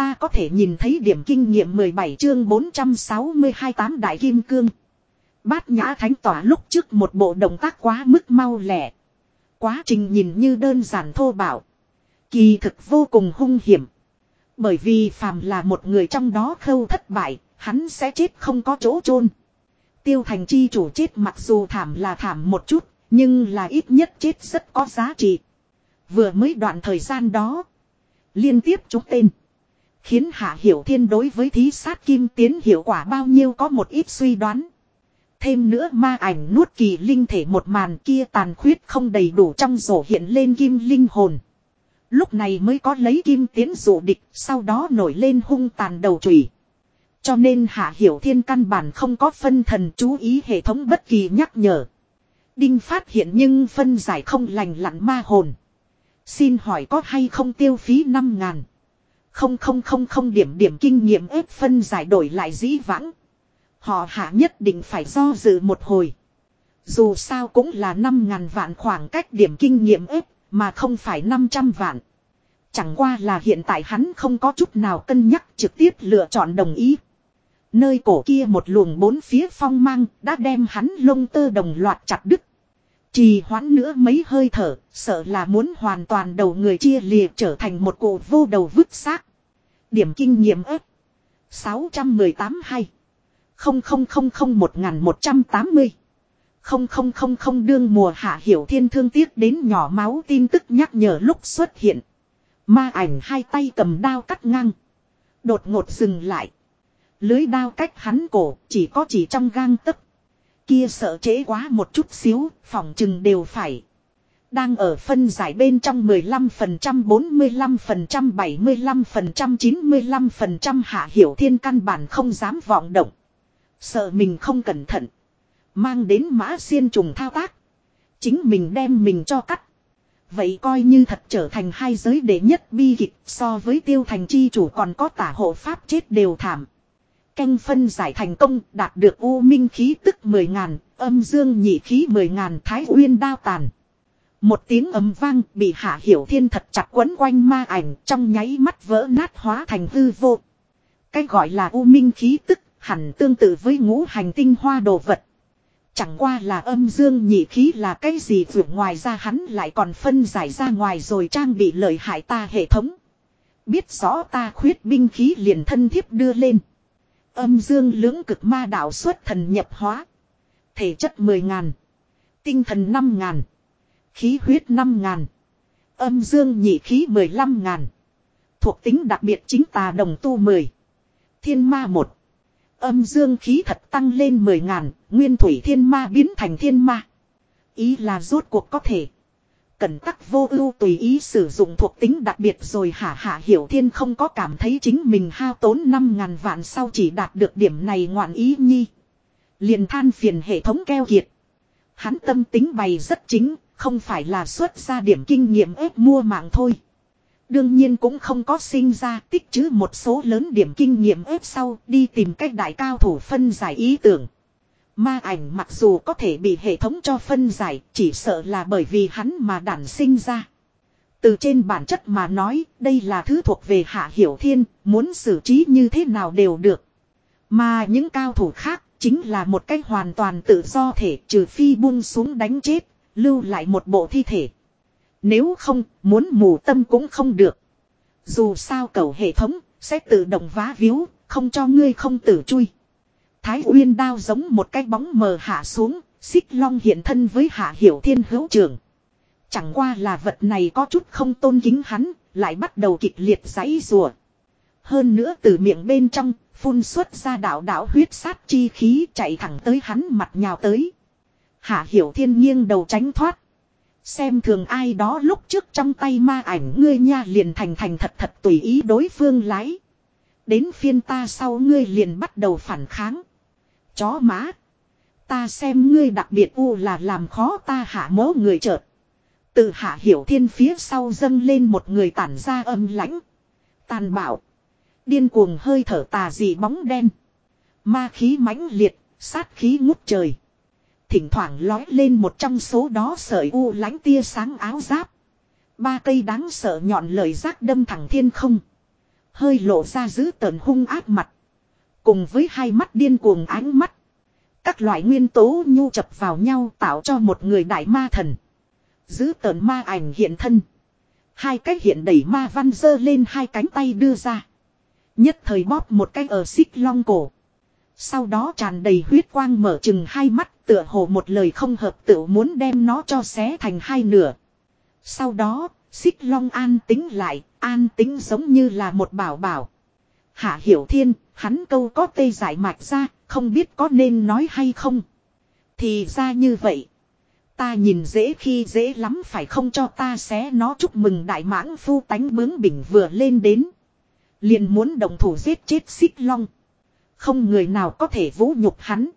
ta có thể nhìn thấy điểm kinh nghiệm 17 chương 462 tám đại kim cương. Bát nhã thánh tỏa lúc trước một bộ động tác quá mức mau lẻ. Quá trình nhìn như đơn giản thô bạo. Kỳ thực vô cùng hung hiểm. Bởi vì phàm là một người trong đó khâu thất bại, hắn sẽ chết không có chỗ chôn. Tiêu thành chi chủ chết mặc dù thảm là thảm một chút, nhưng là ít nhất chết rất có giá trị. Vừa mới đoạn thời gian đó, liên tiếp trúng tên. Khiến Hạ Hiểu Thiên đối với thí sát kim tiến hiệu quả bao nhiêu có một ít suy đoán. Thêm nữa ma ảnh nuốt kỳ linh thể một màn kia tàn khuyết không đầy đủ trong rổ hiện lên kim linh hồn. Lúc này mới có lấy kim tiến dụ địch, sau đó nổi lên hung tàn đầu trùy. Cho nên Hạ Hiểu Thiên căn bản không có phân thần chú ý hệ thống bất kỳ nhắc nhở. Đinh phát hiện nhưng phân giải không lành lặn ma hồn. Xin hỏi có hay không tiêu phí 5 ngàn. Không không không không điểm điểm kinh nghiệm ép phân giải đổi lại dĩ vãng. Họ hạ nhất định phải do dự một hồi. Dù sao cũng là 5 ngàn vạn khoảng cách điểm kinh nghiệm ép, mà không phải 500 vạn. Chẳng qua là hiện tại hắn không có chút nào cân nhắc trực tiếp lựa chọn đồng ý. Nơi cổ kia một luồng bốn phía phong mang đã đem hắn lông tơ đồng loạt chặt đứt. Trì hoãn nữa mấy hơi thở, sợ là muốn hoàn toàn đầu người chia lìa trở thành một cụ vô đầu vứt xác. Điểm kinh nghiệm ếp. 618 hay. 00001180. 0000 đương mùa hạ hiểu thiên thương tiếc đến nhỏ máu tin tức nhắc nhở lúc xuất hiện. Ma ảnh hai tay cầm đao cắt ngang. Đột ngột dừng lại. Lưới đao cách hắn cổ chỉ có chỉ trong gang tấc kia sợ trễ quá một chút xíu, phòng chừng đều phải. Đang ở phân giải bên trong 15%, 45%, 75%, 95% hạ hiểu thiên căn bản không dám vọng động. Sợ mình không cẩn thận. Mang đến mã xiên trùng thao tác. Chính mình đem mình cho cắt. Vậy coi như thật trở thành hai giới đệ nhất bi kịch so với tiêu thành chi chủ còn có tả hộ pháp chết đều thảm canh phân giải thành công đạt được u minh khí tức 10 ngàn, âm dương nhị khí 10 ngàn thái uyên đao tàn. Một tiếng ấm vang bị hạ hiểu thiên thật chặt quấn quanh ma ảnh trong nháy mắt vỡ nát hóa thành hư vô. Cái gọi là u minh khí tức hẳn tương tự với ngũ hành tinh hoa đồ vật. Chẳng qua là âm dương nhị khí là cái gì vượt ngoài ra hắn lại còn phân giải ra ngoài rồi trang bị lợi hại ta hệ thống. Biết rõ ta khuyết binh khí liền thân thiếp đưa lên. Âm dương lưỡng cực ma đạo xuất thần nhập hóa. Thể chất 10 ngàn. Tinh thần 5 ngàn. Khí huyết 5 ngàn. Âm dương nhị khí 15 ngàn. Thuộc tính đặc biệt chính tà đồng tu 10. Thiên ma 1. Âm dương khí thật tăng lên 10 ngàn. Nguyên thủy thiên ma biến thành thiên ma. Ý là rốt cuộc có thể. Cẩn tắc vô ưu tùy ý sử dụng thuộc tính đặc biệt rồi hả hạ hiểu thiên không có cảm thấy chính mình hao tốn 5 ngàn vạn sau chỉ đạt được điểm này ngoạn ý nhi. Liền than phiền hệ thống keo kiệt. Hắn tâm tính bày rất chính, không phải là xuất ra điểm kinh nghiệm ép mua mạng thôi. Đương nhiên cũng không có sinh ra tích chứ một số lớn điểm kinh nghiệm ép sau đi tìm cách đại cao thủ phân giải ý tưởng. Ma ảnh mặc dù có thể bị hệ thống cho phân giải, chỉ sợ là bởi vì hắn mà đản sinh ra. Từ trên bản chất mà nói, đây là thứ thuộc về hạ hiểu thiên, muốn xử trí như thế nào đều được. Mà những cao thủ khác, chính là một cách hoàn toàn tự do thể trừ phi buông xuống đánh chết, lưu lại một bộ thi thể. Nếu không, muốn mù tâm cũng không được. Dù sao cầu hệ thống, sẽ tự động vá víu, không cho ngươi không tử chui. Thái Uyên đao giống một cái bóng mờ hạ xuống, xích long hiện thân với hạ hiểu thiên hữu trường. Chẳng qua là vật này có chút không tôn kính hắn, lại bắt đầu kịch liệt giãy rùa. Hơn nữa từ miệng bên trong, phun xuất ra đạo đạo huyết sát chi khí chạy thẳng tới hắn mặt nhào tới. Hạ hiểu thiên nghiêng đầu tránh thoát. Xem thường ai đó lúc trước trong tay ma ảnh ngươi nha liền thành thành thật thật tùy ý đối phương lái. Đến phiên ta sau ngươi liền bắt đầu phản kháng. Chó má. Ta xem ngươi đặc biệt u là làm khó ta hạ mố người chợt. Từ hạ hiểu thiên phía sau dâng lên một người tản ra âm lãnh. Tàn bạo. Điên cuồng hơi thở tà dị bóng đen. Ma khí mãnh liệt, sát khí ngút trời. Thỉnh thoảng lói lên một trong số đó sợi u lãnh tia sáng áo giáp. Ba cây đáng sợ nhọn lời rác đâm thẳng thiên không. Hơi lộ ra giữ tợn hung ác mặt. Cùng với hai mắt điên cuồng ánh mắt. Các loại nguyên tố nhu chập vào nhau tạo cho một người đại ma thần. Giữ tờn ma ảnh hiện thân. Hai cái hiện đẩy ma văn dơ lên hai cánh tay đưa ra. Nhất thời bóp một cái ở xích long cổ. Sau đó tràn đầy huyết quang mở chừng hai mắt tựa hồ một lời không hợp tự muốn đem nó cho xé thành hai nửa. Sau đó, xích long an tính lại, an tính giống như là một bảo bảo. Hạ hiểu thiên, hắn câu có tê giải mạch ra, không biết có nên nói hay không. Thì ra như vậy. Ta nhìn dễ khi dễ lắm phải không cho ta xé nó chúc mừng đại mãng phu tánh bướng bỉnh vừa lên đến. Liền muốn đồng thủ giết chết xích long. Không người nào có thể vũ nhục hắn.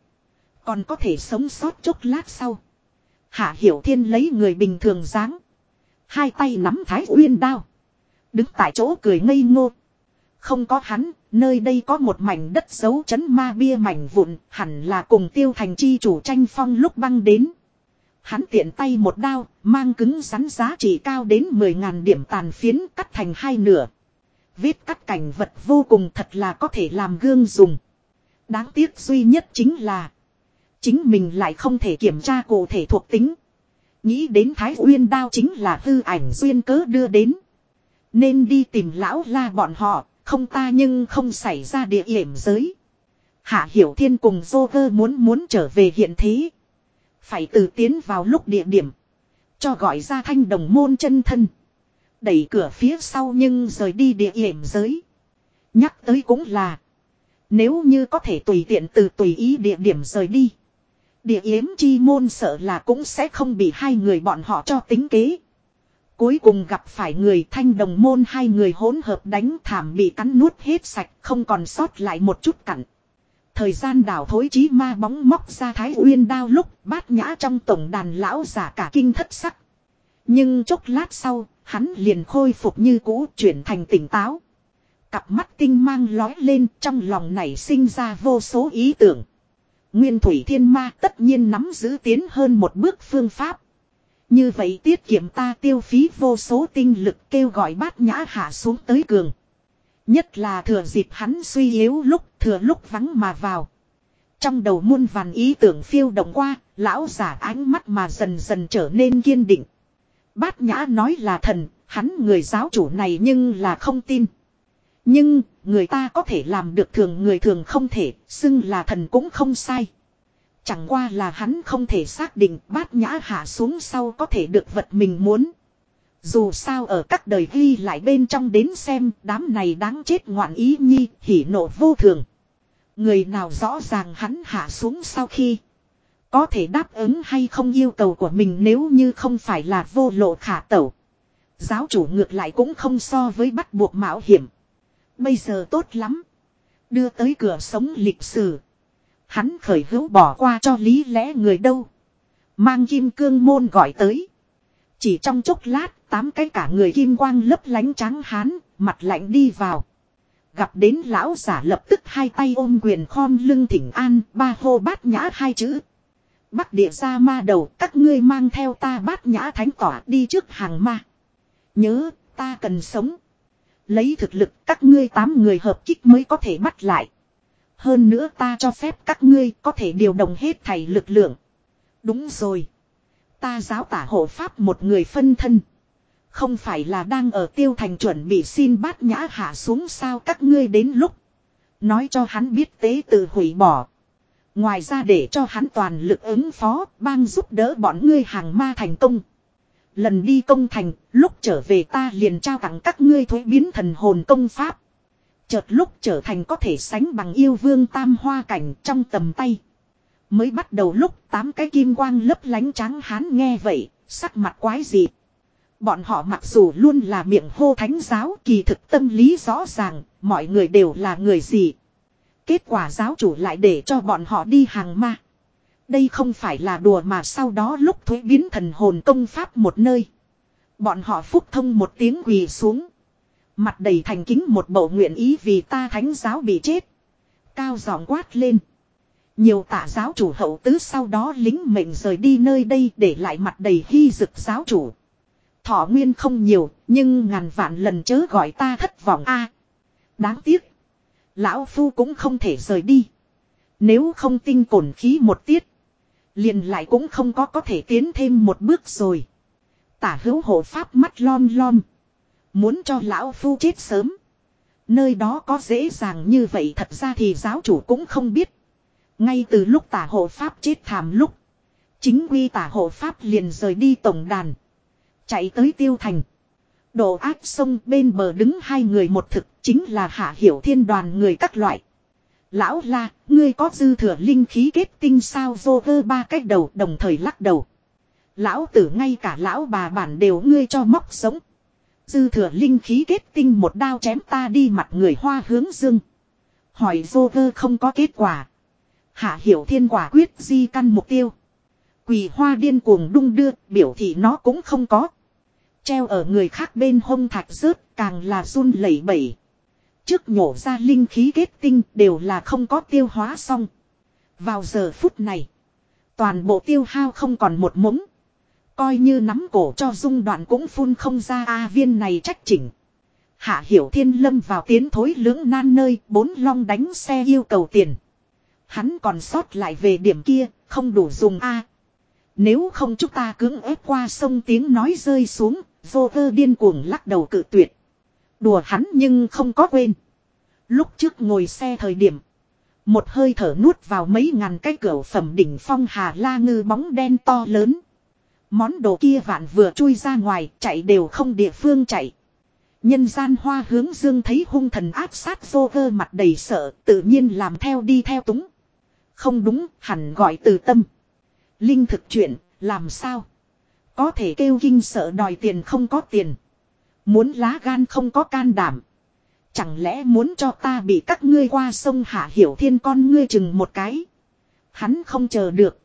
Còn có thể sống sót chốc lát sau. Hạ Hiểu Thiên lấy người bình thường dáng. Hai tay nắm thái uyên đao. Đứng tại chỗ cười ngây ngô. Không có hắn, nơi đây có một mảnh đất dấu chấn ma bia mảnh vụn, hẳn là cùng tiêu thành chi chủ tranh phong lúc băng đến. Hắn tiện tay một đao, mang cứng rắn giá trị cao đến 10.000 điểm tàn phiến cắt thành hai nửa. Viết cắt cảnh vật vô cùng thật là có thể làm gương dùng. Đáng tiếc duy nhất chính là Chính mình lại không thể kiểm tra cụ thể thuộc tính. Nghĩ đến Thái Uyên đao chính là hư ảnh duyên cớ đưa đến. Nên đi tìm lão la bọn họ, không ta nhưng không xảy ra địa hiểm giới. Hạ Hiểu Thiên cùng Joker muốn muốn trở về hiện thế. Phải từ tiến vào lúc địa điểm. Cho gọi ra thanh đồng môn chân thân. Đẩy cửa phía sau nhưng rời đi địa hiểm giới. Nhắc tới cũng là. Nếu như có thể tùy tiện từ tùy ý địa điểm rời đi. Địa yếm chi môn sợ là cũng sẽ không bị hai người bọn họ cho tính kế. Cuối cùng gặp phải người thanh đồng môn hai người hỗn hợp đánh thảm bị cắn nuốt hết sạch không còn sót lại một chút cặn. Thời gian đảo thối chí ma bóng móc ra thái uyên đao lúc bát nhã trong tổng đàn lão giả cả kinh thất sắc. Nhưng chốc lát sau, hắn liền khôi phục như cũ chuyển thành tỉnh táo. Cặp mắt tinh mang lói lên trong lòng này sinh ra vô số ý tưởng. Nguyên thủy thiên ma tất nhiên nắm giữ tiến hơn một bước phương pháp. Như vậy tiết kiệm ta tiêu phí vô số tinh lực kêu gọi bát nhã hạ xuống tới cường. Nhất là thừa dịp hắn suy yếu lúc thừa lúc vắng mà vào. Trong đầu muôn vàn ý tưởng phiêu động qua, lão giả ánh mắt mà dần dần trở nên kiên định. Bát nhã nói là thần, hắn người giáo chủ này nhưng là không tin. Nhưng, người ta có thể làm được thường người thường không thể, xưng là thần cũng không sai. Chẳng qua là hắn không thể xác định bát nhã hạ xuống sau có thể được vật mình muốn. Dù sao ở các đời ghi lại bên trong đến xem đám này đáng chết ngoạn ý nhi, hỉ nộ vô thường. Người nào rõ ràng hắn hạ xuống sau khi có thể đáp ứng hay không yêu cầu của mình nếu như không phải là vô lộ khả tẩu. Giáo chủ ngược lại cũng không so với bắt buộc mạo hiểm. Bây giờ tốt lắm. Đưa tới cửa sống lịch sử. Hắn khởi hữu bỏ qua cho lý lẽ người đâu. Mang kim cương môn gọi tới. Chỉ trong chốc lát, tám cái cả người kim quang lấp lánh trắng hán, mặt lạnh đi vào. Gặp đến lão giả lập tức hai tay ôm quyền khom lưng thỉnh an, ba hô bát nhã hai chữ. Bắc địa ra ma đầu, các ngươi mang theo ta bát nhã thánh tỏa đi trước hàng ma. Nhớ, ta cần sống. Lấy thực lực các ngươi tám người hợp kích mới có thể bắt lại. Hơn nữa ta cho phép các ngươi có thể điều động hết thảy lực lượng. Đúng rồi. Ta giáo tả hộ pháp một người phân thân. Không phải là đang ở tiêu thành chuẩn bị xin bát nhã hạ xuống sao các ngươi đến lúc. Nói cho hắn biết tế tự hủy bỏ. Ngoài ra để cho hắn toàn lực ứng phó, bang giúp đỡ bọn ngươi hàng ma thành công. Lần đi công thành, lúc trở về ta liền trao tặng các ngươi thuế biến thần hồn công pháp. Chợt lúc trở thành có thể sánh bằng yêu vương tam hoa cảnh trong tầm tay. Mới bắt đầu lúc tám cái kim quang lấp lánh trắng hán nghe vậy, sắc mặt quái dị. Bọn họ mặc dù luôn là miệng hô thánh giáo kỳ thực tâm lý rõ ràng, mọi người đều là người gì. Kết quả giáo chủ lại để cho bọn họ đi hàng ma. Đây không phải là đùa mà sau đó lúc thuế biến thần hồn công pháp một nơi. Bọn họ phúc thông một tiếng quỳ xuống. Mặt đầy thành kính một bộ nguyện ý vì ta thánh giáo bị chết. Cao giọng quát lên. Nhiều tạ giáo chủ hậu tứ sau đó lính mệnh rời đi nơi đây để lại mặt đầy hy dực giáo chủ. Thọ nguyên không nhiều, nhưng ngàn vạn lần chớ gọi ta thất vọng a. Đáng tiếc. Lão Phu cũng không thể rời đi. Nếu không tinh cổn khí một tiết. Liền lại cũng không có có thể tiến thêm một bước rồi. Tả hữu hộ pháp mắt lom lom. Muốn cho lão phu chết sớm. Nơi đó có dễ dàng như vậy thật ra thì giáo chủ cũng không biết. Ngay từ lúc tả hộ pháp chết thảm lúc. Chính quy tả hộ pháp liền rời đi tổng đàn. Chạy tới tiêu thành. Độ áp sông bên bờ đứng hai người một thực chính là hạ hiểu thiên đoàn người các loại. Lão la, ngươi có dư thừa linh khí kết tinh sao vô vơ ba cách đầu đồng thời lắc đầu. Lão tử ngay cả lão bà bản đều ngươi cho móc sống. Dư thừa linh khí kết tinh một đao chém ta đi mặt người hoa hướng dương. Hỏi vô vơ không có kết quả. Hạ hiểu thiên quả quyết di căn mục tiêu. Quỳ hoa điên cuồng đung đưa, biểu thị nó cũng không có. Treo ở người khác bên hông thạch rớt, càng là run lẩy bẩy. Trước nhổ ra linh khí kết tinh đều là không có tiêu hóa xong. Vào giờ phút này, toàn bộ tiêu hao không còn một mống. Coi như nắm cổ cho dung đoạn cũng phun không ra A viên này trách chỉnh. Hạ hiểu thiên lâm vào tiến thối lưỡng nan nơi, bốn long đánh xe yêu cầu tiền. Hắn còn sót lại về điểm kia, không đủ dùng A. Nếu không chúng ta cưỡng ép qua sông tiếng nói rơi xuống, vô vơ điên cuồng lắc đầu cự tuyệt. Đùa hắn nhưng không có quên. Lúc trước ngồi xe thời điểm. Một hơi thở nuốt vào mấy ngàn cái cửa phẩm đỉnh phong hà la ngư bóng đen to lớn. Món đồ kia vạn vừa chui ra ngoài chạy đều không địa phương chạy. Nhân gian hoa hướng dương thấy hung thần áp sát vô vơ mặt đầy sợ tự nhiên làm theo đi theo túng. Không đúng hẳn gọi từ tâm. Linh thực chuyện làm sao? Có thể kêu kinh sợ đòi tiền không có tiền. Muốn lá gan không có can đảm. Chẳng lẽ muốn cho ta bị các ngươi qua sông hạ hiểu thiên con ngươi chừng một cái. Hắn không chờ được.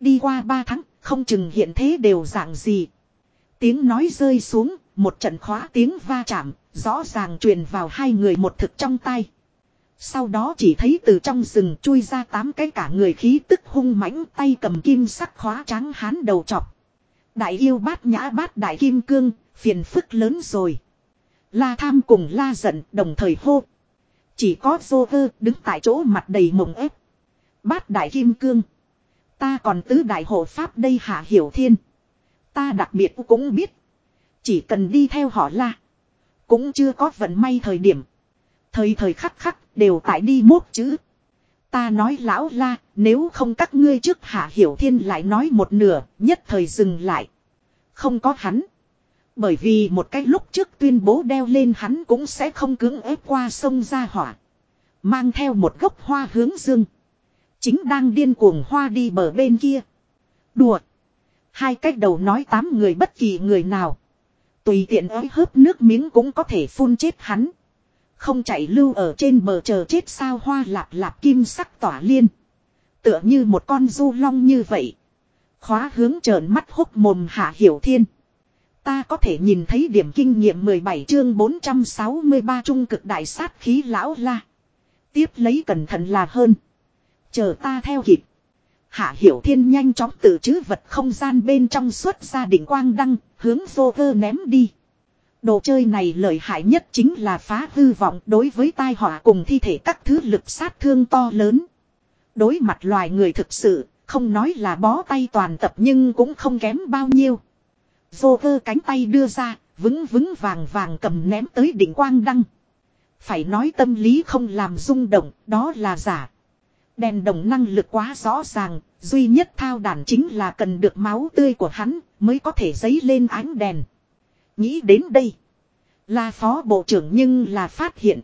Đi qua ba tháng, không chừng hiện thế đều dạng gì. Tiếng nói rơi xuống, một trận khóa tiếng va chạm, rõ ràng truyền vào hai người một thực trong tay. Sau đó chỉ thấy từ trong rừng chui ra tám cái cả người khí tức hung mãnh tay cầm kim sắc khóa trắng hán đầu chọc. Đại yêu bát nhã bát đại kim cương, phiền phức lớn rồi. La tham cùng la giận đồng thời hô. Chỉ có dô vơ đứng tại chỗ mặt đầy mộng ép. Bát đại kim cương. Ta còn tứ đại hộ pháp đây hạ hiểu thiên. Ta đặc biệt cũng biết. Chỉ cần đi theo họ là Cũng chưa có vận may thời điểm. Thời thời khắc khắc đều tại đi mốt chữ. Ta nói lão la, nếu không các ngươi trước hạ hiểu thiên lại nói một nửa, nhất thời dừng lại. Không có hắn. Bởi vì một cái lúc trước tuyên bố đeo lên hắn cũng sẽ không cưỡng ép qua sông ra hỏa. Mang theo một gốc hoa hướng dương. Chính đang điên cuồng hoa đi bờ bên kia. Đùa. Hai cách đầu nói tám người bất kỳ người nào. Tùy tiện ới hớp nước miếng cũng có thể phun chết hắn. Không chạy lưu ở trên bờ chờ chết sao hoa lạp lạp kim sắc tỏa liên. Tựa như một con du long như vậy. Khóa hướng trợn mắt hốc mồm hạ hiểu thiên. Ta có thể nhìn thấy điểm kinh nghiệm 17 chương 463 trung cực đại sát khí lão la. Tiếp lấy cẩn thận là hơn. Chờ ta theo kịp. Hạ Hiểu Thiên nhanh chóng từ chữ vật không gian bên trong xuất ra đỉnh quang đăng, hướng vô cơ ném đi. Đồ chơi này lợi hại nhất chính là phá hư vọng đối với tai họa cùng thi thể các thứ lực sát thương to lớn. Đối mặt loài người thực sự, không nói là bó tay toàn tập nhưng cũng không kém bao nhiêu. Vô cơ cánh tay đưa ra, vững vững vàng vàng cầm ném tới đỉnh quang đăng. Phải nói tâm lý không làm rung động, đó là giả. Đèn đồng năng lực quá rõ ràng, duy nhất thao đàn chính là cần được máu tươi của hắn mới có thể dấy lên ánh đèn. Nghĩ đến đây. Là phó bộ trưởng nhưng là phát hiện.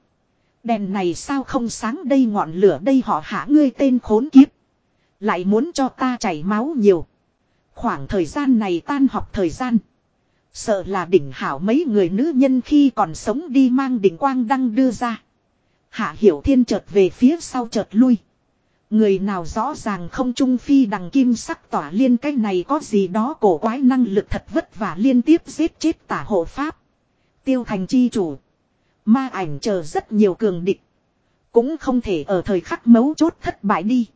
Đèn này sao không sáng đây ngọn lửa đây họ hạ ngươi tên khốn kiếp. Lại muốn cho ta chảy máu nhiều. Khoảng thời gian này tan học thời gian. Sợ là đỉnh hảo mấy người nữ nhân khi còn sống đi mang đỉnh quang đăng đưa ra. Hạ hiểu thiên chợt về phía sau chợt lui. Người nào rõ ràng không trung phi đằng kim sắc tỏa liên cái này có gì đó cổ quái năng lực thật vất vả liên tiếp giết chết tả hộ pháp. Tiêu thành chi chủ. Ma ảnh chờ rất nhiều cường địch. Cũng không thể ở thời khắc mấu chốt thất bại đi.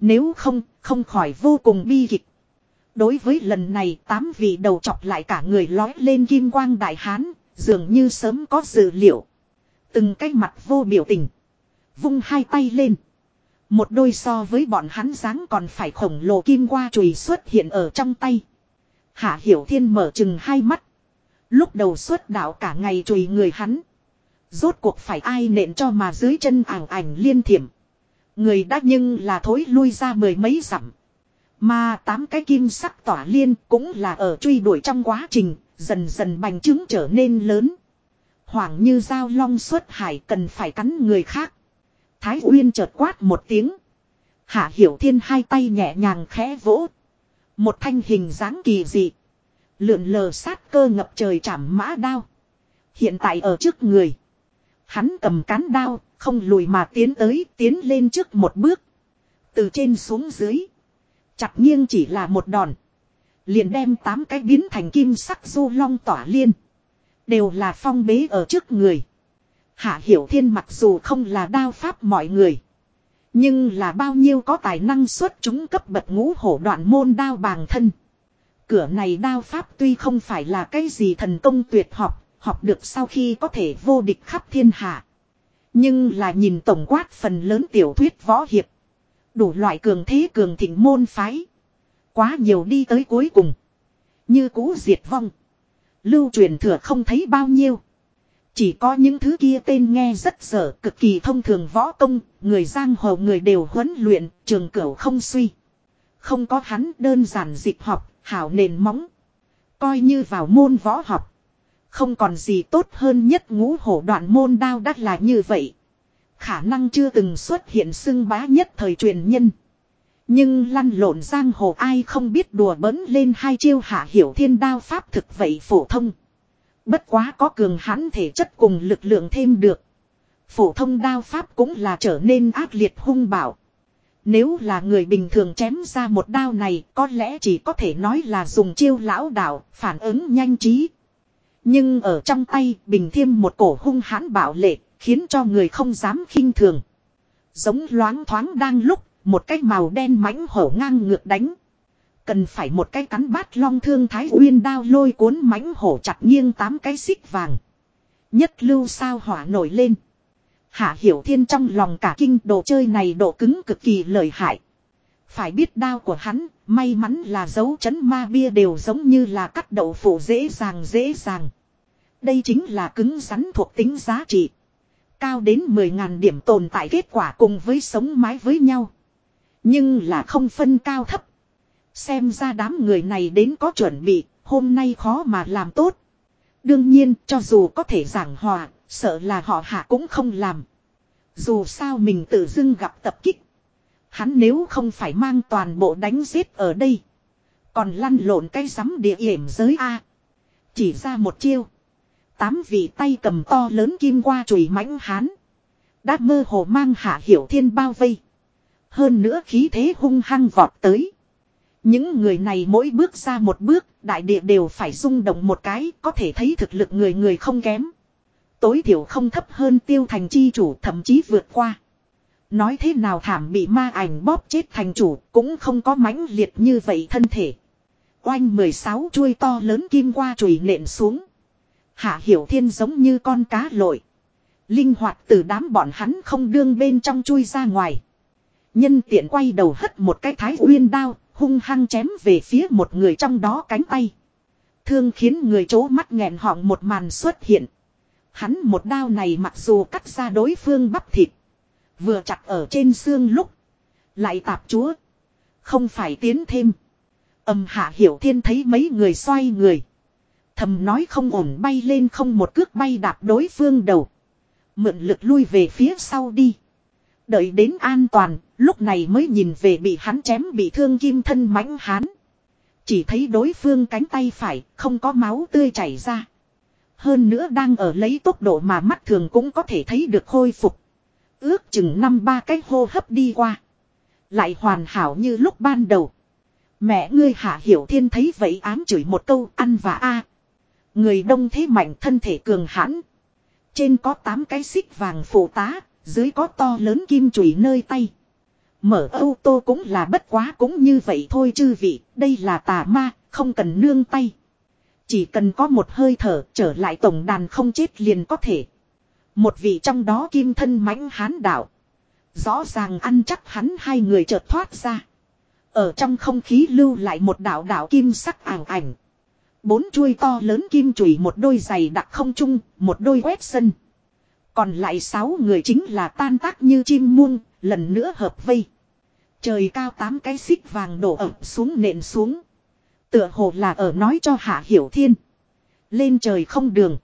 Nếu không, không khỏi vô cùng bi kịch. Đối với lần này tám vị đầu chọc lại cả người lói lên kim quang đại hán, dường như sớm có dự liệu. Từng cái mặt vô biểu tình. Vung hai tay lên. Một đôi so với bọn hắn dáng còn phải khổng lồ kim qua chùy xuất hiện ở trong tay. Hạ Hiểu Thiên mở chừng hai mắt. Lúc đầu xuất đạo cả ngày chùy người hắn. Rốt cuộc phải ai nện cho mà dưới chân ảng ảnh liên thiểm. Người đã nhưng là thối lui ra mười mấy dặm. Mà tám cái kim sắc tỏa liên cũng là ở truy đuổi trong quá trình, dần dần bành trướng trở nên lớn. Hoảng như dao long xuất hải cần phải cắn người khác. Thái Uyên chợt quát một tiếng. Hạ Hiểu Thiên hai tay nhẹ nhàng khẽ vỗ. Một thanh hình dáng kỳ dị. Lượn lờ sát cơ ngập trời chảm mã đao. Hiện tại ở trước người. Hắn cầm cán đao, không lùi mà tiến tới, tiến lên trước một bước. Từ trên xuống dưới. Chặt nghiêng chỉ là một đòn. Liền đem tám cái biến thành kim sắc du long tỏa liên. Đều là phong bế ở trước người. Hạ Hiểu Thiên mặc dù không là đao pháp mọi người. Nhưng là bao nhiêu có tài năng xuất chúng cấp bậc ngũ hổ đoạn môn đao bàng thân. Cửa này đao pháp tuy không phải là cái gì thần công tuyệt học, học được sau khi có thể vô địch khắp thiên hạ. Nhưng là nhìn tổng quát phần lớn tiểu thuyết võ hiệp. Đủ loại cường thế cường thịnh môn phái. Quá nhiều đi tới cuối cùng. Như cũ diệt vong. Lưu truyền thừa không thấy bao nhiêu. Chỉ có những thứ kia tên nghe rất dở cực kỳ thông thường võ công, người giang hồ người đều huấn luyện, trường cửu không suy. Không có hắn đơn giản dịp học, hảo nền móng. Coi như vào môn võ học. Không còn gì tốt hơn nhất ngũ hổ đoạn môn đao đắt là như vậy. Khả năng chưa từng xuất hiện xưng bá nhất thời truyền nhân. Nhưng lăn lộn giang hồ ai không biết đùa bấn lên hai chiêu hạ hiểu thiên đao pháp thực vậy phổ thông. Bất quá có cường hãn thể chất cùng lực lượng thêm được. Phổ thông đao pháp cũng là trở nên ác liệt hung bạo. Nếu là người bình thường chém ra một đao này có lẽ chỉ có thể nói là dùng chiêu lão đạo, phản ứng nhanh trí. Nhưng ở trong tay bình thiêm một cổ hung hãn bạo lệ, khiến cho người không dám khinh thường. Giống loáng thoáng đang lúc, một cái màu đen mãnh hổ ngang ngược đánh. Cần phải một cái cắn bát long thương thái uyên đao lôi cuốn mãnh hổ chặt nghiêng tám cái xích vàng. Nhất lưu sao hỏa nổi lên. Hạ hiểu thiên trong lòng cả kinh đồ chơi này độ cứng cực kỳ lợi hại. Phải biết đao của hắn, may mắn là dấu chấn ma bia đều giống như là cắt đậu phụ dễ dàng dễ dàng. Đây chính là cứng rắn thuộc tính giá trị. Cao đến 10.000 điểm tồn tại kết quả cùng với sống mái với nhau. Nhưng là không phân cao thấp. Xem ra đám người này đến có chuẩn bị, hôm nay khó mà làm tốt. Đương nhiên, cho dù có thể giảng hòa, sợ là họ hạ cũng không làm. Dù sao mình tự dưng gặp tập kích. Hắn nếu không phải mang toàn bộ đánh giết ở đây. Còn lăn lộn cái rắm địa hiểm giới A. Chỉ ra một chiêu. Tám vị tay cầm to lớn kim qua chùy mãnh hán. Đã mơ hồ mang hạ hiểu thiên bao vây. Hơn nữa khí thế hung hăng vọt tới. Những người này mỗi bước ra một bước, đại địa đều phải rung động một cái, có thể thấy thực lực người người không kém. Tối thiểu không thấp hơn tiêu thành chi chủ thậm chí vượt qua. Nói thế nào thảm bị ma ảnh bóp chết thành chủ cũng không có mãnh liệt như vậy thân thể. Oanh 16 chuôi to lớn kim qua chùy nện xuống. Hạ hiểu thiên giống như con cá lội. Linh hoạt từ đám bọn hắn không đương bên trong chui ra ngoài. Nhân tiện quay đầu hất một cái thái uyên đao, hung hăng chém về phía một người trong đó cánh tay. Thương khiến người chố mắt nghẹn họng một màn xuất hiện. Hắn một đao này mặc dù cắt ra đối phương bắp thịt. Vừa chặt ở trên xương lúc. Lại tạp chúa. Không phải tiến thêm. Âm hạ hiểu thiên thấy mấy người xoay người. Thầm nói không ổn bay lên không một cước bay đạp đối phương đầu. Mượn lực lui về phía sau đi. Đợi đến an toàn, lúc này mới nhìn về bị hắn chém bị thương kim thân mãnh hán. Chỉ thấy đối phương cánh tay phải, không có máu tươi chảy ra. Hơn nữa đang ở lấy tốc độ mà mắt thường cũng có thể thấy được khôi phục. Ước chừng năm ba cái hô hấp đi qua. Lại hoàn hảo như lúc ban đầu. Mẹ ngươi hạ hiểu thiên thấy vậy ám chửi một câu ăn và a Người đông thế mạnh thân thể cường hãn. Trên có tám cái xích vàng phụ tá, dưới có to lớn kim chùy nơi tay. Mở ô tô cũng là bất quá cũng như vậy thôi chư vị, đây là tà ma, không cần nương tay. Chỉ cần có một hơi thở trở lại tổng đàn không chết liền có thể. Một vị trong đó kim thân mãnh hán đạo. Rõ ràng ăn chắc hắn hai người chợt thoát ra. Ở trong không khí lưu lại một đạo đạo kim sắc ảo ảnh. Bốn chuôi to lớn kim chùy một đôi giày đặc không trung, một đôi quét sân. Còn lại sáu người chính là tan tác như chim muông, lần nữa hợp vây. Trời cao tám cái xích vàng đổ ập xuống nện xuống. Tựa hồ là ở nói cho Hạ Hiểu Thiên. Lên trời không đường.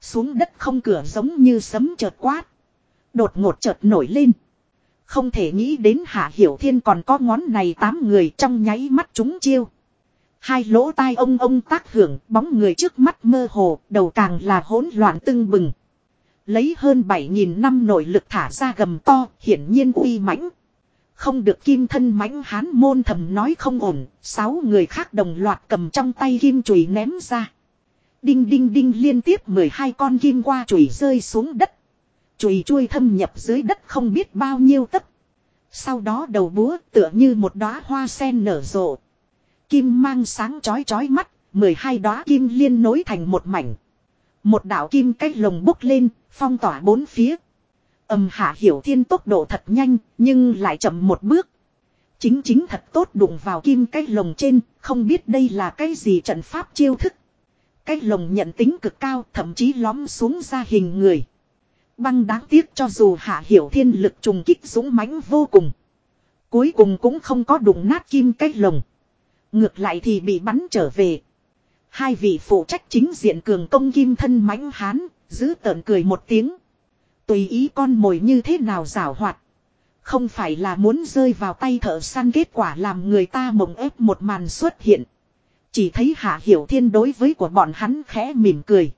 Xuống đất không cửa giống như sấm chợt quát. Đột ngột chợt nổi lên. Không thể nghĩ đến Hạ Hiểu Thiên còn có ngón này tám người trong nháy mắt chúng chiêu. Hai lỗ tai ông ông tác hưởng bóng người trước mắt mơ hồ, đầu càng là hỗn loạn tưng bừng. Lấy hơn 7.000 năm nội lực thả ra gầm to, hiển nhiên uy mãnh. Không được kim thân mãnh hán môn thầm nói không ổn, sáu người khác đồng loạt cầm trong tay kim chùy ném ra. Đinh đinh đinh liên tiếp 12 con kim qua chùy rơi xuống đất. Chùy chui thâm nhập dưới đất không biết bao nhiêu tấc. Sau đó đầu búa tựa như một đóa hoa sen nở rộ. Kim mang sáng chói chói mắt, 12 đóa kim liên nối thành một mảnh. Một đạo kim cách lồng bốc lên, phong tỏa bốn phía. Âm hạ hiểu thiên tốc độ thật nhanh, nhưng lại chậm một bước. Chính chính thật tốt đụng vào kim cách lồng trên, không biết đây là cái gì trận pháp chiêu thức. Cái lồng nhận tính cực cao, thậm chí lõm xuống ra hình người. Băng đáng tiếc cho dù hạ hiểu thiên lực trùng kích dũng mãnh vô cùng. Cuối cùng cũng không có đụng nát kim cái lồng. Ngược lại thì bị bắn trở về. Hai vị phụ trách chính diện cường công kim thân mãnh hán, giữ tợn cười một tiếng. Tùy ý con mồi như thế nào rảo hoạt. Không phải là muốn rơi vào tay thợ săn kết quả làm người ta mộng ép một màn xuất hiện. Chỉ thấy hạ hiểu thiên đối với của bọn hắn khẽ mỉm cười.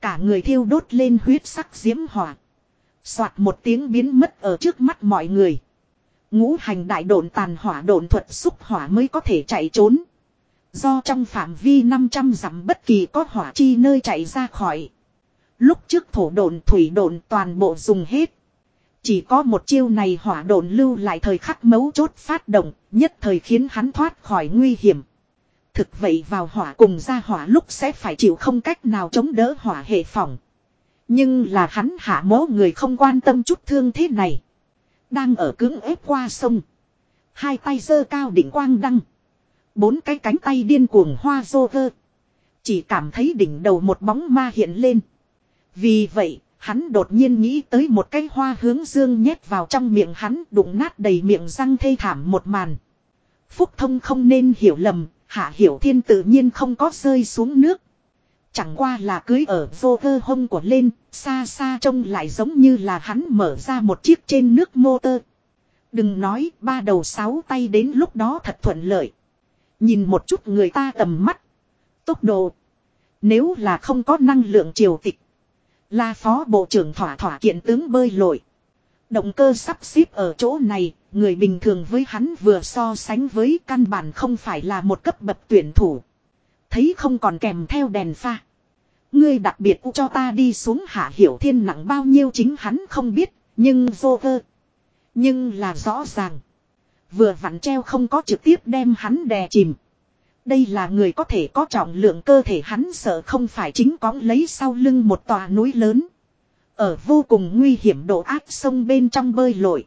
Cả người thiêu đốt lên huyết sắc diễm hỏa. Xoạt một tiếng biến mất ở trước mắt mọi người. Ngũ hành đại độn tàn hỏa độn thuật xúc hỏa mới có thể chạy trốn. Do trong phạm vi 500 dặm bất kỳ có hỏa chi nơi chạy ra khỏi. Lúc trước thổ độn thủy độn toàn bộ dùng hết. Chỉ có một chiêu này hỏa độn lưu lại thời khắc mấu chốt phát động, nhất thời khiến hắn thoát khỏi nguy hiểm. Thực vậy vào hỏa cùng ra hỏa lúc sẽ phải chịu không cách nào chống đỡ hỏa hệ phòng. Nhưng là hắn hạ mố người không quan tâm chút thương thế này. Đang ở cứng ép qua sông. Hai tay giơ cao đỉnh quang đăng. Bốn cái cánh tay điên cuồng hoa rô vơ. Chỉ cảm thấy đỉnh đầu một bóng ma hiện lên. Vì vậy, hắn đột nhiên nghĩ tới một cái hoa hướng dương nhét vào trong miệng hắn đụng nát đầy miệng răng thê thảm một màn. Phúc thông không nên hiểu lầm, hạ hiểu thiên tự nhiên không có rơi xuống nước. Chẳng qua là cưới ở vô cơ hông của lên, xa xa trông lại giống như là hắn mở ra một chiếc trên nước mô tơ Đừng nói ba đầu sáu tay đến lúc đó thật thuận lợi. Nhìn một chút người ta tầm mắt. Tốc độ. Nếu là không có năng lượng triều tịch. Là phó bộ trưởng thỏa thỏa kiện tướng bơi lội. Động cơ sắp xếp ở chỗ này, người bình thường với hắn vừa so sánh với căn bản không phải là một cấp bậc tuyển thủ. Thấy không còn kèm theo đèn pha. Ngươi đặc biệt cho ta đi xuống hạ hiểu thiên nặng bao nhiêu chính hắn không biết, nhưng vô vơ. Nhưng là rõ ràng. Vừa vặn treo không có trực tiếp đem hắn đè chìm. Đây là người có thể có trọng lượng cơ thể hắn sợ không phải chính cóng lấy sau lưng một tòa núi lớn. Ở vô cùng nguy hiểm độ áp sông bên trong bơi lội.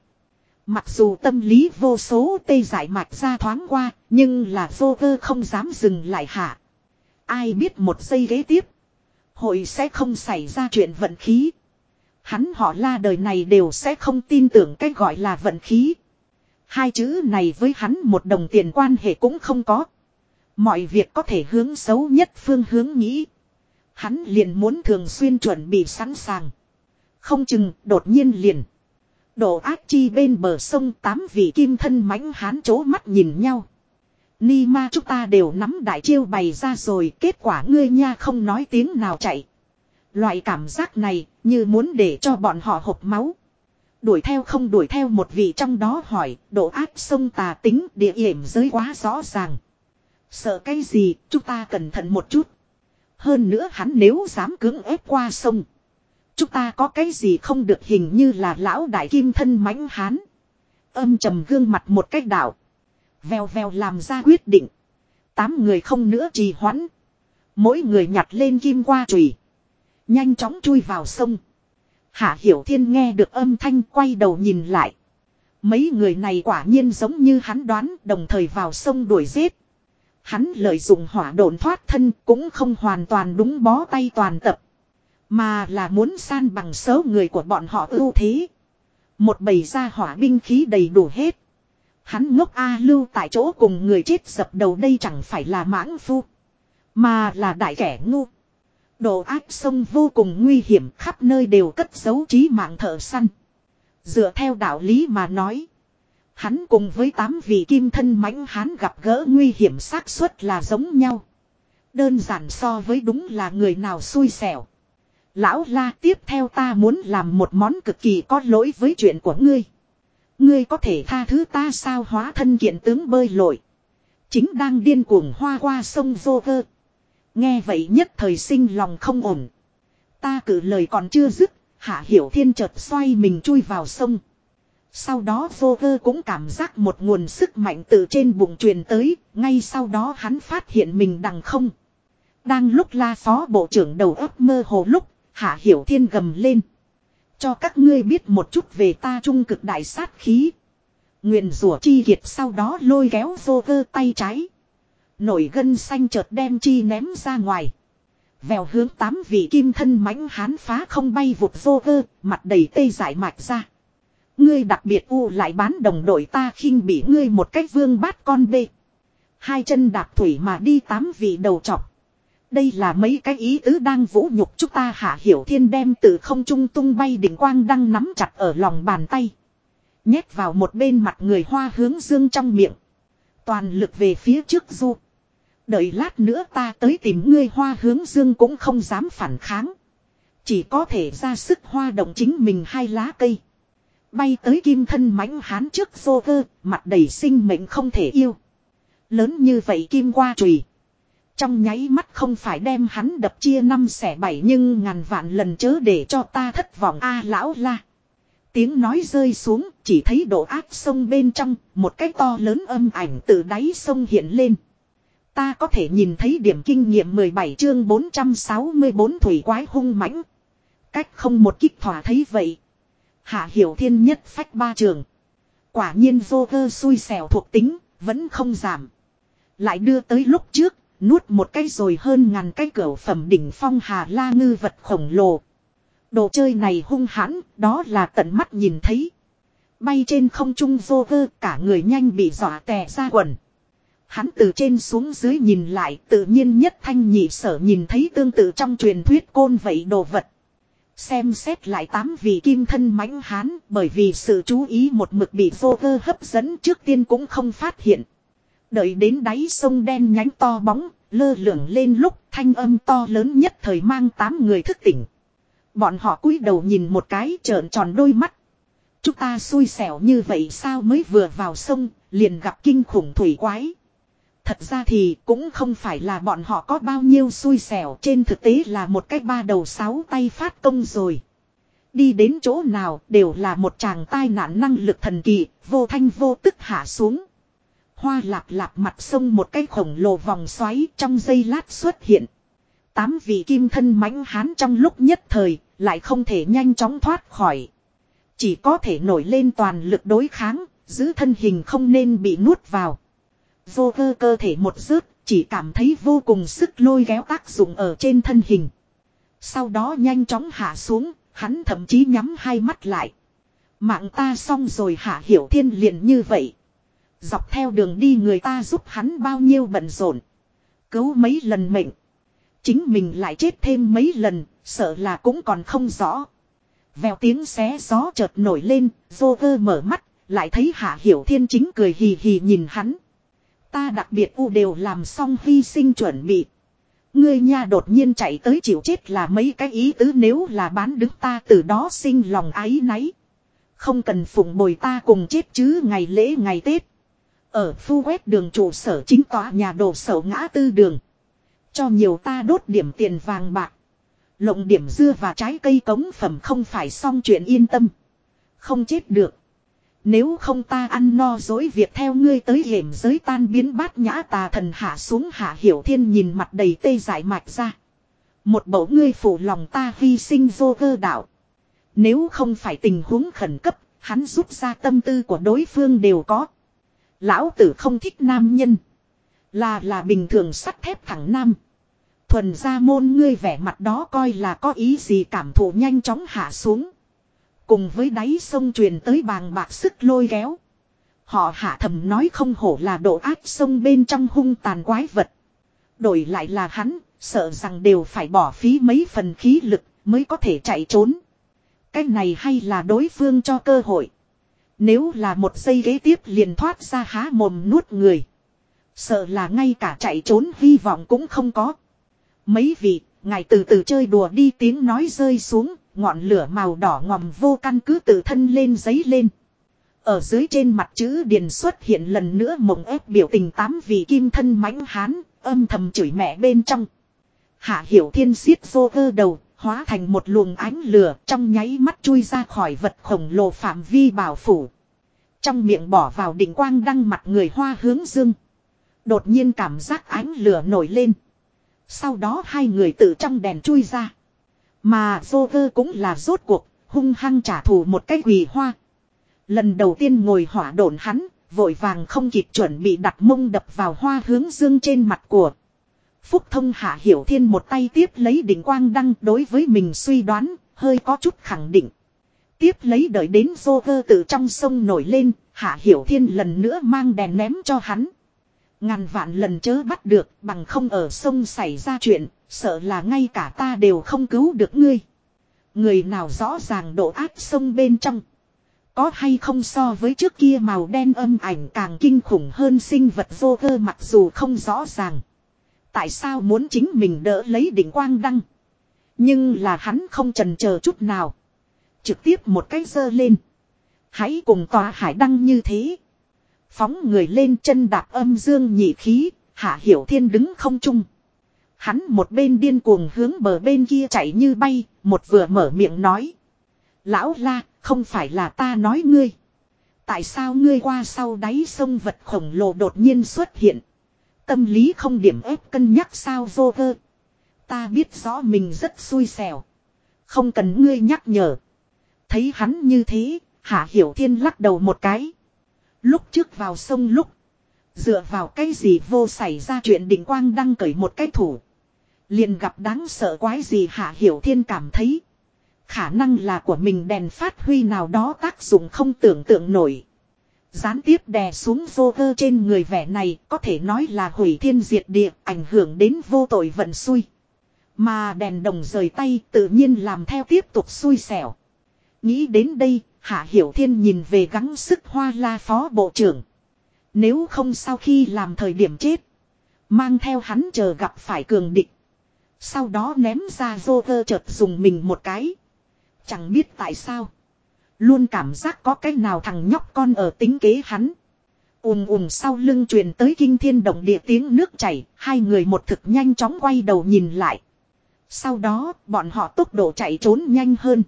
Mặc dù tâm lý vô số tê giải mạch ra thoáng qua, nhưng là vô cơ không dám dừng lại hạ. Ai biết một giây ghế tiếp. Hội sẽ không xảy ra chuyện vận khí. Hắn họ la đời này đều sẽ không tin tưởng cái gọi là vận khí. Hai chữ này với hắn một đồng tiền quan hệ cũng không có. Mọi việc có thể hướng xấu nhất phương hướng nghĩ. Hắn liền muốn thường xuyên chuẩn bị sẵn sàng. Không chừng, đột nhiên liền. Đổ ác chi bên bờ sông tám vị kim thân mãnh hán chố mắt nhìn nhau. Ni ma chúng ta đều nắm đại chiêu bày ra rồi, kết quả ngươi nha không nói tiếng nào chạy. Loại cảm giác này, như muốn để cho bọn họ hộp máu. Đuổi theo không đuổi theo một vị trong đó hỏi độ ác sông tà tính địa hiểm giới quá rõ ràng. Sợ cái gì, chúng ta cẩn thận một chút. Hơn nữa hắn nếu dám cưỡng ép qua sông. Chúng ta có cái gì không được hình như là lão đại kim thân mãnh hán. Âm trầm gương mặt một cách đảo. Vèo vèo làm ra quyết định. Tám người không nữa trì hoãn. Mỗi người nhặt lên kim qua chùy Nhanh chóng chui vào sông. Hạ Hiểu Thiên nghe được âm thanh quay đầu nhìn lại. Mấy người này quả nhiên giống như hắn đoán, đồng thời vào sông đuổi giết. Hắn lợi dụng hỏa độn thoát thân cũng không hoàn toàn đúng bó tay toàn tập. Mà là muốn san bằng số người của bọn họ ưu thế. Một bầy ra hỏa binh khí đầy đủ hết. Hắn ngốc A lưu tại chỗ cùng người chết dập đầu đây chẳng phải là mãng phu. Mà là đại kẻ ngu. Độ ác sông vô cùng nguy hiểm khắp nơi đều cất giấu trí mạng thợ săn. Dựa theo đạo lý mà nói. Hắn cùng với tám vị kim thân mãnh hắn gặp gỡ nguy hiểm xác suất là giống nhau. Đơn giản so với đúng là người nào xui xẻo. Lão la tiếp theo ta muốn làm một món cực kỳ có lỗi với chuyện của ngươi. Ngươi có thể tha thứ ta sao hóa thân kiện tướng bơi lội. Chính đang điên cuồng hoa qua sông vô vơ. Nghe vậy nhất thời sinh lòng không ổn. Ta cử lời còn chưa dứt, hạ hiểu thiên chợt xoay mình chui vào sông. Sau đó vô vơ cũng cảm giác một nguồn sức mạnh từ trên bụng truyền tới, ngay sau đó hắn phát hiện mình đằng không. Đang lúc la phó bộ trưởng đầu óc mơ hồ lúc, hạ hiểu thiên gầm lên. Cho các ngươi biết một chút về ta trung cực đại sát khí. Nguyện rủa chi kiệt sau đó lôi kéo vô vơ tay trái. Nổi gân xanh chợt đem chi ném ra ngoài. Vèo hướng tám vị kim thân mãnh hán phá không bay vụt vô vơ, mặt đầy tê giải mạch ra. Ngươi đặc biệt u lại bán đồng đội ta khinh bị ngươi một cách vương bát con bê. Hai chân đạp thủy mà đi tám vị đầu chọc. Đây là mấy cái ý tứ đang vũ nhục chúng ta hạ hiểu thiên đem từ không trung tung bay đỉnh quang đang nắm chặt ở lòng bàn tay. Nhét vào một bên mặt người hoa hướng dương trong miệng. Toàn lực về phía trước du. Đợi lát nữa ta tới tìm ngươi hoa hướng dương cũng không dám phản kháng. Chỉ có thể ra sức hoa động chính mình hai lá cây. Bay tới kim thân mãnh hán trước xô cơ, mặt đầy sinh mệnh không thể yêu. Lớn như vậy kim qua chùy Trong nháy mắt không phải đem hắn đập chia năm xẻ bảy nhưng ngàn vạn lần chớ để cho ta thất vọng a à, lão la. Tiếng nói rơi xuống, chỉ thấy độ áp sông bên trong, một cái to lớn âm ảnh từ đáy sông hiện lên. Ta có thể nhìn thấy điểm kinh nghiệm 17 chương 464 thủy quái hung mãnh. Cách không một kích thỏa thấy vậy. Hạ hiểu thiên nhất phách ba trường. Quả nhiên vô cơ xui xẻo thuộc tính, vẫn không giảm. Lại đưa tới lúc trước, nuốt một cái rồi hơn ngàn cái cửa phẩm đỉnh phong hà la ngư vật khổng lồ. Đồ chơi này hung hãn, đó là tận mắt nhìn thấy. Bay trên không trung vô cơ cả người nhanh bị dọa tè ra quần. Hắn từ trên xuống dưới nhìn lại tự nhiên nhất thanh nhị sở nhìn thấy tương tự trong truyền thuyết côn vậy đồ vật. Xem xét lại tám vị kim thân mãnh hán bởi vì sự chú ý một mực bị vô cơ hấp dẫn trước tiên cũng không phát hiện. Đợi đến đáy sông đen nhánh to bóng, lơ lửng lên lúc thanh âm to lớn nhất thời mang tám người thức tỉnh. Bọn họ cúi đầu nhìn một cái trợn tròn đôi mắt. Chúng ta xui xẻo như vậy sao mới vừa vào sông, liền gặp kinh khủng thủy quái. Thật ra thì cũng không phải là bọn họ có bao nhiêu xui xẻo trên thực tế là một cái ba đầu sáu tay phát công rồi. Đi đến chỗ nào đều là một chàng tai nạn năng lực thần kỳ, vô thanh vô tức hạ xuống. Hoa lạp lạp mặt sông một cái khổng lồ vòng xoáy trong giây lát xuất hiện. Tám vị kim thân mãnh hán trong lúc nhất thời, lại không thể nhanh chóng thoát khỏi. Chỉ có thể nổi lên toàn lực đối kháng, giữ thân hình không nên bị nuốt vào. Vô cơ cơ thể một rớt, chỉ cảm thấy vô cùng sức lôi kéo tác dụng ở trên thân hình. Sau đó nhanh chóng hạ xuống, hắn thậm chí nhắm hai mắt lại. Mạng ta xong rồi hạ hiểu thiên liền như vậy. Dọc theo đường đi người ta giúp hắn bao nhiêu bận rộn. Cứu mấy lần mệnh. Chính mình lại chết thêm mấy lần, sợ là cũng còn không rõ. Vèo tiếng xé gió chợt nổi lên, vô cơ mở mắt, lại thấy hạ hiểu thiên chính cười hì hì nhìn hắn. Ta đặc biệt u đều làm xong hy sinh chuẩn bị. Ngươi nha đột nhiên chạy tới chịu chết là mấy cái ý tứ nếu là bán đứng ta từ đó sinh lòng ái náy. Không cần phụng bồi ta cùng chết chứ ngày lễ ngày Tết. Ở phu quét đường trụ sở chính tòa nhà đồ sầu ngã tư đường. Cho nhiều ta đốt điểm tiền vàng bạc. Lộng điểm dưa và trái cây cống phẩm không phải xong chuyện yên tâm. Không chết được. Nếu không ta ăn no dối việc theo ngươi tới hiểm giới tan biến bát nhã tà thần hạ xuống hạ hiểu thiên nhìn mặt đầy tê giải mạch ra. Một bầu ngươi phủ lòng ta hy sinh vô cơ đạo. Nếu không phải tình huống khẩn cấp, hắn rút ra tâm tư của đối phương đều có. Lão tử không thích nam nhân. Là là bình thường sắt thép thẳng nam. Thuần ra môn ngươi vẻ mặt đó coi là có ý gì cảm thụ nhanh chóng hạ xuống. Cùng với đáy sông truyền tới bàng bạc sức lôi kéo. Họ hạ thầm nói không hổ là độ ác sông bên trong hung tàn quái vật. Đổi lại là hắn, sợ rằng đều phải bỏ phí mấy phần khí lực mới có thể chạy trốn. Cái này hay là đối phương cho cơ hội. Nếu là một giây ghế tiếp liền thoát ra há mồm nuốt người. Sợ là ngay cả chạy trốn hy vọng cũng không có. Mấy vị, ngài từ từ chơi đùa đi tiếng nói rơi xuống, ngọn lửa màu đỏ ngòm vô căn cứ tự thân lên giấy lên. Ở dưới trên mặt chữ điền xuất hiện lần nữa mộng ép biểu tình tám vị kim thân mãnh hán, âm thầm chửi mẹ bên trong. Hạ hiểu thiên xiết vô cơ đầu, hóa thành một luồng ánh lửa trong nháy mắt chui ra khỏi vật khổng lồ phạm vi bảo phủ. Trong miệng bỏ vào đỉnh quang đăng mặt người hoa hướng dương. Đột nhiên cảm giác ánh lửa nổi lên. Sau đó hai người tự trong đèn chui ra. Mà Joker cũng là rốt cuộc, hung hăng trả thù một cái quỳ hoa. Lần đầu tiên ngồi hỏa độn hắn, vội vàng không kịp chuẩn bị đặt mông đập vào hoa hướng dương trên mặt của. Phúc thông hạ hiểu thiên một tay tiếp lấy đỉnh quang đăng đối với mình suy đoán, hơi có chút khẳng định. Tiếp lấy đợi đến Joker từ trong sông nổi lên, hạ hiểu thiên lần nữa mang đèn ném cho hắn. Ngàn vạn lần chớ bắt được bằng không ở sông xảy ra chuyện, sợ là ngay cả ta đều không cứu được ngươi. Người nào rõ ràng độ áp sông bên trong. Có hay không so với trước kia màu đen âm ảnh càng kinh khủng hơn sinh vật vô cơ mặc dù không rõ ràng. Tại sao muốn chính mình đỡ lấy đỉnh quang đăng. Nhưng là hắn không trần chờ chút nào. Trực tiếp một cái dơ lên. Hãy cùng tòa hải đăng như thế. Phóng người lên chân đạp âm dương nhị khí, hạ hiểu thiên đứng không trung. Hắn một bên điên cuồng hướng bờ bên kia chạy như bay, một vừa mở miệng nói. Lão la, không phải là ta nói ngươi. Tại sao ngươi qua sau đáy sông vật khổng lồ đột nhiên xuất hiện? Tâm lý không điểm ép cân nhắc sao vô cơ. Ta biết rõ mình rất xui xẻo. Không cần ngươi nhắc nhở. Thấy hắn như thế, Hạ Hiểu Thiên lắc đầu một cái. Lúc trước vào sông lúc. Dựa vào cái gì vô xảy ra chuyện đỉnh quang đăng cởi một cái thủ. Liền gặp đáng sợ quái gì Hạ Hiểu Thiên cảm thấy. Khả năng là của mình đèn phát huy nào đó tác dụng không tưởng tượng nổi. Gián tiếp đè xuống vô cơ trên người vẻ này có thể nói là hủy thiên diệt địa ảnh hưởng đến vô tội vận xui. Mà đèn đồng rời tay tự nhiên làm theo tiếp tục xui xẻo. Nghĩ đến đây, Hạ Hiểu Thiên nhìn về gắng sức hoa la phó bộ trưởng. Nếu không sau khi làm thời điểm chết. Mang theo hắn chờ gặp phải cường địch. Sau đó ném ra vô cơ chợt dùng mình một cái. Chẳng biết tại sao. Luôn cảm giác có cái nào thằng nhóc con ở tính kế hắn. ùm ùm sau lưng truyền tới kinh thiên động địa tiếng nước chảy. Hai người một thực nhanh chóng quay đầu nhìn lại. Sau đó, bọn họ tốc độ chạy trốn nhanh hơn.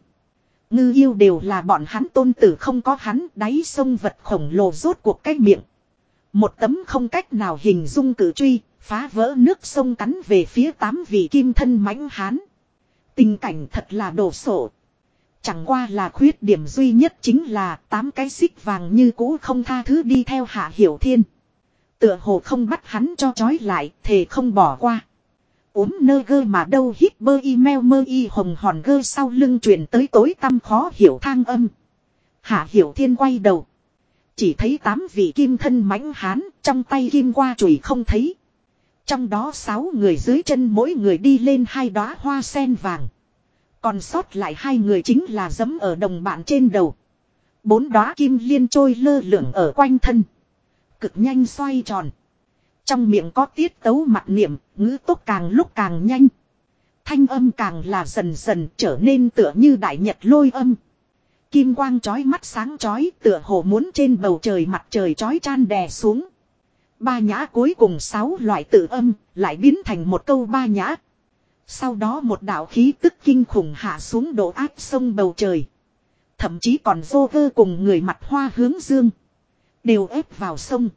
Ngư yêu đều là bọn hắn tôn tử không có hắn đáy sông vật khổng lồ rốt cuộc cái miệng. Một tấm không cách nào hình dung cử truy, phá vỡ nước sông cắn về phía tám vị kim thân mãnh hán. Tình cảnh thật là đổ sổ. Chẳng qua là khuyết điểm duy nhất chính là tám cái xích vàng như cũ không tha thứ đi theo hạ hiểu thiên. Tựa hồ không bắt hắn cho trói lại, thề không bỏ qua. Ốm nơ gơ mà đâu hít bơ email mơ y hồng hòn gơ sau lưng truyền tới tối tăm khó hiểu thang âm. Hạ hiểu thiên quay đầu. Chỉ thấy tám vị kim thân mãnh hán trong tay kim qua chùy không thấy. Trong đó sáu người dưới chân mỗi người đi lên hai đóa hoa sen vàng. Còn sót lại hai người chính là dấm ở đồng bạn trên đầu. Bốn đóa kim liên trôi lơ lửng ở quanh thân. Cực nhanh xoay tròn. Trong miệng có tiết tấu mặt niệm, ngữ tốc càng lúc càng nhanh. Thanh âm càng là dần dần trở nên tựa như đại nhật lôi âm. Kim quang chói mắt sáng chói tựa hồ muốn trên bầu trời mặt trời chói chan đè xuống. Ba nhã cuối cùng sáu loại tự âm lại biến thành một câu ba nhã. Sau đó một đạo khí tức kinh khủng hạ xuống độ áp sông bầu trời. Thậm chí còn vô vơ cùng người mặt hoa hướng dương. Đều ép vào sông.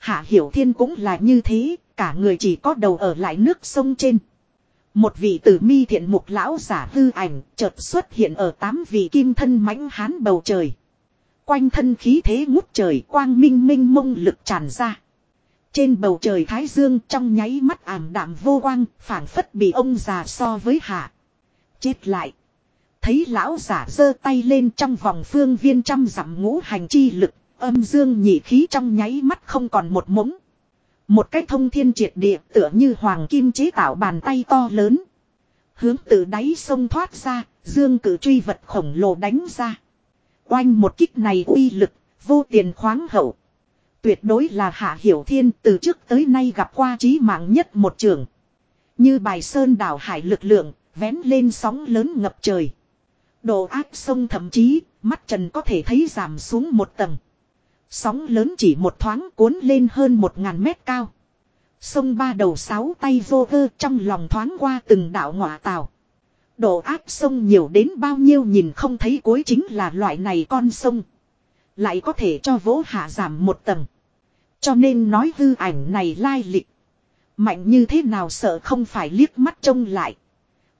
Hạ Hiểu Thiên cũng là như thế, cả người chỉ có đầu ở lại nước sông trên. Một vị tử mi thiện mục lão giả hư ảnh chợt xuất hiện ở tám vị kim thân mãnh hán bầu trời. Quanh thân khí thế ngút trời quang minh minh mông lực tràn ra. Trên bầu trời thái dương trong nháy mắt ảm đạm vô quang phản phất bị ông già so với hạ. Chết lại. Thấy lão giả giơ tay lên trong vòng phương viên trăm dặm ngũ hành chi lực, âm dương nhị khí trong nháy mắt không còn một mống. Một cái thông thiên triệt địa tựa như hoàng kim chế tạo bàn tay to lớn. Hướng từ đáy sông thoát ra, dương cử truy vật khổng lồ đánh ra. Oanh một kích này uy lực, vô tiền khoáng hậu. Tuyệt đối là hạ hiểu thiên từ trước tới nay gặp qua trí mạng nhất một trường. Như bài sơn đảo hải lực lượng, vén lên sóng lớn ngập trời. Độ áp sông thậm chí, mắt trần có thể thấy giảm xuống một tầng. Sóng lớn chỉ một thoáng cuốn lên hơn một ngàn mét cao. Sông ba đầu sáu tay vô vơ trong lòng thoáng qua từng đảo ngọa tàu. Độ áp sông nhiều đến bao nhiêu nhìn không thấy cuối chính là loại này con sông. Lại có thể cho vỗ hạ giảm một tầng. Cho nên nói hư ảnh này lai lịch. Mạnh như thế nào sợ không phải liếc mắt trông lại.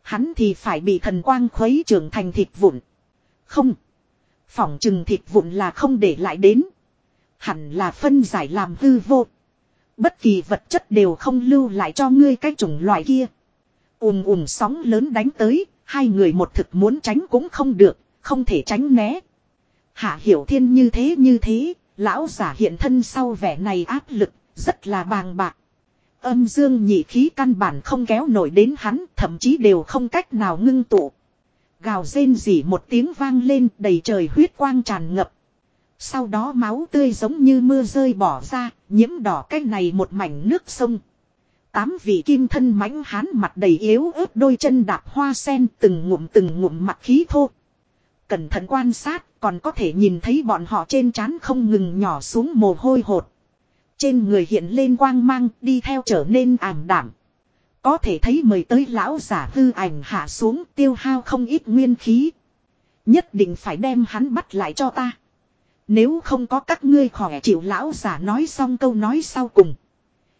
Hắn thì phải bị thần quang khuấy trưởng thành thịt vụn. Không. Phỏng chừng thịt vụn là không để lại đến. Hẳn là phân giải làm hư vô. Bất kỳ vật chất đều không lưu lại cho ngươi cái chủng loại kia. ùm ùm sóng lớn đánh tới, hai người một thực muốn tránh cũng không được, không thể tránh né. Hạ hiểu thiên như thế như thế, lão giả hiện thân sau vẻ này áp lực, rất là bàng bạc. Âm dương nhị khí căn bản không kéo nổi đến hắn, thậm chí đều không cách nào ngưng tụ. Gào rên rỉ một tiếng vang lên đầy trời huyết quang tràn ngập. Sau đó máu tươi giống như mưa rơi bỏ ra, nhiễm đỏ cái này một mảnh nước sông. Tám vị kim thân mãnh hán mặt đầy yếu ớt đôi chân đạp hoa sen từng ngụm từng ngụm mặt khí thô. Cẩn thận quan sát còn có thể nhìn thấy bọn họ trên trán không ngừng nhỏ xuống mồ hôi hột. Trên người hiện lên quang mang đi theo trở nên ảm đảm. Có thể thấy mời tới lão giả hư ảnh hạ xuống tiêu hao không ít nguyên khí. Nhất định phải đem hắn bắt lại cho ta. Nếu không có các ngươi khỏe chịu lão giả nói xong câu nói sau cùng.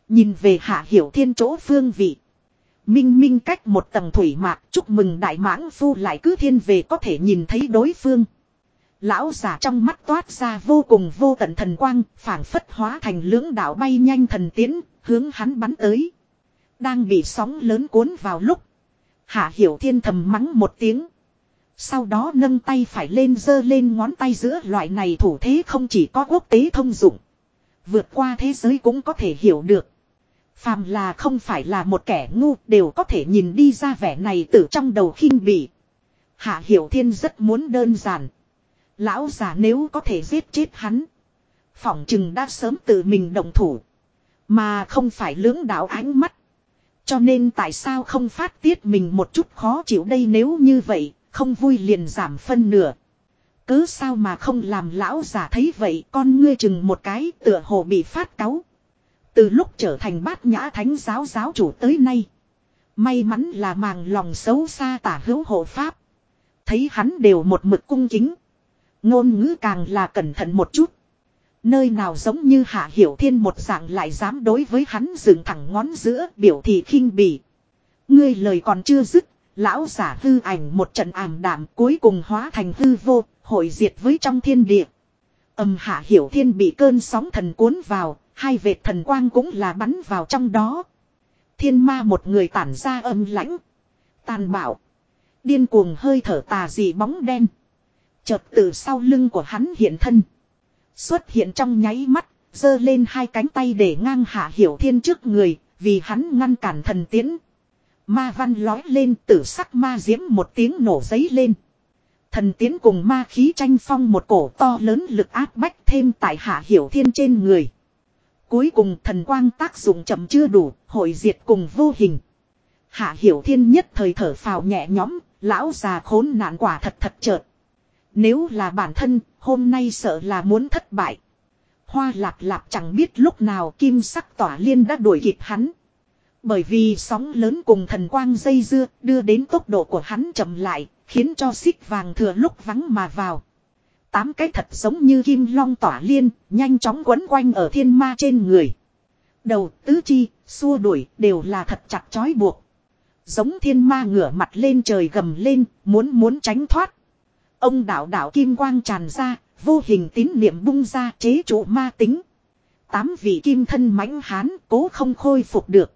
Nhìn về hạ hiểu thiên chỗ phương vị. Minh minh cách một tầng thủy mạc chúc mừng đại mãng phu lại cứ thiên về có thể nhìn thấy đối phương. Lão giả trong mắt toát ra vô cùng vô tận thần quang, phảng phất hóa thành lưỡng đạo bay nhanh thần tiến, hướng hắn bắn tới. Đang bị sóng lớn cuốn vào lúc. Hạ hiểu thiên thầm mắng một tiếng. Sau đó nâng tay phải lên dơ lên ngón tay giữa loại này thủ thế không chỉ có quốc tế thông dụng. Vượt qua thế giới cũng có thể hiểu được. Phàm là không phải là một kẻ ngu đều có thể nhìn đi ra vẻ này từ trong đầu khinh bỉ. Hạ Hiểu Thiên rất muốn đơn giản. Lão già nếu có thể giết chết hắn. Phỏng chừng đã sớm tự mình động thủ. Mà không phải lưỡng đạo ánh mắt. Cho nên tại sao không phát tiết mình một chút khó chịu đây nếu như vậy, không vui liền giảm phân nửa. Cứ sao mà không làm lão già thấy vậy con ngươi chừng một cái tựa hồ bị phát cáu. Từ lúc trở thành bát nhã thánh giáo giáo chủ tới nay. May mắn là màng lòng xấu xa tả hữu hộ pháp. Thấy hắn đều một mực cung kính. Ngôn ngữ càng là cẩn thận một chút. Nơi nào giống như hạ hiểu thiên một dạng lại dám đối với hắn dựng thẳng ngón giữa biểu thị khinh bỉ. Ngươi lời còn chưa dứt, lão giả hư ảnh một trận ảm đạm cuối cùng hóa thành hư vô, hội diệt với trong thiên địa. Âm hạ hiểu thiên bị cơn sóng thần cuốn vào, hai vệt thần quang cũng là bắn vào trong đó. Thiên ma một người tản ra âm lãnh, tàn bạo, điên cuồng hơi thở tà dị bóng đen. Chợt từ sau lưng của hắn hiện thân. Xuất hiện trong nháy mắt, giơ lên hai cánh tay để ngang hạ hiểu thiên trước người, vì hắn ngăn cản thần tiến. Ma văn lói lên tử sắc ma diễm một tiếng nổ giấy lên. Thần tiến cùng ma khí tranh phong một cổ to lớn lực áp bách thêm tại hạ hiểu thiên trên người. Cuối cùng thần quang tác dụng chậm chưa đủ, hội diệt cùng vô hình. Hạ hiểu thiên nhất thời thở phào nhẹ nhõm, lão già khốn nạn quả thật thật chợt. Nếu là bản thân, hôm nay sợ là muốn thất bại. Hoa lạp lạp chẳng biết lúc nào kim sắc tỏa liên đã đuổi kịp hắn. Bởi vì sóng lớn cùng thần quang dây dưa đưa đến tốc độ của hắn chậm lại, khiến cho xích vàng thừa lúc vắng mà vào. Tám cái thật giống như kim long tỏa liên, nhanh chóng quấn quanh ở thiên ma trên người. Đầu, tứ chi, xua đuổi đều là thật chặt chói buộc. Giống thiên ma ngửa mặt lên trời gầm lên, muốn muốn tránh thoát. Ông đạo đạo kim quang tràn ra, vô hình tín niệm bung ra chế trụ ma tính. Tám vị kim thân mãnh hán cố không khôi phục được.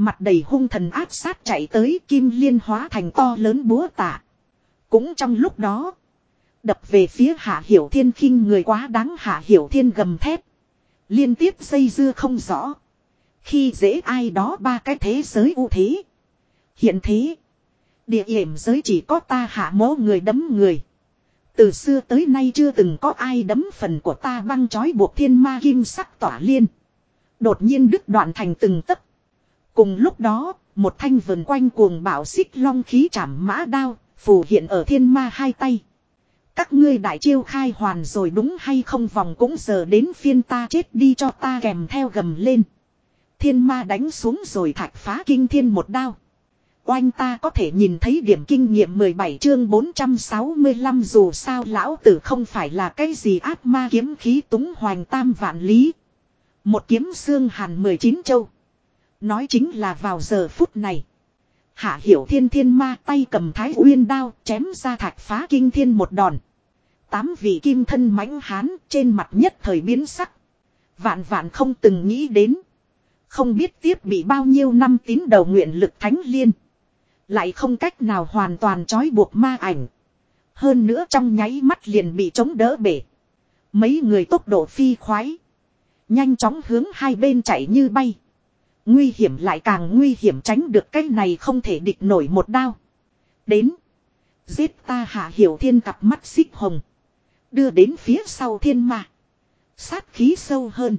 Mặt đầy hung thần áp sát chạy tới kim liên hóa thành to lớn búa tạ. Cũng trong lúc đó. Đập về phía hạ hiểu thiên khinh người quá đáng hạ hiểu thiên gầm thép. Liên tiếp dây dưa không rõ. Khi dễ ai đó ba cái thế giới ưu thế. Hiện thế. Địa hiểm giới chỉ có ta hạ mố người đấm người. Từ xưa tới nay chưa từng có ai đấm phần của ta băng chói buộc thiên ma kim sắc tỏa liên. Đột nhiên đứt đoạn thành từng tấc. Cùng lúc đó, một thanh vườn quanh cuồng bảo xích long khí chảm mã đao, phù hiện ở thiên ma hai tay. Các ngươi đại chiêu khai hoàn rồi đúng hay không vòng cũng giờ đến phiên ta chết đi cho ta kèm theo gầm lên. Thiên ma đánh xuống rồi thạch phá kinh thiên một đao. Oanh ta có thể nhìn thấy điểm kinh nghiệm 17 chương 465 dù sao lão tử không phải là cái gì ác ma kiếm khí túng hoành tam vạn lý. Một kiếm xương hàn 19 châu. Nói chính là vào giờ phút này. Hạ hiểu thiên thiên ma tay cầm thái uyên đao, chém ra thạch phá kinh thiên một đòn. Tám vị kim thân mãnh hán trên mặt nhất thời biến sắc. Vạn vạn không từng nghĩ đến. Không biết tiếp bị bao nhiêu năm tín đầu nguyện lực thánh liên. Lại không cách nào hoàn toàn trói buộc ma ảnh. Hơn nữa trong nháy mắt liền bị chống đỡ bể. Mấy người tốc độ phi khoái. Nhanh chóng hướng hai bên chạy như bay. Nguy hiểm lại càng nguy hiểm tránh được cái này không thể địch nổi một đao. Đến. Giết ta hạ hiểu thiên cặp mắt xích hồng. Đưa đến phía sau thiên ma. Sát khí sâu hơn.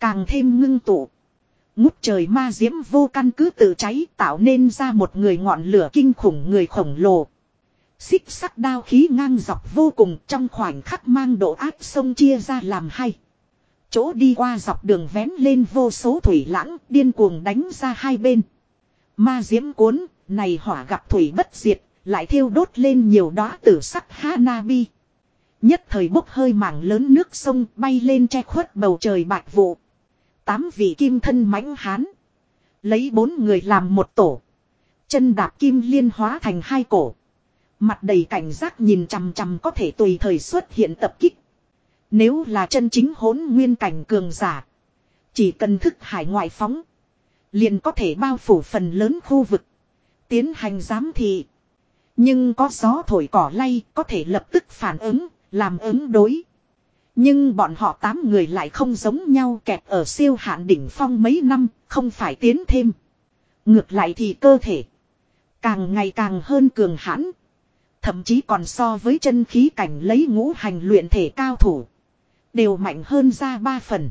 Càng thêm ngưng tụ. Ngút trời ma diễm vô căn cứ tự cháy tạo nên ra một người ngọn lửa kinh khủng người khổng lồ. Xích sắc đao khí ngang dọc vô cùng trong khoảnh khắc mang độ áp sông chia ra làm hai. Chỗ đi qua dọc đường vén lên vô số thủy lãng điên cuồng đánh ra hai bên. Ma diễm cuốn, này hỏa gặp thủy bất diệt, lại thiêu đốt lên nhiều đóa tử sắc Hanabi. Nhất thời bốc hơi mảng lớn nước sông bay lên che khuất bầu trời bạch vụ. Tám vị kim thân mãnh hán. Lấy bốn người làm một tổ. Chân đạp kim liên hóa thành hai cổ. Mặt đầy cảnh giác nhìn chằm chằm có thể tùy thời xuất hiện tập kích. Nếu là chân chính hỗn nguyên cảnh cường giả. Chỉ cần thức hải ngoại phóng. Liền có thể bao phủ phần lớn khu vực. Tiến hành giám thị. Nhưng có gió thổi cỏ lay có thể lập tức phản ứng, làm ứng đối. Nhưng bọn họ tám người lại không giống nhau kẹp ở siêu hạn đỉnh phong mấy năm, không phải tiến thêm. Ngược lại thì cơ thể. Càng ngày càng hơn cường hãn. Thậm chí còn so với chân khí cảnh lấy ngũ hành luyện thể cao thủ. Đều mạnh hơn ra ba phần.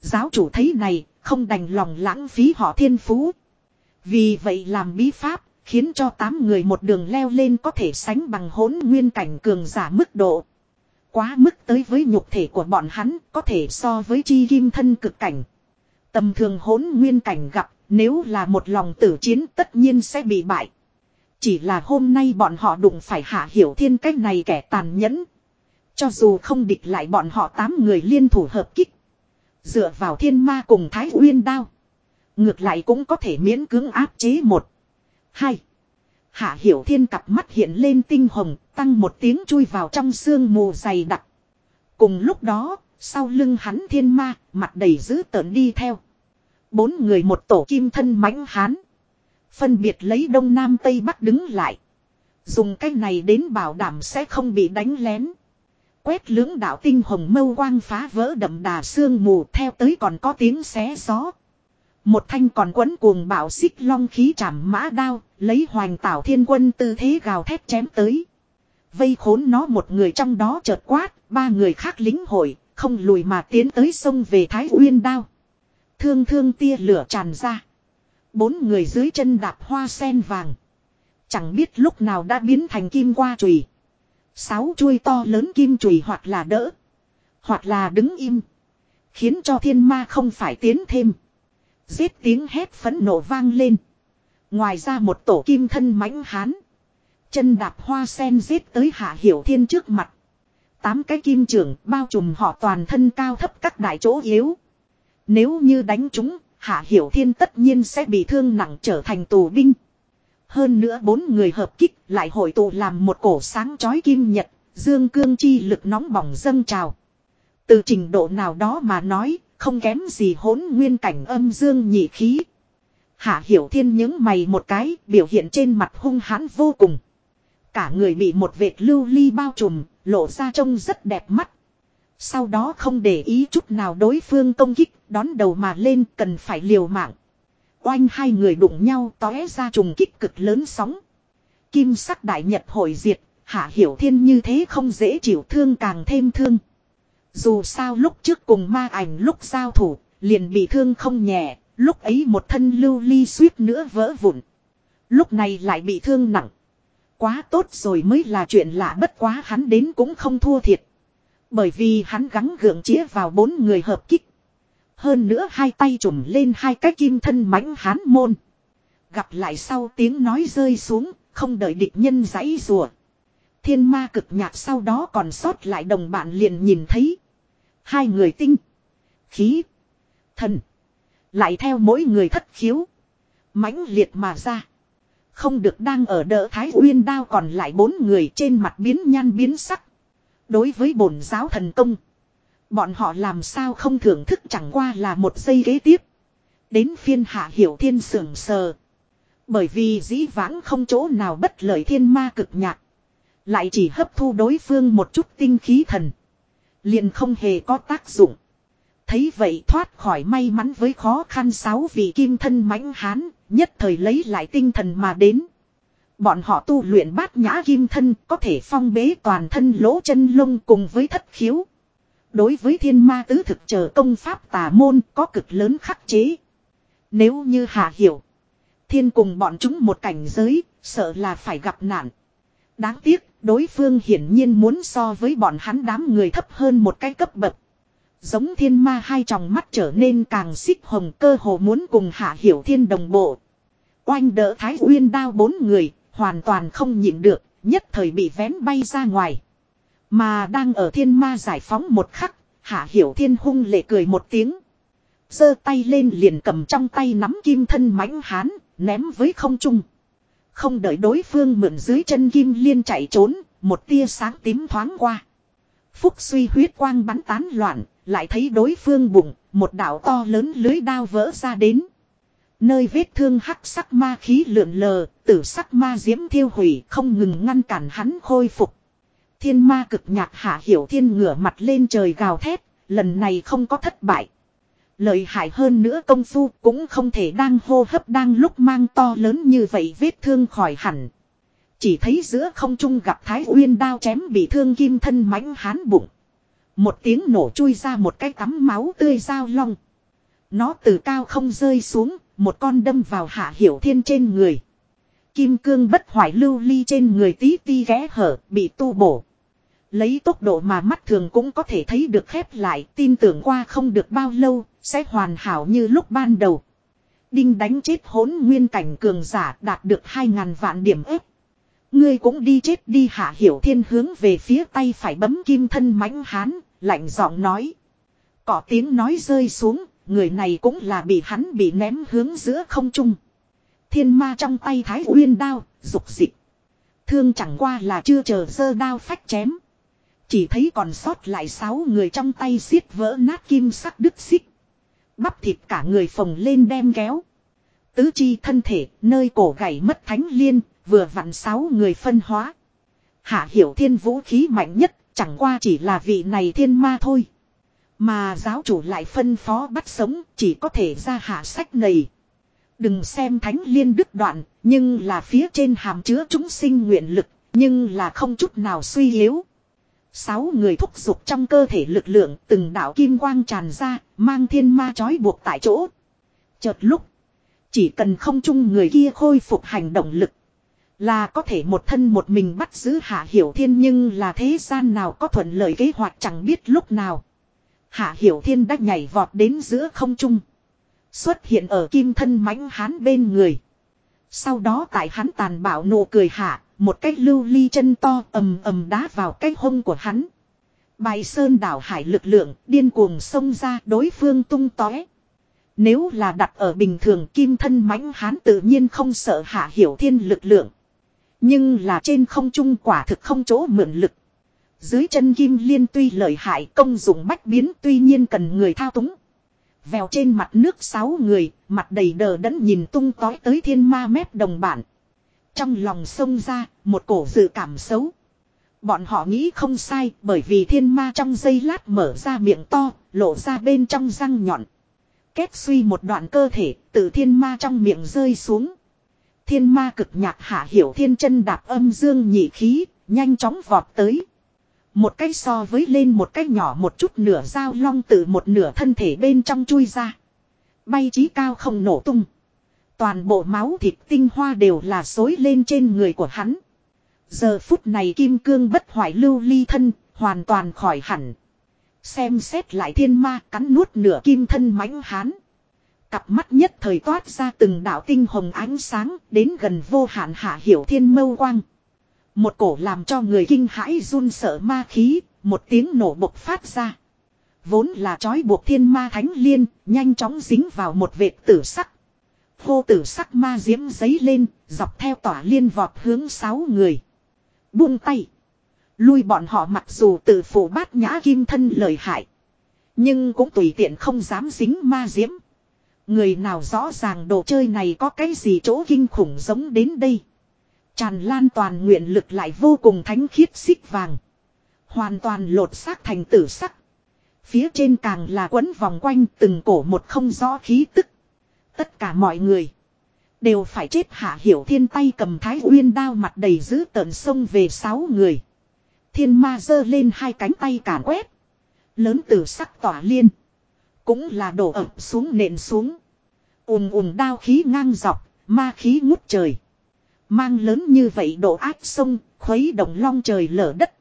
Giáo chủ thấy này, không đành lòng lãng phí họ thiên phú. Vì vậy làm bí pháp, khiến cho tám người một đường leo lên có thể sánh bằng hỗn nguyên cảnh cường giả mức độ. Quá mức tới với nhục thể của bọn hắn có thể so với chi kim thân cực cảnh. Tầm thường hỗn nguyên cảnh gặp nếu là một lòng tử chiến tất nhiên sẽ bị bại. Chỉ là hôm nay bọn họ đụng phải hạ hiểu thiên cách này kẻ tàn nhẫn. Cho dù không địch lại bọn họ tám người liên thủ hợp kích. Dựa vào thiên ma cùng thái uyên đao. Ngược lại cũng có thể miễn cưỡng áp chế một. Hai. Hạ hiểu thiên cặp mắt hiện lên tinh hồng, tăng một tiếng chui vào trong xương mù dày đặc. Cùng lúc đó, sau lưng hắn thiên ma, mặt đầy dữ tợn đi theo. Bốn người một tổ kim thân mãnh hán. Phân biệt lấy đông nam tây bắc đứng lại. Dùng cách này đến bảo đảm sẽ không bị đánh lén. Quét lưỡng đạo tinh hồng mâu quang phá vỡ đậm đà sương mù theo tới còn có tiếng xé gió. Một thanh còn quấn cuồng bảo xích long khí chạm mã đao, lấy hoành tảo thiên quân tư thế gào thét chém tới. Vây khốn nó một người trong đó chợt quát, ba người khác lính hội, không lùi mà tiến tới sông về Thái Uyên đao. Thương thương tia lửa tràn ra. Bốn người dưới chân đạp hoa sen vàng. Chẳng biết lúc nào đã biến thành kim qua chùy. Sáu chuôi to lớn kim chùy hoặc là đỡ. Hoặc là đứng im. Khiến cho thiên ma không phải tiến thêm. Giết tiếng hét phấn nộ vang lên. Ngoài ra một tổ kim thân mãnh hán. Chân đạp hoa sen giết tới hạ hiểu thiên trước mặt. Tám cái kim trưởng bao trùm họ toàn thân cao thấp các đại chỗ yếu. Nếu như đánh chúng, hạ hiểu thiên tất nhiên sẽ bị thương nặng trở thành tù binh. Hơn nữa bốn người hợp kích lại hội tụ làm một cổ sáng chói kim nhật, dương cương chi lực nóng bỏng dâng trào. Từ trình độ nào đó mà nói, không kém gì hỗn nguyên cảnh âm dương nhị khí. Hạ Hiểu Thiên những mày một cái, biểu hiện trên mặt hung hãn vô cùng. Cả người bị một vệt lưu ly bao trùm, lộ ra trông rất đẹp mắt. Sau đó không để ý chút nào đối phương công kích, đón đầu mà lên cần phải liều mạng. Oanh hai người đụng nhau tóe ra trùng kích cực lớn sóng. Kim sắc đại nhật hội diệt, hạ hiểu thiên như thế không dễ chịu thương càng thêm thương. Dù sao lúc trước cùng ma ảnh lúc giao thủ, liền bị thương không nhẹ, lúc ấy một thân lưu ly suýt nữa vỡ vụn. Lúc này lại bị thương nặng. Quá tốt rồi mới là chuyện lạ bất quá hắn đến cũng không thua thiệt. Bởi vì hắn gắng gượng chĩa vào bốn người hợp kích. Hơn nữa hai tay trùm lên hai cái kim thân mãnh hán môn. Gặp lại sau tiếng nói rơi xuống, không đợi địch nhân giãy rùa. Thiên ma cực nhạc sau đó còn sót lại đồng bạn liền nhìn thấy. Hai người tinh. Khí. Thần. Lại theo mỗi người thất khiếu. mãnh liệt mà ra. Không được đang ở đỡ Thái Uyên đao còn lại bốn người trên mặt biến nhan biến sắc. Đối với bổn giáo thần công. Bọn họ làm sao không thưởng thức chẳng qua là một giây kế tiếp. Đến phiên hạ hiểu thiên sưởng sờ. Bởi vì dĩ vãng không chỗ nào bất lợi thiên ma cực nhạc. Lại chỉ hấp thu đối phương một chút tinh khí thần. Liền không hề có tác dụng. Thấy vậy thoát khỏi may mắn với khó khăn sáu vị kim thân mãnh hán, nhất thời lấy lại tinh thần mà đến. Bọn họ tu luyện bát nhã kim thân có thể phong bế toàn thân lỗ chân lông cùng với thất khiếu. Đối với thiên ma tứ thực chờ công pháp tà môn có cực lớn khắc chế. Nếu như hạ hiểu. Thiên cùng bọn chúng một cảnh giới, sợ là phải gặp nạn. Đáng tiếc, đối phương hiển nhiên muốn so với bọn hắn đám người thấp hơn một cái cấp bậc. Giống thiên ma hai tròng mắt trở nên càng xích hồng cơ hồ muốn cùng hạ hiểu thiên đồng bộ. Oanh đỡ Thái Uyên đao bốn người, hoàn toàn không nhịn được, nhất thời bị vén bay ra ngoài. Mà đang ở thiên ma giải phóng một khắc, hạ hiểu thiên hung lệ cười một tiếng. giơ tay lên liền cầm trong tay nắm kim thân mãnh hán, ném với không trung. Không đợi đối phương mượn dưới chân kim liên chạy trốn, một tia sáng tím thoáng qua. Phúc suy huyết quang bắn tán loạn, lại thấy đối phương bụng, một đạo to lớn lưới đao vỡ ra đến. Nơi vết thương hắc sắc ma khí lượn lờ, tử sắc ma diễm thiêu hủy không ngừng ngăn cản hắn khôi phục. Thiên ma cực nhạc hạ hiểu thiên ngửa mặt lên trời gào thét, lần này không có thất bại. Lợi hại hơn nữa công phu cũng không thể đang hô hấp đang lúc mang to lớn như vậy vết thương khỏi hẳn. Chỉ thấy giữa không trung gặp Thái Uyên đao chém bị thương kim thân mãnh hán bụng. Một tiếng nổ chui ra một cái tắm máu tươi dao long. Nó từ cao không rơi xuống, một con đâm vào hạ hiểu thiên trên người. Kim cương bất hoại lưu ly trên người tí ti ghé hở, bị tu bổ. Lấy tốc độ mà mắt thường cũng có thể thấy được khép lại, tin tưởng qua không được bao lâu, sẽ hoàn hảo như lúc ban đầu. Đinh đánh chết hỗn nguyên cảnh cường giả đạt được 2.000 vạn điểm ếp. Ngươi cũng đi chết đi hạ hiểu thiên hướng về phía tay phải bấm kim thân mãnh hán, lạnh giọng nói. Cỏ tiếng nói rơi xuống, người này cũng là bị hắn bị ném hướng giữa không trung. Thiên ma trong tay thái uyên đao, rục dịch. Thương chẳng qua là chưa chờ sơ đao phách chém. Chỉ thấy còn sót lại sáu người trong tay xiết vỡ nát kim sắc đứt xích. Bắp thịt cả người phồng lên đem kéo. Tứ chi thân thể, nơi cổ gãy mất thánh liên, vừa vặn sáu người phân hóa. Hạ hiểu thiên vũ khí mạnh nhất, chẳng qua chỉ là vị này thiên ma thôi. Mà giáo chủ lại phân phó bắt sống, chỉ có thể ra hạ sách này. Đừng xem thánh liên đứt đoạn, nhưng là phía trên hàm chứa chúng sinh nguyện lực, nhưng là không chút nào suy yếu. Sáu người thúc giục trong cơ thể lực lượng từng đạo kim quang tràn ra, mang thiên ma trói buộc tại chỗ. Chợt lúc, chỉ cần không chung người kia khôi phục hành động lực. Là có thể một thân một mình bắt giữ Hạ Hiểu Thiên nhưng là thế gian nào có thuận lợi kế hoạch chẳng biết lúc nào. Hạ Hiểu Thiên đã nhảy vọt đến giữa không trung. Xuất hiện ở kim thân mãnh hán bên người. Sau đó tại hắn tàn bạo nụ cười hạ, một cái lưu ly chân to ầm ầm đá vào cái hông của hắn. Bài sơn đảo hải lực lượng điên cuồng xông ra đối phương tung tóe. Nếu là đặt ở bình thường kim thân mãnh hán tự nhiên không sợ hạ hiểu thiên lực lượng. Nhưng là trên không trung quả thực không chỗ mượn lực. Dưới chân kim liên tuy lợi hại công dụng bách biến tuy nhiên cần người thao túng. Vèo trên mặt nước sáu người, mặt đầy đờ đẫn nhìn tung tói tới thiên ma mép đồng bản. Trong lòng sông ra, một cổ dự cảm xấu. Bọn họ nghĩ không sai bởi vì thiên ma trong giây lát mở ra miệng to, lộ ra bên trong răng nhọn. Kết suy một đoạn cơ thể, từ thiên ma trong miệng rơi xuống. Thiên ma cực nhạc hạ hiểu thiên chân đạp âm dương nhị khí, nhanh chóng vọt tới. Một cái so với lên một cái nhỏ một chút nửa dao long từ một nửa thân thể bên trong chui ra. Bay trí cao không nổ tung. Toàn bộ máu thịt tinh hoa đều là xối lên trên người của hắn. Giờ phút này kim cương bất hoại lưu ly thân, hoàn toàn khỏi hẳn. Xem xét lại thiên ma cắn nuốt nửa kim thân mãnh hán. Cặp mắt nhất thời toát ra từng đạo tinh hồng ánh sáng đến gần vô hạn hạ hiểu thiên mâu quang. Một cổ làm cho người kinh hãi run sợ ma khí, một tiếng nổ bộc phát ra. Vốn là trói buộc thiên ma thánh liên, nhanh chóng dính vào một vệt tử sắc. Hô tử sắc ma diễm giấy lên, dọc theo tỏa liên vọt hướng sáu người. Buông tay. Lui bọn họ mặc dù tự phủ bát nhã kim thân lời hại. Nhưng cũng tùy tiện không dám dính ma diễm. Người nào rõ ràng đồ chơi này có cái gì chỗ kinh khủng giống đến đây. Tràn lan toàn nguyện lực lại vô cùng thánh khiết xích vàng. Hoàn toàn lột xác thành tử sắc. Phía trên càng là quấn vòng quanh từng cổ một không rõ khí tức. Tất cả mọi người. Đều phải chết hạ hiểu thiên tay cầm thái uyên đao mặt đầy giữ tợn sông về sáu người. Thiên ma giơ lên hai cánh tay cản quét. Lớn tử sắc tỏa liên. Cũng là đổ ập xuống nện xuống. ùm ùm đao khí ngang dọc, ma khí ngút trời. Mang lớn như vậy độ áp sông, khuấy động long trời lở đất.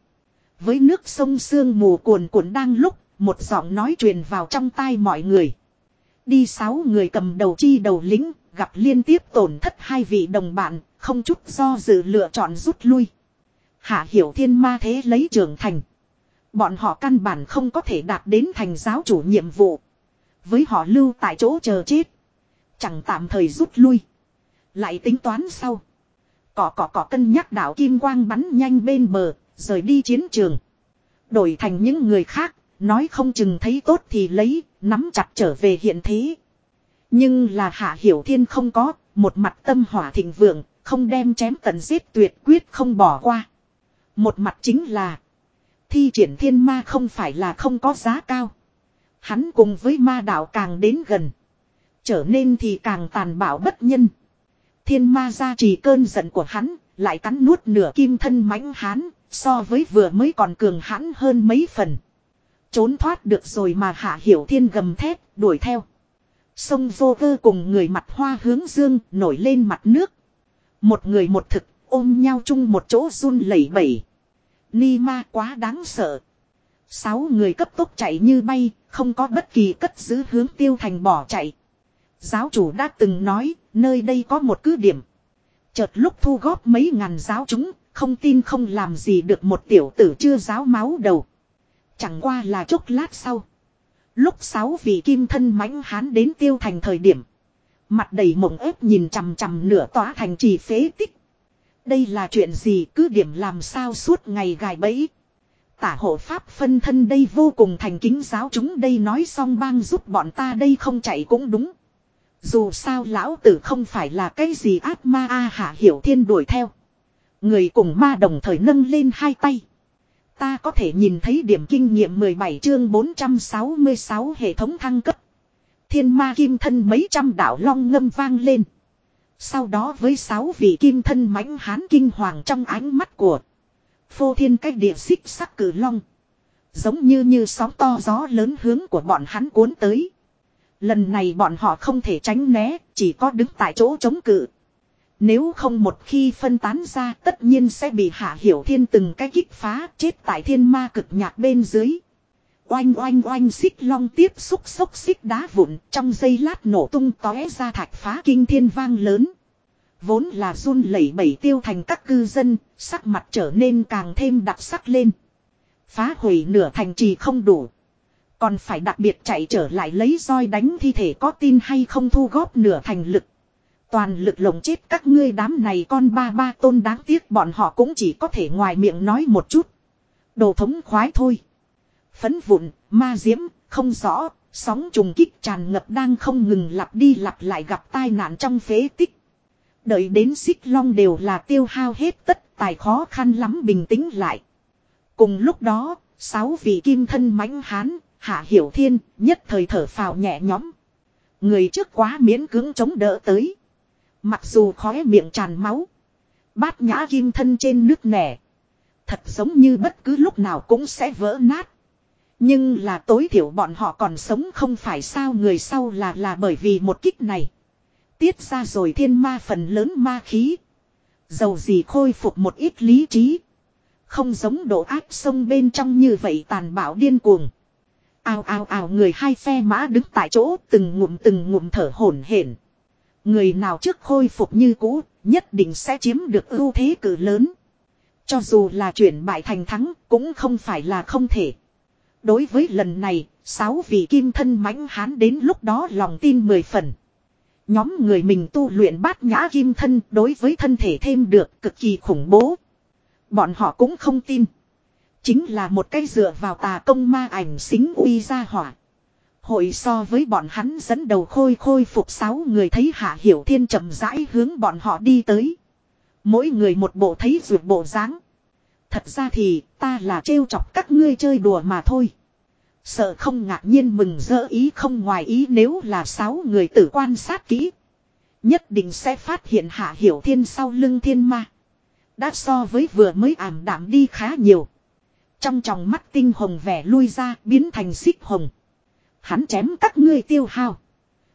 Với nước sông sương mù cuồn cuộn đang lúc, một giọng nói truyền vào trong tai mọi người. Đi sáu người cầm đầu chi đầu lính, gặp liên tiếp tổn thất hai vị đồng bạn, không chút do dự lựa chọn rút lui. Hạ hiểu thiên ma thế lấy trưởng thành. Bọn họ căn bản không có thể đạt đến thành giáo chủ nhiệm vụ. Với họ lưu tại chỗ chờ chết. Chẳng tạm thời rút lui. Lại tính toán sau. Cỏ cỏ cỏ cân nhắc đảo kim quang bắn nhanh bên bờ, rời đi chiến trường. Đổi thành những người khác, nói không chừng thấy tốt thì lấy, nắm chặt trở về hiện thế. Nhưng là hạ hiểu thiên không có, một mặt tâm hỏa thịnh vượng, không đem chém tận giết tuyệt quyết không bỏ qua. Một mặt chính là, thi triển thiên ma không phải là không có giá cao. Hắn cùng với ma đạo càng đến gần. Trở nên thì càng tàn bạo bất nhân. Thiên ma ra trì cơn giận của hắn, lại cắn nuốt nửa kim thân mãnh hán, so với vừa mới còn cường hãn hơn mấy phần. Trốn thoát được rồi mà hạ hiểu thiên gầm thét, đuổi theo. Sông vô cơ cùng người mặt hoa hướng dương nổi lên mặt nước. Một người một thực ôm nhau chung một chỗ run lẩy bẩy. Ni ma quá đáng sợ. Sáu người cấp tốc chạy như bay, không có bất kỳ cất giữ hướng tiêu thành bỏ chạy. Giáo chủ đã từng nói, nơi đây có một cứ điểm. Chợt lúc thu góp mấy ngàn giáo chúng, không tin không làm gì được một tiểu tử chưa giáo máu đầu. Chẳng qua là chốc lát sau. Lúc sáu vị kim thân mãnh hán đến tiêu thành thời điểm. Mặt đầy mộng ép nhìn chằm chằm nửa tỏa thành trì phế tích. Đây là chuyện gì, cứ điểm làm sao suốt ngày gài bẫy. Tả hộ pháp phân thân đây vô cùng thành kính giáo chúng đây nói xong bang giúp bọn ta đây không chạy cũng đúng. Dù sao lão tử không phải là cái gì ác ma a à, hạ hiểu thiên đuổi theo. Người cùng ma đồng thời nâng lên hai tay. Ta có thể nhìn thấy điểm kinh nghiệm 17 chương 466 hệ thống thăng cấp. Thiên ma kim thân mấy trăm đạo long ngâm vang lên. Sau đó với sáu vị kim thân mãnh hán kinh hoàng trong ánh mắt của. Phô thiên cách địa xích sắc cử long. Giống như như sóng to gió lớn hướng của bọn hắn cuốn tới. Lần này bọn họ không thể tránh né, chỉ có đứng tại chỗ chống cự. Nếu không một khi phân tán ra tất nhiên sẽ bị hạ hiểu thiên từng cái kích phá chết tại thiên ma cực nhạc bên dưới. Oanh oanh oanh xích long tiếp xúc xốc xích đá vụn trong giây lát nổ tung tóe ra thạch phá kinh thiên vang lớn. Vốn là run lẩy bẩy tiêu thành các cư dân, sắc mặt trở nên càng thêm đặc sắc lên. Phá hủy nửa thành trì không đủ. Còn phải đặc biệt chạy trở lại lấy roi đánh thi thể có tin hay không thu góp nửa thành lực. Toàn lực lồng chết các ngươi đám này con ba ba tôn đáng tiếc bọn họ cũng chỉ có thể ngoài miệng nói một chút. Đồ thống khoái thôi. Phấn vụn, ma diễm, không rõ, sóng trùng kích tràn ngập đang không ngừng lặp đi lặp lại gặp tai nạn trong phế tích. Đợi đến xích long đều là tiêu hao hết tất tài khó khăn lắm bình tĩnh lại. Cùng lúc đó, sáu vị kim thân mãnh hán, hạ hiểu thiên, nhất thời thở phào nhẹ nhõm. Người trước quá miễn cưỡng chống đỡ tới. Mặc dù khóe miệng tràn máu. Bát nhã kim thân trên nước nẻ. Thật giống như bất cứ lúc nào cũng sẽ vỡ nát. Nhưng là tối thiểu bọn họ còn sống không phải sao người sau là là bởi vì một kích này. Tiết ra rồi thiên ma phần lớn ma khí. Dầu gì khôi phục một ít lý trí. Không giống độ áp sông bên trong như vậy tàn bạo điên cuồng. ao ao ao người hai phe mã đứng tại chỗ, từng ngụm từng ngụm thở hổn hển. Người nào trước khôi phục như cũ, nhất định sẽ chiếm được ưu thế cử lớn. Cho dù là chuyển bại thành thắng, cũng không phải là không thể. Đối với lần này, sáu vị kim thân mãnh hán đến lúc đó lòng tin mười phần. Nhóm người mình tu luyện bát nhã kim thân đối với thân thể thêm được cực kỳ khủng bố. Bọn họ cũng không tin. Chính là một cái dựa vào tà công ma ảnh xính uy ra hỏa. Hội so với bọn hắn dẫn đầu khôi khôi phục sáu người thấy hạ hiểu thiên chậm rãi hướng bọn họ đi tới. Mỗi người một bộ thấy ruột bộ dáng. Thật ra thì, ta là trêu chọc các ngươi chơi đùa mà thôi. Sợ không ngạc nhiên mừng rỡ ý không ngoài ý nếu là sáu người tử quan sát kỹ. Nhất định sẽ phát hiện hạ hiểu thiên sau lưng thiên ma. Đã so với vừa mới ảm đạm đi khá nhiều. Trong tròng mắt tinh hồng vẻ lui ra biến thành xích hồng. Hắn chém các ngươi tiêu hao.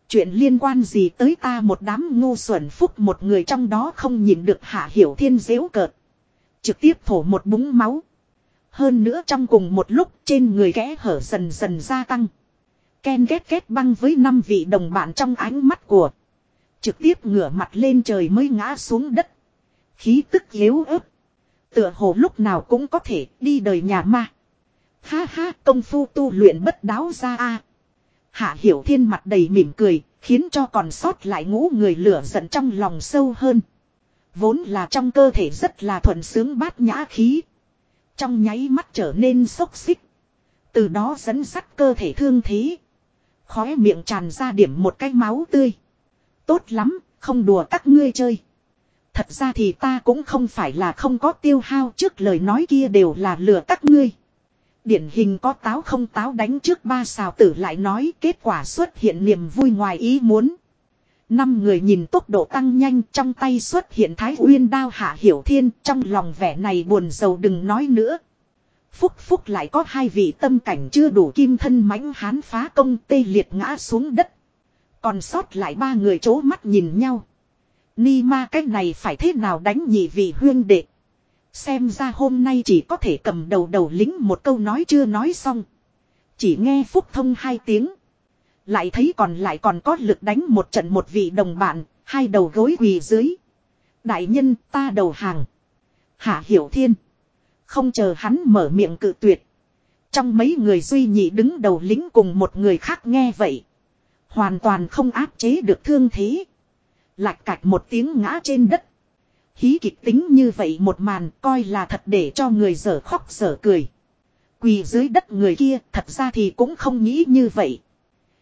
Chuyện liên quan gì tới ta một đám ngu xuẩn phúc một người trong đó không nhìn được hạ hiểu thiên dễu cợt. Trực tiếp thổ một búng máu. Hơn nữa trong cùng một lúc trên người kẽ hở dần dần gia tăng. Ken ghét ghét băng với năm vị đồng bạn trong ánh mắt của. Trực tiếp ngửa mặt lên trời mới ngã xuống đất. Khí tức yếu ớt. Tựa hồ lúc nào cũng có thể đi đời nhà ma. Ha ha, công phu tu luyện bất đáo ra a Hạ hiểu thiên mặt đầy mỉm cười, khiến cho còn sót lại ngũ người lửa giận trong lòng sâu hơn. Vốn là trong cơ thể rất là thuần sướng bát nhã khí. Trong nháy mắt trở nên sốc xích. Từ đó dẫn sắt cơ thể thương thế. Khóe miệng tràn ra điểm một cái máu tươi. Tốt lắm, không đùa các ngươi chơi. Thật ra thì ta cũng không phải là không có tiêu hao trước lời nói kia đều là lừa các ngươi. Điển hình có táo không táo đánh trước ba xào tử lại nói kết quả xuất hiện niềm vui ngoài ý muốn. Năm người nhìn tốc độ tăng nhanh trong tay xuất hiện thái uyên đao hạ hiểu thiên trong lòng vẻ này buồn giàu đừng nói nữa. Phúc phúc lại có hai vị tâm cảnh chưa đủ kim thân mãnh hán phá công tê liệt ngã xuống đất. Còn sót lại ba người chố mắt nhìn nhau. Ni ma cái này phải thế nào đánh nhị vị huyên đệ. Xem ra hôm nay chỉ có thể cầm đầu đầu lính một câu nói chưa nói xong. Chỉ nghe phúc thông hai tiếng. Lại thấy còn lại còn có lực đánh một trận một vị đồng bạn, hai đầu gối quỳ dưới. Đại nhân ta đầu hàng. Hạ Hiểu Thiên. Không chờ hắn mở miệng cự tuyệt. Trong mấy người duy nhị đứng đầu lính cùng một người khác nghe vậy. Hoàn toàn không áp chế được thương thế. Lạch cạch một tiếng ngã trên đất. Hí kịch tính như vậy một màn coi là thật để cho người dở khóc dở cười. Quỳ dưới đất người kia thật ra thì cũng không nghĩ như vậy.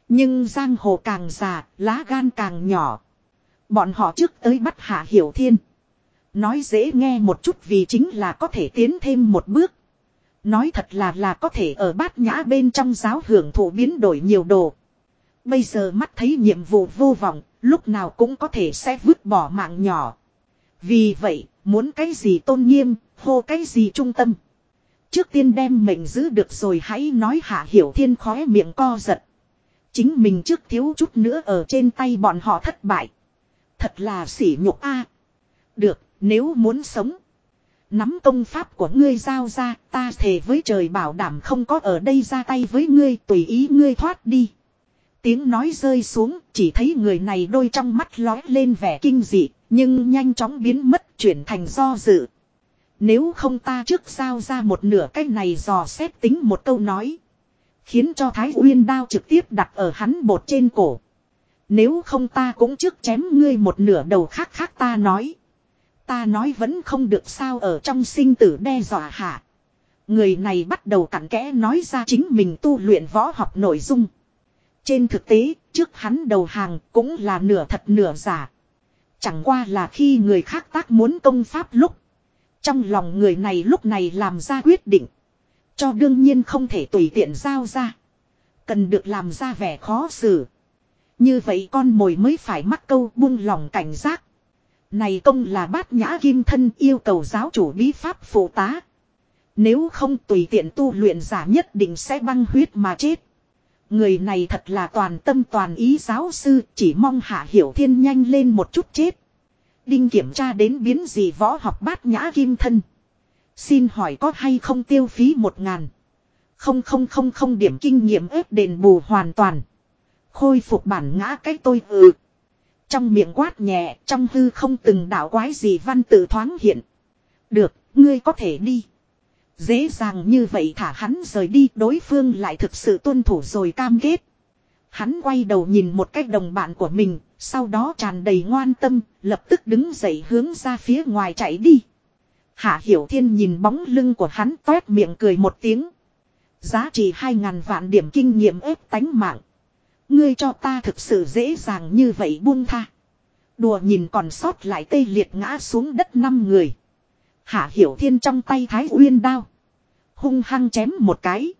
Nhưng giang hồ càng già, lá gan càng nhỏ. Bọn họ trước tới bắt Hạ Hiểu Thiên. Nói dễ nghe một chút vì chính là có thể tiến thêm một bước. Nói thật là là có thể ở bát nhã bên trong giáo hưởng thụ biến đổi nhiều đồ. Bây giờ mắt thấy nhiệm vụ vô vọng, lúc nào cũng có thể sẽ vứt bỏ mạng nhỏ. Vì vậy, muốn cái gì tôn nghiêm, hô cái gì trung tâm. Trước tiên đem mình giữ được rồi hãy nói hạ hiểu thiên khóe miệng co giật. Chính mình trước thiếu chút nữa ở trên tay bọn họ thất bại. Thật là sỉ nhục a. được, nếu muốn sống. Nắm công pháp của ngươi giao ra, ta thề với trời bảo đảm không có ở đây ra tay với ngươi, tùy ý ngươi thoát đi. Tiếng nói rơi xuống, chỉ thấy người này đôi trong mắt lói lên vẻ kinh dị, nhưng nhanh chóng biến mất chuyển thành do dự. Nếu không ta trước giao ra một nửa cái này dò xét tính một câu nói. Khiến cho Thái Uyên đao trực tiếp đặt ở hắn bột trên cổ. Nếu không ta cũng trước chém ngươi một nửa đầu khác khác ta nói. Ta nói vẫn không được sao ở trong sinh tử đe dọa hạ. Người này bắt đầu cặn kẽ nói ra chính mình tu luyện võ học nội dung. Trên thực tế, trước hắn đầu hàng cũng là nửa thật nửa giả. Chẳng qua là khi người khác tác muốn công pháp lúc. Trong lòng người này lúc này làm ra quyết định. Cho đương nhiên không thể tùy tiện giao ra. Cần được làm ra vẻ khó xử. Như vậy con mồi mới phải mắc câu buông lòng cảnh giác. Này công là bát nhã kim thân yêu cầu giáo chủ bí pháp phụ tá. Nếu không tùy tiện tu luyện giả nhất định sẽ băng huyết mà chết. Người này thật là toàn tâm toàn ý giáo sư chỉ mong hạ hiểu thiên nhanh lên một chút chết. Đinh kiểm tra đến biến gì võ học bát nhã kim thân. Xin hỏi có hay không tiêu phí một ngàn. Không không không không điểm kinh nghiệm ép đền bù hoàn toàn. Khôi phục bản ngã cái tôi ừ. Trong miệng quát nhẹ, trong hư không từng đạo quái gì văn tự thoáng hiện. Được, ngươi có thể đi. Dễ dàng như vậy thả hắn rời đi đối phương lại thực sự tuân thủ rồi cam kết. Hắn quay đầu nhìn một cách đồng bạn của mình, sau đó tràn đầy ngoan tâm, lập tức đứng dậy hướng ra phía ngoài chạy đi. Hạ Hiểu Thiên nhìn bóng lưng của hắn toét miệng cười một tiếng. Giá trị hai ngàn vạn điểm kinh nghiệm ép tánh mạng. Ngươi cho ta thực sự dễ dàng như vậy buông tha. Đùa nhìn còn sót lại tê liệt ngã xuống đất năm người. Hạ Hiểu Thiên trong tay Thái Uyên đao. Hung hăng chém một cái.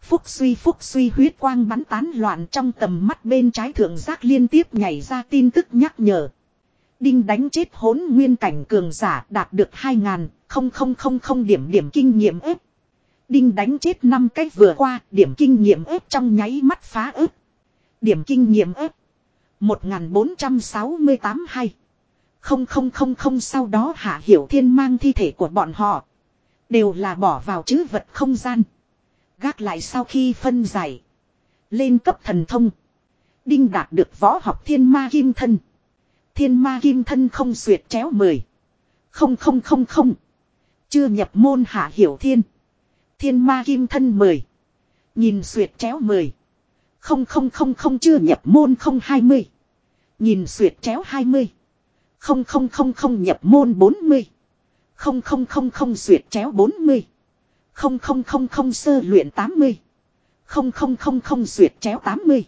Phúc suy phúc suy, huyết quang bắn tán loạn trong tầm mắt bên trái thượng giác liên tiếp nhảy ra tin tức nhắc nhở. Đinh đánh chết hốn nguyên cảnh cường giả đạt được 2.000 điểm điểm kinh nghiệm ếp. Đinh đánh chết 5 cách vừa qua, điểm kinh nghiệm ếp trong nháy mắt phá ếp. Điểm kinh nghiệm ếp. 1468 hay. Không không không không sau đó hạ hiểu thiên mang thi thể của bọn họ. Đều là bỏ vào chữ vật không gian. Gác lại sau khi phân giải. Lên cấp thần thông. Đinh đạt được võ học thiên ma kim thân. Thiên ma kim thân không xuyệt chéo mười. Không không không không. Chưa nhập môn hạ hiểu thiên. Thiên ma kim thân mười. Nhìn xuyệt chéo mười. Không không không không chưa nhập môn không hai mươi. Nhìn xuyệt chéo hai mươi. Không không không không nhập môn bốn mươi. Không không không không duyệt chéo bốn mươi. Không không không không sơ luyện tám mươi. Không không không không duyệt chéo tám mươi.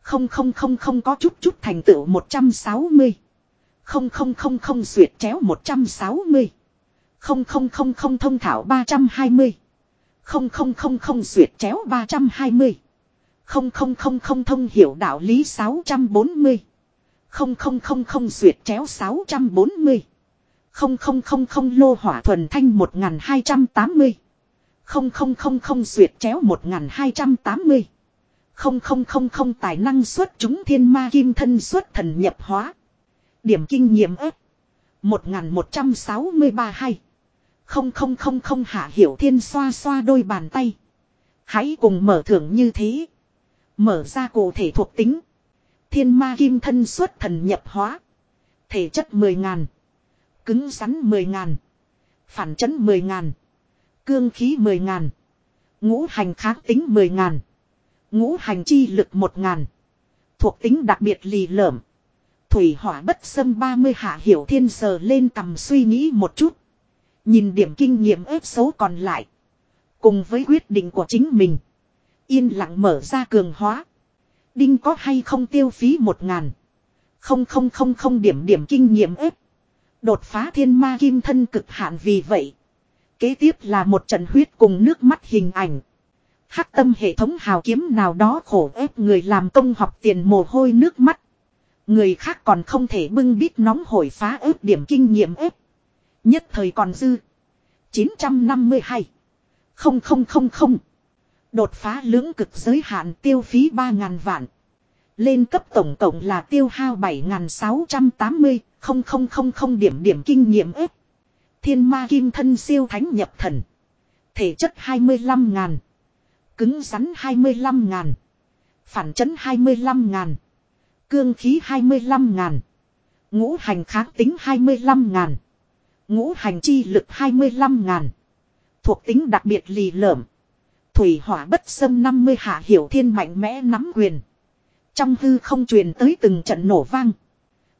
Không không không không có chút chút thành tựu một trăm sáu mươi. Không không không không duyệt chéo một trăm sáu mươi. Không không không không thông thảo ba trăm hai mươi. Không không không không duyệt chéo ba trăm hai mươi. Không không không không thông hiểu đạo lý sáu trăm bốn mươi. Không không không không xuyệt chéo sáu trăm bốn mươi. Không không không không lô hỏa thuần thanh một hai trăm tám mươi. Không không không không xuyệt chéo một hai trăm tám mươi. Không không không không tài năng xuất chúng thiên ma kim thân xuất thần nhập hóa. Điểm kinh nghiệm ếp. Một một trăm sáu mươi ba hay. Không không không không hạ hiểu thiên xoa xoa đôi bàn tay. Hãy cùng mở thưởng như thế. Mở ra cụ thể thuộc tính. Thiên ma kim thân xuất thần nhập hóa. Thể chất mười ngàn. Cứng rắn mười ngàn. Phản chấn mười ngàn. Cương khí mười ngàn. Ngũ hành kháng tính mười ngàn. Ngũ hành chi lực một ngàn. Thuộc tính đặc biệt lì lợm. Thủy hỏa bất xâm 30 hạ hiểu thiên sờ lên cầm suy nghĩ một chút. Nhìn điểm kinh nghiệm ép xấu còn lại. Cùng với quyết định của chính mình. Yên lặng mở ra cường hóa. Đinh có hay không tiêu phí một ngàn. Không không không không, điểm điểm kinh nghiệm ếp. Đột phá thiên ma kim thân cực hạn vì vậy. Kế tiếp là một trận huyết cùng nước mắt hình ảnh. Hắc tâm hệ thống hào kiếm nào đó khổ ép người làm công học tiền mồ hôi nước mắt. Người khác còn không thể bưng bít nóng hổi phá ép điểm kinh nghiệm ếp. Nhất thời còn dư. 952. Không không không không. Đột phá lưỡng cực giới hạn tiêu phí 3.000 vạn. Lên cấp tổng cộng là tiêu hao 7.680, không không không không điểm điểm kinh nghiệm ếp. Thiên ma kim thân siêu thánh nhập thần. Thể chất 25.000. Cứng rắn 25.000. Phản chấn 25.000. Cương khí 25.000. Ngũ hành kháng tính 25.000. Ngũ hành chi lực 25.000. Thuộc tính đặc biệt lì lợm. Thủy hỏa bất xâm 50 hạ hiểu thiên mạnh mẽ nắm quyền. Trong hư không truyền tới từng trận nổ vang.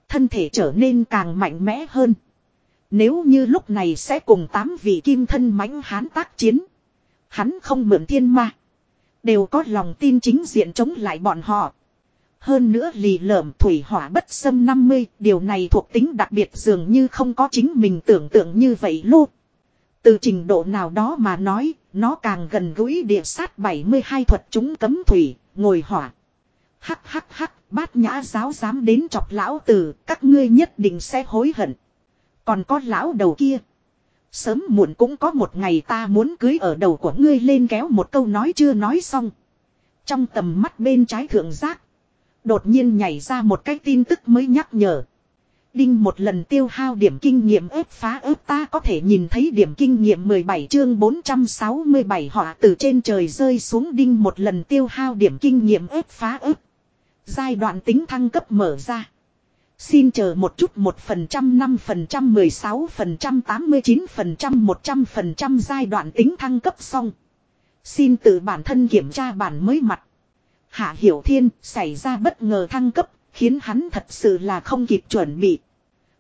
Thân thể trở nên càng mạnh mẽ hơn. Nếu như lúc này sẽ cùng tám vị kim thân mãnh hán tác chiến. Hắn không mượn thiên ma. Đều có lòng tin chính diện chống lại bọn họ. Hơn nữa lì lợm thủy hỏa bất xâm 50, điều này thuộc tính đặc biệt dường như không có chính mình tưởng tượng như vậy luôn. Từ trình độ nào đó mà nói, nó càng gần gũi địa sát 72 thuật chúng cấm thủy, ngồi hỏa. Hắc hắc hắc, bát nhã giáo dám đến chọc lão tử, các ngươi nhất định sẽ hối hận. Còn có lão đầu kia. Sớm muộn cũng có một ngày ta muốn cưới ở đầu của ngươi lên kéo một câu nói chưa nói xong. Trong tầm mắt bên trái thượng giác. Đột nhiên nhảy ra một cái tin tức mới nhắc nhở. Đinh một lần tiêu hao điểm kinh nghiệm ép phá ép ta có thể nhìn thấy điểm kinh nghiệm 17 chương 467 họa từ trên trời rơi xuống đinh một lần tiêu hao điểm kinh nghiệm ép phá ép. Giai đoạn tính thăng cấp mở ra. Xin chờ một chút một phần trăm năm phần trăm mười sáu phần trăm tám mươi chín phần trăm một trăm phần trăm giai đoạn tính thăng cấp xong. Xin tự bản thân kiểm tra bản mới mặt. Hạ Hiểu Thiên xảy ra bất ngờ thăng cấp, khiến hắn thật sự là không kịp chuẩn bị.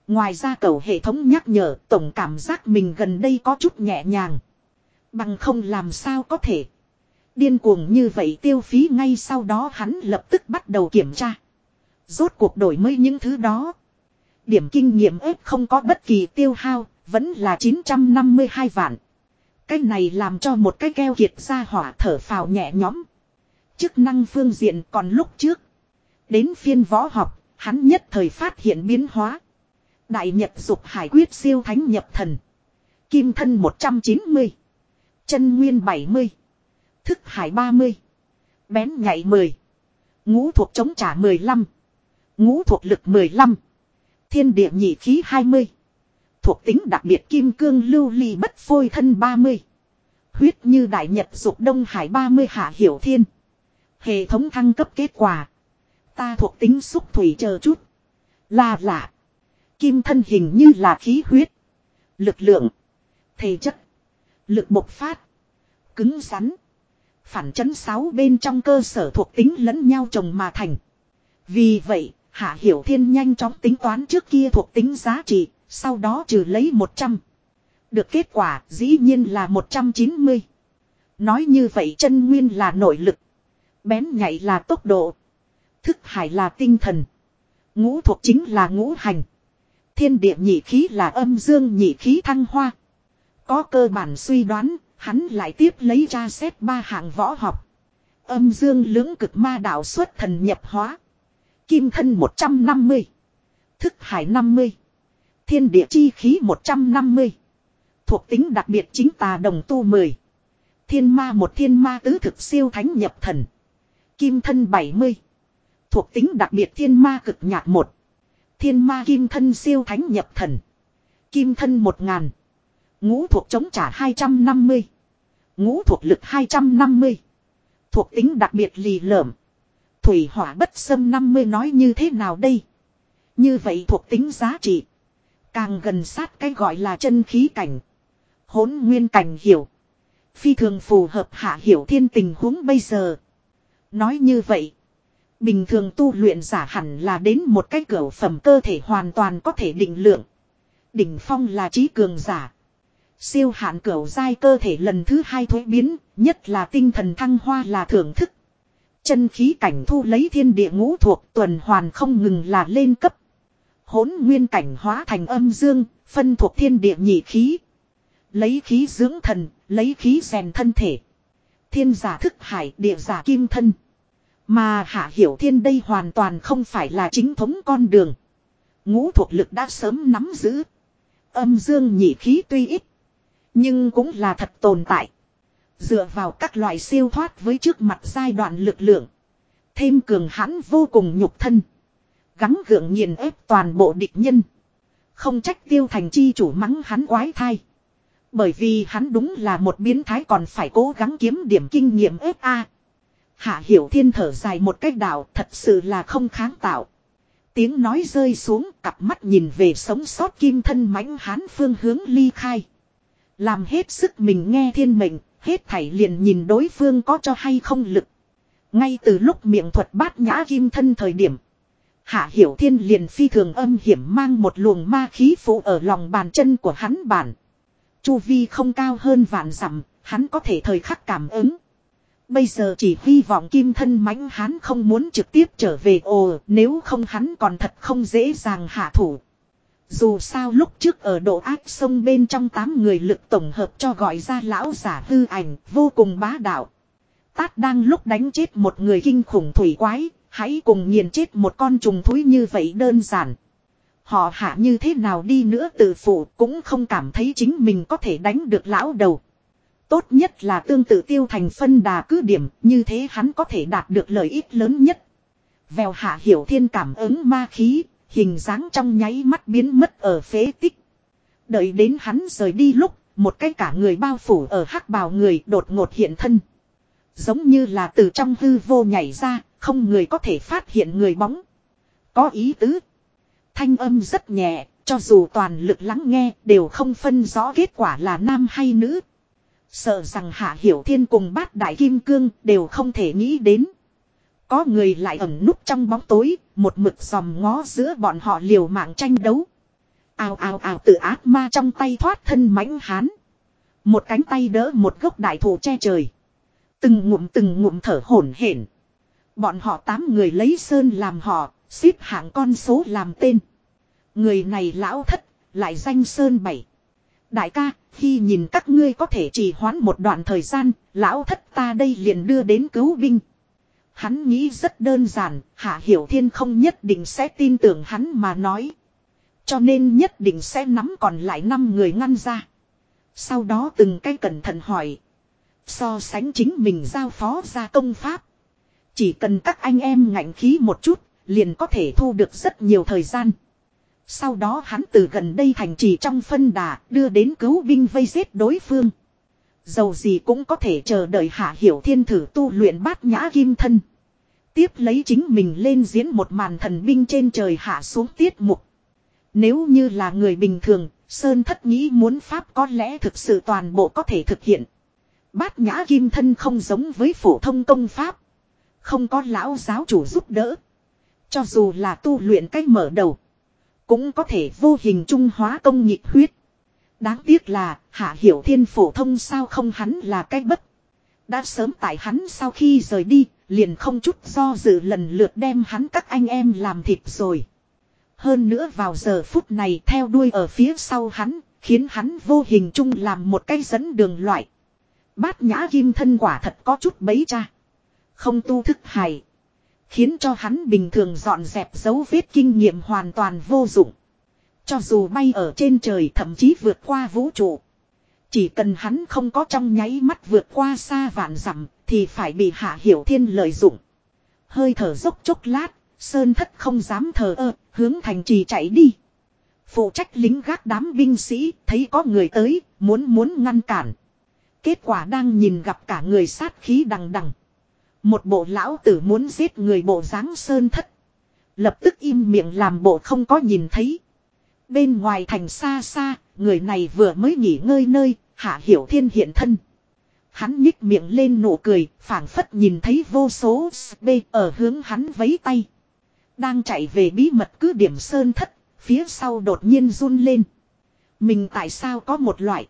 Ngoài ra cầu hệ thống nhắc nhở tổng cảm giác mình gần đây có chút nhẹ nhàng. Bằng không làm sao có thể. Điên cuồng như vậy tiêu phí ngay sau đó hắn lập tức bắt đầu kiểm tra. Rốt cuộc đổi mới những thứ đó. Điểm kinh nghiệm ếp không có bất kỳ tiêu hao, vẫn là 952 vạn. Cái này làm cho một cái keo kiệt ra hỏa thở phào nhẹ nhõm. Chức năng phương diện còn lúc trước. Đến phiên võ học, hắn nhất thời phát hiện biến hóa. Đại Nhật dục hải quyết siêu thánh nhập thần. Kim thân 190. Chân nguyên 70. Thức hải 30. Bén nhạy 10. Ngũ thuộc chống trả 15. Ngũ thuộc lực 15. Thiên địa nhị khí 20. Thuộc tính đặc biệt kim cương lưu ly bất phôi thân 30. Huyết như đại nhật dục đông hải 30 hạ hiểu thiên. Hệ thống thăng cấp kết quả. Ta thuộc tính xúc thủy chờ chút. Là lạ. Kim thân hình như là khí huyết. Lực lượng. Thể chất. Lực bộc phát. Cứng rắn. Phản chấn sáu bên trong cơ sở thuộc tính lẫn nhau trồng mà thành. Vì vậy, Hạ Hiểu Thiên nhanh chóng tính toán trước kia thuộc tính giá trị, sau đó trừ lấy 100. Được kết quả dĩ nhiên là 190. Nói như vậy chân nguyên là nội lực. Bén nhạy là tốc độ. Thức hải là tinh thần. Ngũ thuộc chính là ngũ hành. Thiên địa nhị khí là âm dương nhị khí thăng hoa. Có cơ bản suy đoán, hắn lại tiếp lấy ra xét ba hạng võ học. Âm dương lưỡng cực ma đạo xuất thần nhập hóa. Kim thân 150. Thức hải 50. Thiên địa chi khí 150. Thuộc tính đặc biệt chính tà đồng tu 10. Thiên ma một thiên ma tứ thực siêu thánh nhập thần. Kim thân 70. Thuộc tính đặc biệt thiên ma cực nhạc một, Thiên ma kim thân siêu thánh nhập thần. Kim thân một ngàn, Ngũ thuộc chống trả 250. Ngũ thuộc lực 250. Thuộc tính đặc biệt lì lợm. Thủy hỏa bất xâm 50 nói như thế nào đây? Như vậy thuộc tính giá trị. Càng gần sát cái gọi là chân khí cảnh. hỗn nguyên cảnh hiểu. Phi thường phù hợp hạ hiểu thiên tình huống bây giờ. Nói như vậy. Bình thường tu luyện giả hẳn là đến một cái cửa phẩm cơ thể hoàn toàn có thể định lượng. Đỉnh phong là trí cường giả. Siêu hạn cửa giai cơ thể lần thứ hai thuế biến, nhất là tinh thần thăng hoa là thưởng thức. Chân khí cảnh thu lấy thiên địa ngũ thuộc tuần hoàn không ngừng là lên cấp. hỗn nguyên cảnh hóa thành âm dương, phân thuộc thiên địa nhị khí. Lấy khí dưỡng thần, lấy khí rèn thân thể. Thiên giả thức hải, địa giả kim thân. Mà hạ hiểu thiên đây hoàn toàn không phải là chính thống con đường. Ngũ thuộc lực đã sớm nắm giữ. Âm dương nhị khí tuy ít. Nhưng cũng là thật tồn tại. Dựa vào các loại siêu thoát với trước mặt giai đoạn lực lượng. Thêm cường hãn vô cùng nhục thân. Gắng gượng nghiền ép toàn bộ địch nhân. Không trách tiêu thành chi chủ mắng hắn quái thai. Bởi vì hắn đúng là một biến thái còn phải cố gắng kiếm điểm kinh nghiệm ép A. Hạ hiểu thiên thở dài một cách đạo thật sự là không kháng tạo. Tiếng nói rơi xuống cặp mắt nhìn về sống sót kim thân mãnh hán phương hướng ly khai. Làm hết sức mình nghe thiên mệnh, hết thảy liền nhìn đối phương có cho hay không lực. Ngay từ lúc miệng thuật bát nhã kim thân thời điểm. Hạ Hiểu Thiên liền phi thường âm hiểm mang một luồng ma khí phụ ở lòng bàn chân của hắn bản. Chu vi không cao hơn vạn dặm, hắn có thể thời khắc cảm ứng. Bây giờ chỉ hy vọng kim thân mãnh hắn không muốn trực tiếp trở về ồ nếu không hắn còn thật không dễ dàng hạ thủ. Dù sao lúc trước ở độ ác sông bên trong tám người lực tổng hợp cho gọi ra lão giả hư ảnh vô cùng bá đạo. Tát đang lúc đánh chết một người kinh khủng thủy quái, hãy cùng nghiền chết một con trùng thúi như vậy đơn giản. Họ hạ như thế nào đi nữa tự phụ cũng không cảm thấy chính mình có thể đánh được lão đầu. Tốt nhất là tương tự tiêu thành phân đà cứ điểm, như thế hắn có thể đạt được lợi ích lớn nhất. Vèo hạ hiểu thiên cảm ứng ma khí, hình dáng trong nháy mắt biến mất ở phế tích. Đợi đến hắn rời đi lúc, một cái cả người bao phủ ở hắc bào người đột ngột hiện thân. Giống như là từ trong hư vô nhảy ra, không người có thể phát hiện người bóng. Có ý tứ. Thanh âm rất nhẹ, cho dù toàn lực lắng nghe đều không phân rõ kết quả là nam hay nữ. Sợ rằng Hạ Hiểu Thiên cùng bát đại kim cương đều không thể nghĩ đến. Có người lại ẩn núp trong bóng tối, một mực dòm ngó giữa bọn họ liều mạng tranh đấu. Ào ào ào tự ác ma trong tay thoát thân mãnh hán. Một cánh tay đỡ một gốc đại thụ che trời. Từng ngụm từng ngụm thở hổn hển. Bọn họ tám người lấy sơn làm họ, xếp hạng con số làm tên. Người này lão thất, lại danh sơn bảy. Đại ca, khi nhìn các ngươi có thể trì hoãn một đoạn thời gian, lão thất ta đây liền đưa đến cứu binh. Hắn nghĩ rất đơn giản, Hạ Hiểu Thiên không nhất định sẽ tin tưởng hắn mà nói. Cho nên nhất định sẽ nắm còn lại năm người ngăn ra. Sau đó từng cái cẩn thận hỏi. So sánh chính mình giao phó ra công pháp. Chỉ cần các anh em ngạnh khí một chút, liền có thể thu được rất nhiều thời gian. Sau đó hắn từ gần đây thành trì trong phân đà đưa đến cứu binh vây giết đối phương. Dầu gì cũng có thể chờ đợi hạ hiểu thiên thử tu luyện bát nhã kim thân. Tiếp lấy chính mình lên diễn một màn thần binh trên trời hạ xuống tiết mục. Nếu như là người bình thường, Sơn thất nghĩ muốn Pháp có lẽ thực sự toàn bộ có thể thực hiện. Bát nhã kim thân không giống với phổ thông công Pháp. Không có lão giáo chủ giúp đỡ. Cho dù là tu luyện cách mở đầu. Cũng có thể vô hình trung hóa công nhịp huyết. Đáng tiếc là hạ hiểu thiên phổ thông sao không hắn là cách bất. Đã sớm tại hắn sau khi rời đi, liền không chút do dự lần lượt đem hắn các anh em làm thịt rồi. Hơn nữa vào giờ phút này theo đuôi ở phía sau hắn, khiến hắn vô hình chung làm một cái dẫn đường loại. Bát nhã kim thân quả thật có chút bấy cha. Không tu thức hài. Khiến cho hắn bình thường dọn dẹp dấu vết kinh nghiệm hoàn toàn vô dụng. Cho dù bay ở trên trời thậm chí vượt qua vũ trụ. Chỉ cần hắn không có trong nháy mắt vượt qua xa vạn dặm thì phải bị hạ hiểu thiên lợi dụng. Hơi thở dốc chốc lát, sơn thất không dám thờ ơ, hướng thành trì chạy đi. Phụ trách lính gác đám binh sĩ, thấy có người tới, muốn muốn ngăn cản. Kết quả đang nhìn gặp cả người sát khí đằng đằng. Một bộ lão tử muốn giết người bộ dáng sơn thất. Lập tức im miệng làm bộ không có nhìn thấy. Bên ngoài thành xa xa, người này vừa mới nghỉ ngơi nơi, hạ hiểu thiên hiện thân. Hắn nhích miệng lên nụ cười, phảng phất nhìn thấy vô số SB ở hướng hắn vấy tay. Đang chạy về bí mật cứ điểm sơn thất, phía sau đột nhiên run lên. Mình tại sao có một loại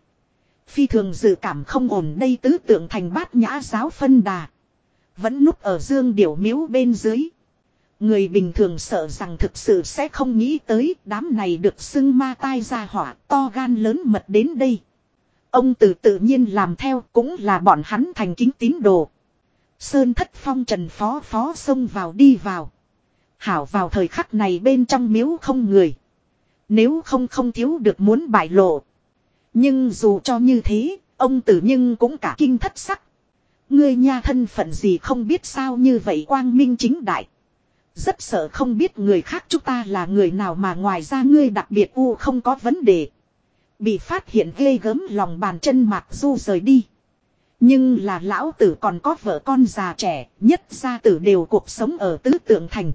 phi thường dự cảm không ổn đây tứ tượng thành bát nhã giáo phân đà. Vẫn núp ở dương điểu miếu bên dưới. Người bình thường sợ rằng thực sự sẽ không nghĩ tới đám này được xưng ma tai ra hỏa to gan lớn mật đến đây. Ông từ tự nhiên làm theo cũng là bọn hắn thành kính tín đồ. Sơn thất phong trần phó phó xông vào đi vào. Hảo vào thời khắc này bên trong miếu không người. Nếu không không thiếu được muốn bại lộ. Nhưng dù cho như thế, ông tử nhưng cũng cả kinh thất sắc. Ngươi nha thân phận gì không biết sao như vậy quang minh chính đại. Rất sợ không biết người khác chúng ta là người nào mà ngoài ra ngươi đặc biệt u không có vấn đề. Bị phát hiện ghê gớm lòng bàn chân mạc du rời đi. Nhưng là lão tử còn có vợ con già trẻ, nhất gia tử đều cuộc sống ở tứ tượng thành.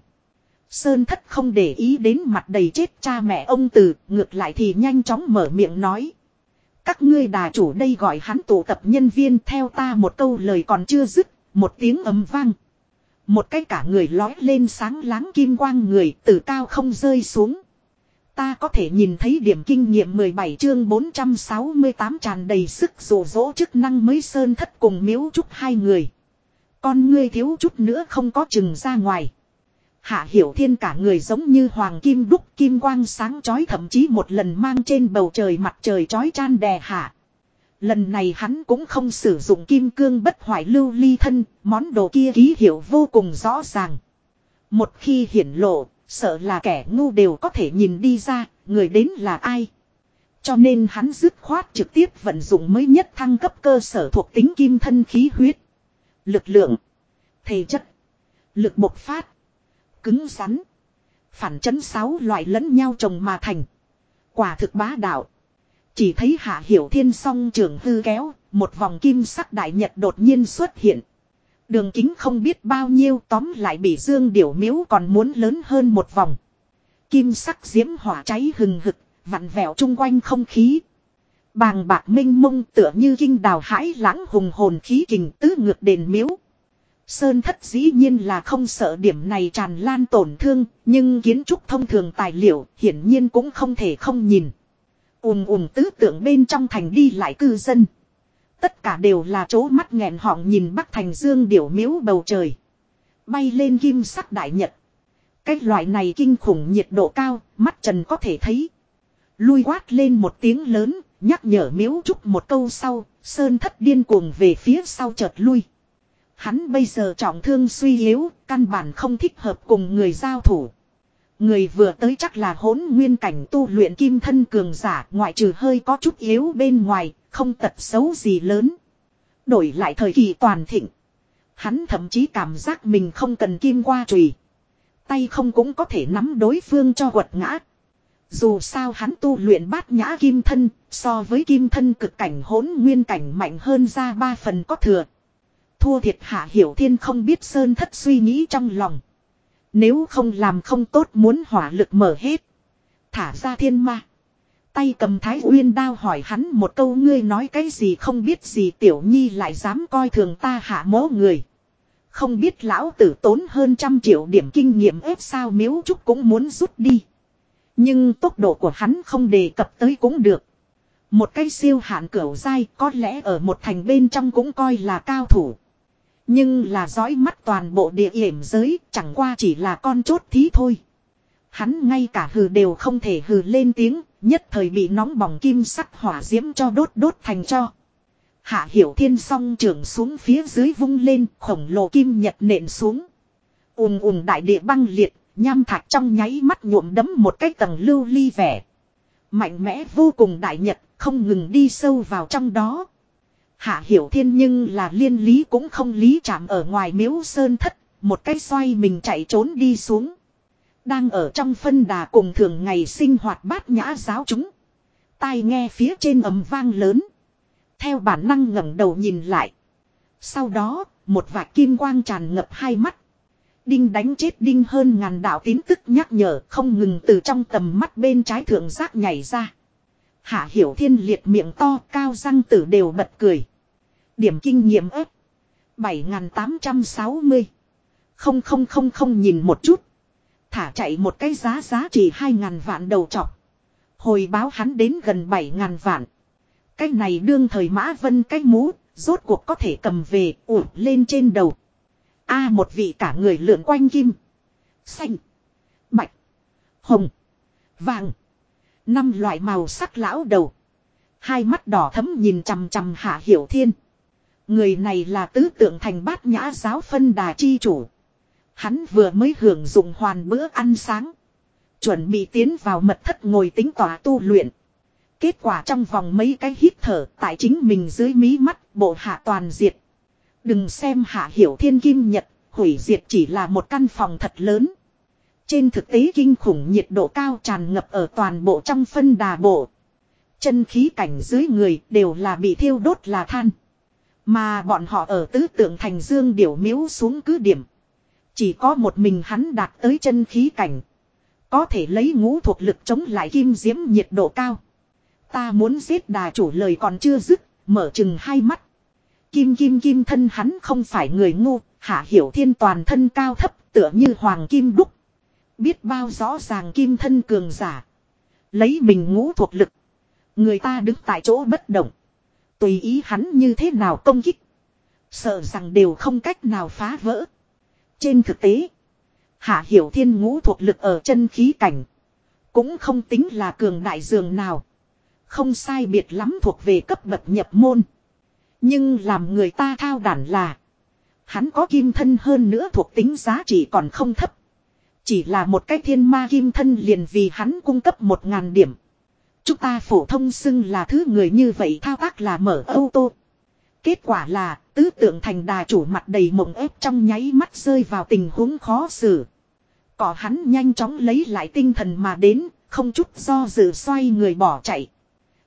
Sơn thất không để ý đến mặt đầy chết cha mẹ ông tử, ngược lại thì nhanh chóng mở miệng nói. Các ngươi đà chủ đây gọi hắn tụ tập nhân viên theo ta một câu lời còn chưa dứt, một tiếng ấm vang. Một cái cả người lói lên sáng láng kim quang người từ cao không rơi xuống. Ta có thể nhìn thấy điểm kinh nghiệm 17 chương 468 tràn đầy sức rồ rỗ chức năng mới sơn thất cùng miếu trúc hai người. Con ngươi thiếu chút nữa không có chừng ra ngoài. Hạ hiểu thiên cả người giống như hoàng kim đúc kim quang sáng chói thậm chí một lần mang trên bầu trời mặt trời chói chan đè hạ. Lần này hắn cũng không sử dụng kim cương bất hoại lưu ly thân, món đồ kia ký hiệu vô cùng rõ ràng. Một khi hiển lộ, sợ là kẻ ngu đều có thể nhìn đi ra, người đến là ai. Cho nên hắn dứt khoát trực tiếp vận dụng mới nhất thăng cấp cơ sở thuộc tính kim thân khí huyết. Lực lượng, thể chất, lực bộc phát, cứng rắn, phản chấn sáu loại lẫn nhau trồng mà thành. Quả thực bá đạo. Chỉ thấy hạ hiểu thiên song trường hư kéo, một vòng kim sắc đại nhật đột nhiên xuất hiện. Đường kính không biết bao nhiêu tóm lại bị dương điểu miếu còn muốn lớn hơn một vòng. Kim sắc diễm hỏa cháy hừng hực, vặn vẹo chung quanh không khí. Bàng bạc minh mông tựa như kinh đào hãi lãng hùng hồn khí kình tứ ngược đền miếu. Sơn thất dĩ nhiên là không sợ điểm này tràn lan tổn thương, nhưng kiến trúc thông thường tài liệu hiển nhiên cũng không thể không nhìn. ùm ùm tứ tượng bên trong thành đi lại cư dân. Tất cả đều là chỗ mắt nghẹn họng nhìn bắc thành dương điểu miếu bầu trời. Bay lên kim sắc đại nhật. Cái loại này kinh khủng nhiệt độ cao, mắt trần có thể thấy. Lui quát lên một tiếng lớn, nhắc nhở miếu trúc một câu sau, sơn thất điên cuồng về phía sau chợt lui. Hắn bây giờ trọng thương suy yếu, căn bản không thích hợp cùng người giao thủ. Người vừa tới chắc là hỗn nguyên cảnh tu luyện kim thân cường giả ngoại trừ hơi có chút yếu bên ngoài, không tật xấu gì lớn. Đổi lại thời kỳ toàn thịnh. Hắn thậm chí cảm giác mình không cần kim qua chùy Tay không cũng có thể nắm đối phương cho quật ngã. Dù sao hắn tu luyện bát nhã kim thân, so với kim thân cực cảnh hỗn nguyên cảnh mạnh hơn ra ba phần có thừa. Thua thiệt hạ hiểu thiên không biết sơn thất suy nghĩ trong lòng. Nếu không làm không tốt muốn hỏa lực mở hết. Thả ra thiên ma. Tay cầm thái uyên đao hỏi hắn một câu ngươi nói cái gì không biết gì tiểu nhi lại dám coi thường ta hạ mố người. Không biết lão tử tốn hơn trăm triệu điểm kinh nghiệm ép sao miếu trúc cũng muốn rút đi. Nhưng tốc độ của hắn không đề cập tới cũng được. Một cái siêu hạn cửu dai có lẽ ở một thành bên trong cũng coi là cao thủ. Nhưng là dõi mắt toàn bộ địa hiểm giới chẳng qua chỉ là con chốt thí thôi. Hắn ngay cả hừ đều không thể hừ lên tiếng, nhất thời bị nóng bỏng kim sắc hỏa diễm cho đốt đốt thành cho. Hạ hiểu thiên song trưởng xuống phía dưới vung lên, khổng lồ kim nhật nện xuống. ùm ùm đại địa băng liệt, nham thạch trong nháy mắt nhuộm đấm một cái tầng lưu ly vẻ. Mạnh mẽ vô cùng đại nhật, không ngừng đi sâu vào trong đó. Hạ hiểu thiên nhưng là liên lý cũng không lý chạm ở ngoài miếu sơn thất, một cái xoay mình chạy trốn đi xuống. Đang ở trong phân đà cùng thường ngày sinh hoạt bát nhã giáo chúng. Tai nghe phía trên ầm vang lớn. Theo bản năng ngẩng đầu nhìn lại. Sau đó, một vạt kim quang tràn ngập hai mắt. Đinh đánh chết đinh hơn ngàn đạo tín tức nhắc nhở không ngừng từ trong tầm mắt bên trái thượng giác nhảy ra. Hạ hiểu thiên liệt miệng to cao răng tử đều bật cười. Điểm kinh nghiệm ếp. 7860. Không không không không nhìn một chút. Thả chạy một cái giá giá trị 2.000 vạn đầu chọc. Hồi báo hắn đến gần 7.000 vạn. Cái này đương thời mã vân cái mũ, rốt cuộc có thể cầm về, ủ lên trên đầu. A một vị cả người lượn quanh kim. Xanh. Bạch. Hồng. Vàng. Năm loại màu sắc lão đầu. Hai mắt đỏ thấm nhìn chằm chằm hạ hiểu thiên. Người này là tứ tượng thành bát nhã giáo phân đà chi chủ. Hắn vừa mới hưởng dụng hoàn bữa ăn sáng. Chuẩn bị tiến vào mật thất ngồi tính tỏa tu luyện. Kết quả trong vòng mấy cái hít thở tại chính mình dưới mí mắt bộ hạ toàn diệt. Đừng xem hạ hiểu thiên kim nhật, hủy diệt chỉ là một căn phòng thật lớn. Trên thực tế kinh khủng nhiệt độ cao tràn ngập ở toàn bộ trong phân đà bộ. Chân khí cảnh dưới người đều là bị thiêu đốt là than. Mà bọn họ ở tứ tượng thành dương điểu miếu xuống cứ điểm. Chỉ có một mình hắn đạt tới chân khí cảnh. Có thể lấy ngũ thuộc lực chống lại kim diễm nhiệt độ cao. Ta muốn giết đà chủ lời còn chưa dứt, mở chừng hai mắt. Kim kim kim thân hắn không phải người ngu, hạ hiểu thiên toàn thân cao thấp tựa như hoàng kim đúc. Biết bao rõ ràng kim thân cường giả. Lấy mình ngũ thuộc lực. Người ta đứng tại chỗ bất động. Tùy ý hắn như thế nào công kích. Sợ rằng đều không cách nào phá vỡ. Trên thực tế. Hạ hiểu thiên ngũ thuộc lực ở chân khí cảnh. Cũng không tính là cường đại dường nào. Không sai biệt lắm thuộc về cấp bậc nhập môn. Nhưng làm người ta thao đản là. Hắn có kim thân hơn nữa thuộc tính giá trị còn không thấp. Chỉ là một cái thiên ma kim thân liền vì hắn cung cấp một ngàn điểm. Chúng ta phổ thông xưng là thứ người như vậy thao tác là mở ô tô. Kết quả là tứ tượng thành đà chủ mặt đầy mộng ép trong nháy mắt rơi vào tình huống khó xử. Cỏ hắn nhanh chóng lấy lại tinh thần mà đến, không chút do dự xoay người bỏ chạy.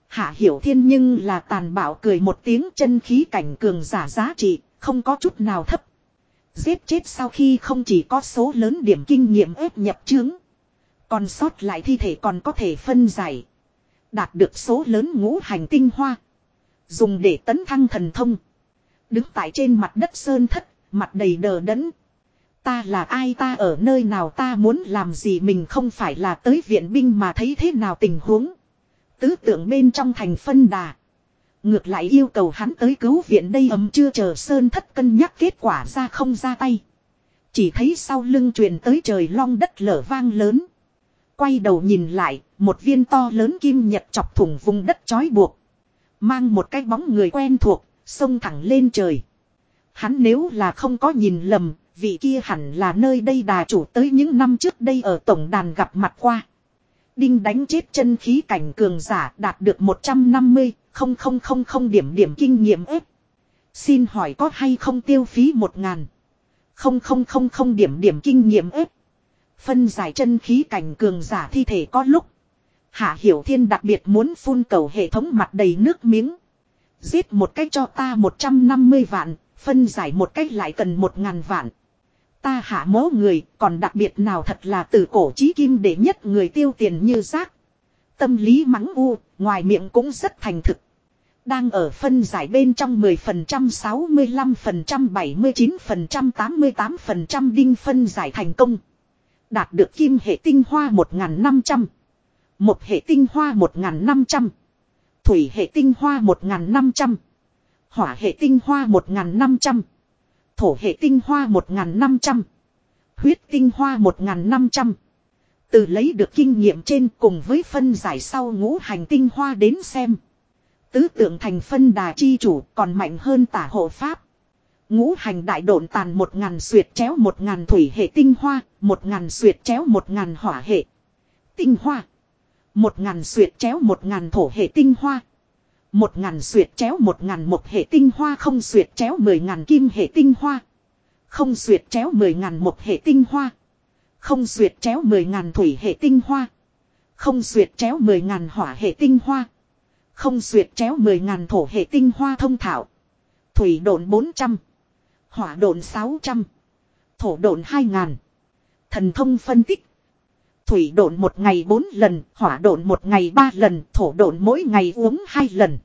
Hạ hiểu thiên nhưng là tàn bạo cười một tiếng chân khí cảnh cường giả giá trị, không có chút nào thấp. Giết chết sau khi không chỉ có số lớn điểm kinh nghiệm ép nhập chứng. Còn sót lại thi thể còn có thể phân giải. Đạt được số lớn ngũ hành tinh hoa. Dùng để tấn thăng thần thông. Đứng tại trên mặt đất sơn thất, mặt đầy đờ đẫn. Ta là ai ta ở nơi nào ta muốn làm gì mình không phải là tới viện binh mà thấy thế nào tình huống. Tứ tưởng bên trong thành phân đà. Ngược lại yêu cầu hắn tới cứu viện đây ấm chưa chờ Sơn thất cân nhắc kết quả ra không ra tay. Chỉ thấy sau lưng truyền tới trời long đất lở vang lớn. Quay đầu nhìn lại, một viên to lớn kim nhật chọc thủng vùng đất trói buộc. Mang một cái bóng người quen thuộc, xông thẳng lên trời. Hắn nếu là không có nhìn lầm, vị kia hẳn là nơi đây đà chủ tới những năm trước đây ở tổng đàn gặp mặt qua. Đinh đánh chết chân khí cảnh cường giả đạt được 150, không không không không điểm điểm kinh nghiệm ếp. Xin hỏi có hay không tiêu phí một ngàn. Không không không không điểm điểm kinh nghiệm ếp. Phân giải chân khí cảnh cường giả thi thể có lúc. Hạ Hiểu Thiên đặc biệt muốn phun cầu hệ thống mặt đầy nước miếng. Giết một cách cho ta 150 vạn, phân giải một cách lại cần một ngàn vạn. Ta hạ mố người, còn đặc biệt nào thật là từ cổ chí kim để nhất người tiêu tiền như rác. Tâm lý mắng u, ngoài miệng cũng rất thành thực. Đang ở phân giải bên trong 10%, 65%, 79%, 88% đinh phân giải thành công. Đạt được kim hệ tinh hoa 1.500. Một hệ tinh hoa 1.500. Thủy hệ tinh hoa 1.500. Hỏa hệ tinh hoa 1.500. Thổ hệ tinh hoa 1.500. Huyết tinh hoa 1.500. Từ lấy được kinh nghiệm trên cùng với phân giải sau ngũ hành tinh hoa đến xem. Tứ tượng thành phân đà chi chủ còn mạnh hơn tả hộ pháp. Ngũ hành đại độn tàn một ngàn xuyệt chéo một ngàn thủy hệ tinh hoa, một ngàn xuyệt chéo một ngàn hỏa hệ. Tinh hoa. Một ngàn xuyệt chéo một ngàn thổ hệ tinh hoa. Một ngàn xuyệt chéo một ngàn một hệ tinh hoa không xuyệt chéo mười ngàn kim hệ tinh hoa. Không xuyệt chéo mười ngàn một hệ tinh hoa. Không xuyệt chéo mười ngàn thủy hệ tinh hoa. Không xuyệt chéo mười ngàn hỏa hệ tinh hoa. Không duyệt chéo mười ngàn thổ hệ tinh hoa thông thảo. Thủy độn bốn trăm Hỏa độn sáu trăm Thổ độn hai ngàn Thần thông phân tích. Thủy độn một ngày bốn lần, hỏa độn một ngày ba lần, thổ độn mỗi ngày uống hai lần.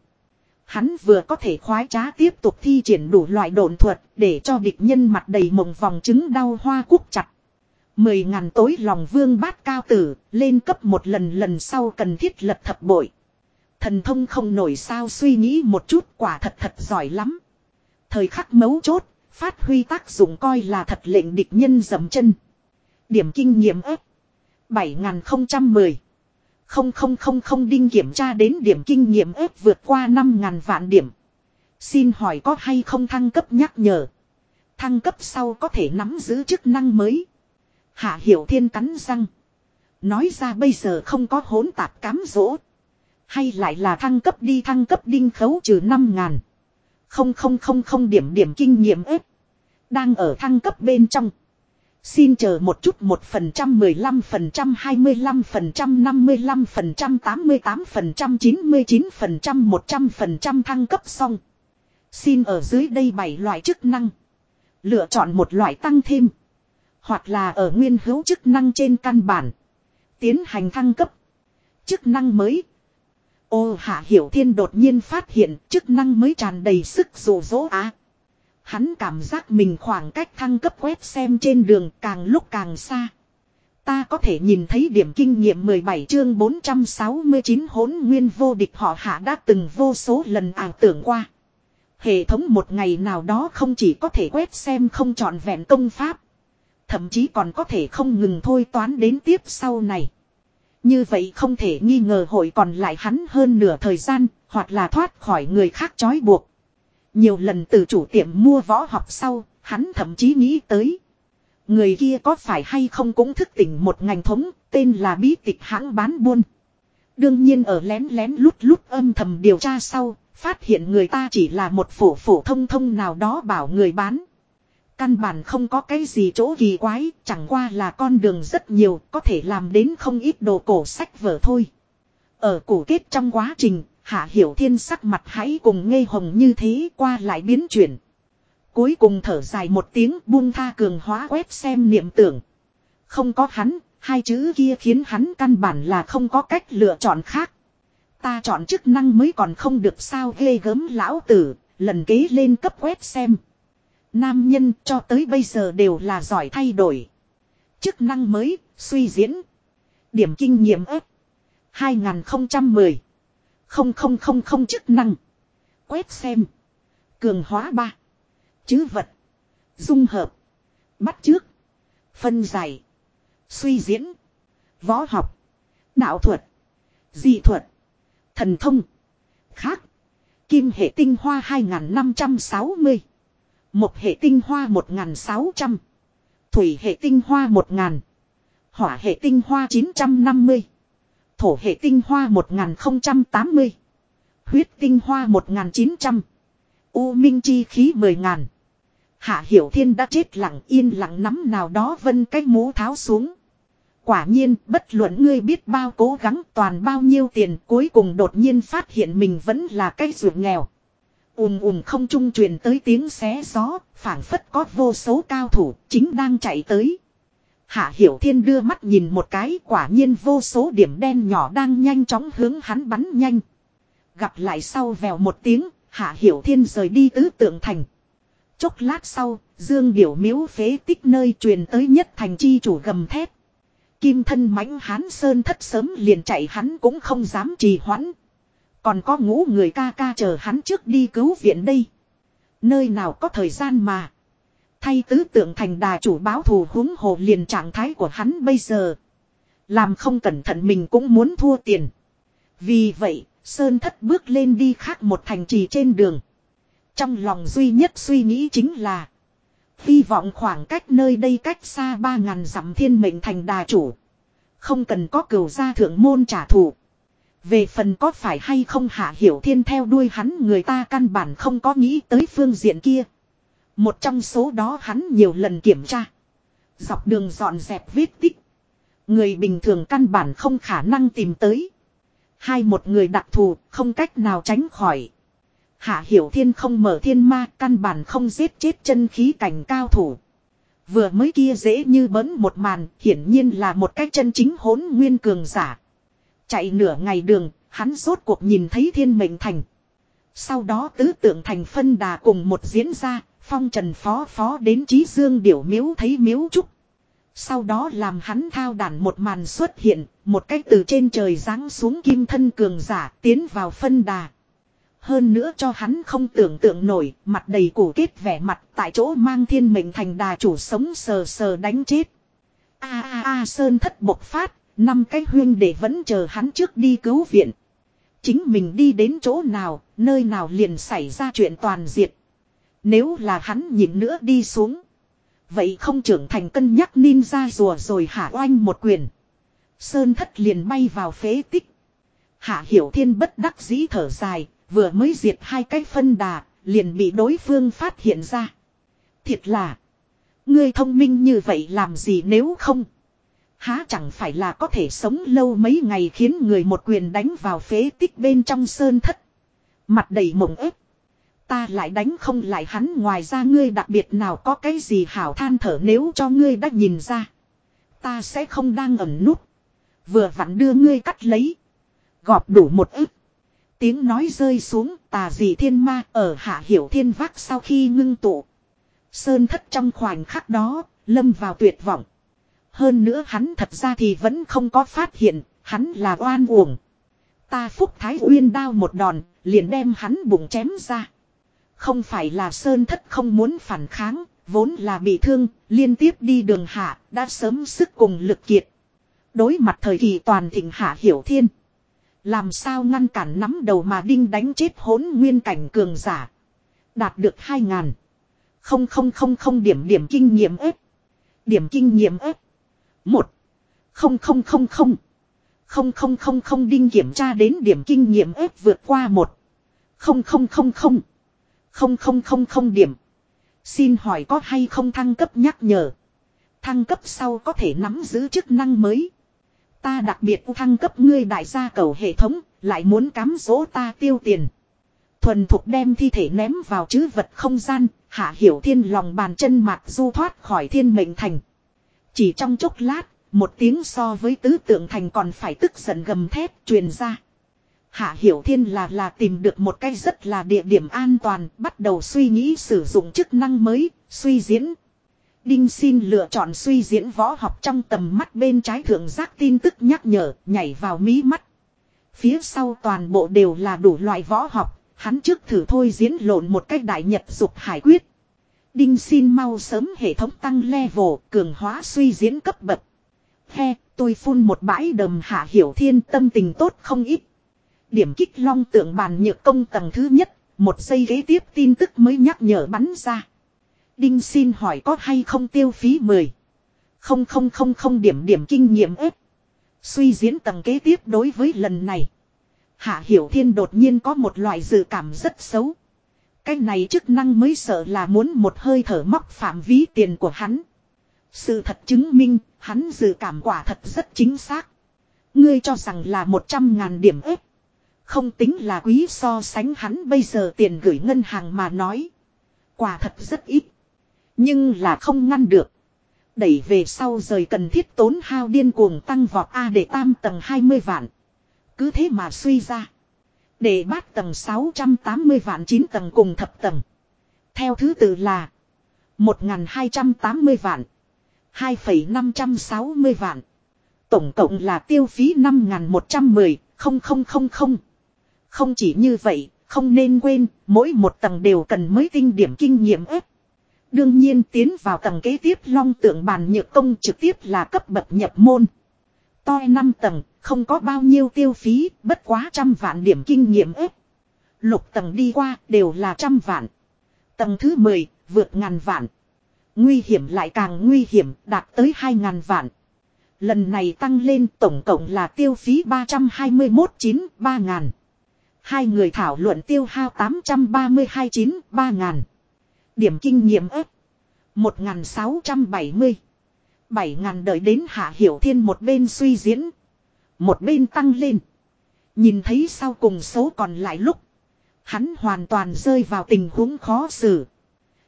Hắn vừa có thể khoái trá tiếp tục thi triển đủ loại độn thuật để cho địch nhân mặt đầy mộng vòng trứng đau hoa cúc chặt. Mười ngàn tối lòng vương bát cao tử, lên cấp một lần lần sau cần thiết lập thập bội. Thần thông không nổi sao suy nghĩ một chút quả thật thật giỏi lắm. Thời khắc mấu chốt, phát huy tác dụng coi là thật lệnh địch nhân dầm chân. Điểm kinh nghiệm ếp. 7010. Không không không không đinh kiểm tra đến điểm kinh nghiệm ếp vượt qua 5.000 vạn điểm. Xin hỏi có hay không thăng cấp nhắc nhở. Thăng cấp sau có thể nắm giữ chức năng mới. Hạ Hiểu Thiên cắn răng. Nói ra bây giờ không có hỗn tạp cám dỗ. Hay lại là thăng cấp đi thăng cấp đinh khấu trừ 5 ngàn. Không không không không điểm điểm kinh nghiệm ếp. Đang ở thăng cấp bên trong. Xin chờ một chút một phần trăm mười lăm phần trăm hai mươi lăm phần trăm năm mươi lăm phần trăm tám mươi tám phần trăm chín mươi chín phần trăm một trăm phần trăm thăng cấp xong. Xin ở dưới đây bảy loại chức năng. Lựa chọn một loại tăng thêm. Hoặc là ở nguyên hữu chức năng trên căn bản. Tiến hành thăng cấp. Chức năng mới. Ô Hạ Hiểu Thiên đột nhiên phát hiện chức năng mới tràn đầy sức rủ rỗ á. Hắn cảm giác mình khoảng cách thăng cấp web xem trên đường càng lúc càng xa. Ta có thể nhìn thấy điểm kinh nghiệm 17 chương 469 hỗn nguyên vô địch họ hạ đã từng vô số lần ảo tưởng qua. Hệ thống một ngày nào đó không chỉ có thể quét xem không trọn vẹn công pháp. Thậm chí còn có thể không ngừng thôi toán đến tiếp sau này. Như vậy không thể nghi ngờ hội còn lại hắn hơn nửa thời gian, hoặc là thoát khỏi người khác trói buộc. Nhiều lần từ chủ tiệm mua võ học sau, hắn thậm chí nghĩ tới. Người kia có phải hay không cũng thức tỉnh một ngành thống, tên là bí tịch hãng bán buôn. Đương nhiên ở lén lén lút lút âm thầm điều tra sau, phát hiện người ta chỉ là một phổ phổ thông thông nào đó bảo người bán. Căn bản không có cái gì chỗ kỳ quái, chẳng qua là con đường rất nhiều, có thể làm đến không ít đồ cổ sách vở thôi. Ở cổ kết trong quá trình, Hạ Hiểu Thiên sắc mặt hãy cùng ngây hồng như thế qua lại biến chuyển. Cuối cùng thở dài một tiếng buông tha cường hóa quét xem niệm tưởng. Không có hắn, hai chữ kia khiến hắn căn bản là không có cách lựa chọn khác. Ta chọn chức năng mới còn không được sao ghê gớm lão tử, lần kế lên cấp quét xem. Nam nhân cho tới bây giờ đều là giỏi thay đổi. Chức năng mới, suy diễn. Điểm kinh nghiệm ếp. 2010. Không không không không chức năng. Quét xem. Cường hóa ba Chứ vật. Dung hợp. Bắt trước. Phân giải. Suy diễn. Võ học. Đạo thuật. Dị thuật. Thần thông. Khác. Kim hệ tinh hoa 2560. Một hệ tinh hoa 1600. Thủy hệ tinh hoa 1000. Hỏa hệ tinh hoa 950. Thổ hệ tinh hoa 1080. Huyết tinh hoa 1900. U minh chi khí 10.000. Hạ Hiểu Thiên đã chết lặng yên lặng nắm nào đó vân cái mũ tháo xuống. Quả nhiên, bất luận ngươi biết bao cố gắng toàn bao nhiêu tiền cuối cùng đột nhiên phát hiện mình vẫn là cái ruột nghèo ùm ùm không trung truyền tới tiếng xé gió, phảng phất có vô số cao thủ, chính đang chạy tới. Hạ Hiểu Thiên đưa mắt nhìn một cái quả nhiên vô số điểm đen nhỏ đang nhanh chóng hướng hắn bắn nhanh. Gặp lại sau vèo một tiếng, Hạ Hiểu Thiên rời đi tứ tượng thành. Chốc lát sau, Dương Điểu miếu phế tích nơi truyền tới nhất thành chi chủ gầm thép. Kim thân mãnh hán sơn thất sớm liền chạy hắn cũng không dám trì hoãn. Còn có ngũ người ca ca chờ hắn trước đi cứu viện đây. Nơi nào có thời gian mà. Thay tứ tượng thành đà chủ báo thù húng hồ liền trạng thái của hắn bây giờ. Làm không cẩn thận mình cũng muốn thua tiền. Vì vậy, Sơn thất bước lên đi khác một thành trì trên đường. Trong lòng duy nhất suy nghĩ chính là. Hy vọng khoảng cách nơi đây cách xa ba ngàn dặm thiên mệnh thành đà chủ. Không cần có cửu gia thượng môn trả thù. Về phần có phải hay không hạ hiểu thiên theo đuôi hắn người ta căn bản không có nghĩ tới phương diện kia. Một trong số đó hắn nhiều lần kiểm tra. Dọc đường dọn dẹp vết tích. Người bình thường căn bản không khả năng tìm tới. Hai một người đặc thù không cách nào tránh khỏi. Hạ Hiểu Thiên không mở thiên ma căn bản không giết chết chân khí cảnh cao thủ. Vừa mới kia dễ như bấn một màn, hiển nhiên là một cách chân chính hỗn nguyên cường giả. Chạy nửa ngày đường, hắn rốt cuộc nhìn thấy thiên mệnh thành. Sau đó tứ tượng thành phân đà cùng một diễn ra, phong trần phó phó đến trí dương điểu miếu thấy miếu trúc. Sau đó làm hắn thao đàn một màn xuất hiện, một cách từ trên trời giáng xuống kim thân cường giả tiến vào phân đà. Hơn nữa cho hắn không tưởng tượng nổi, mặt đầy củ kết vẻ mặt tại chỗ mang thiên mệnh thành đà chủ sống sờ sờ đánh chết. A a a sơn thất bộc phát, năm cái huyên để vẫn chờ hắn trước đi cứu viện. Chính mình đi đến chỗ nào, nơi nào liền xảy ra chuyện toàn diệt. Nếu là hắn nhìn nữa đi xuống. Vậy không trưởng thành cân nhắc ninja rùa rồi hạ oanh một quyền. Sơn thất liền bay vào phế tích. Hạ hiểu thiên bất đắc dĩ thở dài, Vừa mới diệt hai cái phân đà, liền bị đối phương phát hiện ra. Thiệt là. Ngươi thông minh như vậy làm gì nếu không. Há chẳng phải là có thể sống lâu mấy ngày khiến người một quyền đánh vào phế tích bên trong sơn thất. Mặt đầy mộng ếp. Ta lại đánh không lại hắn ngoài ra ngươi đặc biệt nào có cái gì hảo than thở nếu cho ngươi đã nhìn ra. Ta sẽ không đang ẩn nút. Vừa vặn đưa ngươi cắt lấy. Gọp đủ một ức. Tiếng nói rơi xuống tà dị thiên ma ở hạ hiểu thiên vác sau khi ngưng tụ. Sơn thất trong khoảnh khắc đó, lâm vào tuyệt vọng. Hơn nữa hắn thật ra thì vẫn không có phát hiện, hắn là oan uổng. Ta phúc thái uyên đao một đòn, liền đem hắn bụng chém ra. Không phải là Sơn thất không muốn phản kháng, vốn là bị thương, liên tiếp đi đường hạ, đã sớm sức cùng lực kiệt. Đối mặt thời kỳ toàn thịnh hạ hiểu thiên. Làm sao ngăn cản nắm đầu mà đinh đánh chết hỗn nguyên cảnh cường giả. Đạt được hai ngàn. Không không không không điểm điểm kinh nghiệm ếp. Điểm kinh nghiệm ếp. Một. Không không không không. Không không không không đinh kiểm tra đến điểm kinh nghiệm ép vượt qua một. Không không không không. Không không không không điểm. Xin hỏi có hay không thăng cấp nhắc nhở. Thăng cấp sau có thể nắm giữ chức năng mới. Ta đặc biệt thăng cấp ngươi đại gia cầu hệ thống, lại muốn cắm dỗ ta tiêu tiền. Thuần thục đem thi thể ném vào chữ vật không gian, hạ hiểu thiên lòng bàn chân mạc du thoát khỏi thiên mệnh thành. Chỉ trong chốc lát, một tiếng so với tứ tượng thành còn phải tức giận gầm thép truyền ra. Hạ Hiểu Thiên là là tìm được một cái rất là địa điểm an toàn, bắt đầu suy nghĩ sử dụng chức năng mới, suy diễn. Đinh xin lựa chọn suy diễn võ học trong tầm mắt bên trái thượng giác tin tức nhắc nhở, nhảy vào mí mắt. Phía sau toàn bộ đều là đủ loại võ học, hắn trước thử thôi diễn lộn một cách đại nhật dục hải quyết. Đinh xin mau sớm hệ thống tăng level, cường hóa suy diễn cấp bậc. He, tôi phun một bãi đầm hạ hiểu thiên tâm tình tốt không ít. Điểm kích long tượng bàn nhược công tầng thứ nhất, một giây ghế tiếp tin tức mới nhắc nhở bắn ra. Đinh xin hỏi có hay không tiêu phí 10. Không không không không điểm điểm kinh nghiệm ếp. Suy diễn tầng kế tiếp đối với lần này. Hạ Hiểu Thiên đột nhiên có một loại dự cảm rất xấu. Cái này chức năng mới sợ là muốn một hơi thở móc phạm vi tiền của hắn. Sự thật chứng minh, hắn dự cảm quả thật rất chính xác. Ngươi cho rằng là 100 ngàn điểm ếp. Không tính là quý so sánh hắn bây giờ tiền gửi ngân hàng mà nói. Quả thật rất ít. Nhưng là không ngăn được. Đẩy về sau rời cần thiết tốn hao điên cuồng tăng vọt A để tam tầng 20 vạn. Cứ thế mà suy ra. Để bát tầng 680 vạn 9 tầng cùng thập tầng. Theo thứ tự là 1.280 vạn. 2,560 vạn. Tổng cộng là tiêu phí 5.110, 0000. Không chỉ như vậy, không nên quên, mỗi một tầng đều cần mới tinh điểm kinh nghiệm ếp. Đương nhiên tiến vào tầng kế tiếp long tượng bàn nhược công trực tiếp là cấp bậc nhập môn. Toi 5 tầng, không có bao nhiêu tiêu phí, bất quá trăm vạn điểm kinh nghiệm ếp. Lục tầng đi qua đều là trăm vạn. Tầng thứ 10, vượt ngàn vạn. Nguy hiểm lại càng nguy hiểm, đạt tới 2 ngàn vạn. Lần này tăng lên tổng cộng là tiêu phí 321 9 3 ngàn. Hai người thảo luận tiêu hao 832 9 3 ngàn. Điểm kinh nghiệm ếp. 1670. 7 ngàn đợi đến hạ hiểu thiên một bên suy diễn. Một bên tăng lên. Nhìn thấy sau cùng số còn lại lúc. Hắn hoàn toàn rơi vào tình huống khó xử.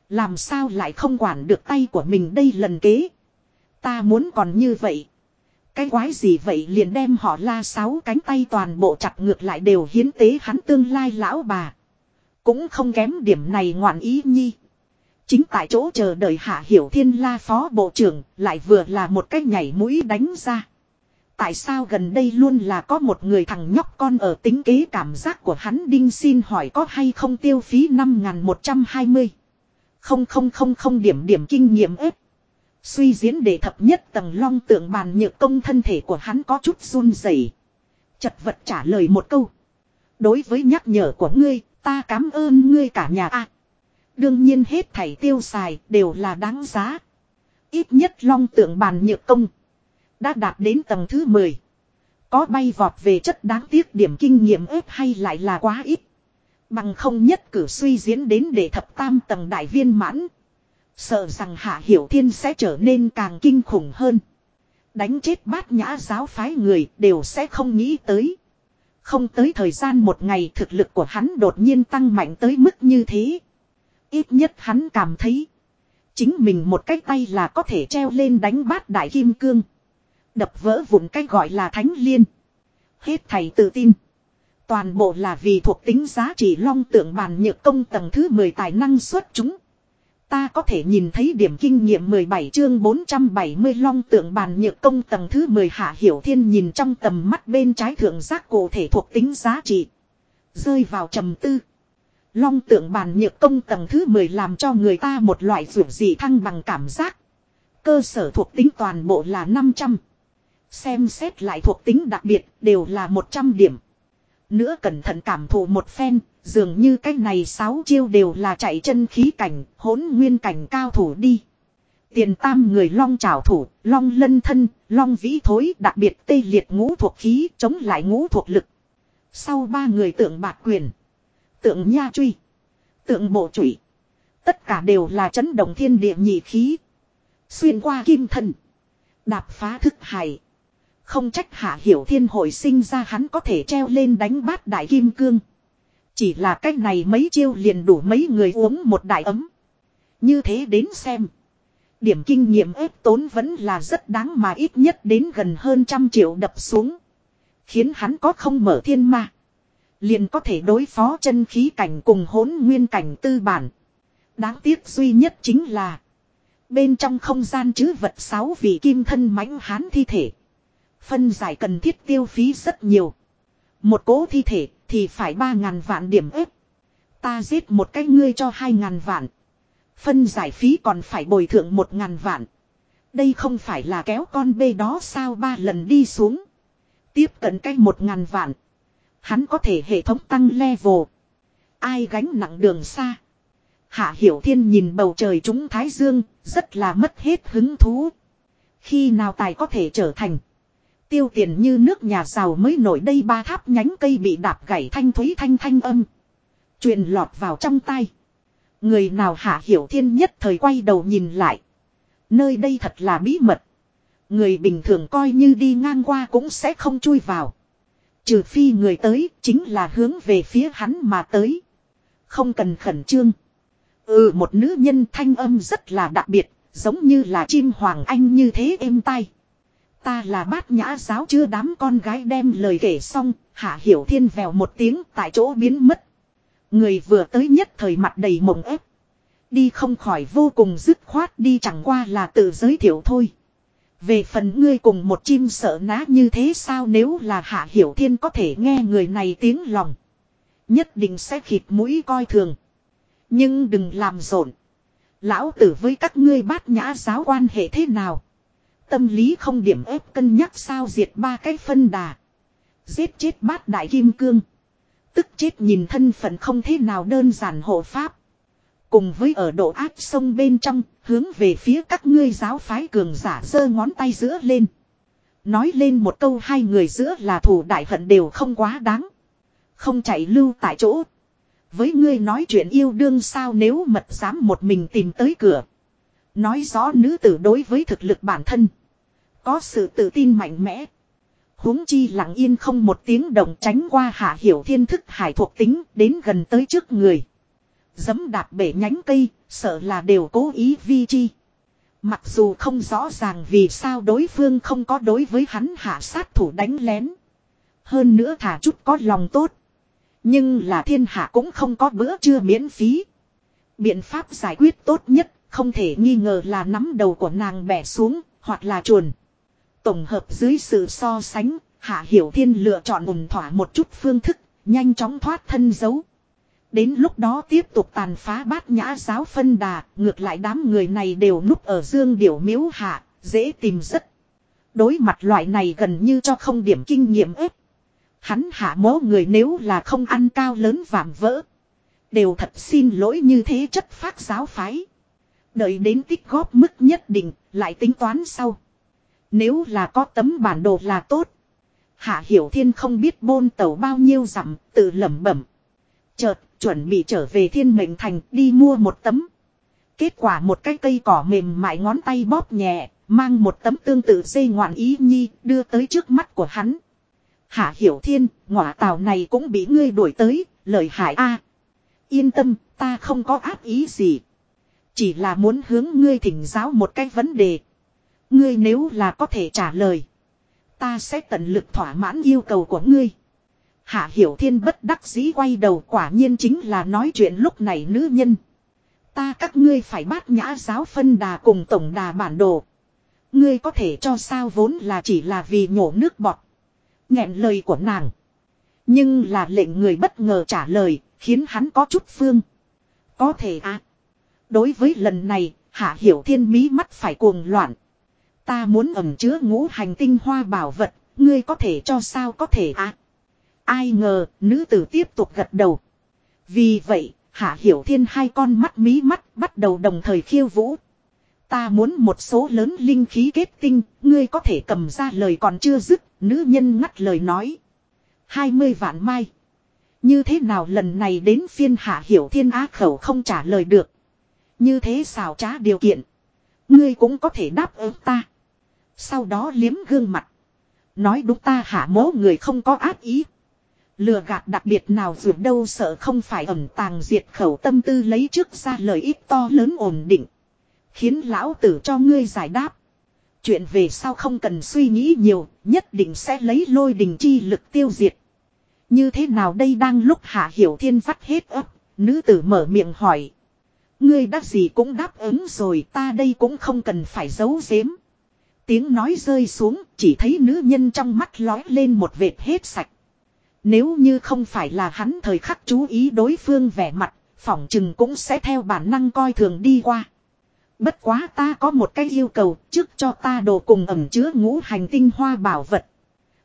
Làm sao lại không quản được tay của mình đây lần kế. Ta muốn còn như vậy. Cái quái gì vậy liền đem họ la sáu cánh tay toàn bộ chặt ngược lại đều hiến tế hắn tương lai lão bà. Cũng không kém điểm này ngoạn ý nhi. Chính tại chỗ chờ đợi Hạ Hiểu Thiên la phó bộ trưởng lại vừa là một cái nhảy mũi đánh ra. Tại sao gần đây luôn là có một người thằng nhóc con ở tính kế cảm giác của hắn đinh xin hỏi có hay không tiêu phí 5.120. Không không không không điểm điểm kinh nghiệm ếp. Suy diễn để thập nhất tầng long tượng bàn nhược công thân thể của hắn có chút run rẩy, Chật vật trả lời một câu. Đối với nhắc nhở của ngươi, ta cảm ơn ngươi cả nhà a. đương nhiên hết thảy tiêu xài đều là đáng giá. Ít nhất long tượng bàn nhược công. Đã đạt đến tầng thứ 10. Có bay vọt về chất đáng tiếc điểm kinh nghiệm ếp hay lại là quá ít. Bằng không nhất cử suy diễn đến để thập tam tầng đại viên mãn. Sợ rằng Hạ Hiểu Thiên sẽ trở nên càng kinh khủng hơn. Đánh chết bát nhã giáo phái người đều sẽ không nghĩ tới. Không tới thời gian một ngày thực lực của hắn đột nhiên tăng mạnh tới mức như thế. Ít nhất hắn cảm thấy. Chính mình một cái tay là có thể treo lên đánh bát đại kim cương. Đập vỡ vụn cái gọi là thánh liên. Hết thầy tự tin. Toàn bộ là vì thuộc tính giá trị long tượng bàn nhược công tầng thứ 10 tài năng xuất chúng. Ta có thể nhìn thấy điểm kinh nghiệm 17 chương 470 long tượng bàn nhược công tầng thứ 10 hạ hiểu thiên nhìn trong tầm mắt bên trái thượng giác cụ thể thuộc tính giá trị. Rơi vào trầm tư. Long tượng bàn nhược công tầng thứ 10 làm cho người ta một loại rượu dị thăng bằng cảm giác. Cơ sở thuộc tính toàn bộ là 500. Xem xét lại thuộc tính đặc biệt đều là 100 điểm. Nữa cẩn thận cảm thụ một phen, dường như cái này sáu chiêu đều là chạy chân khí cảnh, hỗn nguyên cảnh cao thủ đi. Tiền tam người long trảo thủ, long lân thân, long vĩ thối đặc biệt tê liệt ngũ thuộc khí chống lại ngũ thuộc lực. Sau ba người tượng bạc quyền, tượng nha truy, tượng bộ trụy. Tất cả đều là chấn động thiên địa nhị khí. Xuyên qua kim thần. Đạp phá thức hải. Không trách hạ hiểu thiên hồi sinh ra hắn có thể treo lên đánh bát đại kim cương. Chỉ là cách này mấy chiêu liền đủ mấy người uống một đại ấm. Như thế đến xem. Điểm kinh nghiệm ép tốn vẫn là rất đáng mà ít nhất đến gần hơn trăm triệu đập xuống. Khiến hắn có không mở thiên ma. Liền có thể đối phó chân khí cảnh cùng hỗn nguyên cảnh tư bản. Đáng tiếc duy nhất chính là. Bên trong không gian chứ vật sáu vị kim thân mãnh hán thi thể. Phân giải cần thiết tiêu phí rất nhiều. Một cố thi thể thì phải ba ngàn vạn điểm ếp. Ta giết một cái ngươi cho hai ngàn vạn. Phân giải phí còn phải bồi thượng một ngàn vạn. Đây không phải là kéo con bê đó sao ba lần đi xuống. Tiếp cận cái một ngàn vạn. Hắn có thể hệ thống tăng level. Ai gánh nặng đường xa. Hạ Hiểu Thiên nhìn bầu trời chúng Thái Dương, rất là mất hết hứng thú. Khi nào tài có thể trở thành. Tiêu tiền như nước nhà giàu mới nổi đây ba tháp nhánh cây bị đạp gãy thanh thúy thanh thanh âm. truyền lọt vào trong tay. Người nào hạ hiểu thiên nhất thời quay đầu nhìn lại. Nơi đây thật là bí mật. Người bình thường coi như đi ngang qua cũng sẽ không chui vào. Trừ phi người tới chính là hướng về phía hắn mà tới. Không cần khẩn trương. Ừ một nữ nhân thanh âm rất là đặc biệt, giống như là chim hoàng anh như thế êm tai. Ta là bát nhã giáo chưa đám con gái đem lời kể xong, hạ hiểu thiên vèo một tiếng tại chỗ biến mất. Người vừa tới nhất thời mặt đầy mộng ép. Đi không khỏi vô cùng dứt khoát đi chẳng qua là tự giới thiệu thôi. Về phần ngươi cùng một chim sợ ná như thế sao nếu là hạ hiểu thiên có thể nghe người này tiếng lòng. Nhất định sẽ khịt mũi coi thường. Nhưng đừng làm rộn. Lão tử với các ngươi bát nhã giáo quan hệ thế nào? Tâm lý không điểm ép cân nhắc sao diệt ba cái phân đà. Giết chết bát đại kim cương. Tức chết nhìn thân phận không thế nào đơn giản hộ pháp. Cùng với ở độ áp sông bên trong, hướng về phía các ngươi giáo phái cường giả giơ ngón tay giữa lên. Nói lên một câu hai người giữa là thủ đại hận đều không quá đáng. Không chạy lưu tại chỗ. Với ngươi nói chuyện yêu đương sao nếu mật dám một mình tìm tới cửa. Nói rõ nữ tử đối với thực lực bản thân. Có sự tự tin mạnh mẽ. huống chi lặng yên không một tiếng động tránh qua hạ hiểu thiên thức hải thuộc tính đến gần tới trước người. Dấm đạp bể nhánh cây, sợ là đều cố ý vi chi. Mặc dù không rõ ràng vì sao đối phương không có đối với hắn hạ sát thủ đánh lén. Hơn nữa thả chút có lòng tốt. Nhưng là thiên hạ cũng không có bữa trưa miễn phí. Biện pháp giải quyết tốt nhất không thể nghi ngờ là nắm đầu của nàng bẻ xuống, hoặc là chuồn. Tổng hợp dưới sự so sánh, Hạ Hiểu Thiên lựa chọn ủng thỏa một chút phương thức, nhanh chóng thoát thân giấu. Đến lúc đó tiếp tục tàn phá bát nhã giáo phân đà, ngược lại đám người này đều núp ở dương điểu miếu hạ, dễ tìm rất. Đối mặt loại này gần như cho không điểm kinh nghiệm ếp. Hắn hạ mố người nếu là không ăn cao lớn vạm vỡ. Đều thật xin lỗi như thế chất phát giáo phái. Đợi đến tích góp mức nhất định, lại tính toán sau. Nếu là có tấm bản đồ là tốt. Hạ Hiểu Thiên không biết bôn tàu bao nhiêu dặm, tự lẩm bẩm. Chợt, chuẩn bị trở về thiên mệnh thành đi mua một tấm. Kết quả một cái cây cỏ mềm mại ngón tay bóp nhẹ, mang một tấm tương tự dây ngoạn ý nhi đưa tới trước mắt của hắn. Hạ Hiểu Thiên, ngọa tàu này cũng bị ngươi đuổi tới, lời hại a. Yên tâm, ta không có ác ý gì. Chỉ là muốn hướng ngươi thỉnh giáo một cái vấn đề. Ngươi nếu là có thể trả lời. Ta sẽ tận lực thỏa mãn yêu cầu của ngươi. Hạ Hiểu Thiên bất đắc dĩ quay đầu quả nhiên chính là nói chuyện lúc này nữ nhân. Ta các ngươi phải bát nhã giáo phân đà cùng tổng đà bản đồ. Ngươi có thể cho sao vốn là chỉ là vì nhổ nước bọt. nghẹn lời của nàng. Nhưng là lệnh người bất ngờ trả lời, khiến hắn có chút phương. Có thể à. Đối với lần này, Hạ Hiểu Thiên mí mắt phải cuồng loạn. Ta muốn ẩm chứa ngũ hành tinh hoa bảo vật, ngươi có thể cho sao có thể à. Ai ngờ, nữ tử tiếp tục gật đầu. Vì vậy, Hạ Hiểu Thiên hai con mắt mí mắt bắt đầu đồng thời khiêu vũ. Ta muốn một số lớn linh khí kết tinh, ngươi có thể cầm ra lời còn chưa dứt, nữ nhân ngắt lời nói. hai mươi vạn mai. Như thế nào lần này đến phiên Hạ Hiểu Thiên á khẩu không trả lời được. Như thế xào trá điều kiện. Ngươi cũng có thể đáp ứng ta. Sau đó liếm gương mặt. Nói đúng ta hạ mố người không có ác ý. Lừa gạt đặc biệt nào dù đâu sợ không phải ẩn tàng diệt khẩu tâm tư lấy trước ra lời ít to lớn ổn định. Khiến lão tử cho ngươi giải đáp. Chuyện về sau không cần suy nghĩ nhiều, nhất định sẽ lấy lôi đình chi lực tiêu diệt. Như thế nào đây đang lúc hạ hiểu thiên vắt hết ấp, nữ tử mở miệng hỏi. Ngươi đáp gì cũng đáp ứng rồi ta đây cũng không cần phải giấu giếm. Tiếng nói rơi xuống chỉ thấy nữ nhân trong mắt lói lên một vệt hết sạch. Nếu như không phải là hắn thời khắc chú ý đối phương vẻ mặt, phỏng chừng cũng sẽ theo bản năng coi thường đi qua. Bất quá ta có một cái yêu cầu trước cho ta đồ cùng ẩm chứa ngũ hành tinh hoa bảo vật.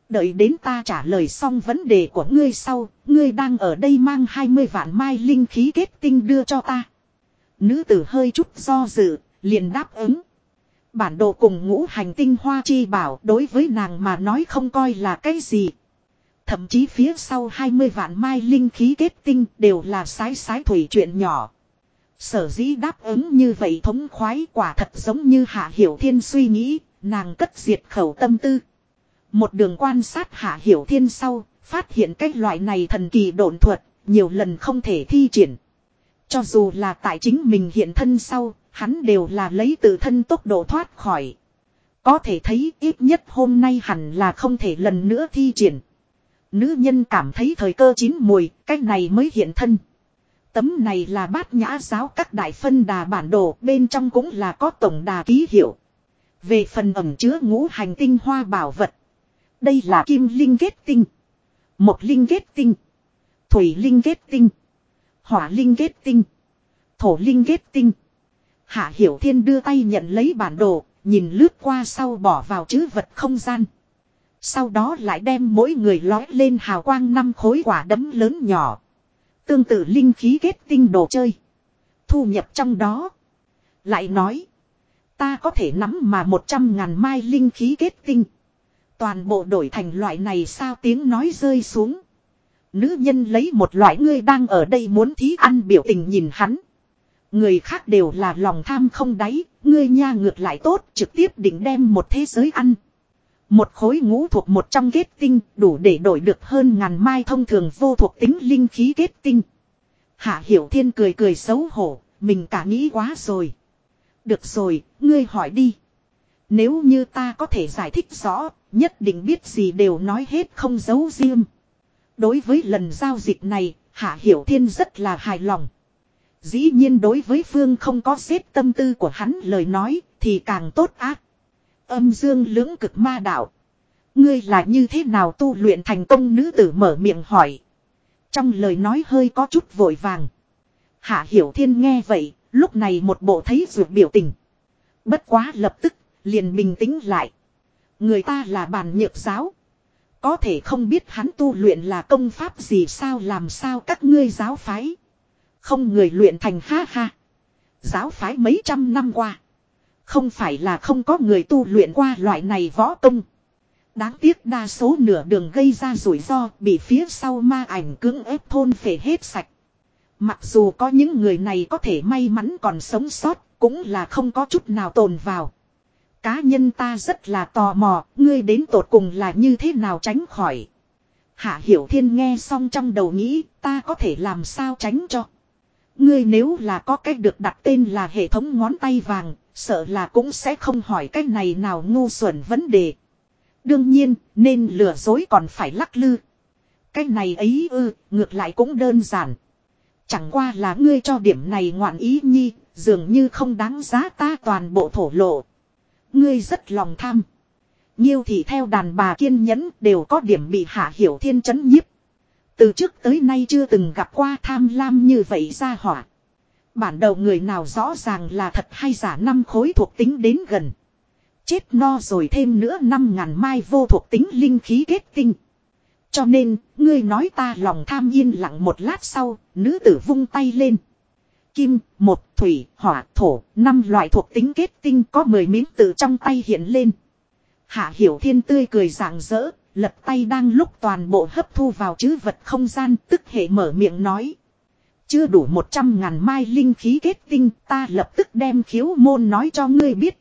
Đợi đến ta trả lời xong vấn đề của ngươi sau, ngươi đang ở đây mang 20 vạn mai linh khí kết tinh đưa cho ta. Nữ tử hơi chút do dự, liền đáp ứng. Bản đồ cùng ngũ hành tinh hoa chi bảo đối với nàng mà nói không coi là cái gì. Thậm chí phía sau 20 vạn mai linh khí kết tinh đều là sái sái thủy chuyện nhỏ. Sở dĩ đáp ứng như vậy thống khoái quả thật giống như Hạ Hiểu Thiên suy nghĩ, nàng cất diệt khẩu tâm tư. Một đường quan sát Hạ Hiểu Thiên sau, phát hiện cái loại này thần kỳ độn thuật, nhiều lần không thể thi triển. Cho dù là tại chính mình hiện thân sau, hắn đều là lấy tự thân tốc độ thoát khỏi. Có thể thấy ít nhất hôm nay hẳn là không thể lần nữa thi triển. Nữ nhân cảm thấy thời cơ chín mùi, cách này mới hiện thân. Tấm này là bát nhã giáo các đại phân đà bản đồ, bên trong cũng là có tổng đà ký hiệu. Về phần ẩm chứa ngũ hành tinh hoa bảo vật. Đây là kim linh kết tinh. Một linh kết tinh. Thủy linh kết tinh. Hỏa linh kết tinh. Thổ linh kết tinh. Hạ Hiểu Thiên đưa tay nhận lấy bản đồ, nhìn lướt qua sau bỏ vào chữ vật không gian. Sau đó lại đem mỗi người lói lên hào quang năm khối quả đấm lớn nhỏ. Tương tự linh khí kết tinh đồ chơi. Thu nhập trong đó. Lại nói. Ta có thể nắm mà một trăm ngàn mai linh khí kết tinh. Toàn bộ đổi thành loại này sao tiếng nói rơi xuống. Nữ nhân lấy một loại ngươi đang ở đây muốn thí ăn biểu tình nhìn hắn. Người khác đều là lòng tham không đáy, ngươi nha ngược lại tốt trực tiếp định đem một thế giới ăn. Một khối ngũ thuộc một trong kết tinh đủ để đổi được hơn ngàn mai thông thường vô thuộc tính linh khí kết tinh. Hạ Hiểu Thiên cười cười xấu hổ, mình cả nghĩ quá rồi. Được rồi, ngươi hỏi đi. Nếu như ta có thể giải thích rõ, nhất định biết gì đều nói hết không giấu riêng. Đối với lần giao dịch này, Hạ Hiểu Thiên rất là hài lòng. Dĩ nhiên đối với Phương không có xếp tâm tư của hắn lời nói, thì càng tốt ác. Âm dương lưỡng cực ma đạo. Ngươi là như thế nào tu luyện thành công nữ tử mở miệng hỏi. Trong lời nói hơi có chút vội vàng. Hạ Hiểu Thiên nghe vậy, lúc này một bộ thấy ruột biểu tình. Bất quá lập tức, liền bình tĩnh lại. Người ta là bàn nhược giáo. Có thể không biết hắn tu luyện là công pháp gì sao làm sao các ngươi giáo phái. Không người luyện thành ha ha. Giáo phái mấy trăm năm qua. Không phải là không có người tu luyện qua loại này võ công. Đáng tiếc đa số nửa đường gây ra rủi ro bị phía sau ma ảnh cưỡng ép thôn phệ hết sạch. Mặc dù có những người này có thể may mắn còn sống sót, cũng là không có chút nào tồn vào. Cá nhân ta rất là tò mò, ngươi đến tột cùng là như thế nào tránh khỏi. Hạ Hiểu Thiên nghe xong trong đầu nghĩ, ta có thể làm sao tránh cho. Ngươi nếu là có cách được đặt tên là hệ thống ngón tay vàng, sợ là cũng sẽ không hỏi cách này nào ngu xuẩn vấn đề. Đương nhiên, nên lừa dối còn phải lắc lư. cách này ấy ư, ngược lại cũng đơn giản. Chẳng qua là ngươi cho điểm này ngoạn ý nhi, dường như không đáng giá ta toàn bộ thổ lộ. Ngươi rất lòng tham. Nhiêu thì theo đàn bà kiên nhẫn đều có điểm bị hạ hiểu thiên chấn nhiếp. Từ trước tới nay chưa từng gặp qua tham lam như vậy ra hỏa. Bản đầu người nào rõ ràng là thật hay giả năm khối thuộc tính đến gần. Chết no rồi thêm nữa năm ngàn mai vô thuộc tính linh khí kết tinh. Cho nên, ngươi nói ta lòng tham yên lặng một lát sau, nữ tử vung tay lên. Kim, một, thủy, hỏa, thổ, năm loại thuộc tính kết tinh có mười miếng tự trong tay hiện lên. Hạ hiểu thiên tươi cười rạng rỡ, lật tay đang lúc toàn bộ hấp thu vào chữ vật không gian tức hệ mở miệng nói. Chưa đủ một trăm ngàn mai linh khí kết tinh ta lập tức đem khiếu môn nói cho ngươi biết.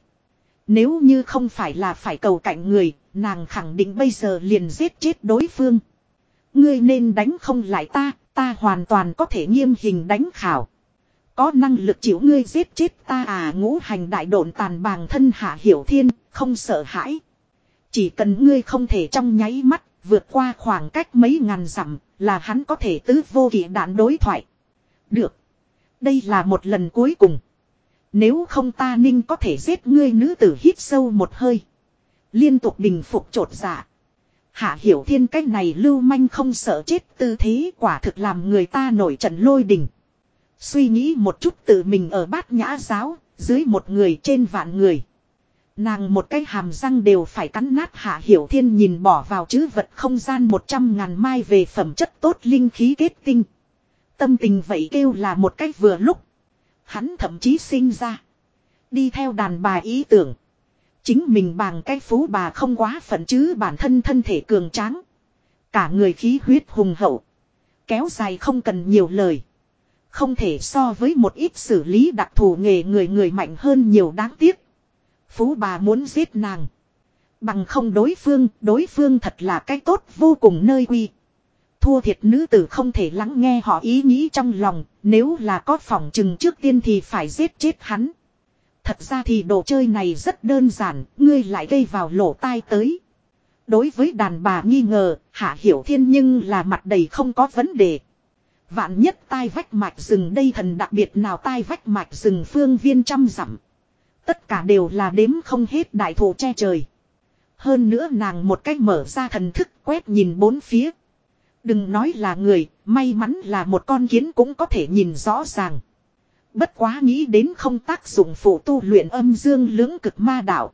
Nếu như không phải là phải cầu cạnh người, nàng khẳng định bây giờ liền giết chết đối phương. Ngươi nên đánh không lại ta, ta hoàn toàn có thể nghiêm hình đánh khảo. Có năng lực chịu ngươi giết chết ta à ngũ hành đại độn tàn bàng thân hạ hiểu thiên, không sợ hãi. Chỉ cần ngươi không thể trong nháy mắt, vượt qua khoảng cách mấy ngàn dặm, là hắn có thể tứ vô kỷ đạn đối thoại. Được. Đây là một lần cuối cùng. Nếu không ta ninh có thể giết ngươi nữ tử hít sâu một hơi. Liên tục bình phục trột dạ. Hạ hiểu thiên cách này lưu manh không sợ chết tư thế quả thực làm người ta nổi trận lôi đình. Suy nghĩ một chút tự mình ở bát nhã giáo, dưới một người trên vạn người. Nàng một cái hàm răng đều phải cắn nát hạ hiểu thiên nhìn bỏ vào chữ vật không gian một trăm ngàn mai về phẩm chất tốt linh khí kết tinh. Tâm tình vậy kêu là một cách vừa lúc. Hắn thậm chí sinh ra. Đi theo đàn bà ý tưởng. Chính mình bằng cái phú bà không quá phận chứ bản thân thân thể cường tráng. Cả người khí huyết hùng hậu. Kéo dài không cần nhiều lời. Không thể so với một ít xử lý đặc thù nghề người người mạnh hơn nhiều đáng tiếc. Phú bà muốn giết nàng. Bằng không đối phương, đối phương thật là cái tốt vô cùng nơi quy. Thua thiệt nữ tử không thể lắng nghe họ ý nghĩ trong lòng, nếu là có phòng chừng trước tiên thì phải giết chết hắn. Thật ra thì đồ chơi này rất đơn giản, ngươi lại gây vào lỗ tai tới. Đối với đàn bà nghi ngờ, Hạ Hiểu Thiên nhưng là mặt đầy không có vấn đề. Vạn nhất tai vách mạch rừng đây thần đặc biệt nào tai vách mạch rừng phương viên trăm dặm. Tất cả đều là đếm không hết đại thụ che trời. Hơn nữa nàng một cách mở ra thần thức quét nhìn bốn phía. Đừng nói là người, may mắn là một con kiến cũng có thể nhìn rõ ràng. Bất quá nghĩ đến không tác dụng phụ tu luyện âm dương lưỡng cực ma đạo.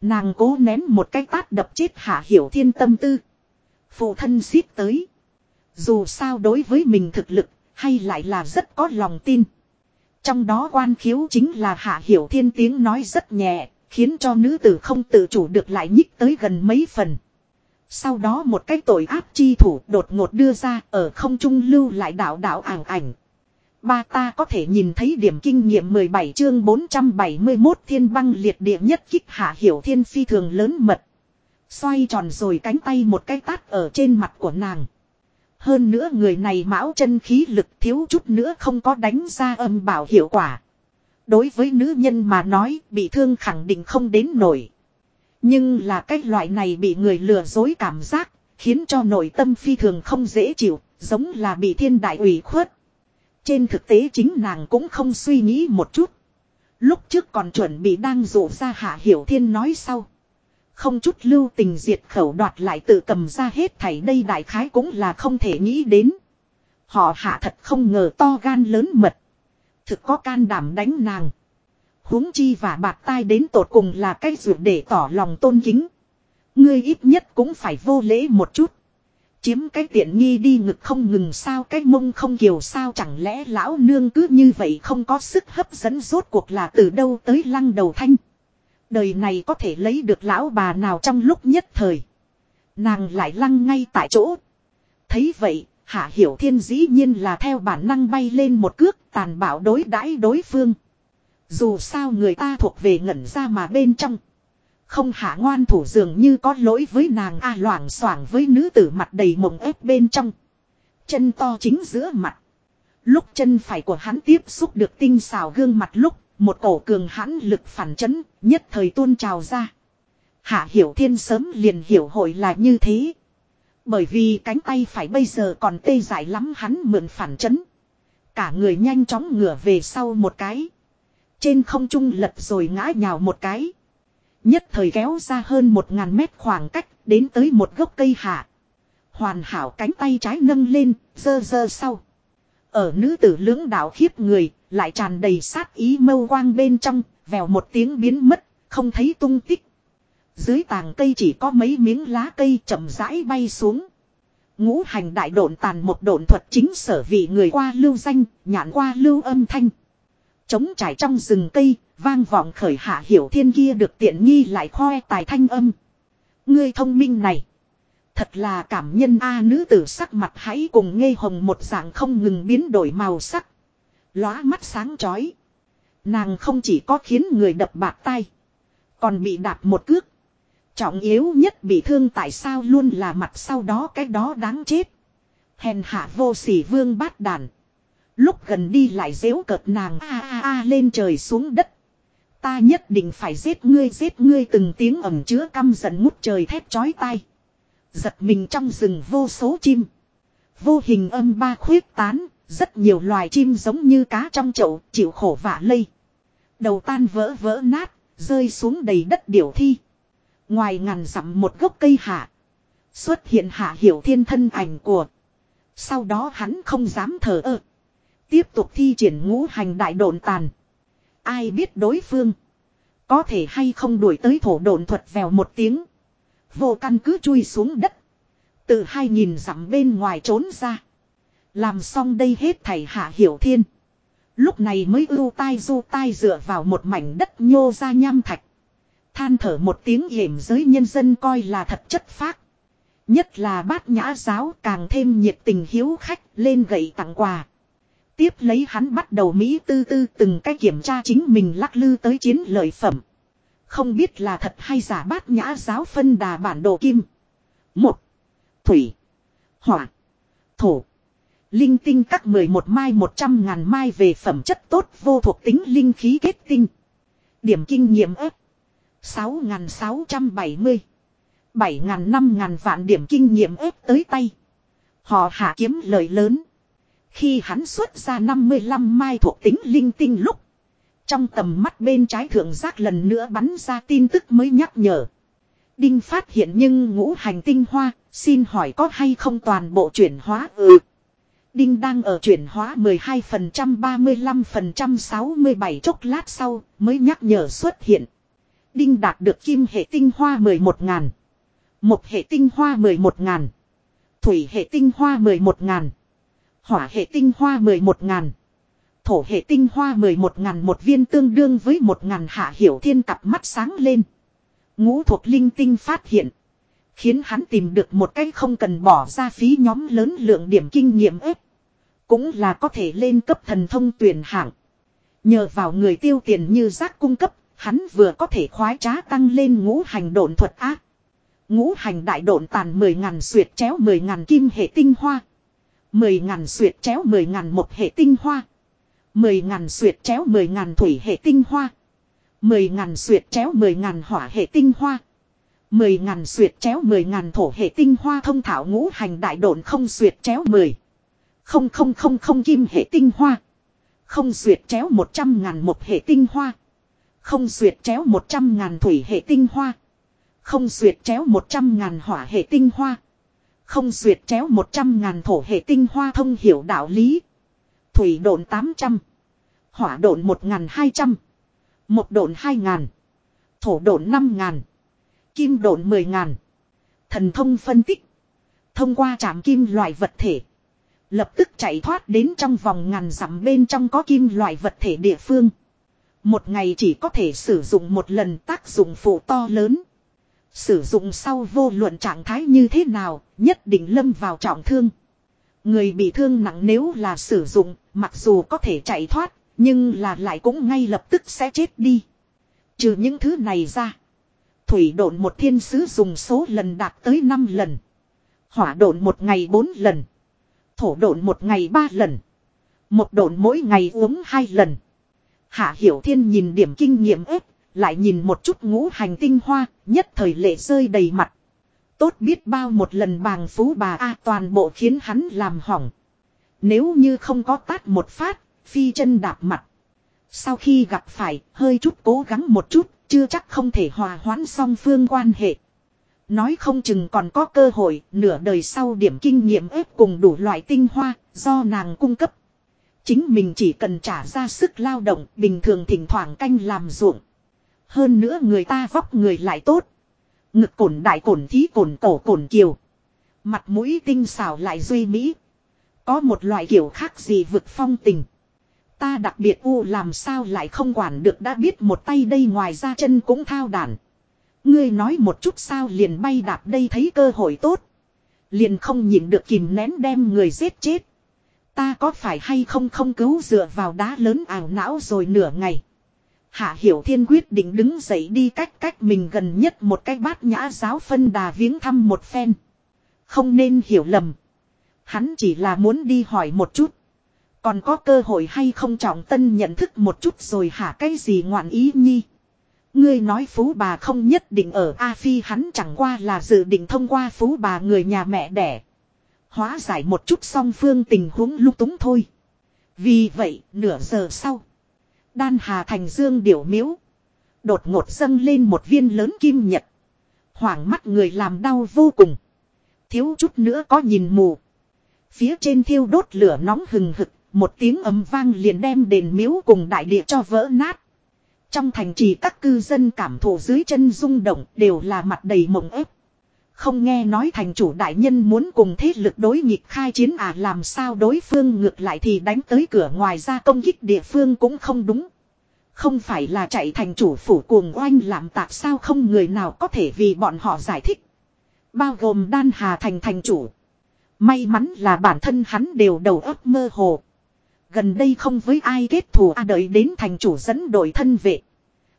Nàng cố nén một cái tát đập chết hạ hiểu thiên tâm tư. Phụ thân xít tới. Dù sao đối với mình thực lực, hay lại là rất có lòng tin. Trong đó quan khiếu chính là hạ hiểu thiên tiếng nói rất nhẹ, khiến cho nữ tử không tự chủ được lại nhích tới gần mấy phần. Sau đó một cái tội áp chi thủ đột ngột đưa ra ở không trung lưu lại đảo đảo ảng ảnh. Ba ta có thể nhìn thấy điểm kinh nghiệm 17 chương 471 thiên băng liệt địa nhất kích hạ hiểu thiên phi thường lớn mật. Xoay tròn rồi cánh tay một cái tát ở trên mặt của nàng. Hơn nữa người này mão chân khí lực thiếu chút nữa không có đánh ra âm bảo hiệu quả. Đối với nữ nhân mà nói bị thương khẳng định không đến nổi. Nhưng là cái loại này bị người lừa dối cảm giác, khiến cho nội tâm phi thường không dễ chịu, giống là bị thiên đại ủy khuất. Trên thực tế chính nàng cũng không suy nghĩ một chút. Lúc trước còn chuẩn bị đang rủ ra hạ hiểu thiên nói sau. Không chút lưu tình diệt khẩu đoạt lại tự cầm ra hết thảy đây đại khái cũng là không thể nghĩ đến. Họ hạ thật không ngờ to gan lớn mật. Thực có can đảm đánh nàng huống chi và bạc tai đến tột cùng là cái dụ để tỏ lòng tôn kính. Ngươi ít nhất cũng phải vô lễ một chút. Chiếm cái tiện nghi đi ngực không ngừng sao cái mông không kiều sao chẳng lẽ lão nương cứ như vậy không có sức hấp dẫn rốt cuộc là từ đâu tới lăng đầu thanh. Đời này có thể lấy được lão bà nào trong lúc nhất thời. Nàng lại lăng ngay tại chỗ. Thấy vậy, Hạ Hiểu Thiên dĩ nhiên là theo bản năng bay lên một cước tàn bạo đối đãi đối phương. Dù sao người ta thuộc về ngẩn ra mà bên trong. Không hạ ngoan thủ dường như có lỗi với nàng a loảng xoảng với nữ tử mặt đầy mộng ép bên trong. Chân to chính giữa mặt. Lúc chân phải của hắn tiếp xúc được tinh xào gương mặt lúc, một cổ cường hãn lực phản chấn, nhất thời tuôn trào ra. Hạ hiểu thiên sớm liền hiểu hội là như thế. Bởi vì cánh tay phải bây giờ còn tê dại lắm hắn mượn phản chấn. Cả người nhanh chóng ngửa về sau một cái. Trên không trung lật rồi ngã nhào một cái. Nhất thời kéo ra hơn một ngàn mét khoảng cách đến tới một gốc cây hạ. Hoàn hảo cánh tay trái nâng lên, dơ dơ sau. Ở nữ tử lưỡng đạo khiếp người, lại tràn đầy sát ý mâu quang bên trong, vèo một tiếng biến mất, không thấy tung tích. Dưới tàng cây chỉ có mấy miếng lá cây chậm rãi bay xuống. Ngũ hành đại độn tàn một độn thuật chính sở vị người qua lưu danh, nhạn qua lưu âm thanh. Trống trải trong rừng cây, vang vọng khởi hạ hiểu thiên kia được tiện nghi lại khoe tài thanh âm. Ngươi thông minh này. Thật là cảm nhân A nữ tử sắc mặt hãy cùng ngây hồng một dạng không ngừng biến đổi màu sắc. Lóa mắt sáng chói. Nàng không chỉ có khiến người đập bạc tay. Còn bị đạp một cước. Trọng yếu nhất bị thương tại sao luôn là mặt sau đó cái đó đáng chết. Hèn hạ vô sỉ vương bát đàn. Lúc gần đi lại dễu cợt nàng a a a lên trời xuống đất. Ta nhất định phải giết ngươi giết ngươi từng tiếng ẩm chứa căm giận ngút trời thép chói tai. Giật mình trong rừng vô số chim. Vô hình âm ba khuyết tán, rất nhiều loài chim giống như cá trong chậu, chịu khổ vả lây. Đầu tan vỡ vỡ nát, rơi xuống đầy đất điểu thi. Ngoài ngàn dặm một gốc cây hạ. Xuất hiện hạ hiểu thiên thân ảnh của. Sau đó hắn không dám thở ơ. Tiếp tục thi triển ngũ hành đại độn tàn. Ai biết đối phương. Có thể hay không đuổi tới thổ độn thuật vèo một tiếng. Vô căn cứ chui xuống đất. Từ hai nghìn dặm bên ngoài trốn ra. Làm xong đây hết thầy hạ hiểu thiên. Lúc này mới ưu tai du tai dựa vào một mảnh đất nhô ra nham thạch. Than thở một tiếng hiểm giới nhân dân coi là thật chất phác. Nhất là bát nhã giáo càng thêm nhiệt tình hiếu khách lên gậy tặng quà. Tiếp lấy hắn bắt đầu Mỹ tư tư từng cái kiểm tra chính mình lắc lư tới chiến lợi phẩm. Không biết là thật hay giả bát nhã giáo phân đà bản đồ kim. Một. Thủy. Hỏa. Thổ. Linh tinh các 11 mai 100 ngàn mai về phẩm chất tốt vô thuộc tính linh khí kết tinh. Điểm kinh nghiệm ếp. 6.670. 7.000 5.000 vạn điểm kinh nghiệm ếp tới tay. Họ hạ kiếm lời lớn. Khi hắn xuất ra 55 mai thuộc tính linh tinh lúc. Trong tầm mắt bên trái thượng giác lần nữa bắn ra tin tức mới nhắc nhở. Đinh phát hiện nhưng ngũ hành tinh hoa, xin hỏi có hay không toàn bộ chuyển hóa ừ. Đinh đang ở chuyển hóa 12% 35% 67 chốc lát sau mới nhắc nhở xuất hiện. Đinh đạt được kim hệ tinh hoa 11 ngàn. Một hệ tinh hoa 11 ngàn. Thủy hệ tinh hoa 11 ngàn. Hỏa hệ tinh hoa 11 ngàn. Thổ hệ tinh hoa 11.000 một viên tương đương với 1.000 hạ hiểu thiên cặp mắt sáng lên. Ngũ thuộc linh tinh phát hiện. Khiến hắn tìm được một cách không cần bỏ ra phí nhóm lớn lượng điểm kinh nghiệm ếp. Cũng là có thể lên cấp thần thông tuyển hạng. Nhờ vào người tiêu tiền như giác cung cấp, hắn vừa có thể khoái trá tăng lên ngũ hành độn thuật ác. Ngũ hành đại độn tàn 10.000 suyệt chéo 10.000 kim hệ tinh hoa. 10.000 suyệt chéo 10.000 một hệ tinh hoa. 10 ngàn suyệt chéo 10 ngàn thủy hệ tinh hoa. 10 ngàn suyệt chéo 10 ngàn hỏa hệ tinh hoa. 10 ngàn suyệt chéo 10 ngàn thổ hệ tinh hoa thông thảo ngũ hành đại độn không suyệt chéo 10. Không không không không kim hệ tinh hoa. Không suyệt chéo 100 ngàn một hệ tinh hoa. Không suyệt chéo 100 ngàn thủy hệ tinh hoa. Không suyệt chéo 100 ngàn hỏa hệ tinh hoa. Không suyệt chéo 100 ngàn thổ hệ tinh hoa thông hiểu đạo lý. Thủy độn 800. Hỏa độn 1200. Một độn 2000. Thổ độn 5000. Kim độn 10000. Thần thông phân tích. Thông qua chạm kim loại vật thể. Lập tức chạy thoát đến trong vòng ngàn dặm bên trong có kim loại vật thể địa phương. Một ngày chỉ có thể sử dụng một lần tác dụng phụ to lớn. Sử dụng sau vô luận trạng thái như thế nào, nhất định lâm vào trọng thương. Người bị thương nặng nếu là sử dụng, mặc dù có thể chạy thoát, nhưng là lại cũng ngay lập tức sẽ chết đi. Trừ những thứ này ra. Thủy độn một thiên sứ dùng số lần đạt tới 5 lần. Hỏa độn một ngày 4 lần. Thổ độn một ngày 3 lần. Một độn mỗi ngày uống 2 lần. Hạ Hiểu Thiên nhìn điểm kinh nghiệm ếp, lại nhìn một chút ngũ hành tinh hoa, nhất thời lệ rơi đầy mặt. Tốt biết bao một lần bàng phú bà A toàn bộ khiến hắn làm hỏng. Nếu như không có tát một phát, phi chân đạp mặt. Sau khi gặp phải, hơi chút cố gắng một chút, chưa chắc không thể hòa hoãn song phương quan hệ. Nói không chừng còn có cơ hội, nửa đời sau điểm kinh nghiệm ép cùng đủ loại tinh hoa, do nàng cung cấp. Chính mình chỉ cần trả ra sức lao động, bình thường thỉnh thoảng canh làm ruộng. Hơn nữa người ta vóc người lại tốt. Ngực cổn đại cổn thí cổn cổ cổn kiều. Mặt mũi tinh xảo lại duy mỹ. Có một loại kiểu khác gì vực phong tình. Ta đặc biệt u làm sao lại không quản được đã biết một tay đây ngoài ra chân cũng thao đản. Ngươi nói một chút sao liền bay đạp đây thấy cơ hội tốt. Liền không nhịn được kìm nén đem người giết chết. Ta có phải hay không không cứu dựa vào đá lớn ảo não rồi nửa ngày. Hạ Hiểu Thiên quyết định đứng dậy đi cách cách mình gần nhất một cái bát nhã giáo phân đà viếng thăm một phen. Không nên hiểu lầm. Hắn chỉ là muốn đi hỏi một chút. Còn có cơ hội hay không trọng tân nhận thức một chút rồi hả cái gì ngoạn ý nhi. Ngươi nói phú bà không nhất định ở A Phi hắn chẳng qua là dự định thông qua phú bà người nhà mẹ đẻ. Hóa giải một chút song phương tình huống lung túng thôi. Vì vậy, nửa giờ sau. Đan Hà Thành Dương điểu miếu. Đột ngột dâng lên một viên lớn kim nhật. Hoảng mắt người làm đau vô cùng. Thiếu chút nữa có nhìn mù. Phía trên thiêu đốt lửa nóng hừng hực. Một tiếng ấm vang liền đem đền miếu cùng đại địa cho vỡ nát. Trong thành trì các cư dân cảm thụ dưới chân rung động đều là mặt đầy mộng ép. Không nghe nói thành chủ đại nhân muốn cùng thế lực đối nghịch khai chiến à làm sao đối phương ngược lại thì đánh tới cửa ngoài ra công kích địa phương cũng không đúng. Không phải là chạy thành chủ phủ cuồng oanh làm tạp sao không người nào có thể vì bọn họ giải thích. Bao gồm đan hà thành thành chủ. May mắn là bản thân hắn đều đầu óc mơ hồ. Gần đây không với ai kết thù à đợi đến thành chủ dẫn đội thân vệ.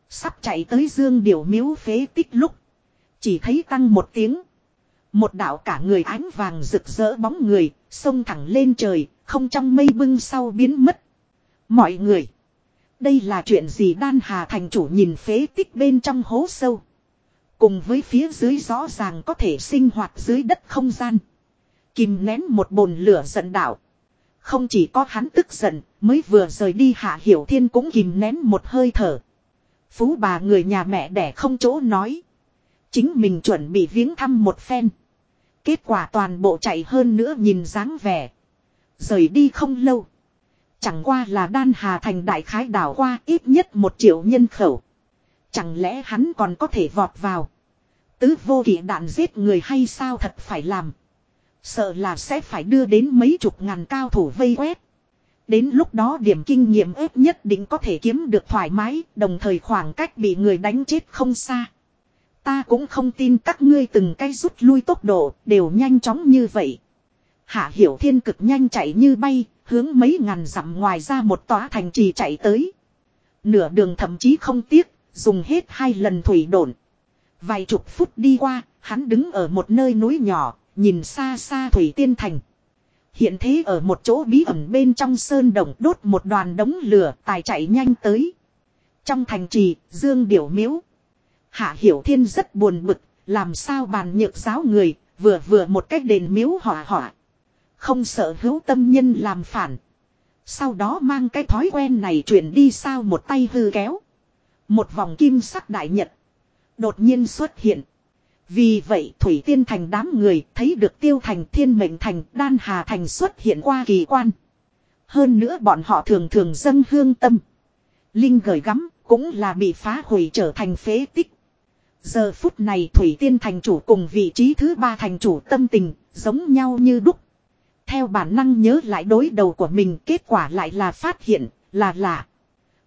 Sắp chạy tới dương điều miếu phế tích lúc. Chỉ thấy tăng một tiếng. Một đạo cả người ánh vàng rực rỡ bóng người, xông thẳng lên trời, không trong mây bưng sau biến mất. Mọi người. Đây là chuyện gì đan hà thành chủ nhìn phế tích bên trong hố sâu. Cùng với phía dưới rõ ràng có thể sinh hoạt dưới đất không gian. Kìm nén một bồn lửa giận đạo. Không chỉ có hắn tức giận, mới vừa rời đi hạ hiểu thiên cũng kìm nén một hơi thở. Phú bà người nhà mẹ đẻ không chỗ nói. Chính mình chuẩn bị viếng thăm một phen. Kết quả toàn bộ chạy hơn nữa nhìn dáng vẻ. Rời đi không lâu. Chẳng qua là đan hà thành đại khái đảo qua ít nhất một triệu nhân khẩu. Chẳng lẽ hắn còn có thể vọt vào. Tứ vô kỷ đạn giết người hay sao thật phải làm. Sợ là sẽ phải đưa đến mấy chục ngàn cao thủ vây quét. Đến lúc đó điểm kinh nghiệm ếp nhất định có thể kiếm được thoải mái, đồng thời khoảng cách bị người đánh chết không xa. Ta cũng không tin các ngươi từng cái rút lui tốc độ đều nhanh chóng như vậy. Hạ Hiểu Thiên cực nhanh chạy như bay, hướng mấy ngàn dặm ngoài ra một tòa thành trì chạy tới. Nửa đường thậm chí không tiếc, dùng hết hai lần thủy độn. Vài chục phút đi qua, hắn đứng ở một nơi núi nhỏ, nhìn xa xa thủy tiên thành. Hiện thế ở một chỗ bí ẩn bên trong sơn động đốt một đoàn đống lửa tài chạy nhanh tới. Trong thành trì, Dương Điểu Miếu. Hạ Hiểu Thiên rất buồn bực, làm sao bàn nhược giáo người, vừa vừa một cách đền miếu hỏa hỏa. Không sợ hữu tâm nhân làm phản. Sau đó mang cái thói quen này chuyển đi sao một tay hư kéo. Một vòng kim sắc đại nhật. Đột nhiên xuất hiện. Vì vậy Thủy Tiên Thành đám người thấy được Tiêu Thành Thiên Mệnh Thành Đan Hà Thành xuất hiện qua kỳ quan. Hơn nữa bọn họ thường thường dâng hương tâm. Linh gửi gắm cũng là bị phá hủy trở thành phế tích. Giờ phút này Thủy Tiên Thành chủ cùng vị trí thứ ba thành chủ tâm tình giống nhau như đúc. Theo bản năng nhớ lại đối đầu của mình, kết quả lại là phát hiện, là lạ.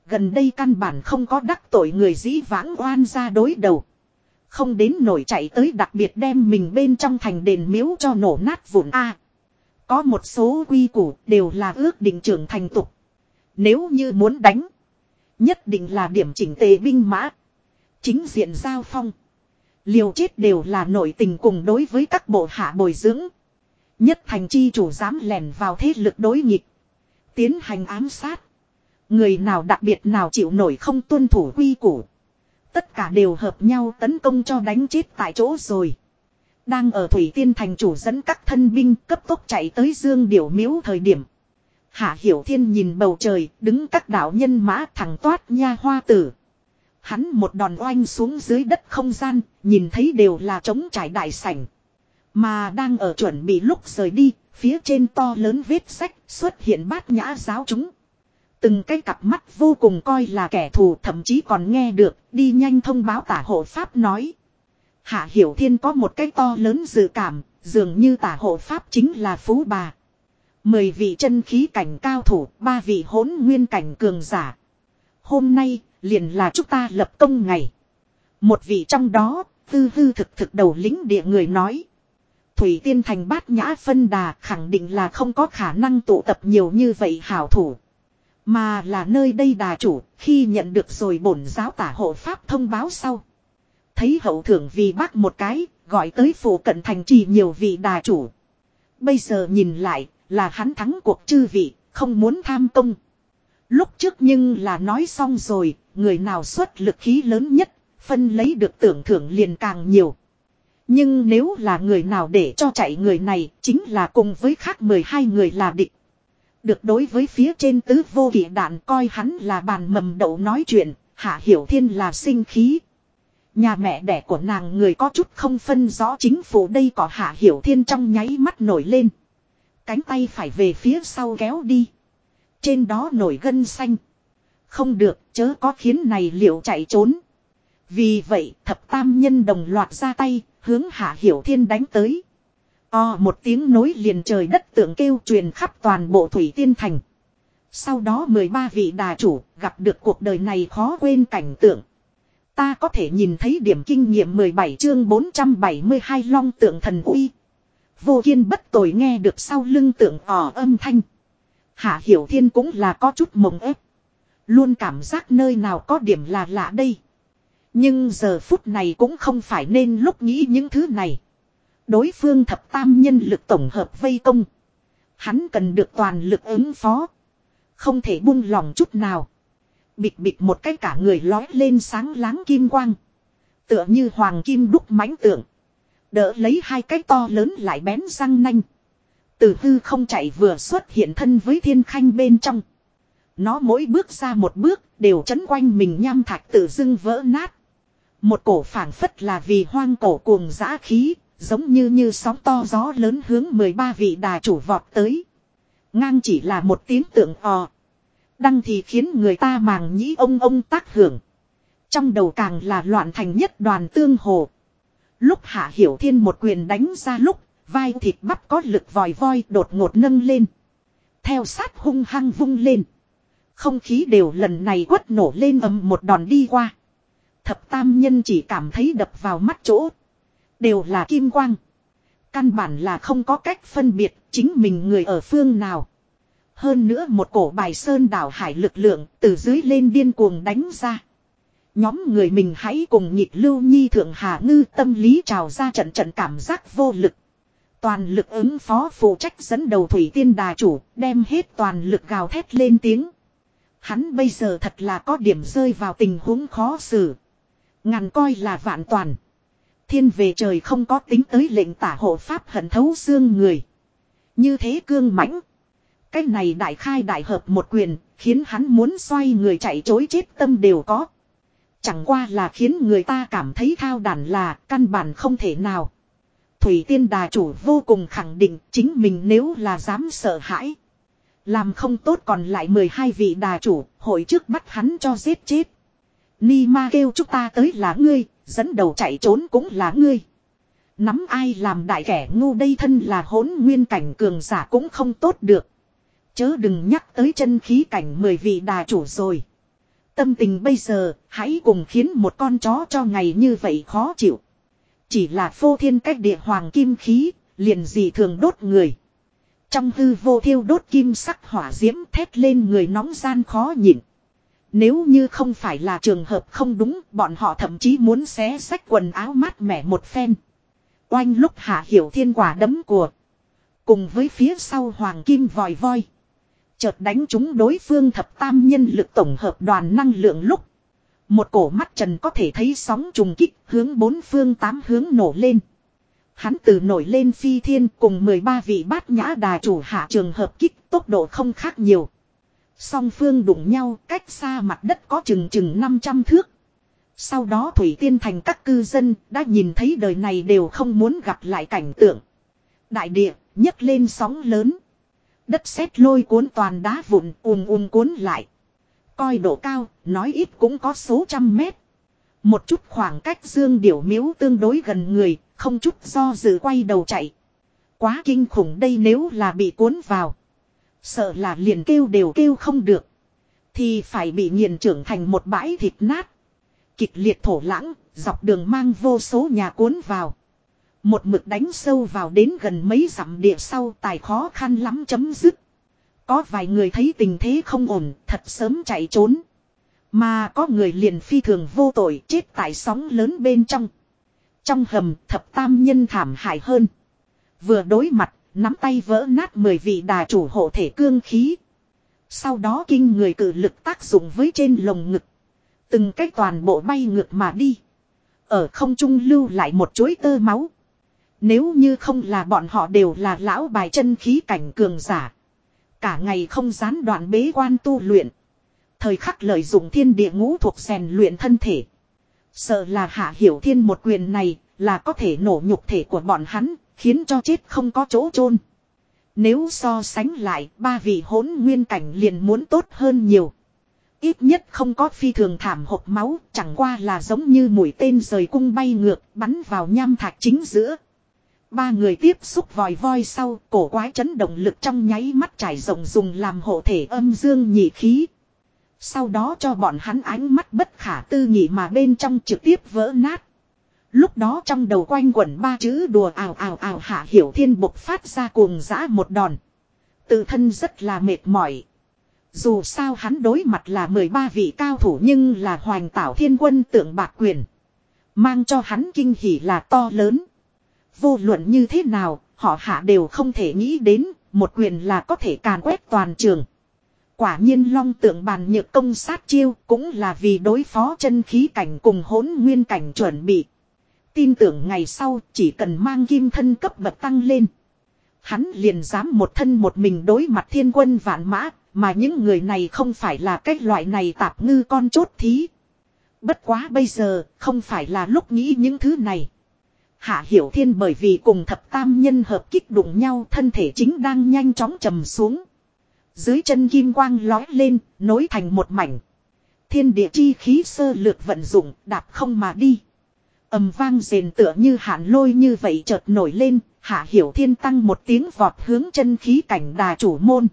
Gần đây căn bản không có đắc tội người dĩ vãng oan ra đối đầu. Không đến nổi chạy tới đặc biệt đem mình bên trong thành đền miếu cho nổ nát vụn A. có một số quy củ đều là ước định trưởng thành tục. Nếu như muốn đánh. Nhất định là điểm chỉnh tề binh mã. Chính diện giao phong. Liều chết đều là nội tình cùng đối với các bộ hạ bồi dưỡng. Nhất thành chi chủ dám lèn vào thế lực đối nghịch. Tiến hành ám sát. Người nào đặc biệt nào chịu nổi không tuân thủ quy củ. Tất cả đều hợp nhau tấn công cho đánh chết tại chỗ rồi. Đang ở Thủy Tiên Thành chủ dẫn các thân binh cấp tốc chạy tới Dương Điểu Miếu thời điểm. Hạ Hiểu Thiên nhìn bầu trời, đứng các đạo nhân mã thẳng toát nha hoa tử. Hắn một đòn oanh xuống dưới đất không gian, nhìn thấy đều là trống trải đại sảnh. Mà đang ở chuẩn bị lúc rời đi, phía trên to lớn vết sách xuất hiện bát nhã giáo chúng. Từng cái cặp mắt vô cùng coi là kẻ thù thậm chí còn nghe được, đi nhanh thông báo tả hộ Pháp nói. Hạ Hiểu Thiên có một cái to lớn dự cảm, dường như tả hộ Pháp chính là Phú Bà. Mười vị chân khí cảnh cao thủ, ba vị hỗn nguyên cảnh cường giả. Hôm nay, liền là chúng ta lập công ngày. Một vị trong đó, tư hư thực thực đầu lính địa người nói. Thủy Tiên Thành bát nhã phân đà khẳng định là không có khả năng tụ tập nhiều như vậy hảo thủ. Mà là nơi đây đà chủ, khi nhận được rồi bổn giáo tả hộ pháp thông báo sau. Thấy hậu thưởng vì bác một cái, gọi tới phủ cận thành trì nhiều vị đà chủ. Bây giờ nhìn lại, là hắn thắng cuộc chư vị, không muốn tham công. Lúc trước nhưng là nói xong rồi, người nào xuất lực khí lớn nhất, phân lấy được tưởng thưởng liền càng nhiều. Nhưng nếu là người nào để cho chạy người này, chính là cùng với khác 12 người là địch. Được đối với phía trên tứ vô kỷ đạn coi hắn là bàn mầm đậu nói chuyện, hạ hiểu thiên là sinh khí. Nhà mẹ đẻ của nàng người có chút không phân rõ chính phủ đây có hạ hiểu thiên trong nháy mắt nổi lên. Cánh tay phải về phía sau kéo đi. Trên đó nổi gân xanh. Không được, chớ có khiến này liệu chạy trốn. Vì vậy, thập tam nhân đồng loạt ra tay, hướng hạ hiểu thiên đánh tới. O một tiếng nối liền trời đất tượng kêu truyền khắp toàn bộ thủy tiên thành. Sau đó 13 vị đà chủ gặp được cuộc đời này khó quên cảnh tượng. Ta có thể nhìn thấy điểm kinh nghiệm 17 chương 472 long tượng thần uy. Vô kiên bất tồi nghe được sau lưng tượng ỏ âm thanh. Hạ Hiểu Thiên cũng là có chút mộng ép. Luôn cảm giác nơi nào có điểm là lạ đây. Nhưng giờ phút này cũng không phải nên lúc nghĩ những thứ này. Đối phương thập tam nhân lực tổng hợp vây công. Hắn cần được toàn lực ứng phó. Không thể buông lòng chút nào. Bịch bịch một cái cả người lói lên sáng láng kim quang. Tựa như hoàng kim đúc mãnh tượng. Đỡ lấy hai cái to lớn lại bén răng nanh. Từ hư không chạy vừa xuất hiện thân với thiên khanh bên trong. Nó mỗi bước ra một bước đều chấn quanh mình nham thạch tự dưng vỡ nát. Một cổ phảng phất là vì hoang cổ cuồng dã khí, giống như như sóng to gió lớn hướng 13 vị đà chủ vọt tới. Ngang chỉ là một tiếng tượng ò. Đăng thì khiến người ta màng nhĩ ông ông tác hưởng. Trong đầu càng là loạn thành nhất đoàn tương hồ. Lúc hạ hiểu thiên một quyền đánh ra lúc, vai thịt bắp có lực vòi voi đột ngột nâng lên. Theo sát hung hăng vung lên. Không khí đều lần này quất nổ lên ầm một đòn đi qua. Thập tam nhân chỉ cảm thấy đập vào mắt chỗ. Đều là kim quang. Căn bản là không có cách phân biệt chính mình người ở phương nào. Hơn nữa một cổ bài sơn đảo hải lực lượng từ dưới lên điên cuồng đánh ra. Nhóm người mình hãy cùng nhịp lưu nhi thượng hà ngư tâm lý trào ra trận trận cảm giác vô lực. Toàn lực ứng phó phụ trách dẫn đầu thủy tiên đà chủ đem hết toàn lực gào thét lên tiếng. Hắn bây giờ thật là có điểm rơi vào tình huống khó xử. Ngàn coi là vạn toàn. Thiên về trời không có tính tới lệnh tả hộ pháp hận thấu xương người. Như thế cương mãnh. Cái này đại khai đại hợp một quyền, khiến hắn muốn xoay người chạy chối chết tâm đều có. Chẳng qua là khiến người ta cảm thấy thao đàn là căn bản không thể nào. Thủy tiên đà chủ vô cùng khẳng định chính mình nếu là dám sợ hãi. Làm không tốt còn lại 12 vị đà chủ, hội trước bắt hắn cho giết chết. Ni ma kêu chúng ta tới là ngươi, dẫn đầu chạy trốn cũng là ngươi. Nắm ai làm đại kẻ ngu đây thân là hỗn nguyên cảnh cường giả cũng không tốt được. Chớ đừng nhắc tới chân khí cảnh mười vị đà chủ rồi. Tâm tình bây giờ, hãy cùng khiến một con chó cho ngày như vậy khó chịu. Chỉ là vô thiên cách địa hoàng kim khí, liền dị thường đốt người. Trong hư vô thiêu đốt kim sắc hỏa diễm thét lên người nóng gian khó nhịn. Nếu như không phải là trường hợp không đúng, bọn họ thậm chí muốn xé sách quần áo mát mẻ một phen. Oanh lúc hạ hiểu thiên quả đấm của. Cùng với phía sau hoàng kim vòi voi. Chợt đánh chúng đối phương thập tam nhân lực tổng hợp đoàn năng lượng lúc. Một cổ mắt trần có thể thấy sóng trùng kích hướng bốn phương tám hướng nổ lên. Hắn từ nổi lên phi thiên cùng 13 vị bát nhã đà chủ hạ trường hợp kích tốc độ không khác nhiều. Song phương đụng nhau cách xa mặt đất có chừng chừng 500 thước. Sau đó Thủy Tiên Thành các cư dân đã nhìn thấy đời này đều không muốn gặp lại cảnh tượng. Đại địa nhấc lên sóng lớn. Đất sét lôi cuốn toàn đá vụn ùm ùm cuốn lại. Coi độ cao, nói ít cũng có số trăm mét. Một chút khoảng cách dương điểu miếu tương đối gần người, không chút do dự quay đầu chạy. Quá kinh khủng đây nếu là bị cuốn vào. Sợ là liền kêu đều kêu không được. Thì phải bị nghiền trưởng thành một bãi thịt nát. Kịch liệt thổ lãng, dọc đường mang vô số nhà cuốn vào. Một mực đánh sâu vào đến gần mấy dặm địa sau tài khó khăn lắm chấm dứt. Có vài người thấy tình thế không ổn, thật sớm chạy trốn. Mà có người liền phi thường vô tội chết tại sóng lớn bên trong. Trong hầm thập tam nhân thảm hại hơn. Vừa đối mặt, nắm tay vỡ nát mười vị đà chủ hộ thể cương khí. Sau đó kinh người cử lực tác dụng với trên lồng ngực. Từng cách toàn bộ bay ngược mà đi. Ở không trung lưu lại một chuỗi tơ máu. Nếu như không là bọn họ đều là lão bài chân khí cảnh cường giả. Cả ngày không gián đoạn bế quan tu luyện. Thời khắc lợi dụng thiên địa ngũ thuộc rèn luyện thân thể. Sợ là hạ hiểu thiên một quyền này là có thể nổ nhục thể của bọn hắn, khiến cho chết không có chỗ chôn. Nếu so sánh lại, ba vị hỗn nguyên cảnh liền muốn tốt hơn nhiều. Ít nhất không có phi thường thảm hộp máu, chẳng qua là giống như mũi tên rời cung bay ngược, bắn vào nham thạch chính giữa. Ba người tiếp xúc vòi voi sau, cổ quái chấn động lực trong nháy mắt trải rộng dùng làm hộ thể âm dương nhị khí. Sau đó cho bọn hắn ánh mắt bất khả tư nghị mà bên trong trực tiếp vỡ nát. Lúc đó trong đầu quanh quẩn ba chữ đùa ảo ảo ảo hạ hiểu thiên bộc phát ra cuồng dã một đòn. Tự thân rất là mệt mỏi. Dù sao hắn đối mặt là 13 vị cao thủ nhưng là hoành tảo thiên quân tượng bạc quyền. Mang cho hắn kinh hỉ là to lớn. Vô luận như thế nào, họ hạ đều không thể nghĩ đến, một quyền là có thể càn quét toàn trường. Quả nhiên long tượng bàn nhược công sát chiêu cũng là vì đối phó chân khí cảnh cùng hỗn nguyên cảnh chuẩn bị. Tin tưởng ngày sau chỉ cần mang kim thân cấp bậc tăng lên. Hắn liền dám một thân một mình đối mặt thiên quân vạn mã, mà những người này không phải là cái loại này tạp ngư con chốt thí. Bất quá bây giờ, không phải là lúc nghĩ những thứ này. Hạ Hiểu Thiên bởi vì cùng thập tam nhân hợp kích đụng nhau thân thể chính đang nhanh chóng trầm xuống. Dưới chân kim quang lói lên, nối thành một mảnh. Thiên địa chi khí sơ lược vận dụng, đạp không mà đi. ầm vang rền tựa như hạn lôi như vậy chợt nổi lên, Hạ Hiểu Thiên tăng một tiếng vọt hướng chân khí cảnh đà chủ môn.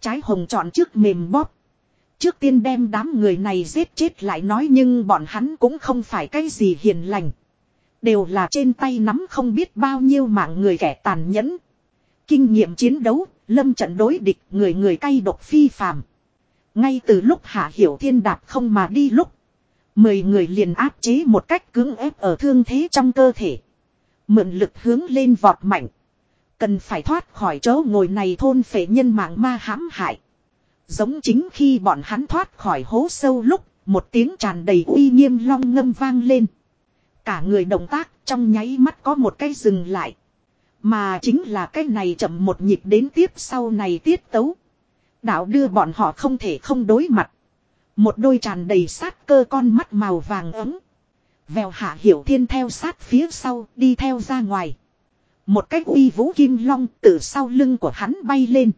Trái hồng chọn trước mềm bóp. Trước tiên đem đám người này giết chết lại nói nhưng bọn hắn cũng không phải cái gì hiền lành. Đều là trên tay nắm không biết bao nhiêu mạng người kẻ tàn nhẫn. Kinh nghiệm chiến đấu, lâm trận đối địch, người người cay độc phi phàm. Ngay từ lúc Hạ Hiểu Thiên đạp không mà đi lúc. Mười người liền áp chế một cách cưỡng ép ở thương thế trong cơ thể. Mượn lực hướng lên vọt mạnh. Cần phải thoát khỏi chỗ ngồi này thôn phệ nhân mạng ma hãm hại. Giống chính khi bọn hắn thoát khỏi hố sâu lúc, một tiếng tràn đầy uy nghiêm long ngâm vang lên. Cả người động tác trong nháy mắt có một cái dừng lại. Mà chính là cái này chậm một nhịp đến tiếp sau này tiết tấu. Đạo đưa bọn họ không thể không đối mặt. Một đôi tràn đầy sát cơ con mắt màu vàng ấm. Vèo hạ hiểu thiên theo sát phía sau đi theo ra ngoài. Một cách uy vũ kim long từ sau lưng của hắn bay lên.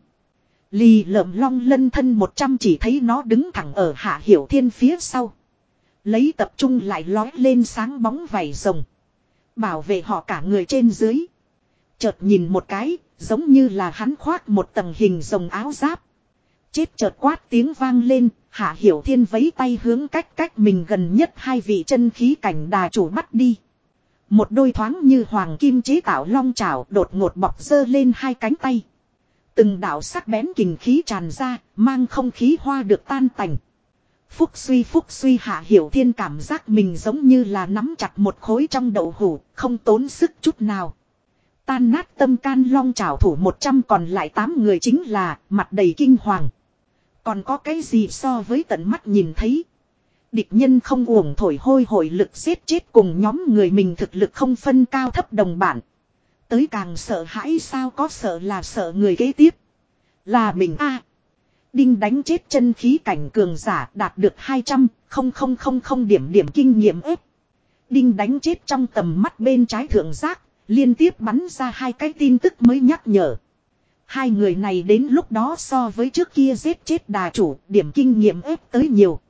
Lì lợm long lân thân một trăm chỉ thấy nó đứng thẳng ở hạ hiểu thiên phía sau. Lấy tập trung lại lói lên sáng bóng vảy rồng. Bảo vệ họ cả người trên dưới. Chợt nhìn một cái, giống như là hắn khoác một tầng hình rồng áo giáp. Chết chợt quát tiếng vang lên, hạ hiểu thiên vấy tay hướng cách cách mình gần nhất hai vị chân khí cảnh đà chủ bắt đi. Một đôi thoáng như hoàng kim chế tạo long chảo đột ngột bọc dơ lên hai cánh tay. Từng đạo sắc bén kình khí tràn ra, mang không khí hoa được tan tành. Phúc suy phúc suy hạ hiểu thiên cảm giác mình giống như là nắm chặt một khối trong đậu hủ, không tốn sức chút nào. Tan nát tâm can long trảo thủ 100 còn lại 8 người chính là mặt đầy kinh hoàng. Còn có cái gì so với tận mắt nhìn thấy. Địch nhân không uổng thổi hôi hội lực giết chết cùng nhóm người mình thực lực không phân cao thấp đồng bản. tới càng sợ hãi sao có sợ là sợ người kế tiếp. Là mình a Đinh đánh chết chân khí cảnh cường giả đạt được 200, không không không không điểm điểm kinh nghiệm ếp. Đinh đánh chết trong tầm mắt bên trái thượng giác, liên tiếp bắn ra hai cái tin tức mới nhắc nhở. Hai người này đến lúc đó so với trước kia giết chết đà chủ, điểm kinh nghiệm ếp tới nhiều.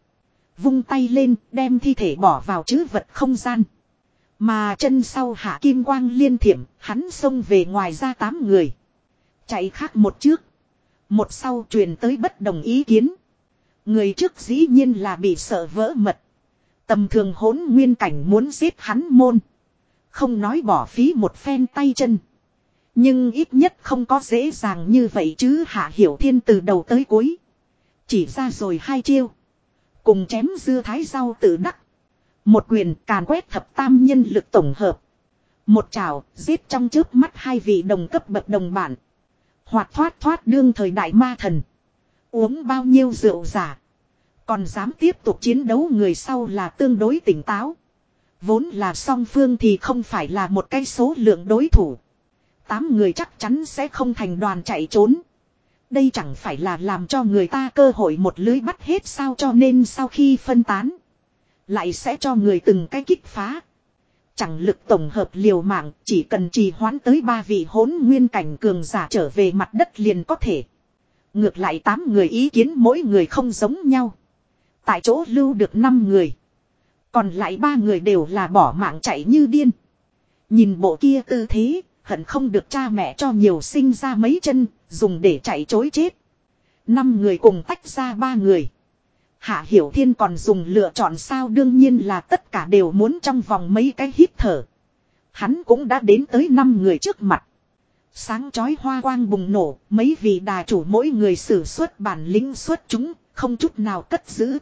Vung tay lên, đem thi thể bỏ vào chữ vật không gian. Mà chân sau hạ kim quang liên thiểm, hắn xông về ngoài ra tám người. Chạy khác một trước. Một sau truyền tới bất đồng ý kiến. Người trước dĩ nhiên là bị sợ vỡ mật. Tầm thường hỗn nguyên cảnh muốn giết hắn môn. Không nói bỏ phí một phen tay chân. Nhưng ít nhất không có dễ dàng như vậy chứ Hạ Hiểu Thiên từ đầu tới cuối. Chỉ ra rồi hai chiêu. Cùng chém dưa thái rau tự đắc. Một quyền càn quét thập tam nhân lực tổng hợp. Một trào giết trong trước mắt hai vị đồng cấp bậc đồng bản. Hoạt thoát thoát đương thời đại ma thần. Uống bao nhiêu rượu giả. Còn dám tiếp tục chiến đấu người sau là tương đối tỉnh táo. Vốn là song phương thì không phải là một cái số lượng đối thủ. Tám người chắc chắn sẽ không thành đoàn chạy trốn. Đây chẳng phải là làm cho người ta cơ hội một lưới bắt hết sao cho nên sau khi phân tán. Lại sẽ cho người từng cái kích phá. Chẳng lực tổng hợp liều mạng chỉ cần trì hoãn tới ba vị hỗn nguyên cảnh cường giả trở về mặt đất liền có thể. Ngược lại tám người ý kiến mỗi người không giống nhau. Tại chỗ lưu được năm người. Còn lại ba người đều là bỏ mạng chạy như điên. Nhìn bộ kia tư thế, hận không được cha mẹ cho nhiều sinh ra mấy chân, dùng để chạy chối chết. Năm người cùng tách ra ba người. Hạ Hiểu Thiên còn dùng lựa chọn sao đương nhiên là tất cả đều muốn trong vòng mấy cái hít thở. Hắn cũng đã đến tới năm người trước mặt. Sáng chói hoa quang bùng nổ, mấy vị đà chủ mỗi người sử xuất bản lĩnh xuất chúng, không chút nào cất giữ.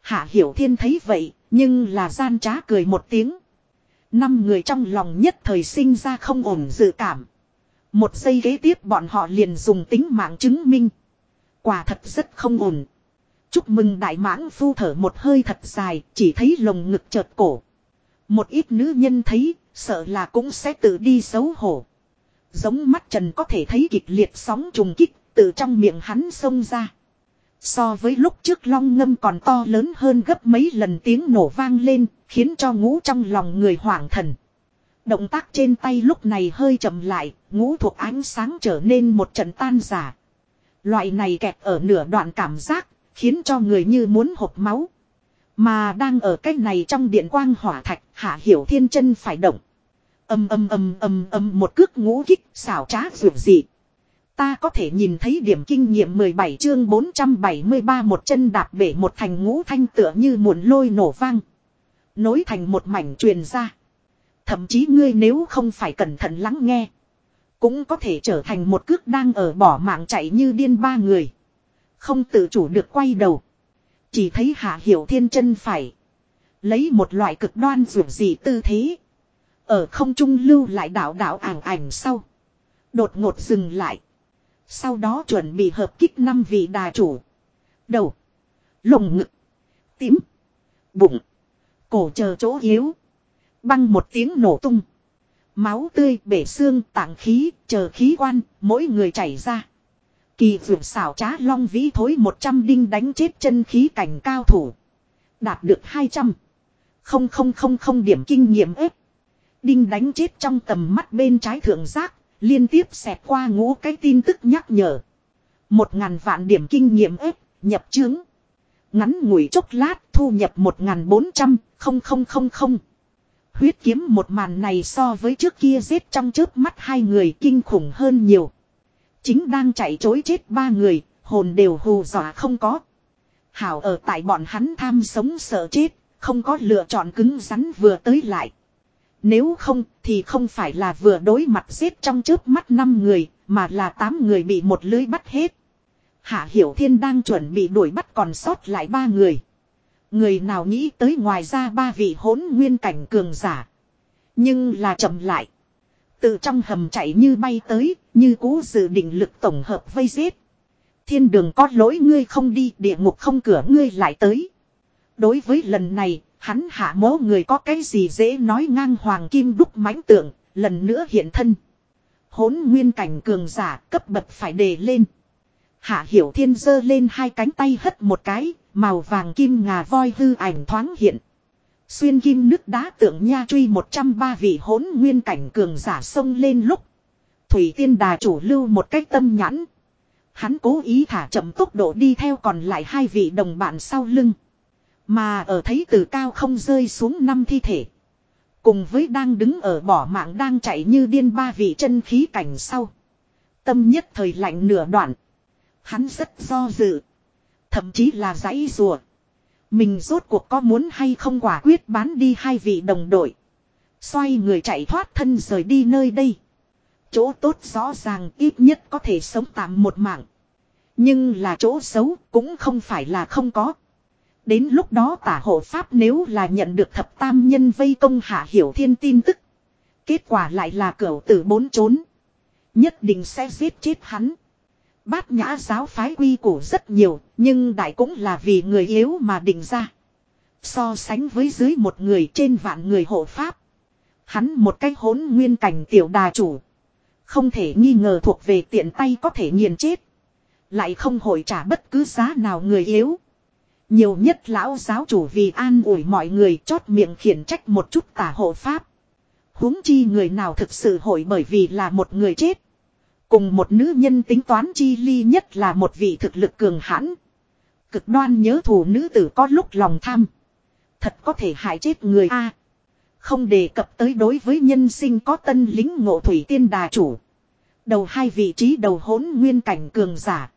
Hạ Hiểu Thiên thấy vậy, nhưng là gian trá cười một tiếng. Năm người trong lòng nhất thời sinh ra không ổn dự cảm. Một giây kế tiếp bọn họ liền dùng tính mạng chứng minh. Quả thật rất không ổn. Chúc mừng đại mãng phu thở một hơi thật dài, chỉ thấy lồng ngực chợt cổ. Một ít nữ nhân thấy, sợ là cũng sẽ tự đi xấu hổ. Giống mắt trần có thể thấy kịch liệt sóng trùng kích, từ trong miệng hắn xông ra. So với lúc trước long ngâm còn to lớn hơn gấp mấy lần tiếng nổ vang lên, khiến cho ngũ trong lòng người hoảng thần. Động tác trên tay lúc này hơi chậm lại, ngũ thuộc ánh sáng trở nên một trận tan giả. Loại này kẹt ở nửa đoạn cảm giác, khiến cho người như muốn hộp máu. Mà đang ở cái này trong điện quang hỏa thạch, hạ hiểu thiên chân phải động. Âm âm âm âm âm một cước ngũ kích, xảo trá vượt dị. Ta có thể nhìn thấy điểm kinh nghiệm 17 chương 473 một chân đạp bể một thành ngũ thanh tựa như muộn lôi nổ vang. Nối thành một mảnh truyền ra. Thậm chí ngươi nếu không phải cẩn thận lắng nghe. Cũng có thể trở thành một cước đang ở bỏ mạng chạy như điên ba người. Không tự chủ được quay đầu. Chỉ thấy hạ hiểu thiên chân phải. Lấy một loại cực đoan rủi gì tư thế. Ở không trung lưu lại đảo đảo ảnh ảnh sau. Đột ngột dừng lại. Sau đó chuẩn bị hợp kích năm vị đà chủ. Đầu. Lồng ngực. Tím. Bụng. Cổ chờ chỗ yếu. Băng một tiếng nổ tung. Máu tươi, bể xương, tảng khí, chờ khí quan, mỗi người chảy ra. Kỳ vượt xảo trá long vĩ thối 100 đinh đánh chết chân khí cảnh cao thủ. Đạt được 200. Không không không không điểm kinh nghiệm ếp. Đinh đánh chết trong tầm mắt bên trái thượng giác, liên tiếp xẹt qua ngũ cái tin tức nhắc nhở. Một ngàn vạn điểm kinh nghiệm ếp, nhập chứng. Ngắn ngủi chốc lát thu nhập một ngàn bốn trăm, không không không không. Huyết kiếm một màn này so với trước kia giết trong chớp mắt hai người kinh khủng hơn nhiều. Chính đang chạy chối chết ba người, hồn đều hù dọa không có. Hảo ở tại bọn hắn tham sống sợ chết, không có lựa chọn cứng rắn vừa tới lại. Nếu không thì không phải là vừa đối mặt giết trong trước mắt năm người, mà là tám người bị một lưới bắt hết. Hạ Hiểu Thiên đang chuẩn bị đuổi bắt còn sót lại ba người. Người nào nghĩ tới ngoài ra ba vị hỗn nguyên cảnh cường giả. Nhưng là chậm lại. Từ trong hầm chạy như bay tới, như cũ dự định lực tổng hợp vây giết. Thiên đường có lỗi ngươi không đi, địa ngục không cửa ngươi lại tới. Đối với lần này, hắn hạ mố người có cái gì dễ nói ngang hoàng kim đúc mãnh tượng, lần nữa hiện thân. Hốn nguyên cảnh cường giả cấp bậc phải đề lên. Hạ Hiểu Thiên giơ lên hai cánh tay hất một cái, màu vàng kim ngà voi hư ảnh thoáng hiện. Xuyên kim nước đá tượng nha truy 103 vị hốn nguyên cảnh cường giả sông lên lúc. Thủy tiên đà chủ lưu một cách tâm nhãn. Hắn cố ý thả chậm tốc độ đi theo còn lại hai vị đồng bạn sau lưng. Mà ở thấy từ cao không rơi xuống năm thi thể. Cùng với đang đứng ở bỏ mạng đang chạy như điên ba vị chân khí cảnh sau. Tâm nhất thời lạnh nửa đoạn. Hắn rất do dự. Thậm chí là giãy rùa. Mình rốt cuộc có muốn hay không quả quyết bán đi hai vị đồng đội. Xoay người chạy thoát thân rời đi nơi đây. Chỗ tốt rõ ràng ít nhất có thể sống tạm một mạng. Nhưng là chỗ xấu cũng không phải là không có. Đến lúc đó tả hộ pháp nếu là nhận được thập tam nhân vây công hạ hiểu thiên tin tức. Kết quả lại là cửu tử bốn trốn. Nhất định sẽ giết chết hắn. Bát nhã giáo phái quy củ rất nhiều, nhưng đại cũng là vì người yếu mà định ra. So sánh với dưới một người trên vạn người hộ pháp. Hắn một cái hỗn nguyên cảnh tiểu đà chủ. Không thể nghi ngờ thuộc về tiện tay có thể nghiền chết. Lại không hội trả bất cứ giá nào người yếu. Nhiều nhất lão giáo chủ vì an ủi mọi người chót miệng khiển trách một chút tả hộ pháp. huống chi người nào thực sự hội bởi vì là một người chết. Cùng một nữ nhân tính toán chi ly nhất là một vị thực lực cường hãn. Cực đoan nhớ thù nữ tử có lúc lòng tham. Thật có thể hại chết người A. không đề cập tới đối với nhân sinh có tân lính ngộ thủy tiên đà chủ. Đầu hai vị trí đầu hỗn nguyên cảnh cường giả.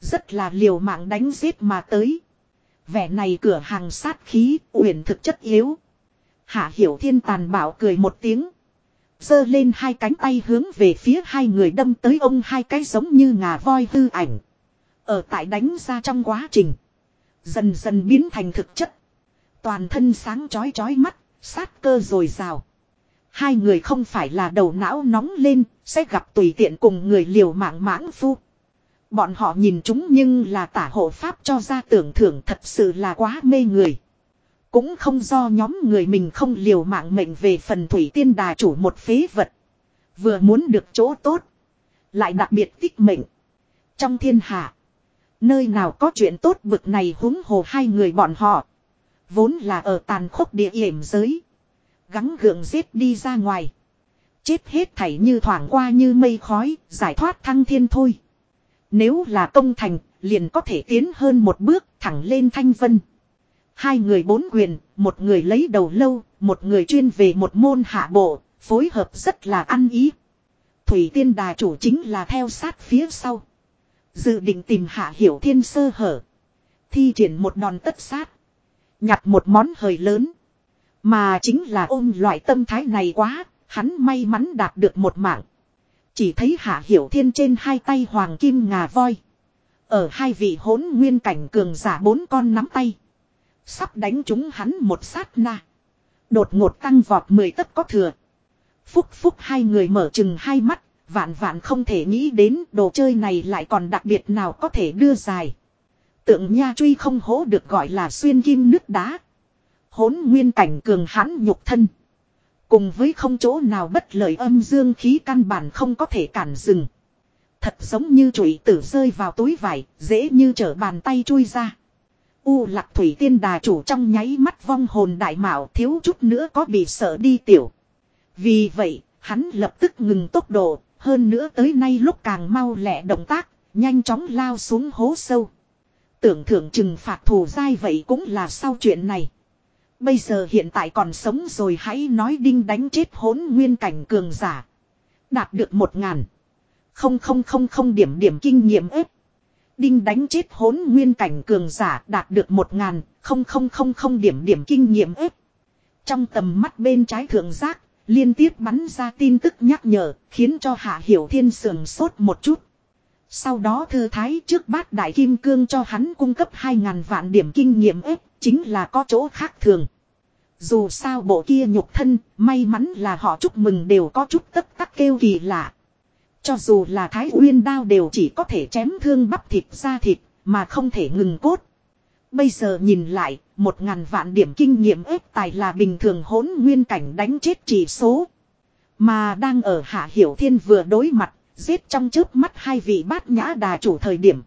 Rất là liều mạng đánh giết mà tới. Vẻ này cửa hàng sát khí, uyển thực chất yếu. Hạ Hiểu Thiên tàn bảo cười một tiếng. giơ lên hai cánh tay hướng về phía hai người đâm tới ông hai cái giống như ngà voi hư ảnh. Ở tại đánh ra trong quá trình. Dần dần biến thành thực chất. Toàn thân sáng chói chói mắt, sát cơ rồi rào. Hai người không phải là đầu não nóng lên, sẽ gặp tùy tiện cùng người liều mạng mãng phu. Bọn họ nhìn chúng nhưng là tả hộ pháp cho ra tưởng thưởng thật sự là quá mê người. Cũng không do nhóm người mình không liều mạng mệnh về phần thủy tiên đà chủ một phế vật. Vừa muốn được chỗ tốt. Lại đặc biệt tích mệnh. Trong thiên hạ. Nơi nào có chuyện tốt bực này húng hồ hai người bọn họ. Vốn là ở tàn khốc địa hiểm giới. Gắng gượng giết đi ra ngoài. Chết hết thảy như thoảng qua như mây khói, giải thoát thăng thiên thôi. Nếu là công thành, liền có thể tiến hơn một bước thẳng lên thanh vân. Hai người bốn quyền, một người lấy đầu lâu, một người chuyên về một môn hạ bộ, phối hợp rất là ăn ý. Thủy tiên đà chủ chính là theo sát phía sau. Dự định tìm hạ hiểu thiên sơ hở. Thi triển một đòn tất sát. Nhặt một món hời lớn. Mà chính là ôm loại tâm thái này quá, hắn may mắn đạt được một mạng. Chỉ thấy hạ hiểu thiên trên hai tay hoàng kim ngà voi. Ở hai vị hỗn nguyên cảnh cường giả bốn con nắm tay. Sắp đánh chúng hắn một sát na. Đột ngột tăng vọt mười tấc có thừa. Phúc phúc hai người mở chừng hai mắt. Vạn vạn không thể nghĩ đến đồ chơi này lại còn đặc biệt nào có thể đưa dài. Tượng nha truy không hố được gọi là xuyên kim nước đá. Hỗn nguyên cảnh cường hãn nhục thân. Cùng với không chỗ nào bất lợi âm dương khí căn bản không có thể cản dừng. Thật giống như chuỗi tử rơi vào túi vải, dễ như trở bàn tay chui ra. U lạc thủy tiên đà chủ trong nháy mắt vong hồn đại mạo thiếu chút nữa có bị sợ đi tiểu. Vì vậy, hắn lập tức ngừng tốc độ, hơn nữa tới nay lúc càng mau lẹ động tác, nhanh chóng lao xuống hố sâu. Tưởng thưởng trừng phạt thù dai vậy cũng là sau chuyện này. Bây giờ hiện tại còn sống rồi hãy nói đinh đánh chết hỗn nguyên cảnh cường giả. Đạt được một ngàn. Không không không không điểm điểm kinh nghiệm ếp. Đinh đánh chết hỗn nguyên cảnh cường giả đạt được một ngàn. Không không không không điểm điểm kinh nghiệm ếp. Trong tầm mắt bên trái thượng giác, liên tiếp bắn ra tin tức nhắc nhở, khiến cho Hạ Hiểu Thiên sườn sốt một chút. Sau đó thư thái trước bát đại kim cương cho hắn cung cấp 2.000 vạn điểm kinh nghiệm ếp, chính là có chỗ khác thường. Dù sao bộ kia nhục thân, may mắn là họ chúc mừng đều có chút tất tắc kêu kỳ lạ. Cho dù là thái uyên đao đều chỉ có thể chém thương bắp thịt ra thịt, mà không thể ngừng cốt. Bây giờ nhìn lại, một ngàn vạn điểm kinh nghiệm ếp tài là bình thường hỗn nguyên cảnh đánh chết chỉ số. Mà đang ở Hạ Hiểu Thiên vừa đối mặt, giết trong trước mắt hai vị bát nhã đà chủ thời điểm.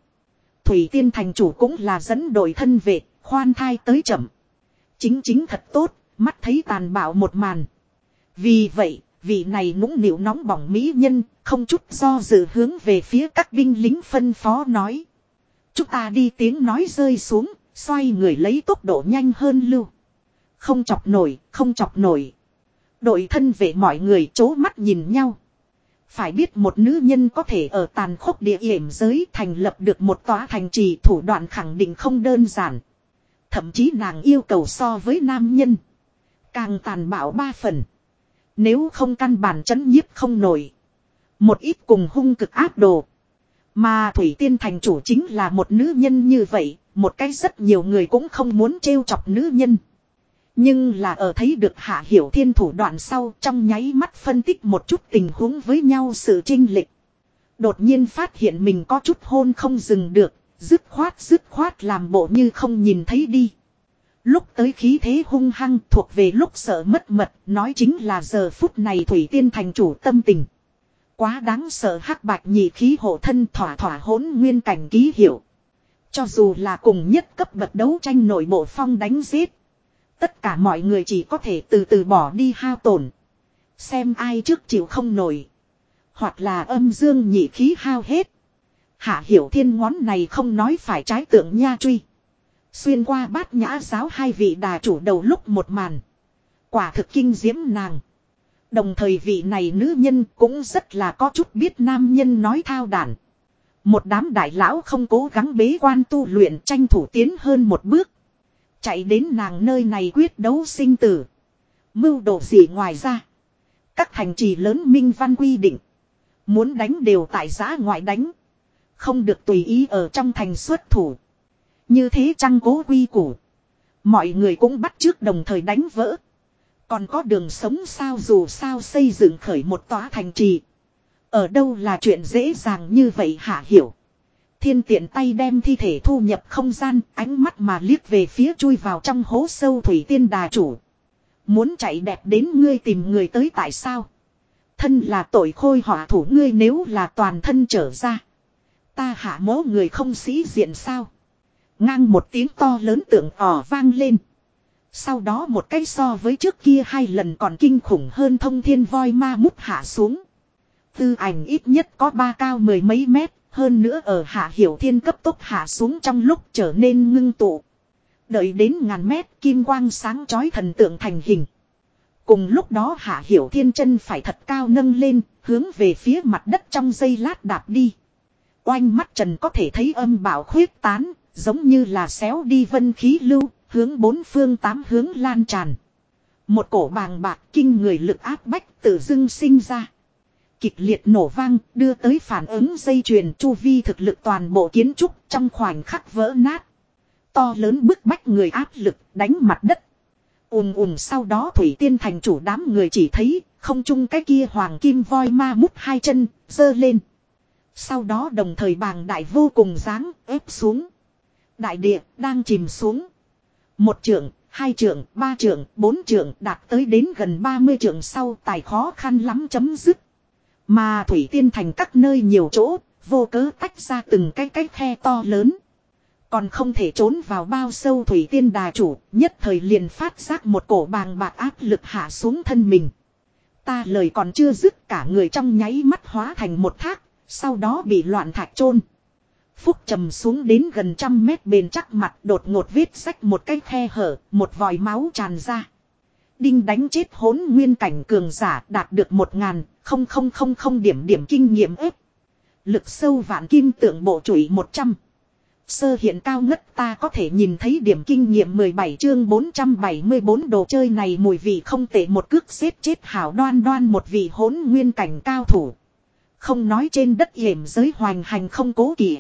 Thủy Tiên thành chủ cũng là dẫn đội thân vệ, khoan thai tới chậm. Chính chính thật tốt, mắt thấy tàn bạo một màn. Vì vậy, vị này nũng nịu nóng bỏng mỹ nhân, không chút do dự hướng về phía các binh lính phân phó nói. Chúng ta đi tiếng nói rơi xuống, xoay người lấy tốc độ nhanh hơn lưu. Không chọc nổi, không chọc nổi. Đội thân vệ mọi người chố mắt nhìn nhau. Phải biết một nữ nhân có thể ở tàn khốc địa hiểm giới thành lập được một tòa thành trì thủ đoạn khẳng định không đơn giản. Thậm chí nàng yêu cầu so với nam nhân. Càng tàn bạo ba phần. Nếu không căn bản chấn nhiếp không nổi. Một ít cùng hung cực áp đồ. Mà Thủy Tiên thành chủ chính là một nữ nhân như vậy. Một cái rất nhiều người cũng không muốn trêu chọc nữ nhân. Nhưng là ở thấy được hạ hiểu thiên thủ đoạn sau trong nháy mắt phân tích một chút tình huống với nhau sự trinh lịch. Đột nhiên phát hiện mình có chút hôn không dừng được, dứt khoát dứt khoát làm bộ như không nhìn thấy đi. Lúc tới khí thế hung hăng thuộc về lúc sợ mất mật, nói chính là giờ phút này Thủy Tiên thành chủ tâm tình. Quá đáng sợ hắc bạch nhị khí hộ thân thỏa thỏa hỗn nguyên cảnh ký hiệu. Cho dù là cùng nhất cấp bậc đấu tranh nội bộ phong đánh giết. Tất cả mọi người chỉ có thể từ từ bỏ đi hao tổn. Xem ai trước chịu không nổi. Hoặc là âm dương nhị khí hao hết. Hạ hiểu thiên ngón này không nói phải trái tượng nha truy. Xuyên qua bát nhã giáo hai vị đà chủ đầu lúc một màn. Quả thực kinh diễm nàng. Đồng thời vị này nữ nhân cũng rất là có chút biết nam nhân nói thao đản. Một đám đại lão không cố gắng bế quan tu luyện tranh thủ tiến hơn một bước. Chạy đến nàng nơi này quyết đấu sinh tử. Mưu đồ gì ngoài ra. Các thành trì lớn minh văn quy định. Muốn đánh đều tại giã ngoại đánh. Không được tùy ý ở trong thành xuất thủ. Như thế chăng cố quy củ. Mọi người cũng bắt trước đồng thời đánh vỡ. Còn có đường sống sao dù sao xây dựng khởi một tòa thành trì. Ở đâu là chuyện dễ dàng như vậy hạ hiểu. Thiên tiện tay đem thi thể thu nhập không gian, ánh mắt mà liếc về phía chui vào trong hố sâu thủy tiên đà chủ. Muốn chạy đẹp đến ngươi tìm người tới tại sao? Thân là tội khôi họa thủ ngươi nếu là toàn thân trở ra. Ta hạ mố người không sĩ diện sao? Ngang một tiếng to lớn tượng ỏ vang lên. Sau đó một cái so với trước kia hai lần còn kinh khủng hơn thông thiên voi ma mút hạ xuống. Tư ảnh ít nhất có ba cao mười mấy mét, hơn nữa ở hạ hiểu thiên cấp tốc hạ xuống trong lúc trở nên ngưng tụ. Đợi đến ngàn mét kim quang sáng chói thần tượng thành hình. Cùng lúc đó hạ hiểu thiên chân phải thật cao nâng lên, hướng về phía mặt đất trong giây lát đạp đi. Oanh mắt trần có thể thấy âm bảo khuyết tán, giống như là xéo đi vân khí lưu, hướng bốn phương tám hướng lan tràn. Một cổ bàng bạc kinh người lực áp bách tự dưng sinh ra kịch liệt nổ vang đưa tới phản ứng dây chuyền chu vi thực lực toàn bộ kiến trúc trong khoảnh khắc vỡ nát. To lớn bức bách người áp lực đánh mặt đất. ùm ùm sau đó thủy tiên thành chủ đám người chỉ thấy không chung cái kia hoàng kim voi ma mút hai chân dơ lên. Sau đó đồng thời bàng đại vô cùng dáng ép xuống. Đại địa đang chìm xuống. Một trưởng, hai trưởng, ba trưởng, bốn trưởng đạt tới đến gần 30 trưởng sau tài khó khăn lắm chấm dứt. Mà thủy tiên thành các nơi nhiều chỗ, vô cớ tách ra từng cái cái khe to lớn. Còn không thể trốn vào bao sâu thủy tiên đà chủ, nhất thời liền phát giác một cổ bàng bạc áp lực hạ xuống thân mình. Ta lời còn chưa dứt cả người trong nháy mắt hóa thành một thác, sau đó bị loạn thạch chôn Phúc trầm xuống đến gần trăm mét bền chắc mặt đột ngột vết sách một cái khe hở, một vòi máu tràn ra. Đinh đánh chết hốn nguyên cảnh cường giả đạt được một ngàn, không không không không điểm điểm kinh nghiệm ếp. Lực sâu vạn kim tượng bộ chủi 100. Sơ hiện cao ngất ta có thể nhìn thấy điểm kinh nghiệm 17 chương 474 đồ chơi này mùi vị không tệ một cước xếp chết hảo đoan đoan một vị hỗn nguyên cảnh cao thủ. Không nói trên đất hiểm giới hoành hành không cố kỵ.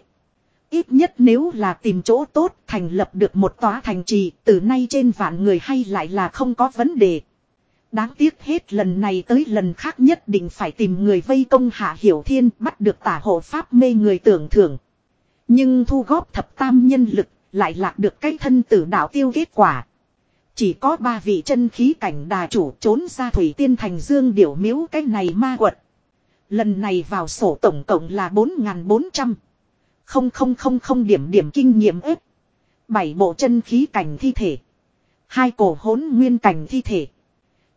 Ít nhất nếu là tìm chỗ tốt thành lập được một tòa thành trì, từ nay trên vạn người hay lại là không có vấn đề. Đáng tiếc hết lần này tới lần khác nhất định phải tìm người vây công hạ hiểu thiên bắt được tả hộ pháp mê người tưởng thưởng. Nhưng thu góp thập tam nhân lực lại lạc được cái thân tử đạo tiêu kết quả. Chỉ có ba vị chân khí cảnh đà chủ trốn ra thủy tiên thành dương điểu miếu cái này ma quật. Lần này vào sổ tổng cộng là 4.400. Không không không không điểm điểm kinh nghiệm ếp. Bảy bộ chân khí cảnh thi thể. Hai cổ hỗn nguyên cảnh thi thể.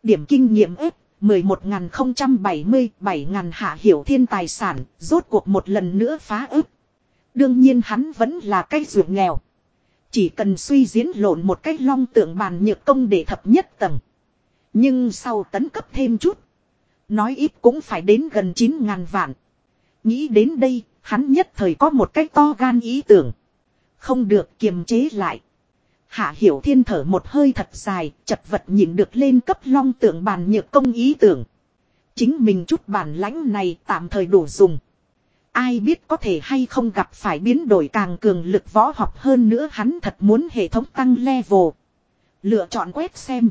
Điểm kinh nghiệm ếp 11.070 7.000 hạ hiểu thiên tài sản rốt cuộc một lần nữa phá ức. Đương nhiên hắn vẫn là cái ruộng nghèo. Chỉ cần suy diễn lộn một cái long tượng bàn nhược công để thập nhất tầng. Nhưng sau tấn cấp thêm chút. Nói ít cũng phải đến gần 9 ngàn vạn. Nghĩ đến đây, hắn nhất thời có một cách to gan ý tưởng. Không được kiềm chế lại. Hạ Hiểu Thiên thở một hơi thật dài, chật vật nhìn được lên cấp long tượng bàn nhược công ý tưởng. Chính mình chút bản lãnh này tạm thời đủ dùng. Ai biết có thể hay không gặp phải biến đổi càng cường lực võ học hơn nữa hắn thật muốn hệ thống tăng level. Lựa chọn quét xem.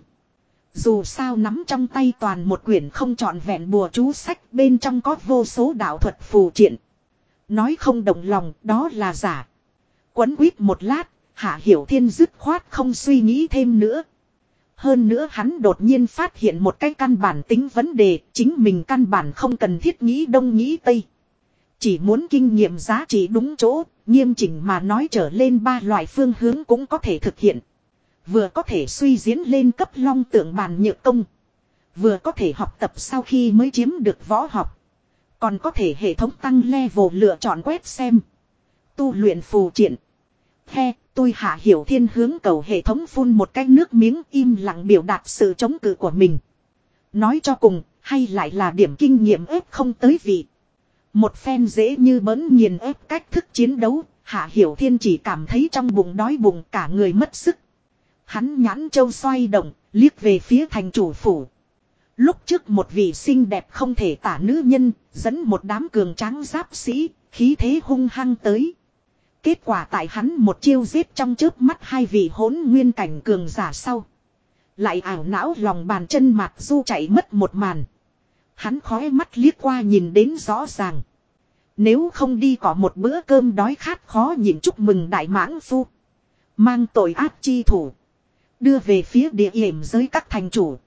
Dù sao nắm trong tay toàn một quyển không trọn vẹn bùa chú sách bên trong có vô số đạo thuật phù triện. Nói không đồng lòng đó là giả. Quấn quýt một lát, Hạ Hiểu Thiên dứt khoát không suy nghĩ thêm nữa. Hơn nữa hắn đột nhiên phát hiện một cái căn bản tính vấn đề, chính mình căn bản không cần thiết nghĩ đông nghĩ tây. Chỉ muốn kinh nghiệm giá trị đúng chỗ, nghiêm chỉnh mà nói trở lên ba loại phương hướng cũng có thể thực hiện. Vừa có thể suy diễn lên cấp long tượng bàn nhược công. Vừa có thể học tập sau khi mới chiếm được võ học. Còn có thể hệ thống tăng level lựa chọn quét xem. Tu luyện phù triển. He, tôi hạ hiểu thiên hướng cầu hệ thống phun một cái nước miếng im lặng biểu đạt sự chống cự của mình. Nói cho cùng, hay lại là điểm kinh nghiệm ép không tới vị. Một phen dễ như bấn nghiền ép cách thức chiến đấu, hạ hiểu thiên chỉ cảm thấy trong bụng đói bụng cả người mất sức. Hắn nhãn châu xoay động, liếc về phía thành chủ phủ. Lúc trước một vị xinh đẹp không thể tả nữ nhân, dẫn một đám cường tráng giáp sĩ, khí thế hung hăng tới. Kết quả tại hắn một chiêu giết trong chớp mắt hai vị hỗn nguyên cảnh cường giả sau. Lại ảo não lòng bàn chân mặt du chạy mất một màn. Hắn khói mắt liếc qua nhìn đến rõ ràng. Nếu không đi có một bữa cơm đói khát khó nhìn chúc mừng đại mãng phu. Mang tội ác chi thủ. Đưa về phía địa hiểm giới các thành chủ.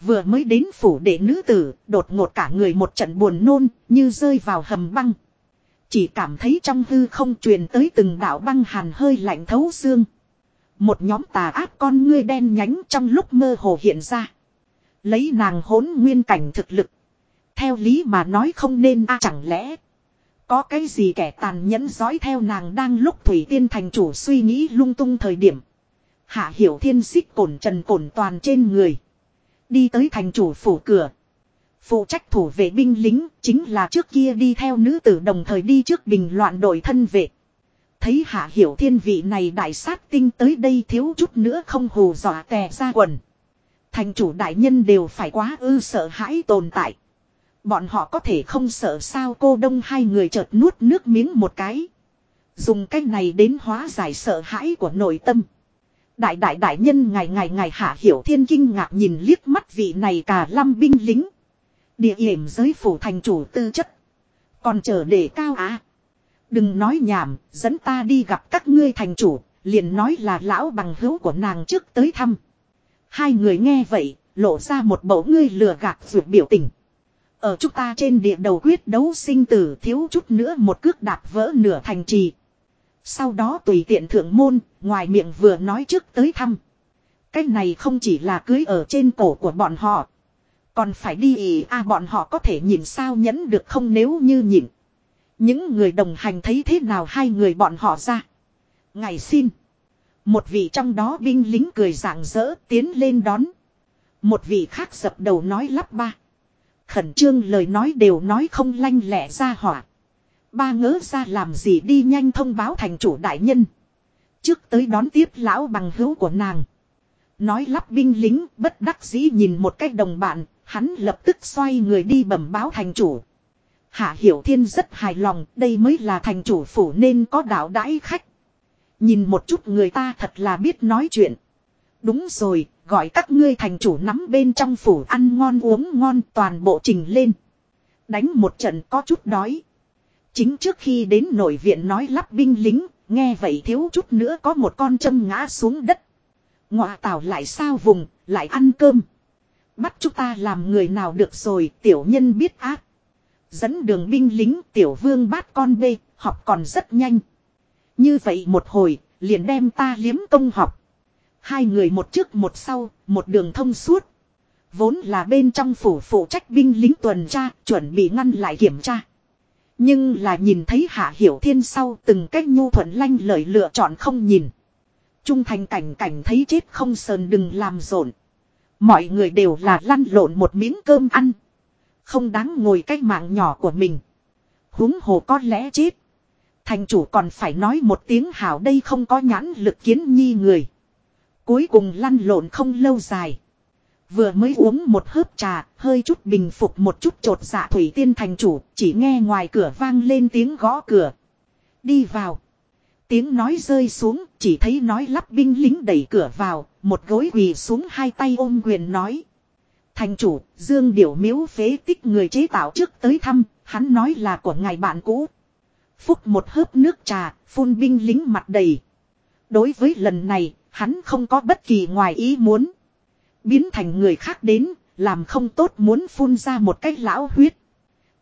Vừa mới đến phủ đệ nữ tử, đột ngột cả người một trận buồn nôn, như rơi vào hầm băng. Chỉ cảm thấy trong hư không truyền tới từng đạo băng hàn hơi lạnh thấu xương. Một nhóm tà ác con ngươi đen nhánh trong lúc mơ hồ hiện ra. Lấy nàng hỗn nguyên cảnh thực lực. Theo lý mà nói không nên a à, chẳng lẽ. Có cái gì kẻ tàn nhẫn dõi theo nàng đang lúc Thủy Tiên thành chủ suy nghĩ lung tung thời điểm. Hạ hiểu thiên xích cổn trần cổn toàn trên người. Đi tới thành chủ phủ cửa. Phụ trách thủ vệ binh lính chính là trước kia đi theo nữ tử đồng thời đi trước bình loạn đội thân vệ. Thấy hạ hiểu thiên vị này đại sát tinh tới đây thiếu chút nữa không hù dọa tè ra quần. Thành chủ đại nhân đều phải quá ư sợ hãi tồn tại. Bọn họ có thể không sợ sao cô đông hai người chợt nuốt nước miếng một cái. Dùng cách này đến hóa giải sợ hãi của nội tâm. Đại đại đại nhân ngày ngày ngày hạ hiểu thiên kinh ngạc nhìn liếc mắt vị này cả lâm binh lính. Địa hiểm giới phủ thành chủ tư chất. Còn chờ để cao á. Đừng nói nhảm, dẫn ta đi gặp các ngươi thành chủ, liền nói là lão bằng hữu của nàng trước tới thăm. Hai người nghe vậy, lộ ra một bầu ngươi lừa gạt vượt biểu tình. Ở chúng ta trên địa đầu quyết đấu sinh tử thiếu chút nữa một cước đạp vỡ nửa thành trì. Sau đó tùy tiện thượng môn, ngoài miệng vừa nói trước tới thăm. Cái này không chỉ là cưới ở trên cổ của bọn họ. Còn phải đi ỉ a à bọn họ có thể nhìn sao nhẫn được không nếu như nhịn. Những người đồng hành thấy thế nào hai người bọn họ ra. Ngày xin. Một vị trong đó binh lính cười rạng rỡ tiến lên đón. Một vị khác dập đầu nói lắp ba. Khẩn trương lời nói đều nói không lanh lẹ ra hỏa. Ba ngỡ ra làm gì đi nhanh thông báo thành chủ đại nhân. Trước tới đón tiếp lão bằng hữu của nàng. Nói lắp binh lính bất đắc dĩ nhìn một cách đồng bạn, hắn lập tức xoay người đi bẩm báo thành chủ. Hạ Hiểu Thiên rất hài lòng, đây mới là thành chủ phủ nên có đạo đãi khách. Nhìn một chút người ta thật là biết nói chuyện. Đúng rồi, gọi các ngươi thành chủ nắm bên trong phủ ăn ngon uống ngon toàn bộ trình lên. Đánh một trận có chút đói. Chính trước khi đến nội viện nói lắp binh lính, nghe vậy thiếu chút nữa có một con châm ngã xuống đất. Ngọa tào lại sao vùng, lại ăn cơm. Bắt chúng ta làm người nào được rồi, tiểu nhân biết ác. Dẫn đường binh lính tiểu vương bát con bê, học còn rất nhanh. Như vậy một hồi, liền đem ta liếm công học. Hai người một trước một sau, một đường thông suốt. Vốn là bên trong phủ phụ trách binh lính tuần tra, chuẩn bị ngăn lại kiểm tra. Nhưng là nhìn thấy Hạ Hiểu Thiên sau từng cách nhu thuận lanh lời lựa chọn không nhìn. Trung thành cảnh cảnh thấy chết không sờn đừng làm rộn. Mọi người đều là lăn lộn một miếng cơm ăn. Không đáng ngồi cách mạng nhỏ của mình. húng hồ có lẽ chết. Thành chủ còn phải nói một tiếng hảo đây không có nhãn lực kiến nhi người. Cuối cùng lăn lộn không lâu dài. Vừa mới uống một hớp trà, hơi chút bình phục một chút trột dạ thủy tiên thành chủ, chỉ nghe ngoài cửa vang lên tiếng gõ cửa. Đi vào. Tiếng nói rơi xuống, chỉ thấy nói lắp binh lính đẩy cửa vào, một gối quỳ xuống hai tay ôm quyền nói. Thành chủ, Dương Điểu miếu phế tích người chế tạo trước tới thăm, hắn nói là của ngài bạn cũ. Phúc một hớp nước trà, phun binh lính mặt đầy. Đối với lần này, hắn không có bất kỳ ngoài ý muốn. Biến thành người khác đến, làm không tốt muốn phun ra một cái lão huyết.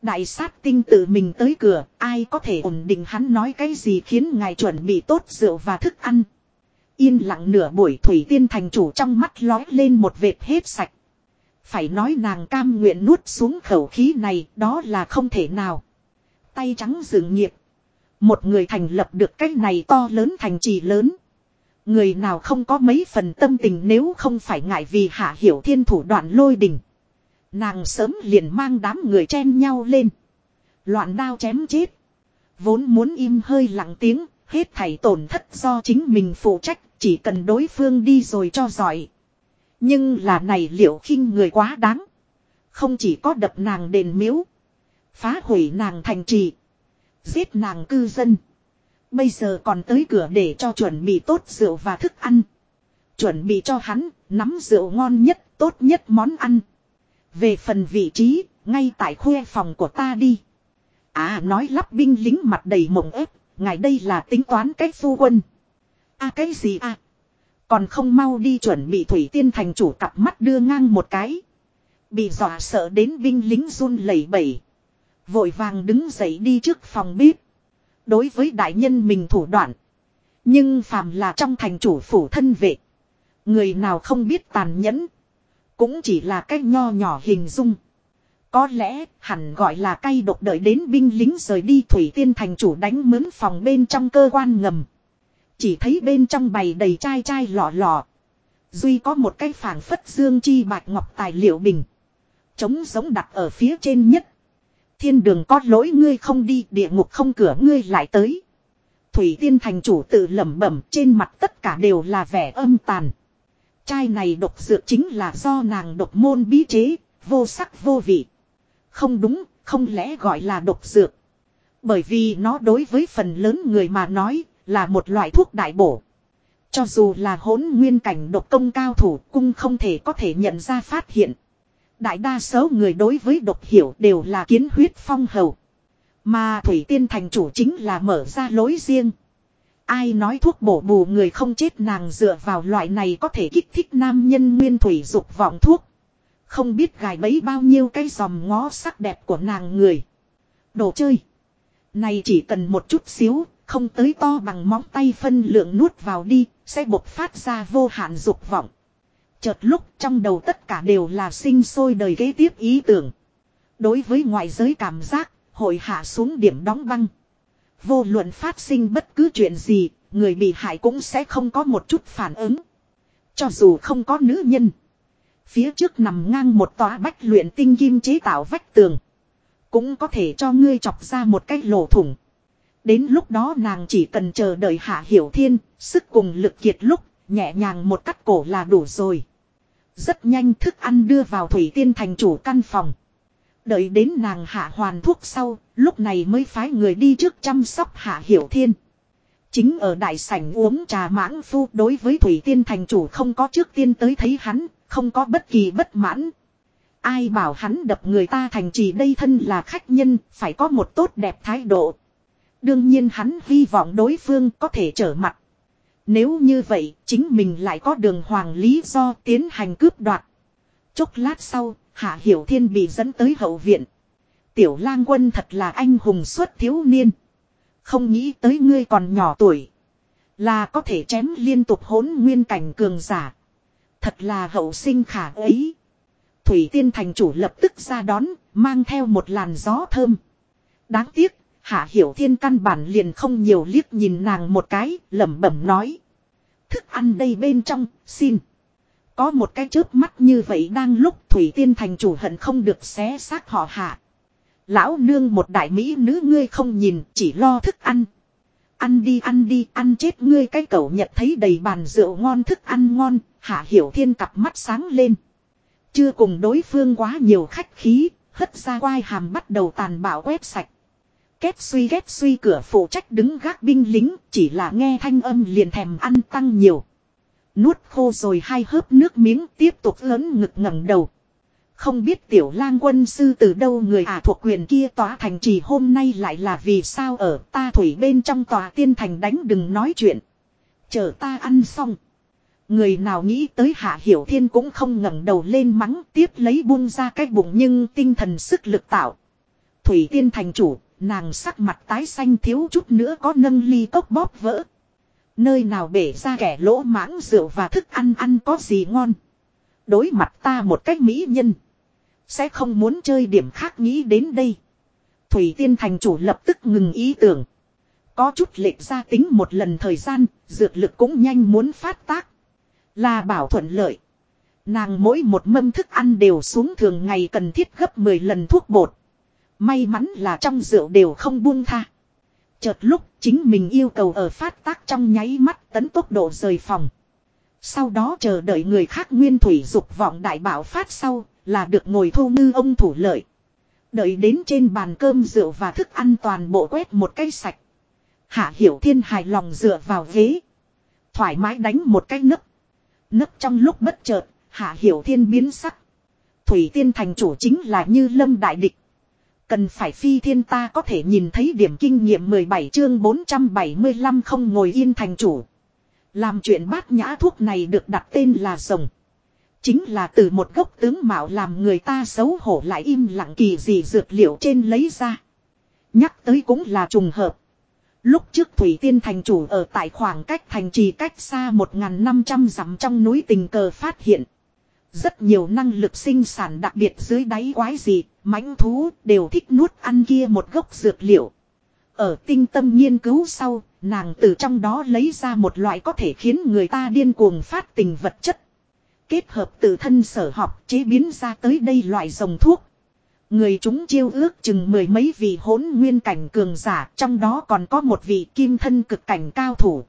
Đại sát tinh tự mình tới cửa, ai có thể ổn định hắn nói cái gì khiến ngài chuẩn bị tốt rượu và thức ăn. Yên lặng nửa buổi thủy tiên thành chủ trong mắt lói lên một vệt hết sạch. Phải nói nàng cam nguyện nuốt xuống khẩu khí này đó là không thể nào. Tay trắng dừng nghiệp. Một người thành lập được cái này to lớn thành trì lớn. Người nào không có mấy phần tâm tình nếu không phải ngại vì hạ hiểu thiên thủ đoạn lôi đình. Nàng sớm liền mang đám người chen nhau lên. Loạn đao chém chết. Vốn muốn im hơi lặng tiếng, hết thảy tổn thất do chính mình phụ trách, chỉ cần đối phương đi rồi cho giỏi. Nhưng là này liệu khinh người quá đáng. Không chỉ có đập nàng đền miếu. Phá hủy nàng thành trì. Giết nàng cư dân. Bây giờ còn tới cửa để cho chuẩn bị tốt rượu và thức ăn. Chuẩn bị cho hắn, nắm rượu ngon nhất, tốt nhất món ăn. Về phần vị trí, ngay tại khuê phòng của ta đi. À nói lắp binh lính mặt đầy mộng ép, ngài đây là tính toán cách phu quân. À cái gì à? Còn không mau đi chuẩn bị thủy tiên thành chủ cặp mắt đưa ngang một cái. Bị dọa sợ đến binh lính run lẩy bẩy. Vội vàng đứng dậy đi trước phòng bếp. Đối với đại nhân mình thủ đoạn. Nhưng phàm là trong thành chủ phủ thân vệ. Người nào không biết tàn nhẫn. Cũng chỉ là cái nho nhỏ hình dung. Có lẽ hẳn gọi là cay độc đợi đến binh lính rời đi thủy tiên thành chủ đánh mướn phòng bên trong cơ quan ngầm. Chỉ thấy bên trong bày đầy chai chai lọ lọ. Duy có một cái phảng phất dương chi bạch ngọc tài liệu bình. chống giống đặt ở phía trên nhất. Thiên đường có lỗi ngươi không đi, địa ngục không cửa ngươi lại tới. Thủy tiên thành chủ tự lẩm bẩm trên mặt tất cả đều là vẻ âm tàn. Chai này độc dược chính là do nàng độc môn bí chế, vô sắc vô vị. Không đúng, không lẽ gọi là độc dược. Bởi vì nó đối với phần lớn người mà nói là một loại thuốc đại bổ. Cho dù là hỗn nguyên cảnh độc công cao thủ cung không thể có thể nhận ra phát hiện. Đại đa số người đối với độc hiểu đều là kiến huyết phong hầu. Mà Thủy Tiên thành chủ chính là mở ra lối riêng. Ai nói thuốc bổ bù người không chết nàng dựa vào loại này có thể kích thích nam nhân nguyên thủy dục vọng thuốc. Không biết gài bấy bao nhiêu cái dòm ngó sắc đẹp của nàng người. Đồ chơi. Này chỉ cần một chút xíu, không tới to bằng móng tay phân lượng nuốt vào đi, sẽ bộc phát ra vô hạn dục vọng. Chợt lúc trong đầu tất cả đều là sinh sôi đời kế tiếp ý tưởng. Đối với ngoại giới cảm giác, hội hạ xuống điểm đóng băng. Vô luận phát sinh bất cứ chuyện gì, người bị hại cũng sẽ không có một chút phản ứng. Cho dù không có nữ nhân. Phía trước nằm ngang một tòa bách luyện tinh kim chế tạo vách tường. Cũng có thể cho ngươi chọc ra một cái lỗ thủng. Đến lúc đó nàng chỉ cần chờ đợi hạ hiểu thiên, sức cùng lực kiệt lúc, nhẹ nhàng một cắt cổ là đủ rồi. Rất nhanh thức ăn đưa vào Thủy Tiên thành chủ căn phòng. Đợi đến nàng hạ hoàn thuốc sau, lúc này mới phái người đi trước chăm sóc hạ hiểu thiên. Chính ở đại sảnh uống trà mãng phu đối với Thủy Tiên thành chủ không có trước tiên tới thấy hắn, không có bất kỳ bất mãn. Ai bảo hắn đập người ta thành trì đây thân là khách nhân, phải có một tốt đẹp thái độ. Đương nhiên hắn hy vọng đối phương có thể trở mặt. Nếu như vậy, chính mình lại có đường hoàng lý do tiến hành cướp đoạt. Chốc lát sau, Hạ Hiểu Thiên bị dẫn tới hậu viện. Tiểu lang quân thật là anh hùng xuất thiếu niên. Không nghĩ tới ngươi còn nhỏ tuổi. Là có thể chém liên tục hỗn nguyên cảnh cường giả. Thật là hậu sinh khả ấy. Thủy tiên thành chủ lập tức ra đón, mang theo một làn gió thơm. Đáng tiếc, Hạ Hiểu Thiên căn bản liền không nhiều liếc nhìn nàng một cái, lẩm bẩm nói. Thức ăn đây bên trong, xin. Có một cái chớp mắt như vậy đang lúc Thủy Tiên thành chủ hận không được xé xác họ hạ. Lão nương một đại mỹ nữ ngươi không nhìn, chỉ lo thức ăn. Ăn đi ăn đi, ăn chết ngươi cái cậu nhật thấy đầy bàn rượu ngon thức ăn ngon, Hạ Hiểu Thiên cặp mắt sáng lên. Chưa cùng đối phương quá nhiều khách khí, hất ra quai hàm bắt đầu tàn bạo quét sạch két suy két suy cửa phụ trách đứng gác binh lính, chỉ là nghe thanh âm liền thèm ăn tăng nhiều. Nuốt khô rồi hai hớp nước miếng tiếp tục lớn ngực ngẩng đầu. Không biết tiểu lang quân sư từ đâu người ả thuộc quyền kia tòa thành trì hôm nay lại là vì sao ở ta thủy bên trong tòa tiên thành đánh đừng nói chuyện. Chờ ta ăn xong. Người nào nghĩ tới hạ hiểu thiên cũng không ngẩng đầu lên mắng tiếp lấy buông ra cái bụng nhưng tinh thần sức lực tạo. Thủy tiên thành chủ, nàng sắc mặt tái xanh thiếu chút nữa có nâng ly cốc bóp vỡ. Nơi nào bể ra kẻ lỗ mãng rượu và thức ăn ăn có gì ngon. Đối mặt ta một cách mỹ nhân. Sẽ không muốn chơi điểm khác nghĩ đến đây. Thủy tiên thành chủ lập tức ngừng ý tưởng. Có chút lệch ra tính một lần thời gian, dược lực cũng nhanh muốn phát tác. Là bảo thuận lợi. Nàng mỗi một mâm thức ăn đều xuống thường ngày cần thiết gấp 10 lần thuốc bột. May mắn là trong rượu đều không buông tha. Chợt lúc chính mình yêu cầu ở phát tác trong nháy mắt tấn tốc độ rời phòng. Sau đó chờ đợi người khác nguyên thủy dục vọng đại bảo phát sau là được ngồi thu ngư ông thủ lợi. Đợi đến trên bàn cơm rượu và thức ăn toàn bộ quét một cái sạch. Hạ Hiểu Thiên hài lòng dựa vào ghế. Thoải mái đánh một cái nấc. Nấc trong lúc bất chợt, Hạ Hiểu Thiên biến sắc. Thủy Tiên thành chủ chính là như lâm đại địch. Cần phải phi thiên ta có thể nhìn thấy điểm kinh nghiệm 17 chương 475 không ngồi yên thành chủ. Làm chuyện bát nhã thuốc này được đặt tên là rồng. Chính là từ một gốc tướng mạo làm người ta xấu hổ lại im lặng kỳ gì dược liệu trên lấy ra. Nhắc tới cũng là trùng hợp. Lúc trước Thủy Tiên thành chủ ở tại khoảng cách thành trì cách xa 1.500 dặm trong núi tình cờ phát hiện. Rất nhiều năng lực sinh sản đặc biệt dưới đáy quái dị mãnh thú đều thích nuốt ăn kia một gốc dược liệu. Ở tinh tâm nghiên cứu sau, nàng từ trong đó lấy ra một loại có thể khiến người ta điên cuồng phát tình vật chất. Kết hợp tự thân sở học chế biến ra tới đây loại dòng thuốc. Người chúng chiêu ước chừng mười mấy vị hỗn nguyên cảnh cường giả, trong đó còn có một vị kim thân cực cảnh cao thủ.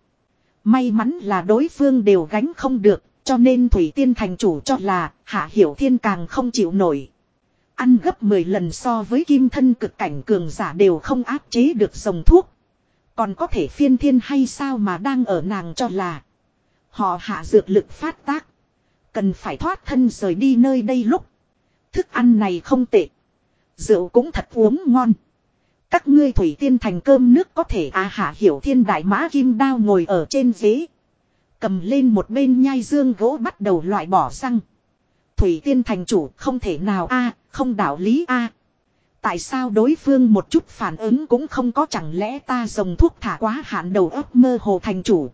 May mắn là đối phương đều gánh không được, cho nên Thủy Tiên thành chủ cho là Hạ Hiểu Thiên càng không chịu nổi. Ăn gấp 10 lần so với kim thân cực cảnh cường giả đều không áp chế được dòng thuốc. Còn có thể phiên thiên hay sao mà đang ở nàng cho là. Họ hạ dược lực phát tác. Cần phải thoát thân rời đi nơi đây lúc. Thức ăn này không tệ. Rượu cũng thật uống ngon. Các ngươi thủy tiên thành cơm nước có thể à hạ hiểu thiên đại mã kim đao ngồi ở trên ghế. Cầm lên một bên nhai dương gỗ bắt đầu loại bỏ răng. Thủy tiên thành chủ không thể nào a không đạo lý a Tại sao đối phương một chút phản ứng cũng không có chẳng lẽ ta dùng thuốc thả quá hạn đầu ấp mơ hồ thành chủ.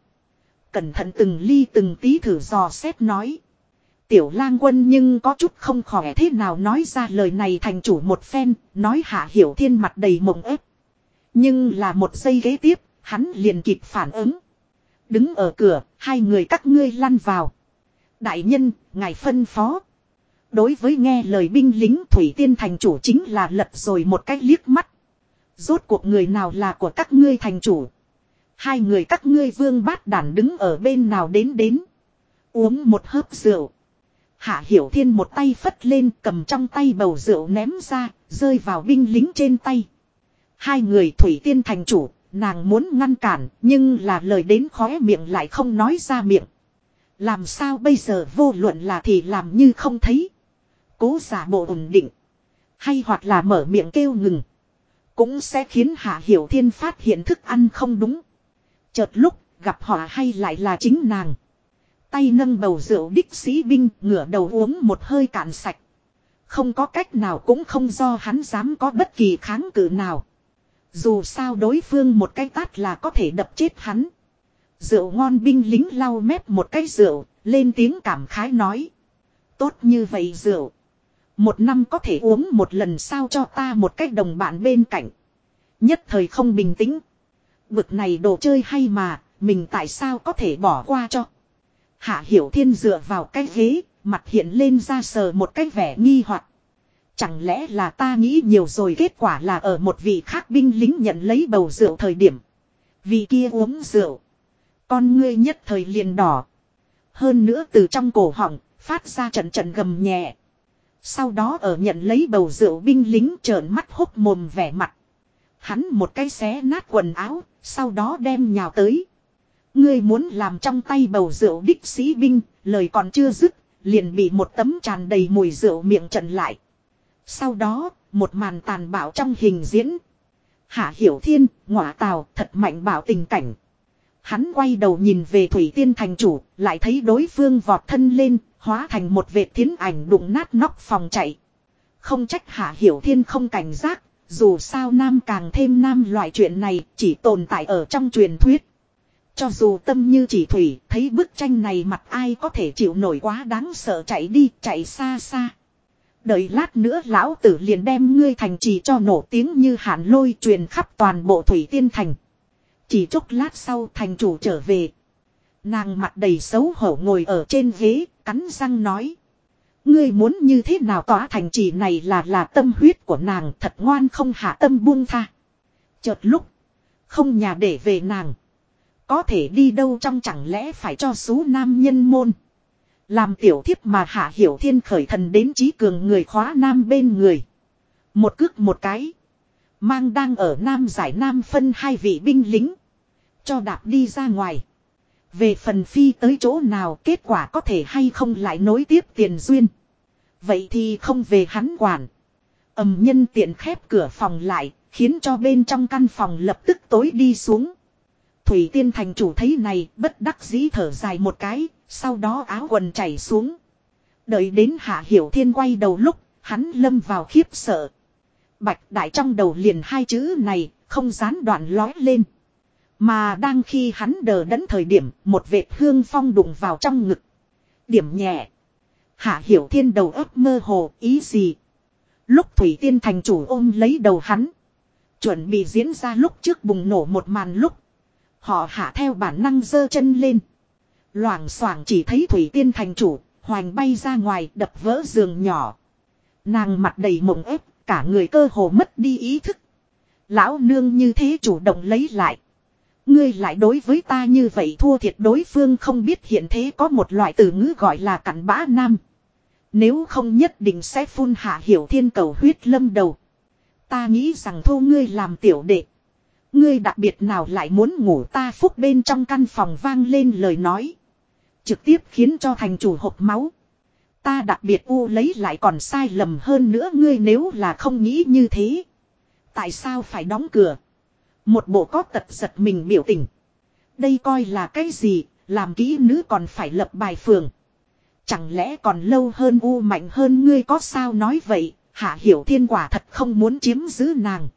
Cẩn thận từng ly từng tí thử dò xét nói. Tiểu lang quân nhưng có chút không khỏe thế nào nói ra lời này thành chủ một phen, nói hạ hiểu thiên mặt đầy mộng ép. Nhưng là một giây ghế tiếp, hắn liền kịp phản ứng. Đứng ở cửa, hai người các ngươi lăn vào. Đại nhân, ngài phân phó. Đối với nghe lời binh lính Thủy Tiên thành chủ chính là lật rồi một cái liếc mắt. Rốt cuộc người nào là của các ngươi thành chủ. Hai người các ngươi vương bát đản đứng ở bên nào đến đến. Uống một hớp rượu. Hạ Hiểu Thiên một tay phất lên cầm trong tay bầu rượu ném ra, rơi vào binh lính trên tay. Hai người Thủy Tiên thành chủ, nàng muốn ngăn cản, nhưng là lời đến khóe miệng lại không nói ra miệng. Làm sao bây giờ vô luận là thì làm như không thấy. Cố giả bộ ổn định. Hay hoặc là mở miệng kêu ngừng. Cũng sẽ khiến Hạ Hiểu Thiên phát hiện thức ăn không đúng. Chợt lúc, gặp họ hay lại là chính nàng. Tay nâng bầu rượu đích sĩ binh ngửa đầu uống một hơi cạn sạch. Không có cách nào cũng không do hắn dám có bất kỳ kháng cự nào. Dù sao đối phương một cái tát là có thể đập chết hắn. Rượu ngon binh lính lau mép một cái rượu, lên tiếng cảm khái nói. Tốt như vậy rượu. Một năm có thể uống một lần sao cho ta một cách đồng bạn bên cạnh. Nhất thời không bình tĩnh. Bực này đồ chơi hay mà, mình tại sao có thể bỏ qua cho. Hạ Hiểu Thiên dựa vào cái ghế, mặt hiện lên ra sờ một cái vẻ nghi hoặc. Chẳng lẽ là ta nghĩ nhiều rồi kết quả là ở một vị khác binh lính nhận lấy bầu rượu thời điểm. Vì kia uống rượu. Con ngươi nhất thời liền đỏ. Hơn nữa từ trong cổ họng, phát ra trận trận gầm nhẹ. Sau đó ở nhận lấy bầu rượu binh lính trợn mắt hốc mồm vẻ mặt. Hắn một cái xé nát quần áo, sau đó đem nhào tới. Ngươi muốn làm trong tay bầu rượu đích sĩ binh, lời còn chưa dứt, liền bị một tấm tràn đầy mùi rượu miệng trận lại. Sau đó, một màn tàn bạo trong hình diễn. Hạ Hiểu Thiên, ngọa tào, thật mạnh bảo tình cảnh. Hắn quay đầu nhìn về Thủy Tiên thành chủ, lại thấy đối phương vọt thân lên, hóa thành một vệt thiến ảnh đụng nát nóc phòng chạy. Không trách Hạ Hiểu Thiên không cảnh giác, dù sao nam càng thêm nam loại chuyện này chỉ tồn tại ở trong truyền thuyết. Cho dù tâm như chỉ thủy, thấy bức tranh này mặt ai có thể chịu nổi quá đáng sợ chạy đi, chạy xa xa. Đợi lát nữa lão tử liền đem ngươi thành trì cho nổ tiếng như hàn lôi truyền khắp toàn bộ thủy tiên thành. Chỉ chốc lát sau thành chủ trở về. Nàng mặt đầy xấu hổ ngồi ở trên ghế, cắn răng nói. Ngươi muốn như thế nào tỏa thành trì này là là tâm huyết của nàng thật ngoan không hạ tâm buông tha. Chợt lúc, không nhà để về nàng. Có thể đi đâu trong chẳng lẽ phải cho số nam nhân môn. Làm tiểu thiếp mà hạ hiểu thiên khởi thần đến trí cường người khóa nam bên người. Một cước một cái. Mang đang ở nam giải nam phân hai vị binh lính. Cho đạp đi ra ngoài. Về phần phi tới chỗ nào kết quả có thể hay không lại nối tiếp tiền duyên. Vậy thì không về hắn quản. ầm nhân tiện khép cửa phòng lại, khiến cho bên trong căn phòng lập tức tối đi xuống. Thủy tiên thành chủ thấy này bất đắc dĩ thở dài một cái, sau đó áo quần chảy xuống. Đợi đến hạ hiểu thiên quay đầu lúc, hắn lâm vào khiếp sợ. Bạch đại trong đầu liền hai chữ này, không gián đoạn lói lên. Mà đang khi hắn đờ đẫn thời điểm, một vệt hương phong đụng vào trong ngực. Điểm nhẹ. Hạ hiểu thiên đầu óc mơ hồ, ý gì? Lúc Thủy Tiên thành chủ ôm lấy đầu hắn. Chuẩn bị diễn ra lúc trước bùng nổ một màn lúc. Họ hạ theo bản năng giơ chân lên. Loảng xoảng chỉ thấy Thủy Tiên thành chủ, hoành bay ra ngoài đập vỡ giường nhỏ. Nàng mặt đầy mộng ép, cả người cơ hồ mất đi ý thức. Lão nương như thế chủ động lấy lại. Ngươi lại đối với ta như vậy thua thiệt đối phương không biết hiện thế có một loại từ ngữ gọi là cặn bã nam. Nếu không nhất định sẽ phun hạ hiểu thiên cầu huyết lâm đầu. Ta nghĩ rằng thô ngươi làm tiểu đệ. Ngươi đặc biệt nào lại muốn ngủ ta phúc bên trong căn phòng vang lên lời nói. Trực tiếp khiến cho thành chủ hộp máu. Ta đặc biệt u lấy lại còn sai lầm hơn nữa ngươi nếu là không nghĩ như thế. Tại sao phải đóng cửa? Một bộ có tật giật mình biểu tình. Đây coi là cái gì, làm kỹ nữ còn phải lập bài phường. Chẳng lẽ còn lâu hơn u mạnh hơn ngươi có sao nói vậy, hạ hiểu thiên quả thật không muốn chiếm giữ nàng.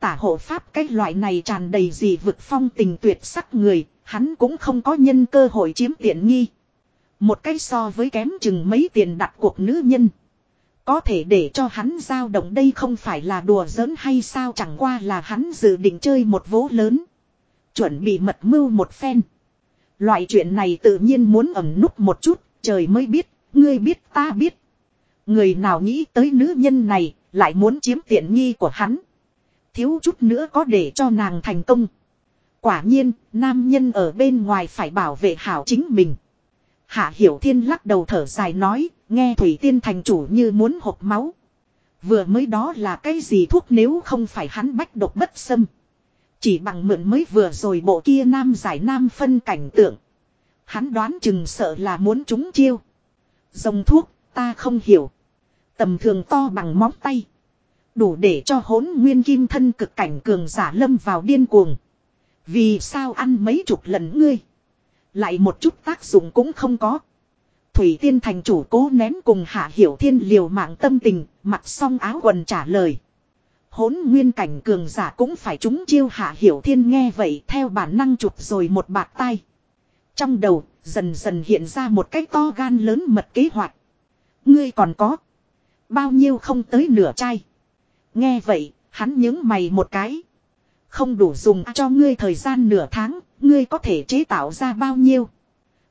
Tả hộ pháp cái loại này tràn đầy gì vực phong tình tuyệt sắc người, hắn cũng không có nhân cơ hội chiếm tiện nghi. Một cái so với kém chừng mấy tiền đặt cuộc nữ nhân. Có thể để cho hắn giao động đây không phải là đùa giỡn hay sao chẳng qua là hắn dự định chơi một vố lớn. Chuẩn bị mật mưu một phen. Loại chuyện này tự nhiên muốn ẩm nút một chút, trời mới biết, ngươi biết ta biết. Người nào nghĩ tới nữ nhân này, lại muốn chiếm tiện nghi của hắn. Thiếu chút nữa có để cho nàng thành công. Quả nhiên, nam nhân ở bên ngoài phải bảo vệ hảo chính mình. Hạ Hiểu Thiên lắc đầu thở dài nói, nghe Thủy Tiên thành chủ như muốn hộp máu. Vừa mới đó là cái gì thuốc nếu không phải hắn bách độc bất xâm. Chỉ bằng mượn mới vừa rồi bộ kia nam giải nam phân cảnh tượng. Hắn đoán chừng sợ là muốn trúng chiêu. Dòng thuốc, ta không hiểu. Tầm thường to bằng móng tay. Đủ để cho hốn nguyên kim thân cực cảnh cường giả lâm vào điên cuồng. Vì sao ăn mấy chục lần ngươi. Lại một chút tác dụng cũng không có. Thủy Tiên thành chủ cố nén cùng Hạ Hiểu Thiên liều mạng tâm tình, mặc xong áo quần trả lời. Hốn nguyên cảnh cường giả cũng phải trúng chiêu Hạ Hiểu Thiên nghe vậy theo bản năng chụp rồi một bạt tay. Trong đầu, dần dần hiện ra một cái to gan lớn mật kế hoạch. Ngươi còn có. Bao nhiêu không tới nửa chai. Nghe vậy, hắn nhướng mày một cái. Không đủ dùng cho ngươi thời gian nửa tháng, ngươi có thể chế tạo ra bao nhiêu.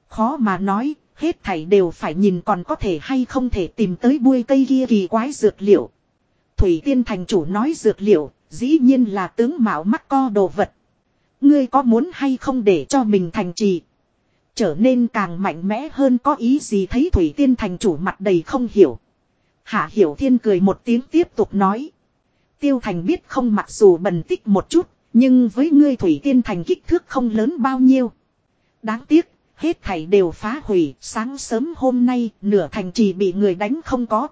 Khó mà nói, hết thảy đều phải nhìn còn có thể hay không thể tìm tới bui cây kia kỳ quái dược liệu. Thủy Tiên thành chủ nói dược liệu, dĩ nhiên là tướng mạo mắt co đồ vật. Ngươi có muốn hay không để cho mình thành trì. Trở nên càng mạnh mẽ hơn có ý gì thấy Thủy Tiên thành chủ mặt đầy không hiểu. Hạ Hiểu Thiên cười một tiếng tiếp tục nói. Tiêu Thành biết không mặc dù bần tích một chút, nhưng với ngươi Thủy Tiên Thành kích thước không lớn bao nhiêu. Đáng tiếc, hết thảy đều phá hủy, sáng sớm hôm nay, nửa thành trì bị người đánh không có.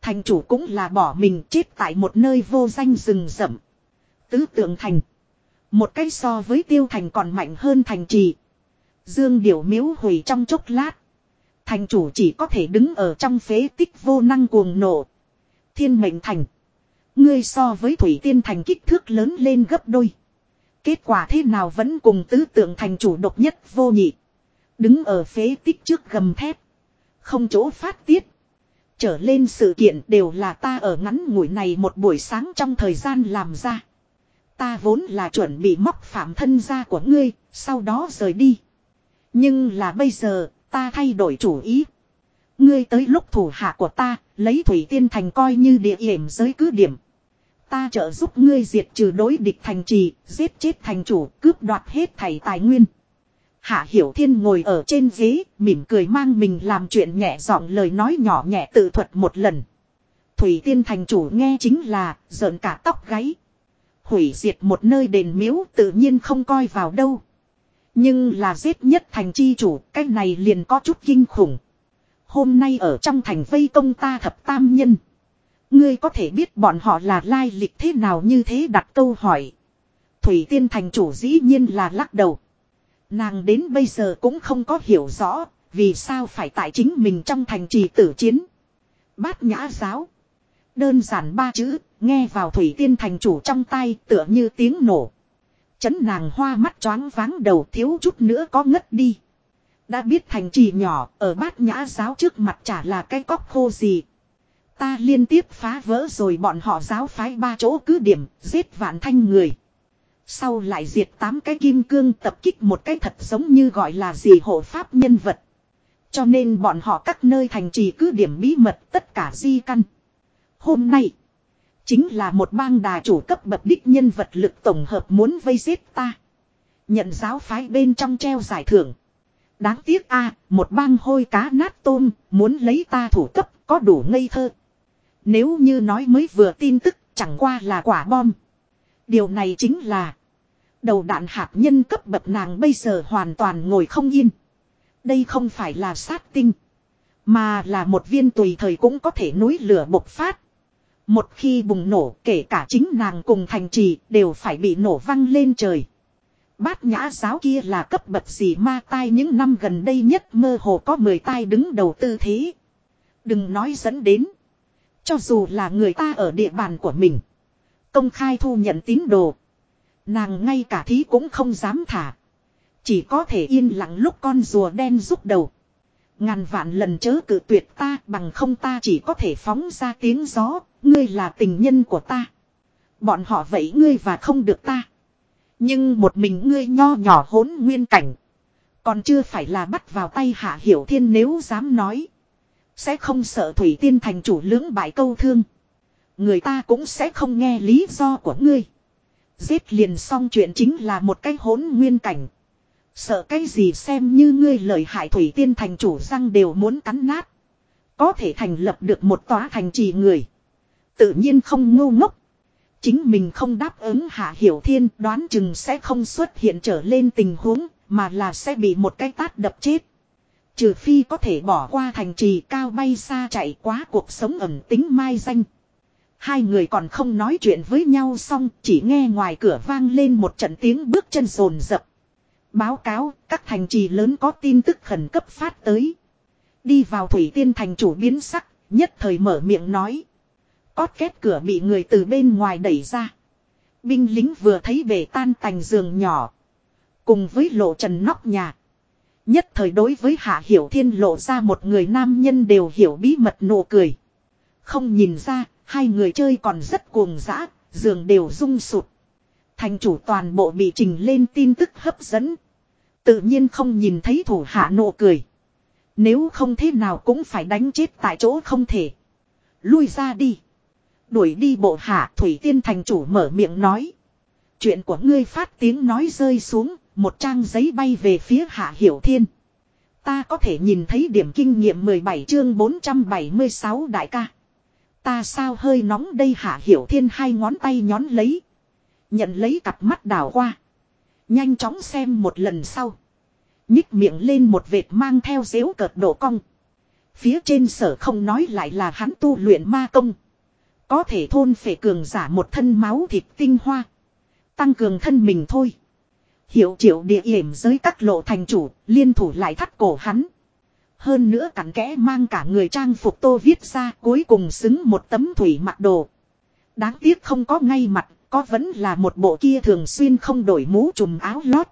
Thành chủ cũng là bỏ mình chết tại một nơi vô danh rừng rậm. Tứ tượng thành. Một cái so với tiêu thành còn mạnh hơn thành trì. Dương điểu miếu hủy trong chốc lát. Thành chủ chỉ có thể đứng ở trong phế tích vô năng cuồng nộ. Thiên mệnh thành. Ngươi so với thủy tiên thành kích thước lớn lên gấp đôi. Kết quả thế nào vẫn cùng tứ tượng thành chủ độc nhất vô nhị. Đứng ở phế tích trước gầm thép. Không chỗ phát tiết. Trở lên sự kiện đều là ta ở ngắn ngủi này một buổi sáng trong thời gian làm ra. Ta vốn là chuẩn bị móc phạm thân gia của ngươi, sau đó rời đi. Nhưng là bây giờ, ta thay đổi chủ ý. Ngươi tới lúc thủ hạ của ta, lấy Thủy Tiên Thành coi như địa hiểm giới cứ điểm. Ta trợ giúp ngươi diệt trừ đối địch thành trì, giết chết thành chủ, cướp đoạt hết thảy tài nguyên. Hạ Hiểu Thiên ngồi ở trên ghế, mỉm cười mang mình làm chuyện nhẹ giọng lời nói nhỏ nhẹ tự thuật một lần. Thủy Tiên thành chủ nghe chính là, giận cả tóc gáy. Hủy diệt một nơi đền miếu tự nhiên không coi vào đâu. Nhưng là giết nhất thành chi chủ, cái này liền có chút kinh khủng. Hôm nay ở trong thành vây công ta thập tam nhân. Ngươi có thể biết bọn họ là lai lịch thế nào như thế đặt câu hỏi. Thủy Tiên thành chủ dĩ nhiên là lắc đầu. Nàng đến bây giờ cũng không có hiểu rõ, vì sao phải tại chính mình trong thành trì tử chiến. Bát nhã giáo. Đơn giản ba chữ, nghe vào thủy tiên thành chủ trong tay tựa như tiếng nổ. Chấn nàng hoa mắt choáng váng đầu thiếu chút nữa có ngất đi. Đã biết thành trì nhỏ ở bát nhã giáo trước mặt chả là cái cóc khô gì. Ta liên tiếp phá vỡ rồi bọn họ giáo phái ba chỗ cứ điểm, giết vạn thanh người. Sau lại diệt tám cái kim cương tập kích một cái thật giống như gọi là gì hộ pháp nhân vật. Cho nên bọn họ các nơi thành trì cứ điểm bí mật tất cả di căn. Hôm nay, chính là một bang đà chủ cấp bậc đích nhân vật lực tổng hợp muốn vây giết ta. Nhận giáo phái bên trong treo giải thưởng. Đáng tiếc a một bang hôi cá nát tôm, muốn lấy ta thủ cấp, có đủ ngây thơ. Nếu như nói mới vừa tin tức, chẳng qua là quả bom. Điều này chính là đầu đạn hạt nhân cấp bậc nàng bây giờ hoàn toàn ngồi không yên. Đây không phải là sát tinh, mà là một viên tùy thời cũng có thể núi lửa bộc phát. Một khi bùng nổ kể cả chính nàng cùng thành trì đều phải bị nổ văng lên trời. Bát nhã giáo kia là cấp bậc gì ma tai những năm gần đây nhất mơ hồ có 10 tai đứng đầu tư thế. Đừng nói dẫn đến. Cho dù là người ta ở địa bàn của mình. Công khai thu nhận tín đồ. Nàng ngay cả thí cũng không dám thả. Chỉ có thể yên lặng lúc con rùa đen rút đầu. Ngàn vạn lần chớ cự tuyệt ta, bằng không ta chỉ có thể phóng ra tiếng gió. Ngươi là tình nhân của ta. Bọn họ vậy ngươi và không được ta. Nhưng một mình ngươi nho nhỏ hỗn nguyên cảnh. Còn chưa phải là bắt vào tay hạ hiểu thiên nếu dám nói. Sẽ không sợ thủy tiên thành chủ lưỡng bại câu thương. Người ta cũng sẽ không nghe lý do của ngươi. Giết liền xong chuyện chính là một cái hỗn nguyên cảnh. Sợ cái gì xem như ngươi lời hại thủy tiên thành chủ răng đều muốn cắn nát. Có thể thành lập được một tòa thành trì người. Tự nhiên không ngu ngốc. Chính mình không đáp ứng hạ hiểu thiên đoán chừng sẽ không xuất hiện trở lên tình huống, mà là sẽ bị một cái tát đập chết. Trừ phi có thể bỏ qua thành trì cao bay xa chạy quá cuộc sống ẩm tính mai danh. Hai người còn không nói chuyện với nhau xong chỉ nghe ngoài cửa vang lên một trận tiếng bước chân rồn rập. Báo cáo các thành trì lớn có tin tức khẩn cấp phát tới. Đi vào thủy tiên thành chủ biến sắc, nhất thời mở miệng nói. Cót két cửa bị người từ bên ngoài đẩy ra. Binh lính vừa thấy bể tan tành giường nhỏ. Cùng với lộ trần nóc nhà. Nhất thời đối với Hạ Hiểu Thiên lộ ra một người nam nhân đều hiểu bí mật nụ cười. Không nhìn ra, hai người chơi còn rất cuồng dã, giường đều rung sụt. Thành chủ toàn bộ bị trình lên tin tức hấp dẫn. Tự nhiên không nhìn thấy thủ hạ nụ cười. Nếu không thế nào cũng phải đánh chết tại chỗ không thể. Lui ra đi. Đuổi đi bộ hạ Thủy Tiên thành chủ mở miệng nói. Chuyện của ngươi phát tiếng nói rơi xuống, một trang giấy bay về phía Hạ Hiểu Thiên. Ta có thể nhìn thấy điểm kinh nghiệm 17 chương 476 đại ca. Ta sao hơi nóng đây Hạ Hiểu Thiên hai ngón tay nhón lấy. Nhận lấy cặp mắt đảo qua. Nhanh chóng xem một lần sau. Nhích miệng lên một vệt mang theo dễu cợt độ cong. Phía trên sở không nói lại là hắn tu luyện ma công. Có thể thôn phệ cường giả một thân máu thịt tinh hoa. Tăng cường thân mình thôi. Hiệu triệu địa hiểm giới các lộ thành chủ, liên thủ lại thắt cổ hắn. Hơn nữa cặn kẽ mang cả người trang phục tô viết ra cuối cùng xứng một tấm thủy mặc đồ. Đáng tiếc không có ngay mặt, có vẫn là một bộ kia thường xuyên không đổi mũ trùm áo lót.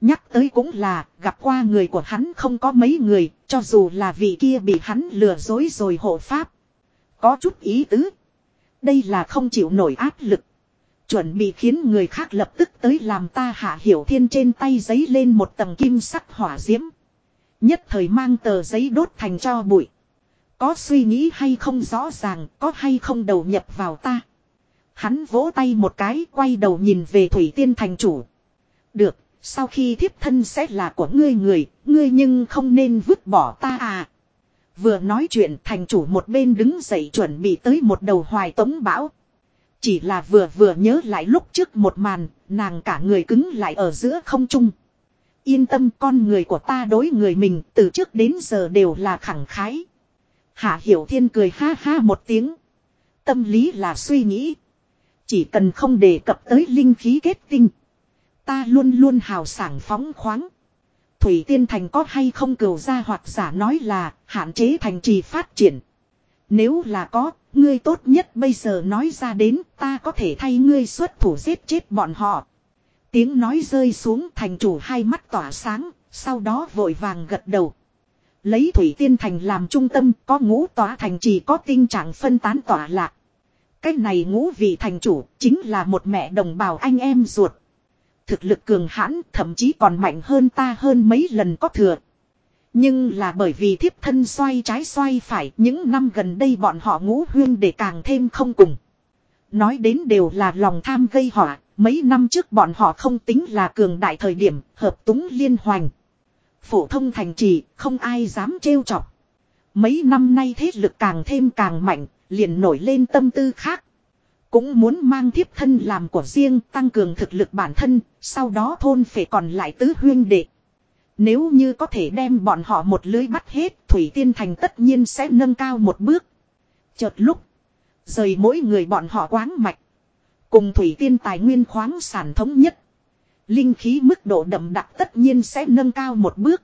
Nhắc tới cũng là, gặp qua người của hắn không có mấy người, cho dù là vị kia bị hắn lừa dối rồi hộ pháp. Có chút ý tứ. Đây là không chịu nổi áp lực. Chuẩn bị khiến người khác lập tức tới làm ta hạ hiểu thiên trên tay giấy lên một tầng kim sắc hỏa diễm. Nhất thời mang tờ giấy đốt thành cho bụi. Có suy nghĩ hay không rõ ràng, có hay không đầu nhập vào ta. Hắn vỗ tay một cái quay đầu nhìn về Thủy Tiên thành chủ. Được, sau khi thiếp thân sẽ là của ngươi người, ngươi nhưng không nên vứt bỏ ta à. Vừa nói chuyện thành chủ một bên đứng dậy chuẩn bị tới một đầu hoài tống bão. Chỉ là vừa vừa nhớ lại lúc trước một màn, nàng cả người cứng lại ở giữa không trung. Yên tâm con người của ta đối người mình từ trước đến giờ đều là khẳng khái. Hạ Hiểu Thiên cười ha ha một tiếng. Tâm lý là suy nghĩ. Chỉ cần không đề cập tới linh khí kết tinh. Ta luôn luôn hào sảng phóng khoáng. Thủy Tiên Thành có hay không cửu ra hoặc giả nói là hạn chế thành trì phát triển. Nếu là có, ngươi tốt nhất bây giờ nói ra đến ta có thể thay ngươi xuất thủ giết chết bọn họ. Tiếng nói rơi xuống thành chủ hai mắt tỏa sáng, sau đó vội vàng gật đầu. Lấy Thủy Tiên Thành làm trung tâm có ngũ tỏa thành chỉ có tình trạng phân tán tỏa lạc. Cách này ngũ vị thành chủ chính là một mẹ đồng bào anh em ruột. Thực lực cường hãn thậm chí còn mạnh hơn ta hơn mấy lần có thừa. Nhưng là bởi vì thiếp thân xoay trái xoay phải những năm gần đây bọn họ ngũ huyên để càng thêm không cùng. Nói đến đều là lòng tham gây họa, mấy năm trước bọn họ không tính là cường đại thời điểm, hợp túng liên hoành. Phổ thông thành trì, không ai dám trêu chọc. Mấy năm nay thế lực càng thêm càng mạnh, liền nổi lên tâm tư khác. Cũng muốn mang thiếp thân làm của riêng tăng cường thực lực bản thân, sau đó thôn phải còn lại tứ huyên đệ. Nếu như có thể đem bọn họ một lưới bắt hết, Thủy Tiên Thành tất nhiên sẽ nâng cao một bước. Chợt lúc, rời mỗi người bọn họ quáng mạch. Cùng Thủy Tiên tài nguyên khoáng sản thống nhất. Linh khí mức độ đậm đặc tất nhiên sẽ nâng cao một bước.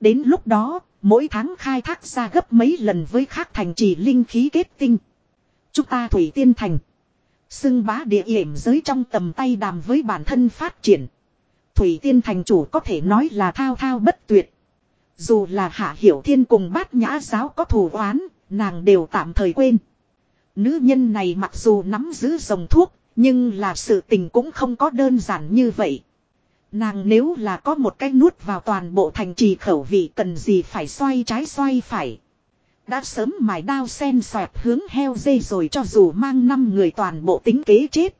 Đến lúc đó, mỗi tháng khai thác ra gấp mấy lần với khác thành trì linh khí kết tinh. Chúng ta Thủy Tiên Thành. Xưng bá địa hiểm giới trong tầm tay đàm với bản thân phát triển. Thủy Tiên Thành chủ có thể nói là thao thao bất tuyệt. Dù là Hạ Hiểu Thiên cùng bát nhã giáo có thù oán, nàng đều tạm thời quên. Nữ nhân này mặc dù nắm giữ dòng thuốc, nhưng là sự tình cũng không có đơn giản như vậy. Nàng nếu là có một cái nuốt vào toàn bộ thành trì khẩu vị cần gì phải xoay trái xoay phải. Đã sớm mài đao sen xoẹt hướng heo dây rồi cho dù mang năm người toàn bộ tính kế chết.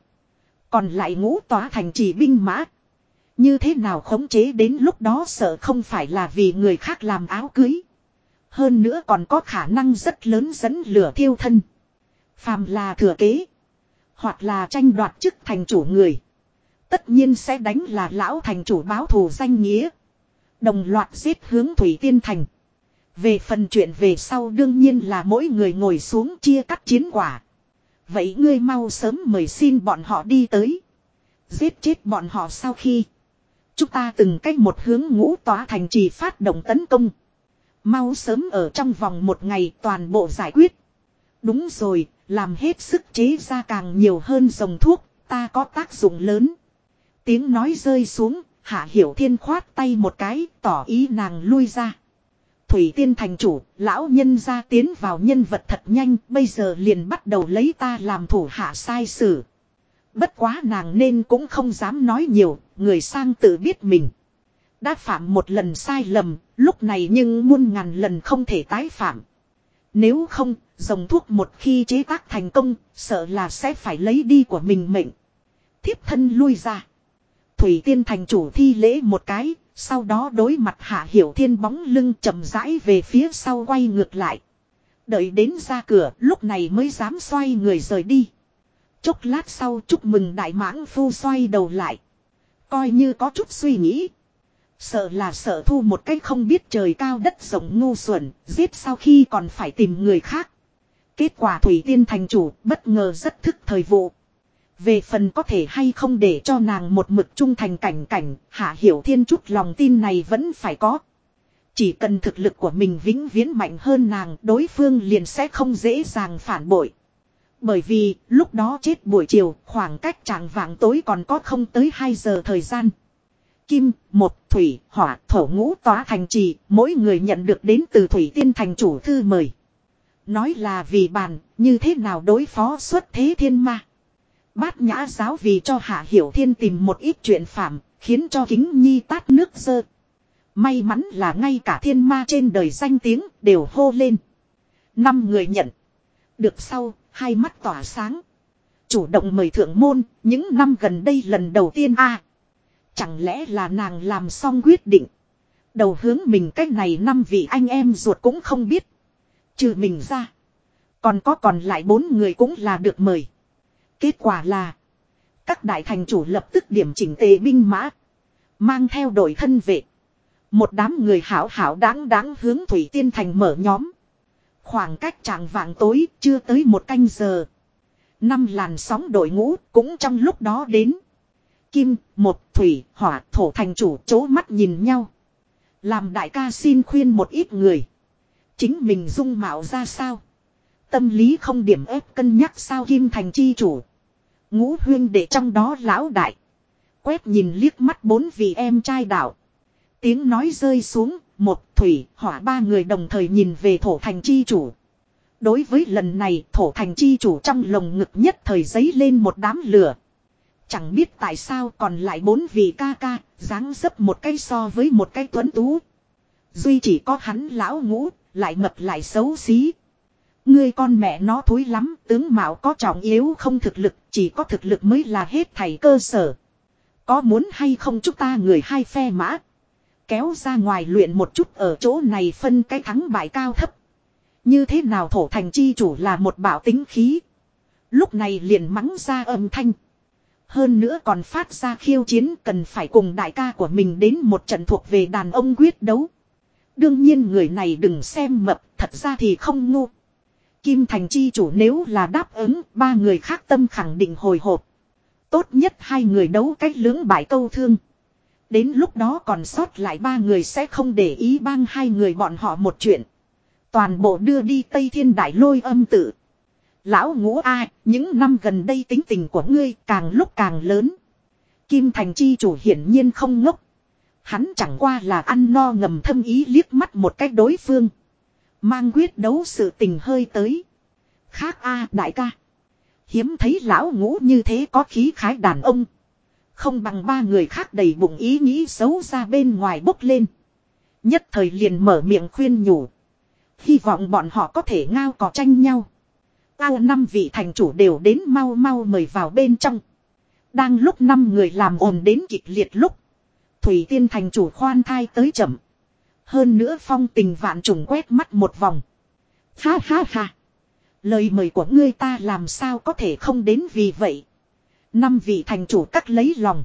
Còn lại ngũ tỏa thành trì binh mã. Như thế nào khống chế đến lúc đó sợ không phải là vì người khác làm áo cưới. Hơn nữa còn có khả năng rất lớn dẫn lửa thiêu thân. Phàm là thừa kế. Hoặc là tranh đoạt chức thành chủ người. Tất nhiên sẽ đánh là lão thành chủ báo thù danh nghĩa. Đồng loạt giết hướng Thủy Tiên Thành. Về phần chuyện về sau đương nhiên là mỗi người ngồi xuống chia cắt chiến quả. Vậy ngươi mau sớm mời xin bọn họ đi tới. Giết chết bọn họ sau khi. Chúng ta từng cách một hướng ngũ tỏa thành trì phát động tấn công. Mau sớm ở trong vòng một ngày toàn bộ giải quyết. Đúng rồi, làm hết sức chế ra càng nhiều hơn dòng thuốc, ta có tác dụng lớn. Tiếng nói rơi xuống, Hạ Hiểu Thiên khoát tay một cái, tỏ ý nàng lui ra. Thủy Tiên thành chủ, lão nhân ra tiến vào nhân vật thật nhanh, bây giờ liền bắt đầu lấy ta làm thủ hạ sai sử. Bất quá nàng nên cũng không dám nói nhiều, người sang tự biết mình. Đã phạm một lần sai lầm, lúc này nhưng muôn ngàn lần không thể tái phạm. Nếu không, dòng thuốc một khi chế tác thành công, sợ là sẽ phải lấy đi của mình mệnh. Thiếp thân lui ra. Thủy tiên thành chủ thi lễ một cái, sau đó đối mặt hạ hiểu thiên bóng lưng chậm rãi về phía sau quay ngược lại. Đợi đến ra cửa, lúc này mới dám xoay người rời đi. Chốc lát sau chúc mừng đại mãng phu xoay đầu lại. Coi như có chút suy nghĩ. Sợ là sợ thu một cách không biết trời cao đất rộng ngu xuẩn, giết sau khi còn phải tìm người khác. Kết quả Thủy Tiên thành chủ bất ngờ rất thức thời vụ. Về phần có thể hay không để cho nàng một mực trung thành cảnh cảnh, hạ hiểu thiên chút lòng tin này vẫn phải có. Chỉ cần thực lực của mình vĩnh viễn mạnh hơn nàng, đối phương liền sẽ không dễ dàng phản bội. Bởi vì, lúc đó chết buổi chiều, khoảng cách trạng vạng tối còn có không tới 2 giờ thời gian. Kim, một, thủy, hỏa, thổ ngũ tỏa thành trì, mỗi người nhận được đến từ thủy tiên thành chủ thư mời. Nói là vì bàn, như thế nào đối phó xuất thế thiên ma. Bát nhã giáo vì cho Hạ Hiểu Thiên tìm một ít chuyện phạm, khiến cho kính nhi tát nước dơ. May mắn là ngay cả thiên ma trên đời danh tiếng đều hô lên. Năm người nhận. Được sau, hai mắt tỏa sáng. Chủ động mời thượng môn, những năm gần đây lần đầu tiên a Chẳng lẽ là nàng làm xong quyết định. Đầu hướng mình cách này năm vị anh em ruột cũng không biết. Trừ mình ra. Còn có còn lại bốn người cũng là được mời. Kết quả là. Các đại thành chủ lập tức điểm chỉnh tề binh mã. Mang theo đội thân vệ. Một đám người hảo hảo đáng đáng hướng Thủy Tiên Thành mở nhóm. Khoảng cách trạng vạng tối chưa tới một canh giờ. Năm làn sóng đội ngũ cũng trong lúc đó đến. Kim, một, thủy, hỏa, thổ thành chủ chố mắt nhìn nhau. Làm đại ca xin khuyên một ít người. Chính mình dung mạo ra sao. Tâm lý không điểm ép cân nhắc sao kim thành chi chủ. Ngũ huyên để trong đó lão đại. Quét nhìn liếc mắt bốn vị em trai đạo. Tiếng nói rơi xuống, một thủy hỏa ba người đồng thời nhìn về thổ thành chi chủ. Đối với lần này thổ thành chi chủ trong lồng ngực nhất thời giấy lên một đám lửa. Chẳng biết tại sao còn lại bốn vị ca ca, dáng dấp một cái so với một cái tuấn tú. Duy chỉ có hắn lão ngũ, lại mập lại xấu xí. Ngươi con mẹ nó thối lắm, tướng mạo có trọng yếu không thực lực, chỉ có thực lực mới là hết thảy cơ sở. Có muốn hay không chúng ta người hai phe mã. Kéo ra ngoài luyện một chút ở chỗ này phân cái thắng bại cao thấp. Như thế nào thổ thành chi chủ là một bảo tính khí. Lúc này liền mắng ra âm thanh. Hơn nữa còn phát ra khiêu chiến cần phải cùng đại ca của mình đến một trận thuộc về đàn ông quyết đấu. Đương nhiên người này đừng xem mập, thật ra thì không ngu. Kim Thành chi chủ nếu là đáp ứng, ba người khác tâm khẳng định hồi hộp. Tốt nhất hai người đấu cách lưỡng bại câu thương. Đến lúc đó còn sót lại ba người sẽ không để ý bang hai người bọn họ một chuyện. Toàn bộ đưa đi Tây Thiên Đại lôi âm Tử. Lão ngũ a, những năm gần đây tính tình của ngươi càng lúc càng lớn. Kim Thành chi chủ hiển nhiên không ngốc. Hắn chẳng qua là ăn no ngầm thâm ý liếc mắt một cách đối phương. Mang quyết đấu sự tình hơi tới. Khác a, đại ca. Hiếm thấy lão ngũ như thế có khí khái đàn ông. Không bằng ba người khác đầy bụng ý nghĩ xấu ra bên ngoài bốc lên. Nhất thời liền mở miệng khuyên nhủ. Hy vọng bọn họ có thể ngao cò tranh nhau. Ao năm vị thành chủ đều đến mau mau mời vào bên trong. Đang lúc năm người làm ồn đến kịch liệt lúc. Thủy tiên thành chủ khoan thai tới chậm. Hơn nữa phong tình vạn trùng quét mắt một vòng. Ha ha ha. Lời mời của ngươi ta làm sao có thể không đến vì vậy. Năm vị thành chủ cắt lấy lòng.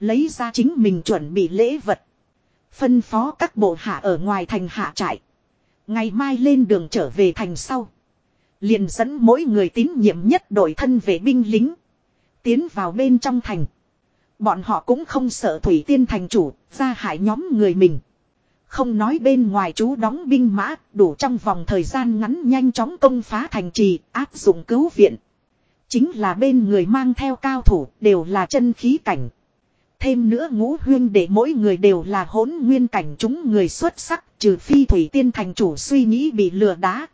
Lấy ra chính mình chuẩn bị lễ vật. Phân phó các bộ hạ ở ngoài thành hạ trại. Ngày mai lên đường trở về thành sau. liền dẫn mỗi người tín nhiệm nhất đội thân vệ binh lính. Tiến vào bên trong thành. Bọn họ cũng không sợ Thủy Tiên thành chủ, ra hại nhóm người mình. Không nói bên ngoài chú đóng binh mã, đủ trong vòng thời gian ngắn nhanh chóng công phá thành trì, áp dụng cứu viện. Chính là bên người mang theo cao thủ, đều là chân khí cảnh. Thêm nữa ngũ huyên để mỗi người đều là hỗn nguyên cảnh chúng người xuất sắc, trừ phi Thủy Tiên thành chủ suy nghĩ bị lừa đá.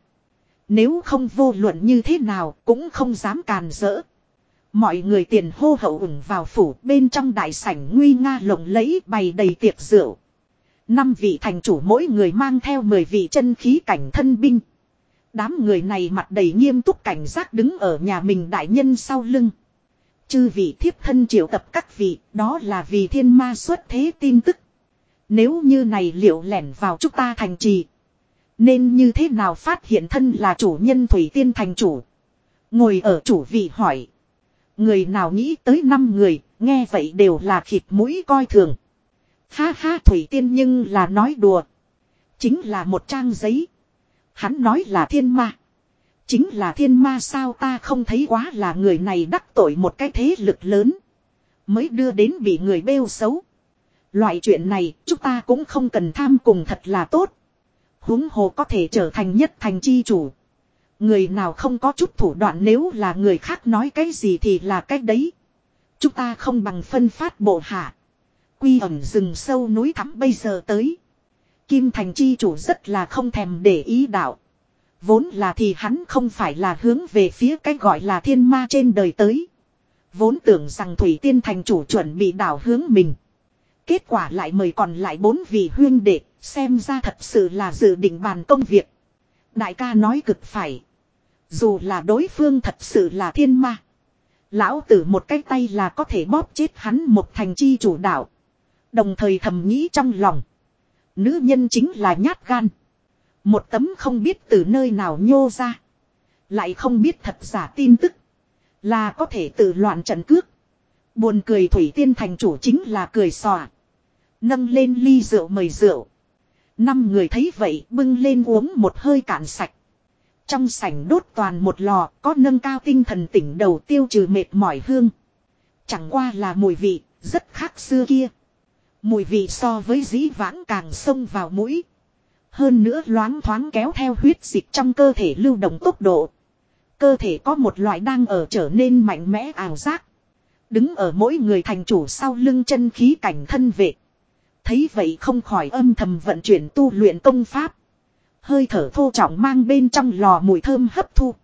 Nếu không vô luận như thế nào, cũng không dám càn rỡ. Mọi người tiền hô hậu ủng vào phủ bên trong đại sảnh nguy nga lộng lẫy bày đầy tiệc rượu. Năm vị thành chủ mỗi người mang theo mười vị chân khí cảnh thân binh. Đám người này mặt đầy nghiêm túc cảnh giác đứng ở nhà mình đại nhân sau lưng. Chư vị thiếp thân triệu tập các vị, đó là vì thiên ma xuất thế tin tức. Nếu như này liệu lẻn vào chúng ta thành trì. Nên như thế nào phát hiện thân là chủ nhân Thủy Tiên thành chủ. Ngồi ở chủ vị hỏi. Người nào nghĩ tới năm người, nghe vậy đều là khịt mũi coi thường. Ha ha Thủy Tiên nhưng là nói đùa. Chính là một trang giấy. Hắn nói là thiên ma. Chính là thiên ma sao ta không thấy quá là người này đắc tội một cái thế lực lớn. Mới đưa đến bị người bêu xấu. Loại chuyện này, chúng ta cũng không cần tham cùng thật là tốt. huống hồ có thể trở thành nhất thành chi chủ. Người nào không có chút thủ đoạn nếu là người khác nói cái gì thì là cái đấy. Chúng ta không bằng phân phát bộ hạ. Quy ẩn rừng sâu núi thắm bây giờ tới. Kim Thành chi chủ rất là không thèm để ý đạo. Vốn là thì hắn không phải là hướng về phía cái gọi là thiên ma trên đời tới. Vốn tưởng rằng Thủy Tiên Thành chủ chuẩn bị đảo hướng mình. Kết quả lại mời còn lại bốn vị huyên đệ, xem ra thật sự là dự định bàn công việc. Đại ca nói cực phải. Dù là đối phương thật sự là thiên ma. Lão tử một cái tay là có thể bóp chết hắn một thành chi chủ đạo. Đồng thời thầm nghĩ trong lòng. Nữ nhân chính là nhát gan. Một tấm không biết từ nơi nào nhô ra. Lại không biết thật giả tin tức. Là có thể tự loạn trận cước. Buồn cười Thủy Tiên thành chủ chính là cười xòa. Nâng lên ly rượu mời rượu. Năm người thấy vậy bưng lên uống một hơi cạn sạch. Trong sảnh đốt toàn một lò có nâng cao tinh thần tỉnh đầu tiêu trừ mệt mỏi hương. Chẳng qua là mùi vị, rất khác xưa kia. Mùi vị so với dĩ vãng càng sông vào mũi. Hơn nữa loáng thoáng kéo theo huyết dịch trong cơ thể lưu động tốc độ. Cơ thể có một loại đang ở trở nên mạnh mẽ ảo giác. Đứng ở mỗi người thành chủ sau lưng chân khí cảnh thân vệ. Thấy vậy không khỏi âm thầm vận chuyển tu luyện công pháp. Hơi thở thô trọng mang bên trong lò mùi thơm hấp thu.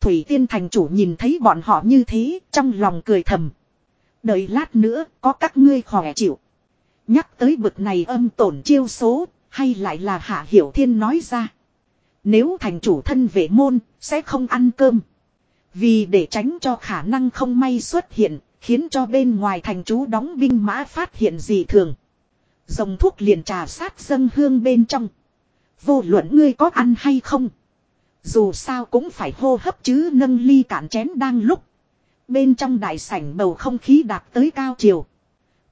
Thủy tiên thành chủ nhìn thấy bọn họ như thế, trong lòng cười thầm. Đợi lát nữa, có các ngươi khỏe chịu. Nhắc tới bực này âm tổn chiêu số, hay lại là Hạ Hiểu Thiên nói ra. Nếu thành chủ thân vệ môn, sẽ không ăn cơm. Vì để tránh cho khả năng không may xuất hiện, khiến cho bên ngoài thành chú đóng binh mã phát hiện gì thường. Dòng thuốc liền trà sát dân hương bên trong. Vô luận ngươi có ăn hay không. Dù sao cũng phải hô hấp chứ nâng ly cạn chén đang lúc. Bên trong đại sảnh bầu không khí đạt tới cao chiều.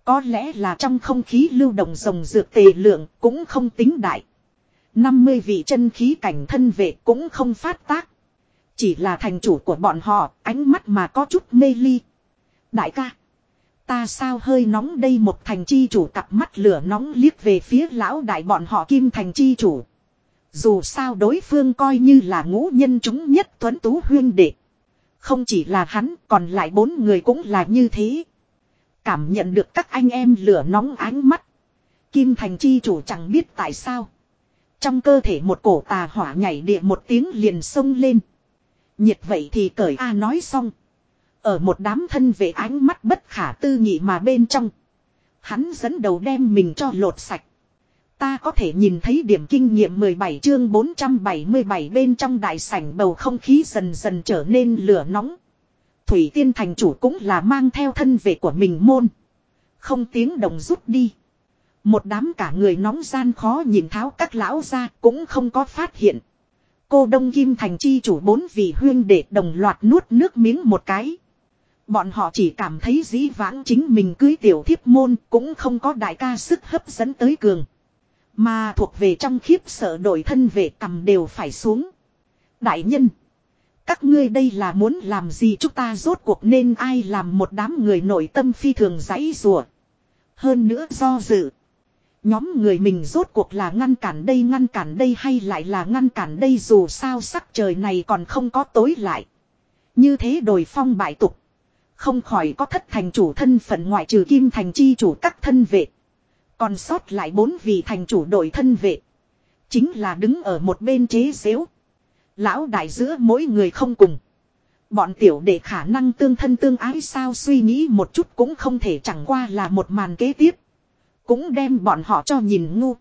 Có lẽ là trong không khí lưu động rồng dược tề lượng cũng không tính đại. 50 vị chân khí cảnh thân vệ cũng không phát tác. Chỉ là thành chủ của bọn họ, ánh mắt mà có chút mê ly. Đại ca, ta sao hơi nóng đây một thành chi chủ cặp mắt lửa nóng liếc về phía lão đại bọn họ kim thành chi chủ. Dù sao đối phương coi như là ngũ nhân chúng nhất tuấn tú huyên đệ. Không chỉ là hắn, còn lại bốn người cũng là như thế. Cảm nhận được các anh em lửa nóng ánh mắt. Kim Thành chi chủ chẳng biết tại sao. Trong cơ thể một cổ tà hỏa nhảy địa một tiếng liền sông lên. Nhiệt vậy thì cởi A nói xong. Ở một đám thân vệ ánh mắt bất khả tư nghị mà bên trong. Hắn dẫn đầu đem mình cho lột sạch. Ta có thể nhìn thấy điểm kinh nghiệm 17 chương 477 bên trong đại sảnh bầu không khí dần dần trở nên lửa nóng. Thủy Tiên thành chủ cũng là mang theo thân vệ của mình môn. Không tiếng đồng rút đi. Một đám cả người nóng gian khó nhìn tháo các lão ra cũng không có phát hiện. Cô Đông Kim thành chi chủ bốn vị huyên để đồng loạt nuốt nước miếng một cái. Bọn họ chỉ cảm thấy dĩ vãng chính mình cưới tiểu thiếp môn cũng không có đại ca sức hấp dẫn tới cường. Mà thuộc về trong khiếp sợ đội thân về cầm đều phải xuống. Đại nhân. Các ngươi đây là muốn làm gì chúng ta rốt cuộc nên ai làm một đám người nội tâm phi thường dãy rùa. Hơn nữa do dự. Nhóm người mình rốt cuộc là ngăn cản đây ngăn cản đây hay lại là ngăn cản đây dù sao sắc trời này còn không có tối lại. Như thế đổi phong bại tục. Không khỏi có thất thành chủ thân phận ngoại trừ kim thành chi chủ các thân vệ. Còn sót lại bốn vị thành chủ đội thân vệ. Chính là đứng ở một bên chế xếu. Lão đại giữa mỗi người không cùng. Bọn tiểu để khả năng tương thân tương ái sao suy nghĩ một chút cũng không thể chẳng qua là một màn kế tiếp. Cũng đem bọn họ cho nhìn ngu.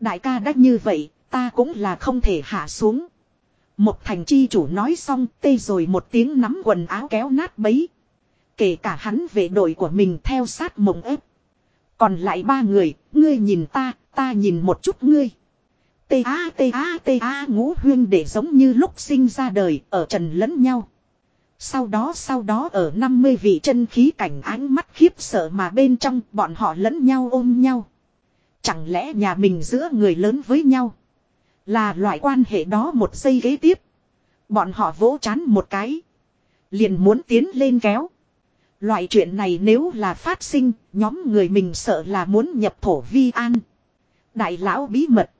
Đại ca đã như vậy, ta cũng là không thể hạ xuống. Một thành chi chủ nói xong tê rồi một tiếng nắm quần áo kéo nát bấy. Kể cả hắn về đội của mình theo sát mộng ép. Còn lại ba người, ngươi nhìn ta, ta nhìn một chút ngươi. Tê a tê a tê a ngũ huyên để giống như lúc sinh ra đời ở trần lẫn nhau. Sau đó sau đó ở 50 vị chân khí cảnh ánh mắt khiếp sợ mà bên trong bọn họ lẫn nhau ôm nhau. Chẳng lẽ nhà mình giữa người lớn với nhau. Là loại quan hệ đó một giây ghế tiếp. Bọn họ vỗ chán một cái. Liền muốn tiến lên kéo. Loại chuyện này nếu là phát sinh, nhóm người mình sợ là muốn nhập thổ vi an. Đại lão bí mật.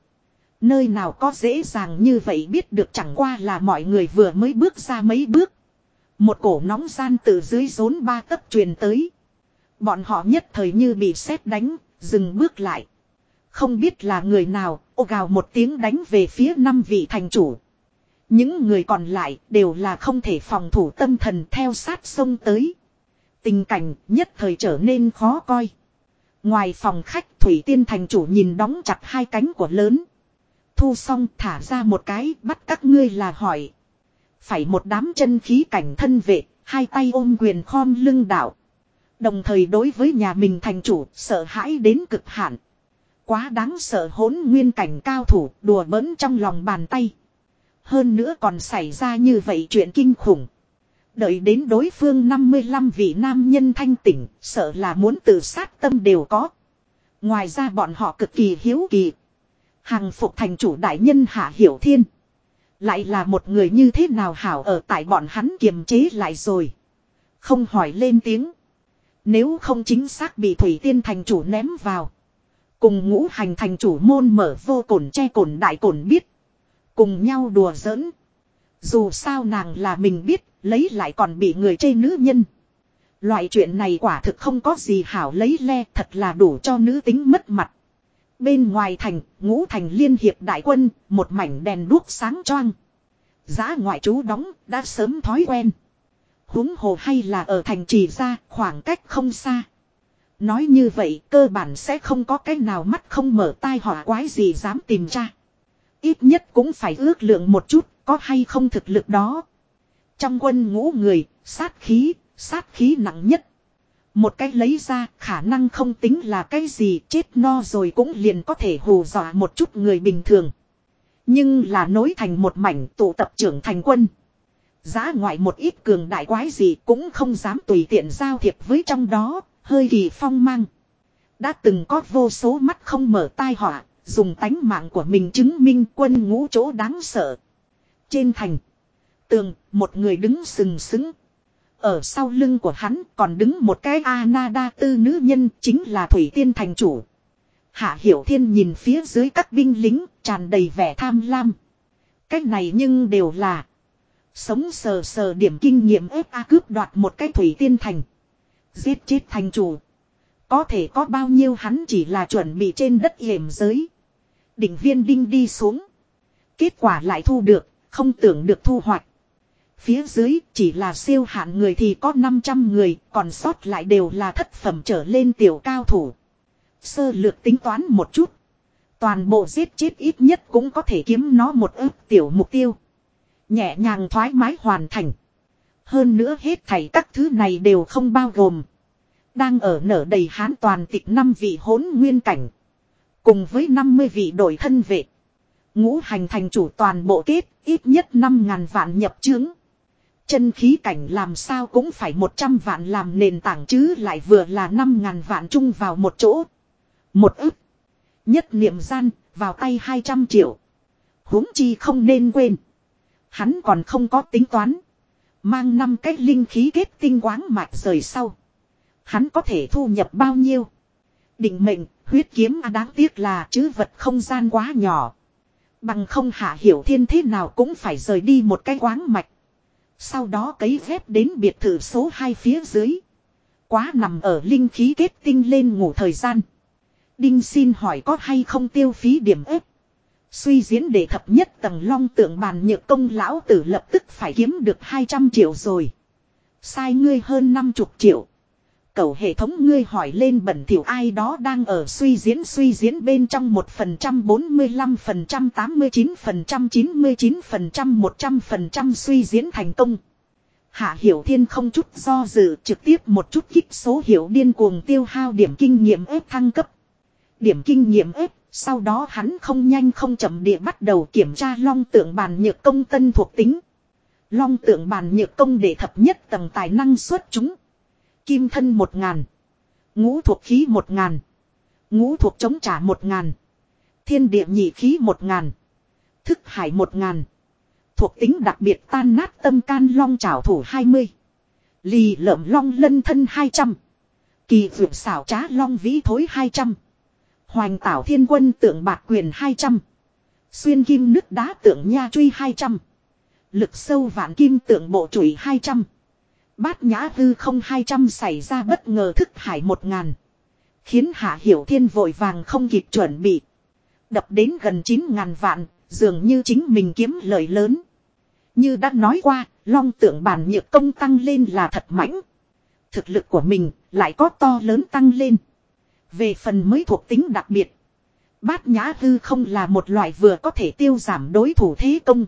Nơi nào có dễ dàng như vậy biết được chẳng qua là mọi người vừa mới bước ra mấy bước. Một cổ nóng gian từ dưới rốn ba tấc truyền tới. Bọn họ nhất thời như bị sét đánh, dừng bước lại. Không biết là người nào, ô gào một tiếng đánh về phía năm vị thành chủ. Những người còn lại đều là không thể phòng thủ tâm thần theo sát sông tới. Tình cảnh nhất thời trở nên khó coi. Ngoài phòng khách Thủy Tiên thành chủ nhìn đóng chặt hai cánh của lớn. Thu xong thả ra một cái bắt các ngươi là hỏi. Phải một đám chân khí cảnh thân vệ, hai tay ôm quyền khom lưng đạo. Đồng thời đối với nhà mình thành chủ sợ hãi đến cực hạn. Quá đáng sợ hỗn nguyên cảnh cao thủ đùa bỡn trong lòng bàn tay. Hơn nữa còn xảy ra như vậy chuyện kinh khủng. Đợi đến đối phương 55 vị nam nhân thanh tỉnh, sợ là muốn tự sát tâm đều có. Ngoài ra bọn họ cực kỳ hiếu kỳ. Hàng phục thành chủ đại nhân Hạ Hiểu Thiên. Lại là một người như thế nào hảo ở tại bọn hắn kiềm chế lại rồi. Không hỏi lên tiếng. Nếu không chính xác bị Thủy Tiên thành chủ ném vào. Cùng ngũ hành thành chủ môn mở vô cổn che cổn đại cổn biết. Cùng nhau đùa giỡn. Dù sao nàng là mình biết, lấy lại còn bị người chê nữ nhân. Loại chuyện này quả thực không có gì hảo lấy le thật là đủ cho nữ tính mất mặt. Bên ngoài thành, ngũ thành liên hiệp đại quân, một mảnh đèn đuốc sáng choang. Giá ngoại trú đóng, đã sớm thói quen. huống hồ hay là ở thành trì ra, khoảng cách không xa. Nói như vậy, cơ bản sẽ không có cái nào mắt không mở tai họa quái gì dám tìm ra. Ít nhất cũng phải ước lượng một chút, có hay không thực lực đó. Trong quân ngũ người, sát khí, sát khí nặng nhất. Một cách lấy ra khả năng không tính là cái gì chết no rồi cũng liền có thể hù dọa một chút người bình thường. Nhưng là nối thành một mảnh tụ tập trưởng thành quân. Giá ngoại một ít cường đại quái gì cũng không dám tùy tiện giao thiệp với trong đó, hơi kỳ phong mang. Đã từng có vô số mắt không mở tai họa, dùng tánh mạng của mình chứng minh quân ngũ chỗ đáng sợ. Trên thành, tường, một người đứng sừng sững. Ở sau lưng của hắn còn đứng một cái Anada tư nữ nhân chính là Thủy Tiên thành chủ. Hạ Hiểu Thiên nhìn phía dưới các binh lính tràn đầy vẻ tham lam. Cái này nhưng đều là sống sờ sờ điểm kinh nghiệm ép a cướp đoạt một cái Thủy Tiên thành. Giết chết thành chủ. Có thể có bao nhiêu hắn chỉ là chuẩn bị trên đất hiểm giới. Đỉnh viên đinh đi xuống. Kết quả lại thu được, không tưởng được thu hoạch. Phía dưới chỉ là siêu hạn người thì có 500 người, còn sót lại đều là thất phẩm trở lên tiểu cao thủ. Sơ lược tính toán một chút. Toàn bộ giết chết ít nhất cũng có thể kiếm nó một ước tiểu mục tiêu. Nhẹ nhàng thoải mái hoàn thành. Hơn nữa hết thảy các thứ này đều không bao gồm. Đang ở nở đầy hán toàn tịch năm vị hỗn nguyên cảnh. Cùng với 50 vị đội thân vệ. Ngũ hành thành chủ toàn bộ kết ít nhất 5 ngàn vạn nhập chứng. Chân khí cảnh làm sao cũng phải 100 vạn làm nền tảng chứ lại vừa là 5 ngàn vạn chung vào một chỗ. Một ức. Nhất niệm gian, vào tay 200 triệu. huống chi không nên quên. Hắn còn không có tính toán. Mang năm cái linh khí kết tinh quáng mạch rời sau. Hắn có thể thu nhập bao nhiêu. Định mệnh, huyết kiếm à đáng tiếc là chứ vật không gian quá nhỏ. Bằng không hạ hiểu thiên thế nào cũng phải rời đi một cái quáng mạch. Sau đó cấy ghép đến biệt thự số 2 phía dưới. Quá nằm ở linh khí kết tinh lên ngủ thời gian. Đinh xin hỏi có hay không tiêu phí điểm ếp. Suy diễn để thập nhất tầng long tượng bàn nhược công lão tử lập tức phải kiếm được 200 triệu rồi. Sai ngươi hơn 50 triệu. Cầu hệ thống ngươi hỏi lên bẩn thỉu ai đó đang ở suy diễn suy diễn bên trong 1% 45% 89% 99% 100% suy diễn thành công. Hạ Hiểu Thiên không chút do dự trực tiếp một chút kích số hiệu điên cuồng tiêu hao điểm kinh nghiệm ép thăng cấp. Điểm kinh nghiệm ép, sau đó hắn không nhanh không chậm địa bắt đầu kiểm tra long tượng bàn nhược công tân thuộc tính. Long tượng bàn nhược công để thập nhất tầng tài năng xuất chúng. Kim thân một ngàn. Ngũ thuộc khí một ngàn. Ngũ thuộc chống trả một ngàn. Thiên địa nhị khí một ngàn. Thức hải một ngàn. Thuộc tính đặc biệt tan nát tâm can long trảo thủ 20. Lì lợm long lân thân 200. Kỳ vượt xảo trá long vĩ thối 200. Hoành tảo thiên quân tượng bạc quyền 200. Xuyên kim nước đá tượng nha truy 200. Lực sâu vạn kim tượng bộ trụy 200. Bát nhã hư không 200 xảy ra bất ngờ thức hải 1000. Khiến hạ hiểu thiên vội vàng không kịp chuẩn bị. Đập đến gần 9.000 vạn, dường như chính mình kiếm lời lớn. Như đã nói qua, long tượng bản nhược công tăng lên là thật mãnh. Thực lực của mình lại có to lớn tăng lên. Về phần mới thuộc tính đặc biệt. Bát nhã hư không là một loại vừa có thể tiêu giảm đối thủ thế công.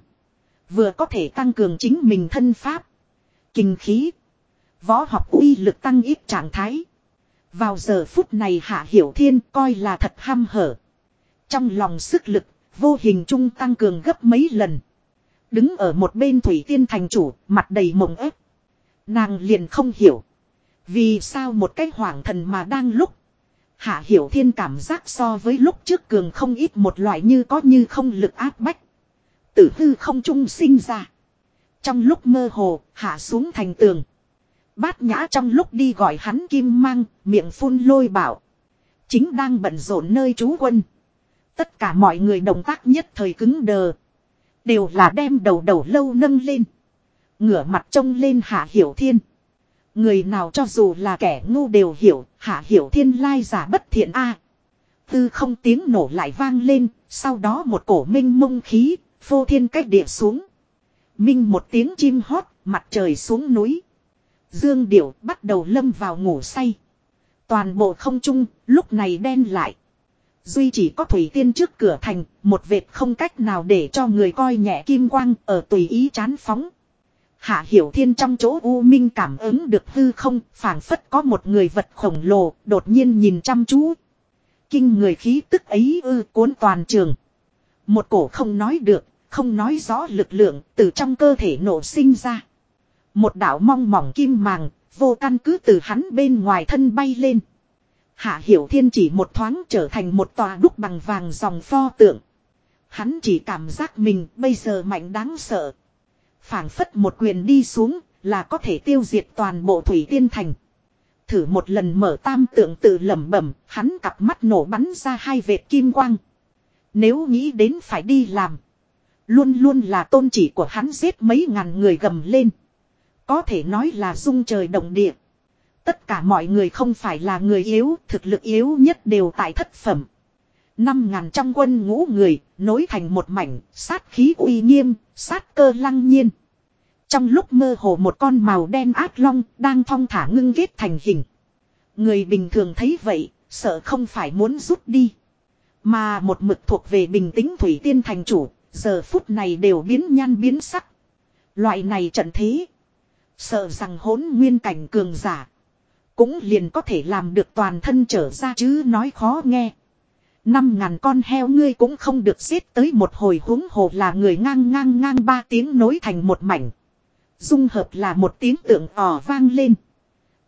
Vừa có thể tăng cường chính mình thân pháp. Kinh khí. Võ học uy lực tăng ít trạng thái. Vào giờ phút này Hạ Hiểu Thiên coi là thật ham hở. Trong lòng sức lực, vô hình trung tăng cường gấp mấy lần. Đứng ở một bên Thủy Tiên thành chủ, mặt đầy mộng ép. Nàng liền không hiểu. Vì sao một cái hoàng thần mà đang lúc. Hạ Hiểu Thiên cảm giác so với lúc trước cường không ít một loại như có như không lực áp bách. Tử hư không trung sinh ra. Trong lúc mơ hồ, hạ xuống thành tường. Bát nhã trong lúc đi gọi hắn kim mang, miệng phun lôi bảo. Chính đang bận rộn nơi trú quân. Tất cả mọi người động tác nhất thời cứng đờ. Đều là đem đầu đầu lâu nâng lên. Ngửa mặt trông lên hạ hiểu thiên. Người nào cho dù là kẻ ngu đều hiểu, hạ hiểu thiên lai giả bất thiện a. Tư không tiếng nổ lại vang lên, sau đó một cổ minh mông khí, phô thiên cách địa xuống. Minh một tiếng chim hót, mặt trời xuống núi. Dương Điểu bắt đầu lâm vào ngủ say. Toàn bộ không trung, lúc này đen lại. Duy chỉ có Thủy Tiên trước cửa thành, một vệt không cách nào để cho người coi nhẹ kim quang ở tùy ý chán phóng. Hạ Hiểu Thiên trong chỗ U Minh cảm ứng được hư không, phảng phất có một người vật khổng lồ, đột nhiên nhìn chăm chú. Kinh người khí tức ấy ư cuốn toàn trường. Một cổ không nói được, không nói rõ lực lượng từ trong cơ thể nổ sinh ra. Một đạo mong mỏng kim màng, vô căn cứ từ hắn bên ngoài thân bay lên. Hạ Hiểu Thiên chỉ một thoáng trở thành một tòa đúc bằng vàng dòng pho tượng. Hắn chỉ cảm giác mình bây giờ mạnh đáng sợ. phảng phất một quyền đi xuống là có thể tiêu diệt toàn bộ thủy tiên thành. Thử một lần mở tam tượng tự lẩm bẩm, hắn cặp mắt nổ bắn ra hai vệt kim quang. Nếu nghĩ đến phải đi làm. Luôn luôn là tôn chỉ của hắn giết mấy ngàn người gầm lên. Có thể nói là dung trời động địa. Tất cả mọi người không phải là người yếu, thực lực yếu nhất đều tại thất phẩm. Năm ngàn trong quân ngũ người, nối thành một mảnh, sát khí uy nghiêm, sát cơ lăng nhiên. Trong lúc mơ hồ một con màu đen ác long đang thong thả ngưng ghét thành hình. Người bình thường thấy vậy, sợ không phải muốn rút đi. Mà một mực thuộc về bình tĩnh thủy tiên thành chủ, giờ phút này đều biến nhan biến sắc. Loại này trận thế. Sợ rằng hỗn nguyên cảnh cường giả. Cũng liền có thể làm được toàn thân trở ra chứ nói khó nghe. Năm ngàn con heo ngươi cũng không được giết tới một hồi huống hồ là người ngang ngang ngang ba tiếng nối thành một mảnh. Dung hợp là một tiếng tượng ỏ vang lên.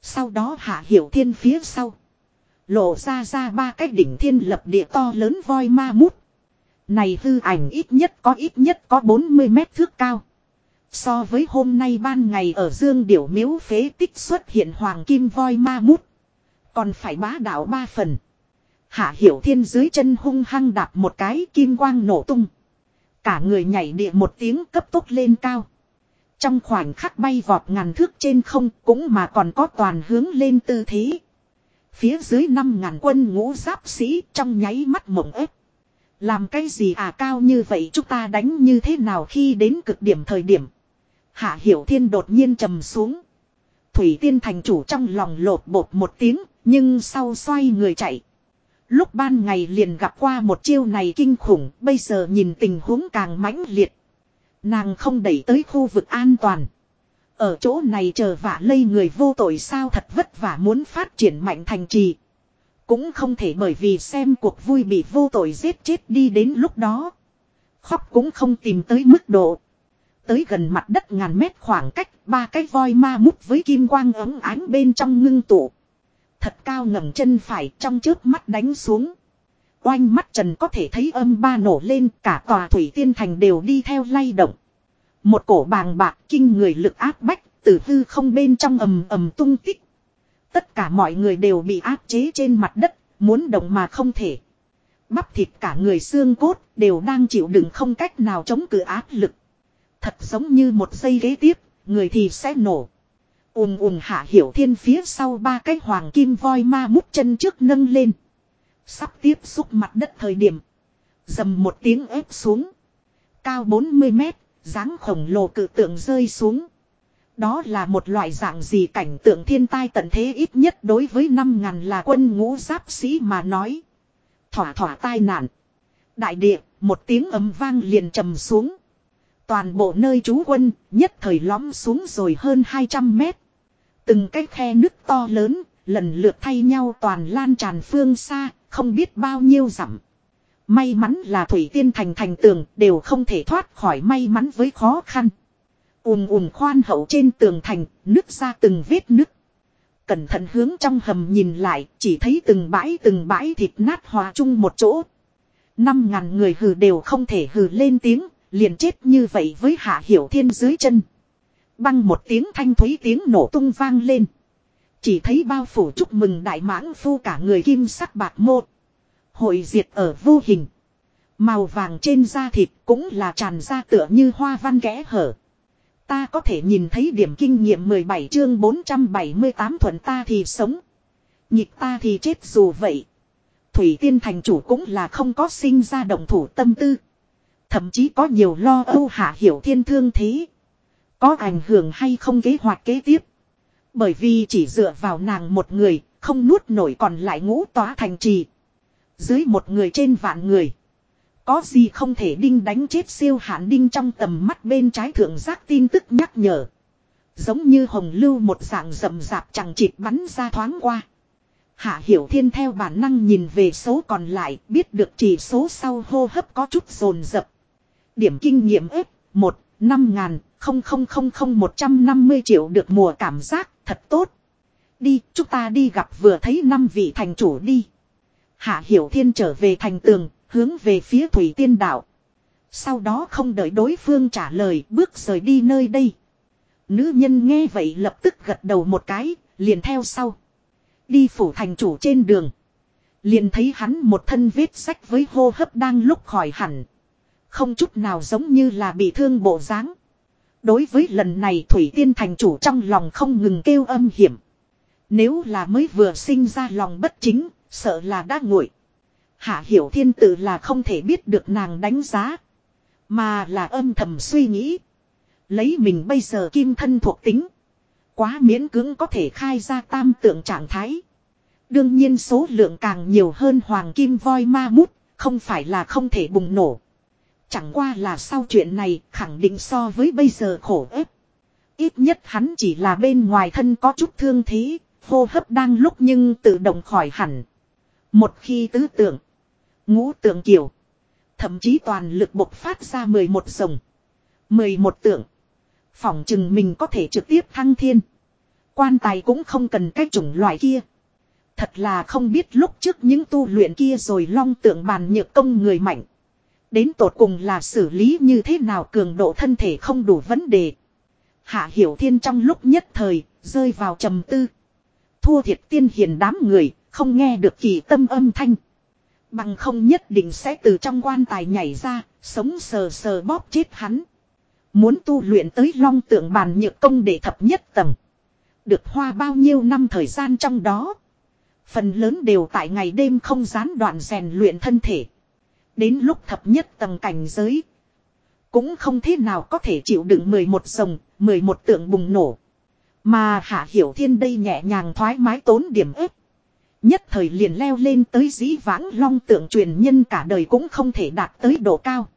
Sau đó hạ hiểu thiên phía sau. Lộ ra ra ba cái đỉnh thiên lập địa to lớn voi ma mút. Này hư ảnh ít nhất có ít nhất có 40 mét thước cao. So với hôm nay ban ngày ở Dương Điểu Miếu phế tích xuất hiện hoàng kim voi ma mút. Còn phải bá đạo ba phần. Hạ Hiểu Thiên dưới chân hung hăng đạp một cái kim quang nổ tung. Cả người nhảy địa một tiếng cấp tốc lên cao. Trong khoảnh khắc bay vọt ngàn thước trên không cũng mà còn có toàn hướng lên tư thế. Phía dưới năm ngàn quân ngũ giáp sĩ trong nháy mắt mộng ép. Làm cái gì à cao như vậy chúng ta đánh như thế nào khi đến cực điểm thời điểm. Hạ Hiểu Thiên đột nhiên trầm xuống. Thủy Tiên thành chủ trong lòng lột bột một tiếng, nhưng sau xoay người chạy. Lúc ban ngày liền gặp qua một chiêu này kinh khủng, bây giờ nhìn tình huống càng mãnh liệt. Nàng không đẩy tới khu vực an toàn. Ở chỗ này chờ vả lây người vô tội sao thật vất vả muốn phát triển mạnh thành trì. Cũng không thể bởi vì xem cuộc vui bị vô tội giết chết đi đến lúc đó. Khóc cũng không tìm tới mức độ. Tới gần mặt đất ngàn mét khoảng cách, ba cái voi ma mút với kim quang ấm ánh bên trong ngưng tụ. Thật cao ngẩng chân phải trong trước mắt đánh xuống. Oanh mắt trần có thể thấy âm ba nổ lên cả tòa thủy tiên thành đều đi theo lay động. Một cổ bàng bạc kinh người lực áp bách từ hư không bên trong ầm ầm tung tích. Tất cả mọi người đều bị áp chế trên mặt đất, muốn động mà không thể. Bắp thịt cả người xương cốt đều đang chịu đựng không cách nào chống cự áp lực. Thật giống như một giây ghế tiếp, người thì sẽ nổ. Ùm ùm hạ hiểu thiên phía sau ba cái hoàng kim voi ma mút chân trước nâng lên. Sắp tiếp xúc mặt đất thời điểm. Dầm một tiếng ép xuống. Cao 40 mét, dáng khổng lồ cự tượng rơi xuống. Đó là một loại dạng gì cảnh tượng thiên tai tận thế ít nhất đối với 5.000 là quân ngũ giáp sĩ mà nói. Thỏa thỏa tai nạn. Đại địa, một tiếng ấm vang liền trầm xuống. Toàn bộ nơi trú quân, nhất thời lõm xuống rồi hơn 200 mét. Từng cái khe nước to lớn, lần lượt thay nhau toàn lan tràn phương xa, không biết bao nhiêu dặm. May mắn là Thủy Tiên Thành thành tường đều không thể thoát khỏi may mắn với khó khăn. ùm ùm khoan hậu trên tường thành, nước ra từng vết nước. Cẩn thận hướng trong hầm nhìn lại, chỉ thấy từng bãi từng bãi thịt nát hòa chung một chỗ. Năm ngàn người hừ đều không thể hừ lên tiếng, liền chết như vậy với hạ hiểu thiên dưới chân. Băng một tiếng thanh thúy tiếng nổ tung vang lên. Chỉ thấy bao phủ chúc mừng đại mãng phu cả người kim sắc bạc một. Hội diệt ở vô hình. Màu vàng trên da thịt cũng là tràn ra tựa như hoa văn kẽ hở. Ta có thể nhìn thấy điểm kinh nghiệm 17 chương 478 thuận ta thì sống. Nhịp ta thì chết dù vậy. Thủy tiên thành chủ cũng là không có sinh ra động thủ tâm tư. Thậm chí có nhiều lo âu hạ hiểu thiên thương thế. Có ảnh hưởng hay không kế hoạch kế tiếp. Bởi vì chỉ dựa vào nàng một người, không nuốt nổi còn lại ngũ tóa thành trì. Dưới một người trên vạn người. Có gì không thể đinh đánh chết siêu hạn đinh trong tầm mắt bên trái thượng giác tin tức nhắc nhở. Giống như hồng lưu một dạng rậm rạp chẳng chịt bắn ra thoáng qua. Hạ Hiểu Thiên theo bản năng nhìn về số còn lại, biết được chỉ số sau hô hấp có chút rồn rập. Điểm kinh nghiệm ếp, 1, 5 ngàn, 0000150 triệu được mùa cảm giác, thật tốt. Đi, chúng ta đi gặp vừa thấy năm vị thành chủ đi. Hạ Hiểu Thiên trở về thành tường, hướng về phía Thủy Tiên Đạo. Sau đó không đợi đối phương trả lời, bước rời đi nơi đây. Nữ nhân nghe vậy lập tức gật đầu một cái, liền theo sau. Đi phủ thành chủ trên đường. Liền thấy hắn một thân vết sách với hô hấp đang lúc khỏi hẳn. Không chút nào giống như là bị thương bộ dáng. Đối với lần này Thủy Tiên thành chủ trong lòng không ngừng kêu âm hiểm. Nếu là mới vừa sinh ra lòng bất chính, sợ là đã nguội. Hạ Hiểu Thiên tự là không thể biết được nàng đánh giá. Mà là âm thầm suy nghĩ. Lấy mình bây giờ kim thân thuộc tính. Quá miễn cưỡng có thể khai ra tam tượng trạng thái. Đương nhiên số lượng càng nhiều hơn hoàng kim voi ma mút, không phải là không thể bùng nổ. Chẳng qua là sau chuyện này khẳng định so với bây giờ khổ ép. Ít nhất hắn chỉ là bên ngoài thân có chút thương thế, hô hấp đang lúc nhưng tự động khỏi hẳn. Một khi tứ tưởng ngũ tượng kiểu, thậm chí toàn lực bộc phát ra 11 rồng. 11 tượng. Phỏng chừng mình có thể trực tiếp thăng thiên. Quan tài cũng không cần cái chủng loại kia. Thật là không biết lúc trước những tu luyện kia rồi long tượng bàn nhược công người mạnh. Đến tột cùng là xử lý như thế nào cường độ thân thể không đủ vấn đề. Hạ Hiểu Thiên trong lúc nhất thời, rơi vào trầm tư. Thua thiệt tiên hiền đám người, không nghe được kỳ tâm âm thanh. Bằng không nhất định sẽ từ trong quan tài nhảy ra, sống sờ sờ bóp chết hắn. Muốn tu luyện tới long tượng bàn nhược công để thập nhất tầng. Được hoa bao nhiêu năm thời gian trong đó. Phần lớn đều tại ngày đêm không gián đoạn rèn luyện thân thể. Đến lúc thập nhất tầng cảnh giới. Cũng không thế nào có thể chịu đựng 11 sồng, 11 tượng bùng nổ. Mà Hạ Hiểu Thiên đây nhẹ nhàng thoải mái tốn điểm ếp. Nhất thời liền leo lên tới dĩ vãng long tượng truyền nhân cả đời cũng không thể đạt tới độ cao.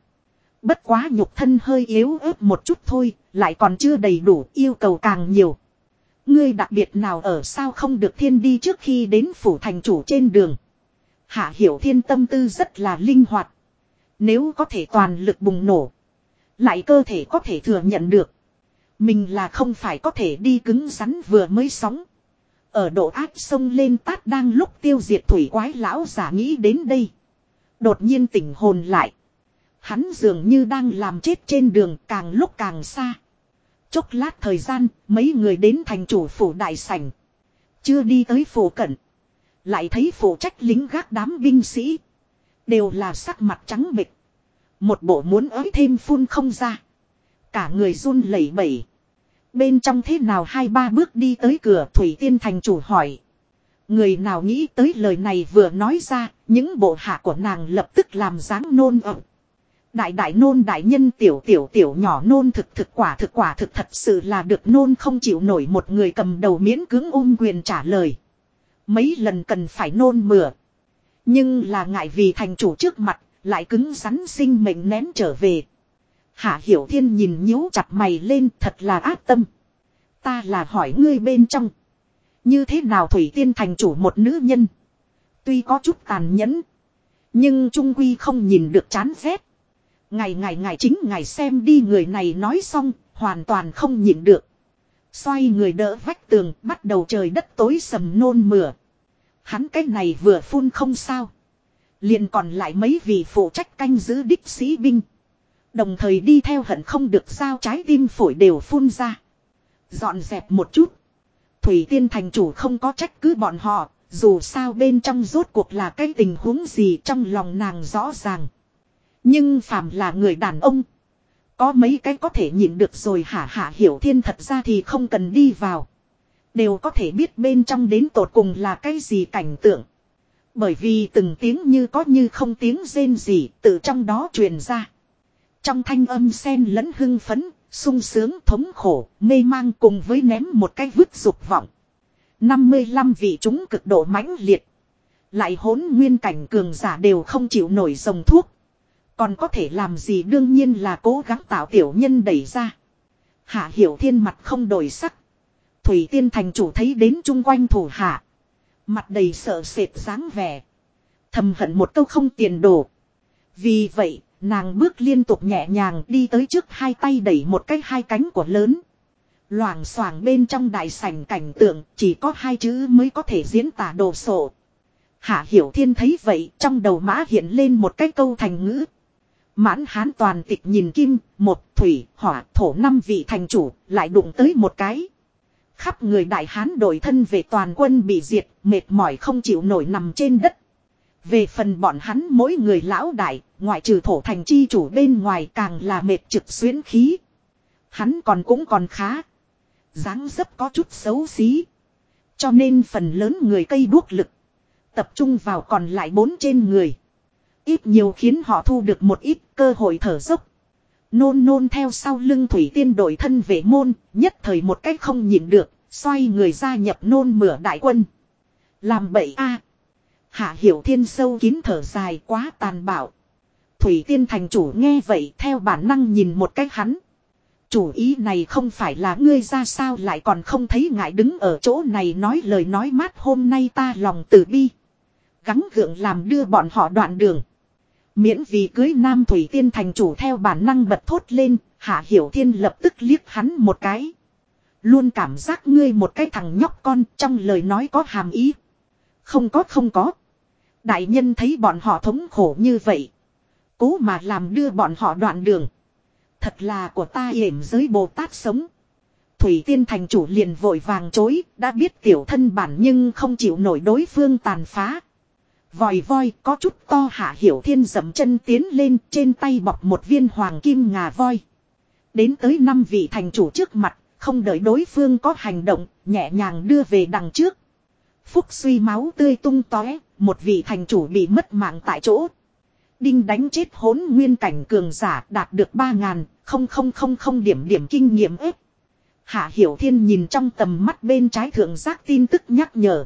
Bất quá nhục thân hơi yếu ớt một chút thôi, lại còn chưa đầy đủ yêu cầu càng nhiều. Ngươi đặc biệt nào ở sao không được thiên đi trước khi đến phủ thành chủ trên đường. Hạ hiểu thiên tâm tư rất là linh hoạt. Nếu có thể toàn lực bùng nổ. Lại cơ thể có thể thừa nhận được. Mình là không phải có thể đi cứng rắn vừa mới sóng. Ở độ áp sông lên tát đang lúc tiêu diệt thủy quái lão giả nghĩ đến đây. Đột nhiên tỉnh hồn lại. Hắn dường như đang làm chết trên đường càng lúc càng xa. Chốc lát thời gian, mấy người đến thành chủ phủ đại sảnh. Chưa đi tới phủ cận. Lại thấy phụ trách lính gác đám binh sĩ. Đều là sắc mặt trắng bịch. Một bộ muốn ới thêm phun không ra. Cả người run lẩy bẩy. Bên trong thế nào hai ba bước đi tới cửa Thủy Tiên thành chủ hỏi. Người nào nghĩ tới lời này vừa nói ra, những bộ hạ của nàng lập tức làm dáng nôn ẩm. Đại đại nôn đại nhân tiểu tiểu tiểu nhỏ nôn thực thực quả thực quả thực thật sự là được nôn không chịu nổi một người cầm đầu miễn cưỡng ôm quyền trả lời. Mấy lần cần phải nôn mửa. Nhưng là ngại vì thành chủ trước mặt, lại cứng rắn sinh mệnh nén trở về. Hạ Hiểu Thiên nhìn nhíu chặt mày lên thật là ác tâm. Ta là hỏi ngươi bên trong. Như thế nào Thủy Tiên thành chủ một nữ nhân. Tuy có chút tàn nhẫn. Nhưng Trung Quy không nhìn được chán ghét. Ngày ngày ngày chính ngày xem đi người này nói xong, hoàn toàn không nhịn được. Xoay người đỡ vách tường, bắt đầu trời đất tối sầm nôn mửa. Hắn cái này vừa phun không sao. liền còn lại mấy vị phụ trách canh giữ đích sĩ binh. Đồng thời đi theo hận không được sao trái tim phổi đều phun ra. Dọn dẹp một chút. Thủy tiên thành chủ không có trách cứ bọn họ, dù sao bên trong rốt cuộc là cái tình huống gì trong lòng nàng rõ ràng. Nhưng phàm là người đàn ông. Có mấy cái có thể nhìn được rồi hả hả hiểu thiên thật ra thì không cần đi vào. Đều có thể biết bên trong đến tột cùng là cái gì cảnh tượng. Bởi vì từng tiếng như có như không tiếng rên gì từ trong đó truyền ra. Trong thanh âm sen lẫn hưng phấn, sung sướng thống khổ, mê mang cùng với ném một cái vứt dục vọng. 55 vị chúng cực độ mãnh liệt. Lại hỗn nguyên cảnh cường giả đều không chịu nổi dòng thuốc. Còn có thể làm gì đương nhiên là cố gắng tạo tiểu nhân đẩy ra. Hạ hiểu thiên mặt không đổi sắc. Thủy tiên thành chủ thấy đến chung quanh thủ hạ. Mặt đầy sợ sệt dáng vẻ. Thầm hận một câu không tiền đồ. Vì vậy, nàng bước liên tục nhẹ nhàng đi tới trước hai tay đẩy một cái hai cánh của lớn. Loảng xoảng bên trong đại sảnh cảnh tượng chỉ có hai chữ mới có thể diễn tả đồ sộ. Hạ Hiểu Thiên thấy vậy trong đầu mã hiện lên một cái câu thành ngữ Mãn hán toàn tịch nhìn kim, một thủy, hỏa, thổ năm vị thành chủ, lại đụng tới một cái. Khắp người đại hán đổi thân về toàn quân bị diệt, mệt mỏi không chịu nổi nằm trên đất. Về phần bọn hắn mỗi người lão đại, ngoại trừ thổ thành chi chủ bên ngoài càng là mệt trực xuyến khí. Hắn còn cũng còn khá. dáng dấp có chút xấu xí. Cho nên phần lớn người cây đuốc lực. Tập trung vào còn lại bốn trên người. Ít nhiều khiến họ thu được một ít cơ hội thở dốc. Nôn nôn theo sau lưng thủy tiên đổi thân về môn, nhất thời một cách không nhịn được, xoay người ra nhập nôn mửa đại quân. Làm bậy a Hạ hiểu thiên sâu kín thở dài quá tàn bạo. Thủy tiên thành chủ nghe vậy theo bản năng nhìn một cách hắn. Chủ ý này không phải là ngươi ra sao lại còn không thấy ngại đứng ở chỗ này nói lời nói mát hôm nay ta lòng từ bi. Gắng gượng làm đưa bọn họ đoạn đường. Miễn vì cưới nam thủy tiên thành chủ theo bản năng bật thốt lên, hạ hiểu thiên lập tức liếc hắn một cái. Luôn cảm giác ngươi một cái thằng nhóc con trong lời nói có hàm ý. Không có không có. Đại nhân thấy bọn họ thống khổ như vậy. Cố mà làm đưa bọn họ đoạn đường. Thật là của ta hiểm giới Bồ Tát sống. Thủy Tiên thành chủ liền vội vàng chối, đã biết tiểu thân bản nhưng không chịu nổi đối phương tàn phá. Vòi voi có chút to hạ hiểu thiên dậm chân tiến lên trên tay bọc một viên hoàng kim ngà voi. Đến tới năm vị thành chủ trước mặt, không đợi đối phương có hành động, nhẹ nhàng đưa về đằng trước. Phúc suy máu tươi tung tóe, một vị thành chủ bị mất mạng tại chỗ. Đinh đánh chết hốn nguyên cảnh cường giả đạt được 3.000, không không không không điểm điểm kinh nghiệm ếp. Hạ Hiểu Thiên nhìn trong tầm mắt bên trái thượng giác tin tức nhắc nhở.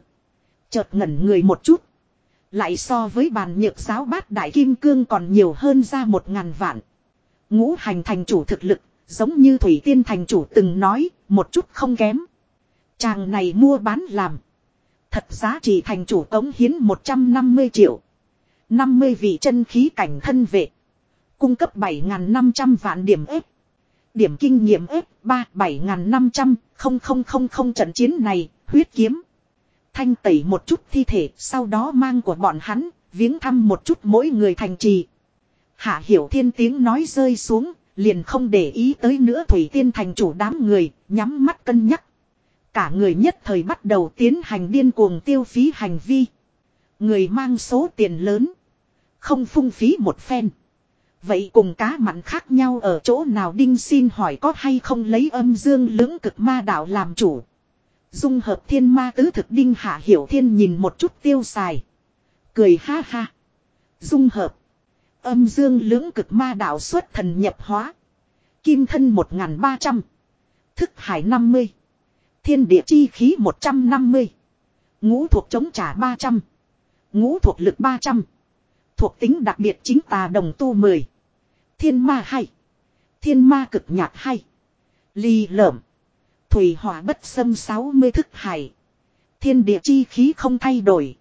Chợt ngẩn người một chút. Lại so với bàn nhược giáo bát đại kim cương còn nhiều hơn ra một ngàn vạn. Ngũ hành thành chủ thực lực, giống như Thủy Tiên thành chủ từng nói, một chút không kém. Chàng này mua bán làm. Thật giá trị thành chủ cống hiến 150 triệu. 50 vị chân khí cảnh thân vệ. Cung cấp 7.500 vạn điểm ếp. Điểm kinh nghiệm ếp 3 7.500 không không không không trận chiến này, huyết kiếm. Thanh tẩy một chút thi thể, sau đó mang của bọn hắn, viếng thăm một chút mỗi người thành trì. Hạ hiểu thiên tiếng nói rơi xuống, liền không để ý tới nữa Thủy Tiên thành chủ đám người, nhắm mắt cân nhắc. Cả người nhất thời bắt đầu tiến hành điên cuồng tiêu phí hành vi. Người mang số tiền lớn. Không phung phí một phen. Vậy cùng cá mặn khác nhau ở chỗ nào đinh xin hỏi có hay không lấy âm dương lưỡng cực ma đạo làm chủ. Dung hợp thiên ma tứ thực đinh hạ hiểu thiên nhìn một chút tiêu xài. Cười ha ha. Dung hợp. Âm dương lưỡng cực ma đạo xuất thần nhập hóa. Kim thân 1300. Thức hải 50. Thiên địa chi khí 150. Ngũ thuộc chống trả 300. Ngũ thuộc lực 300. Thuộc tính đặc biệt chính tà đồng tu 10. Thiên ma hay. Thiên ma cực nhạt hay. Ly lợm. Thủy hỏa bất xâm 60 thức hải. Thiên địa chi khí không thay đổi.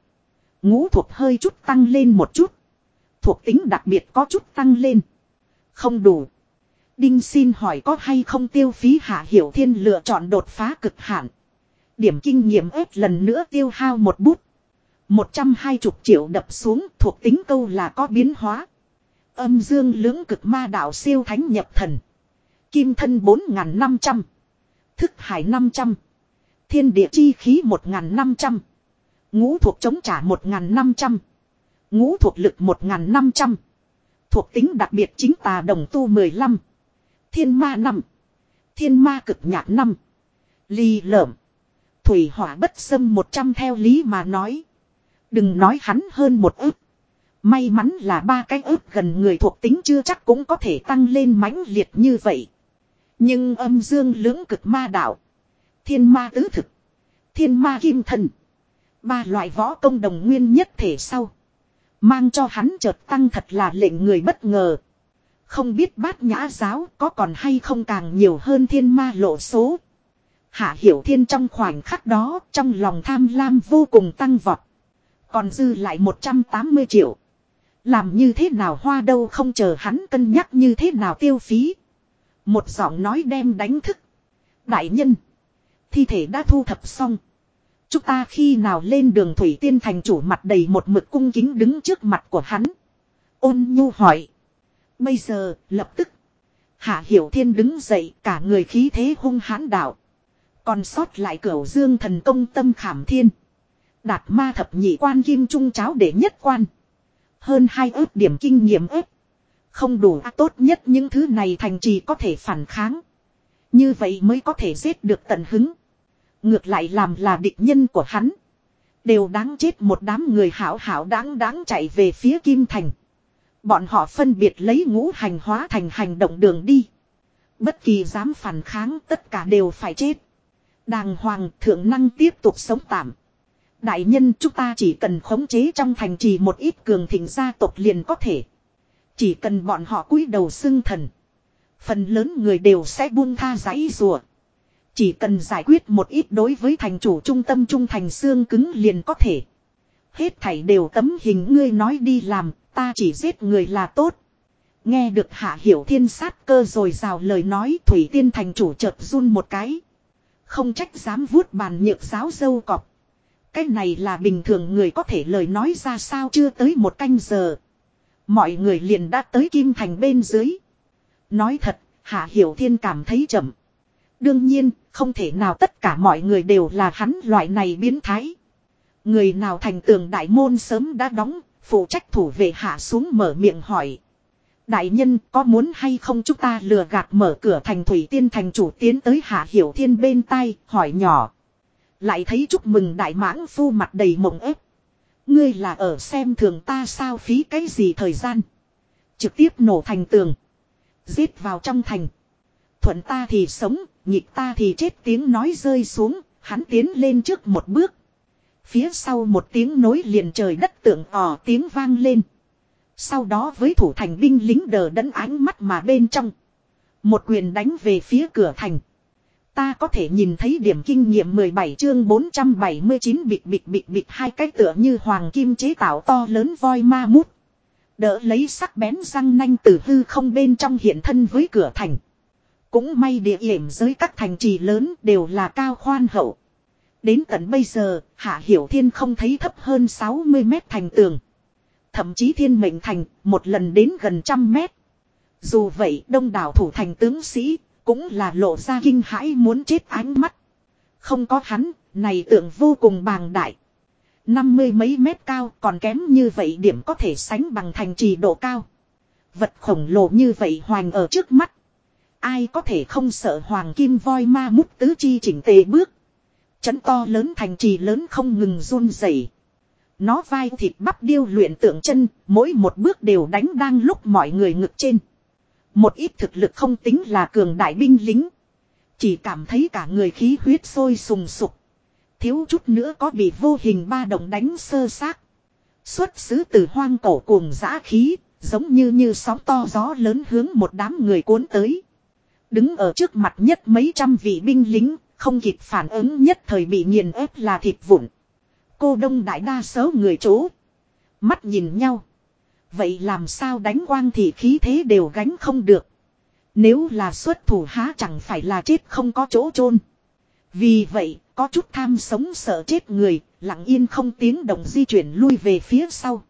Ngũ thuộc hơi chút tăng lên một chút. Thuộc tính đặc biệt có chút tăng lên. Không đủ. Đinh xin hỏi có hay không tiêu phí hạ hiểu thiên lựa chọn đột phá cực hạn. Điểm kinh nghiệm ép lần nữa tiêu hao một bút. 120 triệu đập xuống thuộc tính câu là có biến hóa. Âm dương lưỡng cực ma đạo siêu thánh nhập thần. Kim thân 4.500. Thức hải 500. Thiên địa chi khí 1500. Ngũ thuộc chống trả 1500. Ngũ thuộc lực 1500. Thuộc tính đặc biệt chính tà đồng tu 15. Thiên ma 5. Thiên ma cực nhạc 5. Ly lợm. Thủy hỏa bất xâm 100 theo lý mà nói. Đừng nói hắn hơn một ức. May mắn là ba cái ức gần người thuộc tính chưa chắc cũng có thể tăng lên mãnh liệt như vậy. Nhưng âm dương lưỡng cực ma đạo. Thiên ma tứ thực. Thiên ma kim thần. Ba loại võ công đồng nguyên nhất thể sau. Mang cho hắn chợt tăng thật là lệnh người bất ngờ. Không biết bát nhã giáo có còn hay không càng nhiều hơn thiên ma lộ số. Hạ hiểu thiên trong khoảnh khắc đó, trong lòng tham lam vô cùng tăng vọt. Còn dư lại 180 triệu. Làm như thế nào hoa đâu không chờ hắn cân nhắc như thế nào tiêu phí. Một giọng nói đem đánh thức. Đại nhân. Thi thể đã thu thập xong. Chúng ta khi nào lên đường Thủy Tiên thành chủ mặt đầy một mực cung kính đứng trước mặt của hắn. Ôn nhu hỏi. Bây giờ, lập tức. Hạ Hiểu Thiên đứng dậy cả người khí thế hung hãn đạo. Còn sót lại cửu dương thần công tâm khảm thiên. Đạt ma thập nhị quan kim trung cháo để nhất quan. Hơn hai ước điểm kinh nghiệm ếp. Không đủ tốt nhất những thứ này thành trì có thể phản kháng. Như vậy mới có thể giết được tận hứng. Ngược lại làm là địch nhân của hắn. Đều đáng chết một đám người hảo hảo đáng đáng chạy về phía Kim Thành. Bọn họ phân biệt lấy ngũ hành hóa thành hành động đường đi. Bất kỳ dám phản kháng tất cả đều phải chết. Đàng hoàng thượng năng tiếp tục sống tạm. Đại nhân chúng ta chỉ cần khống chế trong thành trì một ít cường thịnh gia tộc liền có thể. Chỉ cần bọn họ cúi đầu xưng thần. Phần lớn người đều sẽ buông tha giấy rùa. Chỉ cần giải quyết một ít đối với thành chủ trung tâm trung thành xương cứng liền có thể. Hết thảy đều tấm hình ngươi nói đi làm, ta chỉ giết người là tốt. Nghe được hạ hiểu thiên sát cơ rồi rào lời nói thủy tiên thành chủ chợt run một cái. Không trách dám vuốt bàn nhược giáo dâu cọp. Cái này là bình thường người có thể lời nói ra sao chưa tới một canh giờ. Mọi người liền đã tới Kim Thành bên dưới. Nói thật, Hạ Hiểu Thiên cảm thấy chậm. Đương nhiên, không thể nào tất cả mọi người đều là hắn loại này biến thái. Người nào thành tường đại môn sớm đã đóng, phụ trách thủ vệ hạ xuống mở miệng hỏi. Đại nhân có muốn hay không chúng ta lừa gạt mở cửa thành thủy tiên thành chủ tiến tới hạ hiểu thiên bên tai, hỏi nhỏ. Lại thấy chúc mừng đại mãng phu mặt đầy mộng ép. Ngươi là ở xem thường ta sao phí cái gì thời gian. Trực tiếp nổ thành tường. Giết vào trong thành. Thuận ta thì sống, nhịp ta thì chết tiếng nói rơi xuống, hắn tiến lên trước một bước. Phía sau một tiếng nối liền trời đất tượng ỏ tiếng vang lên. Sau đó với thủ thành binh lính đờ đẫn ánh mắt mà bên trong. Một quyền đánh về phía cửa thành. Ta có thể nhìn thấy điểm kinh nghiệm 17 chương 479 bịch bịch bịch bịch hai cái tựa như hoàng kim chế tạo to lớn voi ma mút. Đỡ lấy sắc bén răng nanh từ hư không bên trong hiện thân với cửa thành. Cũng may địa hiểm giới các thành trì lớn đều là cao khoan hậu. Đến tận bây giờ, Hạ Hiểu Thiên không thấy thấp hơn 60 mét thành tường. Thậm chí thiên mệnh thành, một lần đến gần trăm mét. Dù vậy, đông đảo thủ thành tướng sĩ, cũng là lộ ra kinh hãi muốn chết ánh mắt. Không có hắn, này tượng vô cùng bàng đại. Năm mươi mấy mét cao còn kém như vậy điểm có thể sánh bằng thành trì độ cao. Vật khổng lồ như vậy hoành ở trước mắt. Ai có thể không sợ hoàng kim voi ma mút tứ chi chỉnh tề bước. Chấn to lớn thành trì lớn không ngừng run rẩy. Nó vai thịt bắp điêu luyện tượng chân, mỗi một bước đều đánh đang lúc mọi người ngực trên. Một ít thực lực không tính là cường đại binh lính. Chỉ cảm thấy cả người khí huyết sôi sùng sục. Thiếu chút nữa có bị vô hình ba động đánh sơ xác. Xuất xứ từ hoang cổ cuồng dã khí, giống như như sóng to gió lớn hướng một đám người cuốn tới. Đứng ở trước mặt nhất mấy trăm vị binh lính, không kịp phản ứng nhất thời bị nghiền ép là thịt vụn. Cô đông đại đa số người chỗ. Mắt nhìn nhau. Vậy làm sao đánh quang thì khí thế đều gánh không được. Nếu là xuất thủ há chẳng phải là chết không có chỗ chôn Vì vậy, có chút tham sống sợ chết người, lặng yên không tiếng động di chuyển lui về phía sau.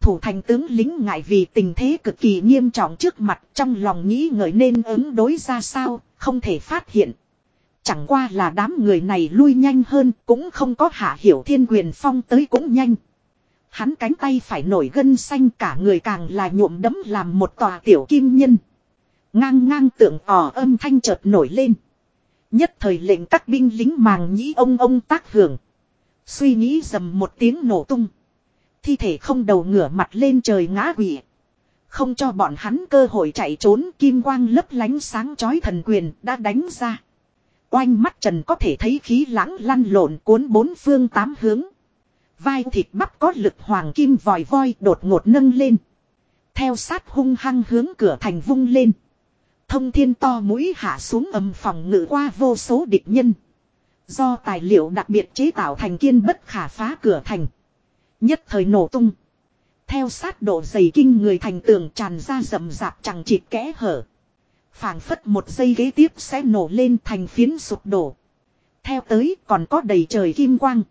Thủ thành tướng lính ngại vì tình thế cực kỳ nghiêm trọng trước mặt trong lòng nghĩ ngợi nên ứng đối ra sao, không thể phát hiện. Chẳng qua là đám người này lui nhanh hơn cũng không có hạ hiểu thiên quyền phong tới cũng nhanh. Hắn cánh tay phải nổi gân xanh cả người càng là nhuộm đấm làm một tòa tiểu kim nhân. Ngang ngang tượng ỏ âm thanh chợt nổi lên. Nhất thời lệnh các binh lính màng nhĩ ông ông tác hưởng. Suy nghĩ dầm một tiếng nổ tung. Thi thể không đầu ngửa mặt lên trời ngã quỷ. Không cho bọn hắn cơ hội chạy trốn, kim quang lấp lánh sáng chói thần quyền đã đánh ra. Oanh mắt trần có thể thấy khí lãng lăn lộn cuốn bốn phương tám hướng. Vai thịt bắp có lực hoàng kim vòi voi đột ngột nâng lên. Theo sát hung hăng hướng cửa thành vung lên. Thông thiên to mũi hạ xuống âm phòng ngự qua vô số địch nhân. Do tài liệu đặc biệt chế tạo thành kiên bất khả phá cửa thành. Nhất thời nổ tung. Theo sát độ dày kinh người thành tường tràn ra rầm rạp chẳng chịt kẽ hở phảng phất một giây ghế tiếp sẽ nổ lên thành phiến sụp đổ. Theo tới còn có đầy trời kim quang.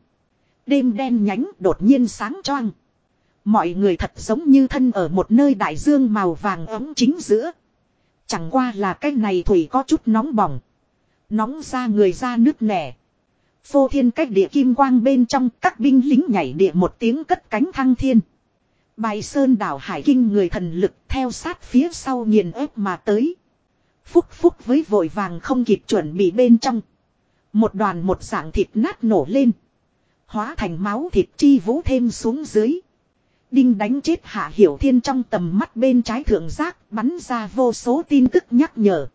Đêm đen nhánh đột nhiên sáng choang. Mọi người thật giống như thân ở một nơi đại dương màu vàng ấm chính giữa. Chẳng qua là cái này thủy có chút nóng bỏng. Nóng ra người ra nước nẻ. Phô thiên cách địa kim quang bên trong các binh lính nhảy địa một tiếng cất cánh thăng thiên. Bài sơn đảo hải kinh người thần lực theo sát phía sau nghiền ép mà tới. Phúc phúc với vội vàng không kịp chuẩn bị bên trong. Một đoàn một dạng thịt nát nổ lên. Hóa thành máu thịt chi vũ thêm xuống dưới. Đinh đánh chết hạ hiểu thiên trong tầm mắt bên trái thượng giác bắn ra vô số tin tức nhắc nhở.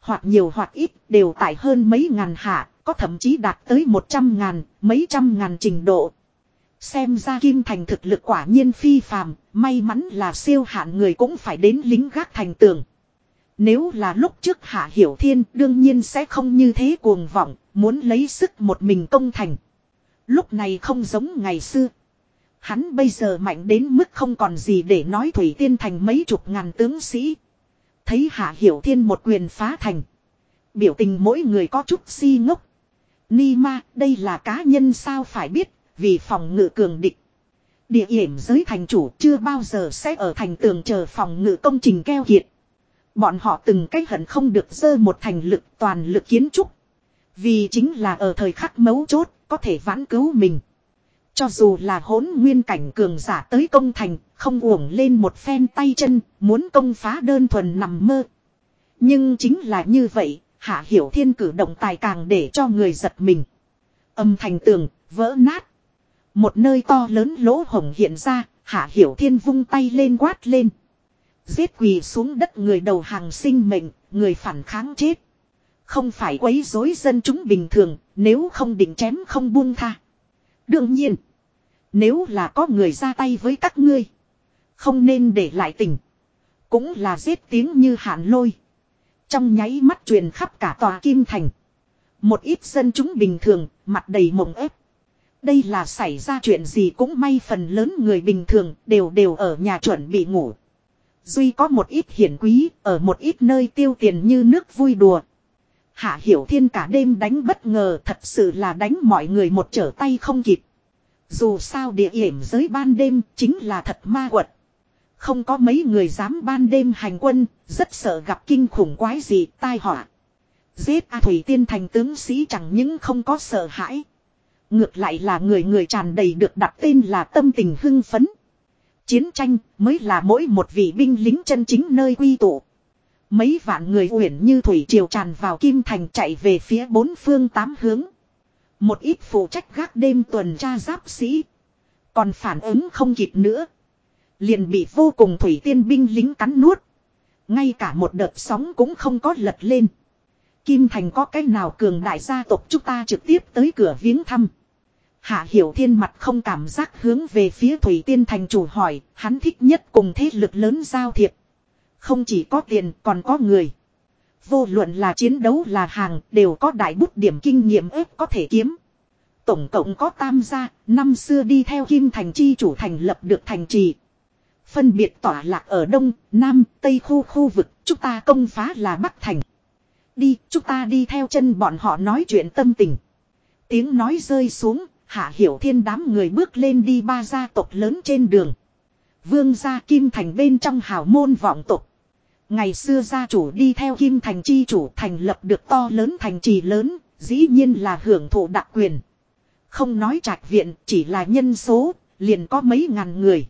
Hoặc nhiều hoặc ít đều tại hơn mấy ngàn hạ, có thậm chí đạt tới một trăm ngàn, mấy trăm ngàn trình độ. Xem ra Kim Thành thực lực quả nhiên phi phàm, may mắn là siêu hạn người cũng phải đến lính gác thành tường. Nếu là lúc trước Hạ Hiểu Thiên đương nhiên sẽ không như thế cuồng vọng, muốn lấy sức một mình công thành. Lúc này không giống ngày xưa. Hắn bây giờ mạnh đến mức không còn gì để nói Thủy Tiên thành mấy chục ngàn tướng sĩ. Thấy Hạ Hiểu Thiên một quyền phá thành. Biểu tình mỗi người có chút si ngốc. Ni ma, đây là cá nhân sao phải biết, vì phòng ngự cường địch. Địa hiểm giới thành chủ chưa bao giờ sẽ ở thành tường chờ phòng ngự công trình keo kiệt. Bọn họ từng cách hận không được dơ một thành lực toàn lực kiến trúc. Vì chính là ở thời khắc mấu chốt có thể vãn cứu mình. Cho dù là hỗn nguyên cảnh cường giả tới công thành, không uổng lên một phen tay chân, muốn công phá đơn thuần nằm mơ. Nhưng chính là như vậy, Hạ Hiểu Thiên cử động tài càng để cho người giật mình. Âm thành tường, vỡ nát. Một nơi to lớn lỗ hồng hiện ra, Hạ Hiểu Thiên vung tay lên quát lên. Giết quỳ xuống đất người đầu hàng sinh mệnh, người phản kháng chết. Không phải quấy rối dân chúng bình thường, nếu không định chém không buông tha. Đương nhiên, nếu là có người ra tay với các ngươi, không nên để lại tình. Cũng là giết tiếng như hạn lôi. Trong nháy mắt truyền khắp cả tòa kim thành. Một ít dân chúng bình thường, mặt đầy mộng ép. Đây là xảy ra chuyện gì cũng may phần lớn người bình thường đều đều ở nhà chuẩn bị ngủ. Duy có một ít hiển quý, ở một ít nơi tiêu tiền như nước vui đùa. Hạ Hiểu Thiên cả đêm đánh bất ngờ thật sự là đánh mọi người một trở tay không kịp. Dù sao địa hiểm giới ban đêm chính là thật ma quật. Không có mấy người dám ban đêm hành quân, rất sợ gặp kinh khủng quái gì tai họa. Giết A Thủy Tiên thành tướng sĩ chẳng những không có sợ hãi. Ngược lại là người người tràn đầy được đặt tên là tâm tình hưng phấn. Chiến tranh mới là mỗi một vị binh lính chân chính nơi quy tụ. Mấy vạn người uyển như thủy triều tràn vào Kim Thành chạy về phía bốn phương tám hướng. Một ít phụ trách gác đêm tuần tra giáp sĩ. Còn phản ứng không kịp nữa. Liền bị vô cùng thủy tiên binh lính cắn nuốt. Ngay cả một đợt sóng cũng không có lật lên. Kim Thành có cái nào cường đại gia tộc chúng ta trực tiếp tới cửa viếng thăm. Hạ Hiểu Thiên mặt không cảm giác hướng về phía Thủy Tiên Thành chủ hỏi, hắn thích nhất cùng thế lực lớn giao thiệp. Không chỉ có tiền còn có người. Vô luận là chiến đấu là hàng đều có đại bút điểm kinh nghiệm ếp có thể kiếm. Tổng cộng có tam gia, năm xưa đi theo Kim Thành chi chủ thành lập được thành trì. Phân biệt tỏa lạc ở Đông, Nam, Tây khu khu vực, chúng ta công phá là Bắc Thành. Đi, chúng ta đi theo chân bọn họ nói chuyện tâm tình. Tiếng nói rơi xuống, Hạ Hiểu Thiên đám người bước lên đi ba gia tộc lớn trên đường. Vương gia Kim Thành bên trong hào môn vọng tộc. Ngày xưa gia chủ đi theo Kim Thành chi chủ thành lập được to lớn thành trì lớn, dĩ nhiên là hưởng thụ đặc quyền. Không nói trạch viện, chỉ là nhân số, liền có mấy ngàn người.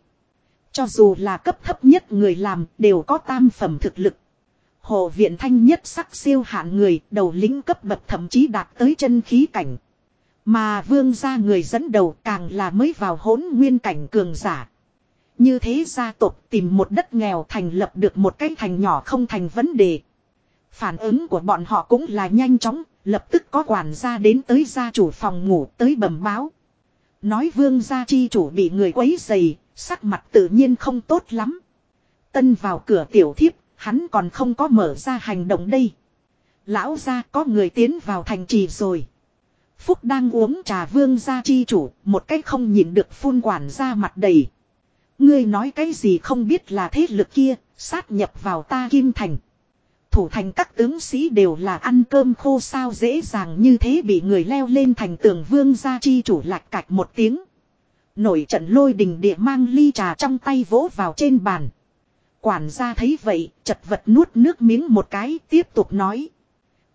Cho dù là cấp thấp nhất người làm, đều có tam phẩm thực lực. Hồ viện thanh nhất sắc siêu hạn người, đầu lính cấp bậc thậm chí đạt tới chân khí cảnh. Mà vương gia người dẫn đầu càng là mới vào hỗn nguyên cảnh cường giả. Như thế gia tộc tìm một đất nghèo thành lập được một cái thành nhỏ không thành vấn đề. Phản ứng của bọn họ cũng là nhanh chóng, lập tức có quản gia đến tới gia chủ phòng ngủ tới bẩm báo. Nói vương gia chi chủ bị người quấy dày, sắc mặt tự nhiên không tốt lắm. Tân vào cửa tiểu thiếp, hắn còn không có mở ra hành động đây. Lão gia có người tiến vào thành trì rồi. Phúc đang uống trà vương gia chi chủ, một cách không nhìn được phun quản ra mặt đầy. Ngươi nói cái gì không biết là thế lực kia, sát nhập vào ta kim thành. Thủ thành các tướng sĩ đều là ăn cơm khô sao dễ dàng như thế bị người leo lên thành tường vương gia chi chủ lạch cạch một tiếng. Nổi trận lôi đình địa mang ly trà trong tay vỗ vào trên bàn. Quản gia thấy vậy, chật vật nuốt nước miếng một cái, tiếp tục nói.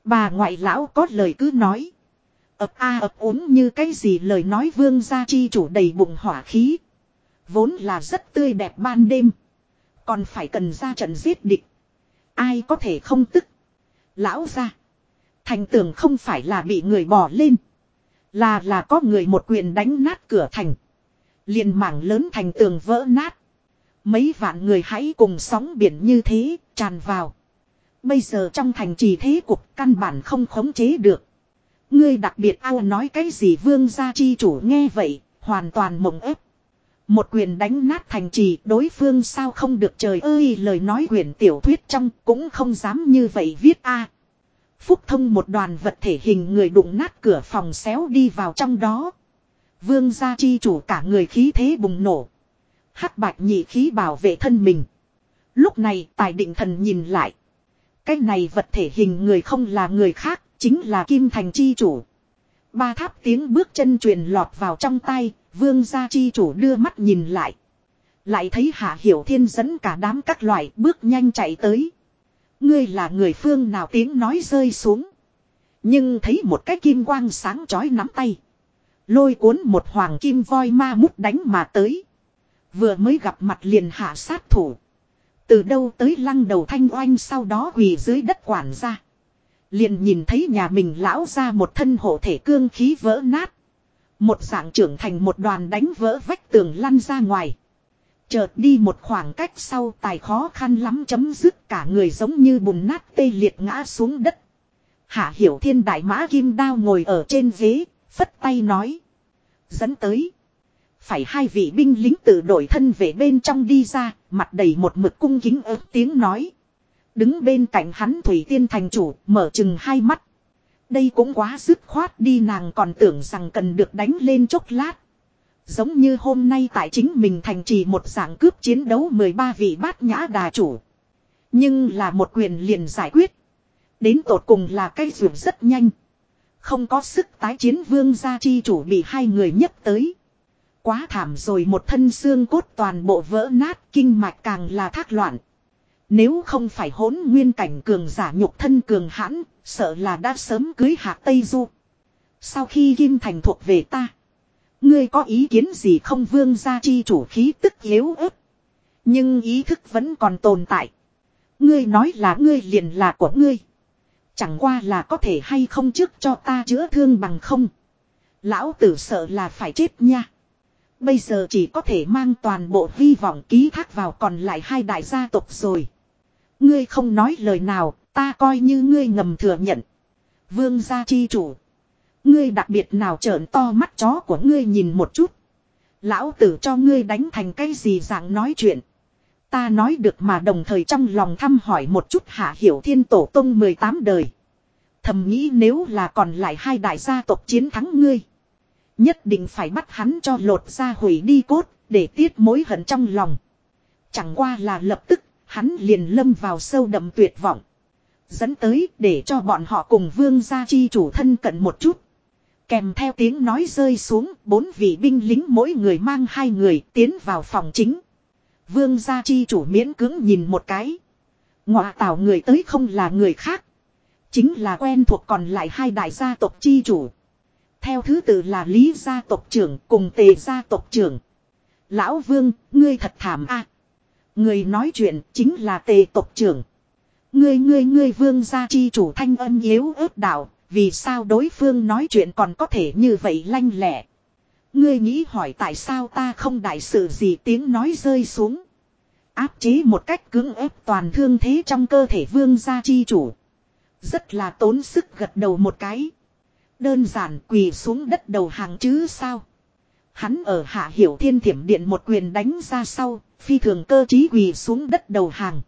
Bà ngoại lão có lời cứ nói ập a ập uống như cái gì lời nói vương gia chi chủ đầy bụng hỏa khí. Vốn là rất tươi đẹp ban đêm. Còn phải cần ra trận giết địch. Ai có thể không tức. Lão ra. Thành tường không phải là bị người bỏ lên. Là là có người một quyền đánh nát cửa thành. liền mảng lớn thành tường vỡ nát. Mấy vạn người hãy cùng sóng biển như thế, tràn vào. Bây giờ trong thành trì thế cục căn bản không khống chế được. Ngươi đặc biệt ao nói cái gì vương gia chi chủ nghe vậy, hoàn toàn mộng ép. Một quyền đánh nát thành trì đối phương sao không được trời ơi lời nói quyền tiểu thuyết trong cũng không dám như vậy viết a Phúc thông một đoàn vật thể hình người đụng nát cửa phòng xéo đi vào trong đó. Vương gia chi chủ cả người khí thế bùng nổ. hắc bạch nhị khí bảo vệ thân mình. Lúc này tài định thần nhìn lại. Cái này vật thể hình người không là người khác Chính là Kim Thành chi chủ. Ba tháp tiếng bước chân truyền lọt vào trong tay, vương gia chi chủ đưa mắt nhìn lại. Lại thấy Hạ Hiểu Thiên dẫn cả đám các loại bước nhanh chạy tới. Ngươi là người phương nào tiếng nói rơi xuống. Nhưng thấy một cái kim quang sáng chói nắm tay. Lôi cuốn một hoàng kim voi ma mút đánh mà tới. Vừa mới gặp mặt liền hạ sát thủ. Từ đâu tới lăng đầu thanh oanh sau đó quỳ dưới đất quản ra. Liền nhìn thấy nhà mình lão ra một thân hộ thể cương khí vỡ nát. Một dạng trưởng thành một đoàn đánh vỡ vách tường lăn ra ngoài. Chợt đi một khoảng cách sau tài khó khăn lắm chấm dứt cả người giống như bùn nát tê liệt ngã xuống đất. Hạ hiểu thiên đại mã kim đao ngồi ở trên ghế, phất tay nói. Dẫn tới. Phải hai vị binh lính tự đổi thân về bên trong đi ra, mặt đầy một mực cung kính ớt tiếng nói. Đứng bên cạnh hắn Thủy Tiên thành chủ, mở chừng hai mắt. Đây cũng quá dứt khoát đi, nàng còn tưởng rằng cần được đánh lên chốc lát. Giống như hôm nay tại chính mình thành trì một dạng cướp chiến đấu 13 vị bát nhã đà chủ. Nhưng là một quyền liền giải quyết. Đến tột cùng là cây ruột rất nhanh. Không có sức tái chiến vương gia chi chủ bị hai người nhấc tới. Quá thảm rồi một thân xương cốt toàn bộ vỡ nát, kinh mạch càng là thác loạn. Nếu không phải hỗn nguyên cảnh cường giả nhục thân cường hãn, sợ là đã sớm cưới hạ Tây Du. Sau khi Kim Thành thuộc về ta. Ngươi có ý kiến gì không vương gia chi chủ khí tức yếu ớt. Nhưng ý thức vẫn còn tồn tại. Ngươi nói là ngươi liền là của ngươi. Chẳng qua là có thể hay không trước cho ta chữa thương bằng không. Lão tử sợ là phải chết nha. Bây giờ chỉ có thể mang toàn bộ hy vọng ký thác vào còn lại hai đại gia tộc rồi. Ngươi không nói lời nào, ta coi như ngươi ngầm thừa nhận. Vương gia chi chủ. Ngươi đặc biệt nào trợn to mắt chó của ngươi nhìn một chút. Lão tử cho ngươi đánh thành cái gì dạng nói chuyện. Ta nói được mà đồng thời trong lòng thăm hỏi một chút hạ hiểu thiên tổ tông 18 đời. Thầm nghĩ nếu là còn lại hai đại gia tộc chiến thắng ngươi. Nhất định phải bắt hắn cho lột ra hủy đi cốt, để tiết mối hận trong lòng. Chẳng qua là lập tức, hắn liền lâm vào sâu đậm tuyệt vọng. Dẫn tới để cho bọn họ cùng vương gia chi chủ thân cận một chút. Kèm theo tiếng nói rơi xuống, bốn vị binh lính mỗi người mang hai người tiến vào phòng chính. Vương gia chi chủ miễn cưỡng nhìn một cái. Ngọa tảo người tới không là người khác. Chính là quen thuộc còn lại hai đại gia tộc chi chủ. Theo thứ tự là Lý gia tộc trưởng cùng Tề gia tộc trưởng. Lão Vương, ngươi thật thảm a. Người nói chuyện chính là Tề tộc trưởng. Ngươi ngươi ngươi Vương gia chi chủ thanh âm yếu ớt đạo, vì sao đối phương nói chuyện còn có thể như vậy lanh lẹ. Ngươi nghĩ hỏi tại sao ta không đại sự gì tiếng nói rơi xuống. Áp chế một cách cưỡng ép toàn thương thế trong cơ thể vương gia chi chủ. Rất là tốn sức gật đầu một cái. Đơn giản quỳ xuống đất đầu hàng chứ sao. Hắn ở hạ hiểu thiên thiểm điện một quyền đánh ra sau, phi thường cơ trí quỳ xuống đất đầu hàng.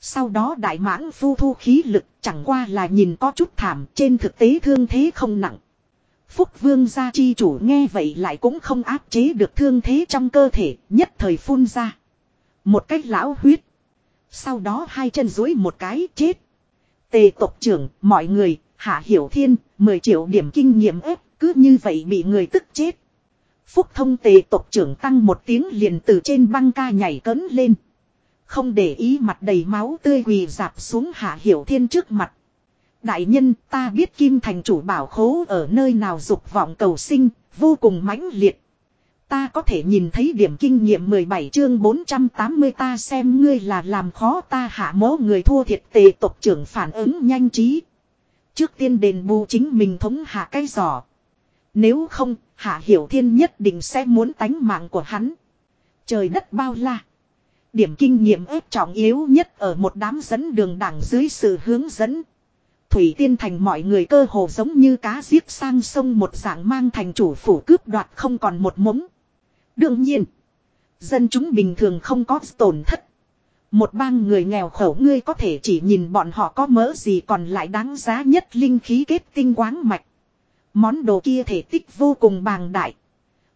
Sau đó đại mãng phu thu khí lực chẳng qua là nhìn có chút thảm trên thực tế thương thế không nặng. Phúc vương gia chi chủ nghe vậy lại cũng không áp chế được thương thế trong cơ thể nhất thời phun ra. Một cách lão huyết. Sau đó hai chân duỗi một cái chết. Tề tộc trưởng, mọi người, hạ hiểu thiên, 10 triệu điểm kinh nghiệm ép, cứ như vậy bị người tức chết. Phúc thông tề tộc trưởng tăng một tiếng liền từ trên băng ca nhảy cấn lên. Không để ý mặt đầy máu tươi quỳ dạp xuống hạ hiểu thiên trước mặt. Đại nhân ta biết kim thành chủ bảo khố ở nơi nào dục vọng cầu sinh, vô cùng mãnh liệt. Ta có thể nhìn thấy điểm kinh nghiệm 17 chương 480 ta xem ngươi là làm khó ta hạ mố người thua thiệt tề tộc trưởng phản ứng nhanh trí. Trước tiên đền bù chính mình thống hạ cái giỏ. Nếu không, hạ hiểu thiên nhất định sẽ muốn tánh mạng của hắn. Trời đất bao la. Điểm kinh nghiệm ếp trọng yếu nhất ở một đám dẫn đường đảng dưới sự hướng dẫn. Thủy Tiên Thành mọi người cơ hồ giống như cá giết sang sông một dạng mang thành chủ phủ cướp đoạt không còn một mống. Đương nhiên, dân chúng bình thường không có tổn thất. Một bang người nghèo khổ ngươi có thể chỉ nhìn bọn họ có mỡ gì còn lại đáng giá nhất linh khí kết tinh quáng mạch. Món đồ kia thể tích vô cùng bàng đại.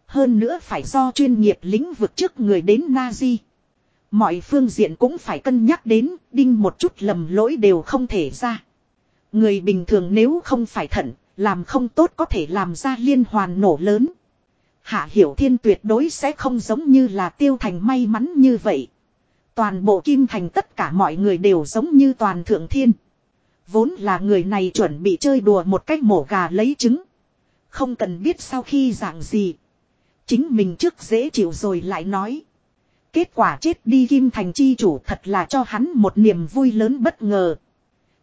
Hơn nữa phải do chuyên nghiệp lĩnh vực trước người đến Nazi. Mọi phương diện cũng phải cân nhắc đến, đinh một chút lầm lỗi đều không thể ra. Người bình thường nếu không phải thận, làm không tốt có thể làm ra liên hoàn nổ lớn. Hạ Hiểu Thiên tuyệt đối sẽ không giống như là tiêu thành may mắn như vậy. Toàn bộ Kim Thành tất cả mọi người đều giống như toàn thượng thiên. Vốn là người này chuẩn bị chơi đùa một cách mổ gà lấy trứng. Không cần biết sau khi dạng gì. Chính mình trước dễ chịu rồi lại nói. Kết quả chết đi Kim Thành chi chủ thật là cho hắn một niềm vui lớn bất ngờ.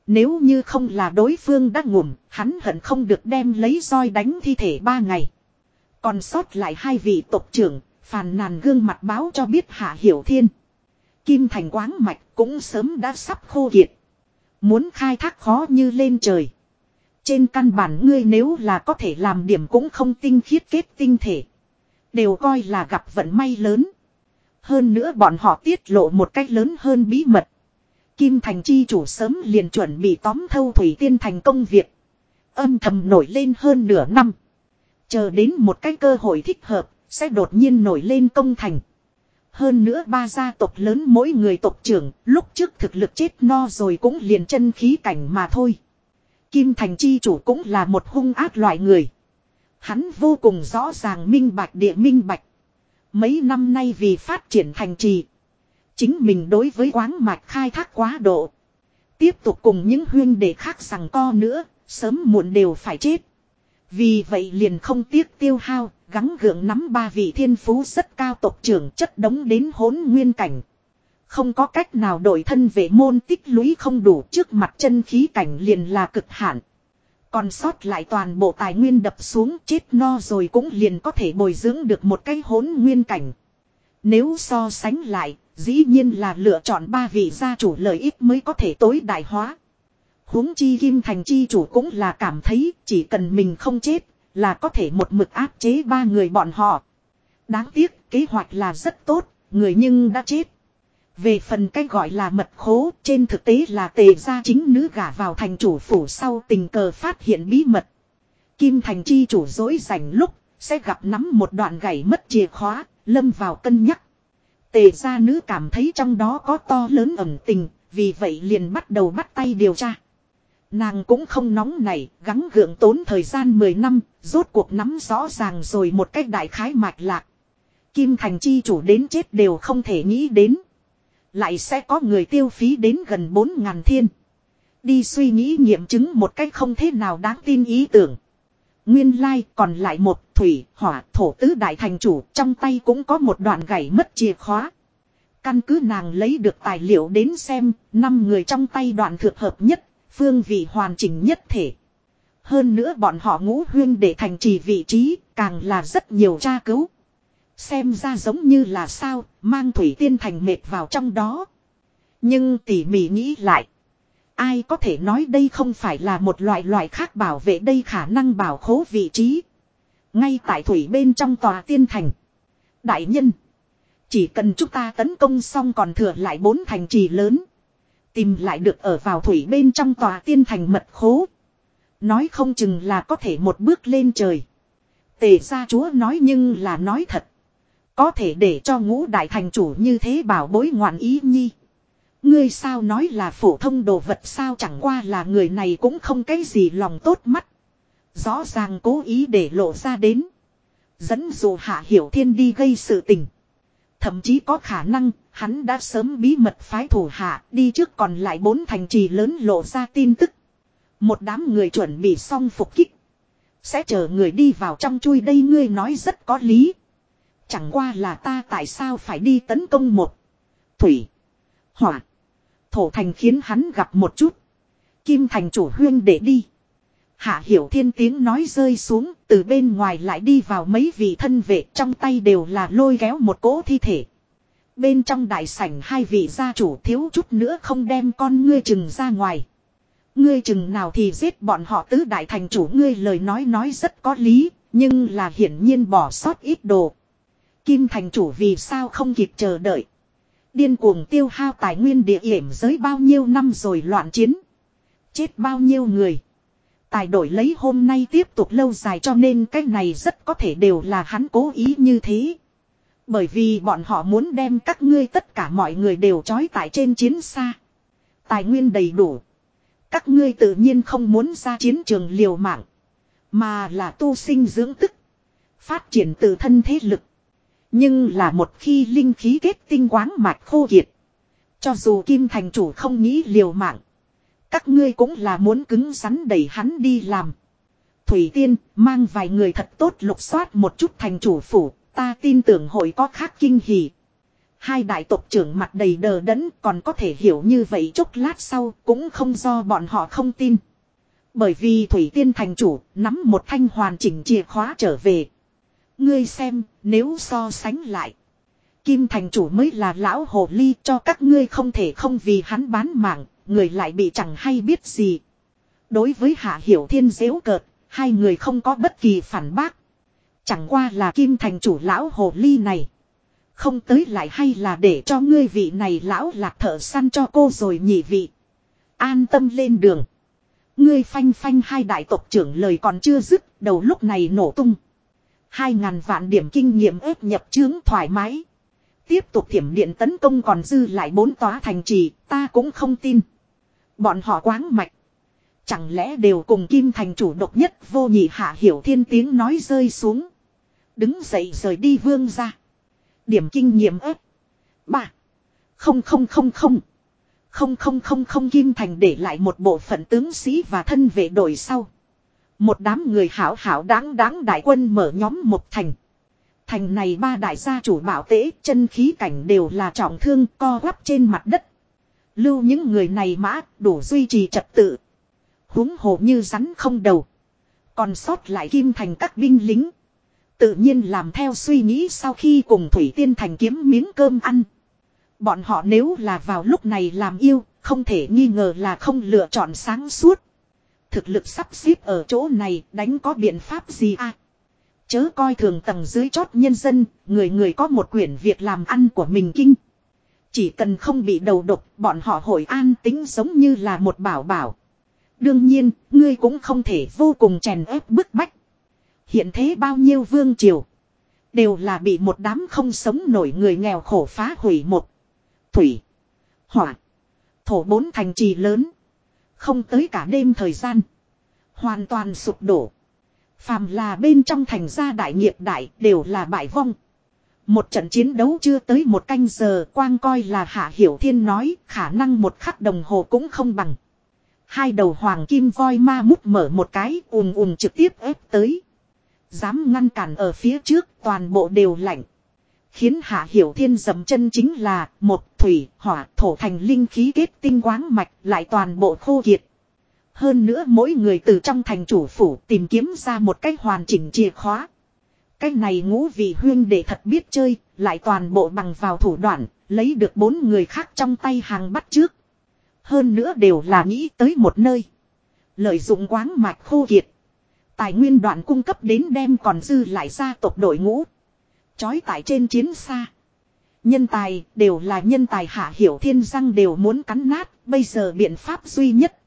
Nếu như không là đối phương đã ngủm, hắn hận không được đem lấy roi đánh thi thể ba ngày. Còn sót lại hai vị tộc trưởng, phàn nàn gương mặt báo cho biết Hạ Hiểu Thiên. Kim Thành quáng mạch cũng sớm đã sắp khô kiệt. Muốn khai thác khó như lên trời. Trên căn bản ngươi nếu là có thể làm điểm cũng không tinh khiết kết tinh thể. Đều coi là gặp vận may lớn. Hơn nữa bọn họ tiết lộ một cách lớn hơn bí mật. Kim Thành chi chủ sớm liền chuẩn bị tóm thâu Thủy Tiên thành công việc. Âm thầm nổi lên hơn nửa năm. Chờ đến một cái cơ hội thích hợp, sẽ đột nhiên nổi lên công thành. Hơn nữa ba gia tộc lớn mỗi người tộc trưởng, lúc trước thực lực chết no rồi cũng liền chân khí cảnh mà thôi. Kim Thành chi chủ cũng là một hung ác loại người. Hắn vô cùng rõ ràng minh bạch địa minh bạch. Mấy năm nay vì phát triển thành trì. Chính mình đối với quáng mạch khai thác quá độ. Tiếp tục cùng những huyên đệ khác rằng co nữa, sớm muộn đều phải chết. Vì vậy liền không tiếc tiêu hao, gắng gượng nắm ba vị thiên phú rất cao tộc trưởng chất đống đến hỗn nguyên cảnh. Không có cách nào đổi thân về môn tích lũy không đủ trước mặt chân khí cảnh liền là cực hạn. Còn sót lại toàn bộ tài nguyên đập xuống chết no rồi cũng liền có thể bồi dưỡng được một cái hỗn nguyên cảnh. Nếu so sánh lại, dĩ nhiên là lựa chọn ba vị gia chủ lợi ích mới có thể tối đại hóa. huống chi kim thành chi chủ cũng là cảm thấy chỉ cần mình không chết là có thể một mực áp chế ba người bọn họ. Đáng tiếc kế hoạch là rất tốt, người nhưng đã chết. Về phần cái gọi là mật khố, trên thực tế là tề gia chính nữ gả vào thành chủ phủ sau tình cờ phát hiện bí mật. Kim thành chi chủ dối rảnh lúc, sẽ gặp nắm một đoạn gãy mất chìa khóa, lâm vào cân nhắc. Tề gia nữ cảm thấy trong đó có to lớn ẩn tình, vì vậy liền bắt đầu bắt tay điều tra. Nàng cũng không nóng nảy gắng gượng tốn thời gian 10 năm, rốt cuộc nắm rõ ràng rồi một cách đại khái mạch lạc. Kim thành chi chủ đến chết đều không thể nghĩ đến. Lại sẽ có người tiêu phí đến gần 4.000 thiên. Đi suy nghĩ nghiệm chứng một cách không thế nào đáng tin ý tưởng. Nguyên lai like còn lại một thủy, hỏa, thổ tứ đại thành chủ trong tay cũng có một đoạn gãy mất chìa khóa. Căn cứ nàng lấy được tài liệu đến xem, năm người trong tay đoạn thượng hợp nhất, phương vị hoàn chỉnh nhất thể. Hơn nữa bọn họ ngũ huyên để thành trì vị trí, càng là rất nhiều tra cứu. Xem ra giống như là sao, mang thủy tiên thành mệt vào trong đó. Nhưng tỉ mỉ nghĩ lại. Ai có thể nói đây không phải là một loại loại khác bảo vệ đây khả năng bảo khố vị trí. Ngay tại thủy bên trong tòa tiên thành. Đại nhân. Chỉ cần chúng ta tấn công xong còn thừa lại bốn thành trì lớn. Tìm lại được ở vào thủy bên trong tòa tiên thành mật khố. Nói không chừng là có thể một bước lên trời. Tề gia chúa nói nhưng là nói thật. Có thể để cho ngũ đại thành chủ như thế bảo bối ngoạn ý nhi. Ngươi sao nói là phổ thông đồ vật sao chẳng qua là người này cũng không cái gì lòng tốt mắt. Rõ ràng cố ý để lộ ra đến. Dẫn dụ hạ hiểu thiên đi gây sự tình. Thậm chí có khả năng, hắn đã sớm bí mật phái thủ hạ đi trước còn lại bốn thành trì lớn lộ ra tin tức. Một đám người chuẩn bị xong phục kích. Sẽ chờ người đi vào trong chui đây ngươi nói rất có lý. Chẳng qua là ta tại sao phải đi tấn công một. Thủy. Hỏa. Thổ thành khiến hắn gặp một chút. Kim thành chủ huyên để đi. Hạ hiểu thiên tiếng nói rơi xuống. Từ bên ngoài lại đi vào mấy vị thân vệ trong tay đều là lôi kéo một cỗ thi thể. Bên trong đại sảnh hai vị gia chủ thiếu chút nữa không đem con ngươi chừng ra ngoài. Ngươi chừng nào thì giết bọn họ tứ đại thành chủ ngươi lời nói nói rất có lý, nhưng là hiển nhiên bỏ sót ít đồ. Kim thành chủ vì sao không kịp chờ đợi. Điên cuồng tiêu hao tài nguyên địa hiểm giới bao nhiêu năm rồi loạn chiến. Chết bao nhiêu người. Tài đổi lấy hôm nay tiếp tục lâu dài cho nên cái này rất có thể đều là hắn cố ý như thế. Bởi vì bọn họ muốn đem các ngươi tất cả mọi người đều trói tại trên chiến xa. Tài nguyên đầy đủ. Các ngươi tự nhiên không muốn ra chiến trường liều mạng. Mà là tu sinh dưỡng tức. Phát triển tự thân thế lực. Nhưng là một khi linh khí kết tinh quáng mạch khô kiệt. Cho dù Kim thành chủ không nghĩ liều mạng. Các ngươi cũng là muốn cứng rắn đẩy hắn đi làm. Thủy Tiên, mang vài người thật tốt lục soát một chút thành chủ phủ. Ta tin tưởng hội có khác kinh hỉ. Hai đại tộc trưởng mặt đầy đờ đẫn còn có thể hiểu như vậy chốc lát sau cũng không do bọn họ không tin. Bởi vì Thủy Tiên thành chủ nắm một thanh hoàn chỉnh chìa khóa trở về. Ngươi xem nếu so sánh lại. Kim thành chủ mới là lão hồ ly cho các ngươi không thể không vì hắn bán mạng, người lại bị chẳng hay biết gì. Đối với Hạ Hiểu Thiên dễu cợt, hai người không có bất kỳ phản bác. Chẳng qua là Kim thành chủ lão hồ ly này. Không tới lại hay là để cho ngươi vị này lão lạc thợ săn cho cô rồi nhị vị. An tâm lên đường. Ngươi phanh phanh hai đại tộc trưởng lời còn chưa dứt, đầu lúc này nổ tung. Hai ngàn vạn điểm kinh nghiệm ép nhập chướng thoải mái. Tiếp tục thiểm điện tấn công còn dư lại bốn tòa thành trì, ta cũng không tin. Bọn họ quáng mạch. Chẳng lẽ đều cùng kim thành chủ độc nhất vô nhị hạ hiểu thiên tiếng nói rơi xuống. Đứng dậy rời đi vương ra. Điểm kinh nghiệm ếp. Ba. Không không không không. Không không không không kim thành để lại một bộ phận tướng sĩ và thân vệ đội sau. Một đám người hảo hảo đáng đáng đại quân mở nhóm một thành. Thành này ba đại gia chủ bảo tế chân khí cảnh đều là trọng thương co quắp trên mặt đất. Lưu những người này mã đủ duy trì trật tự. huống hồ như rắn không đầu. Còn sót lại kim thành các binh lính. Tự nhiên làm theo suy nghĩ sau khi cùng Thủy Tiên Thành kiếm miếng cơm ăn. Bọn họ nếu là vào lúc này làm yêu, không thể nghi ngờ là không lựa chọn sáng suốt. Thực lực sắp xếp ở chỗ này đánh có biện pháp gì à? Chớ coi thường tầng dưới chót nhân dân, người người có một quyển việc làm ăn của mình kinh. Chỉ cần không bị đầu độc, bọn họ hội an tính giống như là một bảo bảo. Đương nhiên, ngươi cũng không thể vô cùng chèn ép bức bách. Hiện thế bao nhiêu vương triều. Đều là bị một đám không sống nổi người nghèo khổ phá hủy một. Thủy. Hỏa. Thổ bốn thành trì lớn. Không tới cả đêm thời gian. Hoàn toàn sụp đổ. Phàm là bên trong thành gia đại nghiệp đại đều là bại vong. Một trận chiến đấu chưa tới một canh giờ, quang coi là Hạ Hiểu Thiên nói, khả năng một khắc đồng hồ cũng không bằng. Hai đầu hoàng kim voi ma mút mở một cái, ùm ùm trực tiếp ép tới. Dám ngăn cản ở phía trước, toàn bộ đều lạnh. Khiến Hạ Hiểu Thiên dầm chân chính là một thủy hỏa thổ thành linh khí kết tinh quáng mạch lại toàn bộ khô kiệt. Hơn nữa mỗi người từ trong thành chủ phủ tìm kiếm ra một cách hoàn chỉnh chìa khóa. Cái này ngũ vị huyên để thật biết chơi, lại toàn bộ bằng vào thủ đoạn, lấy được bốn người khác trong tay hàng bắt trước. Hơn nữa đều là nghĩ tới một nơi. Lợi dụng quáng mạch khô kiệt. Tài nguyên đoạn cung cấp đến đem còn dư lại ra tộc đội ngũ trói tại trên chiến xa. Nhân tài đều là nhân tài hạ hiểu thiên răng đều muốn cắn nát, bây giờ biện pháp duy nhất.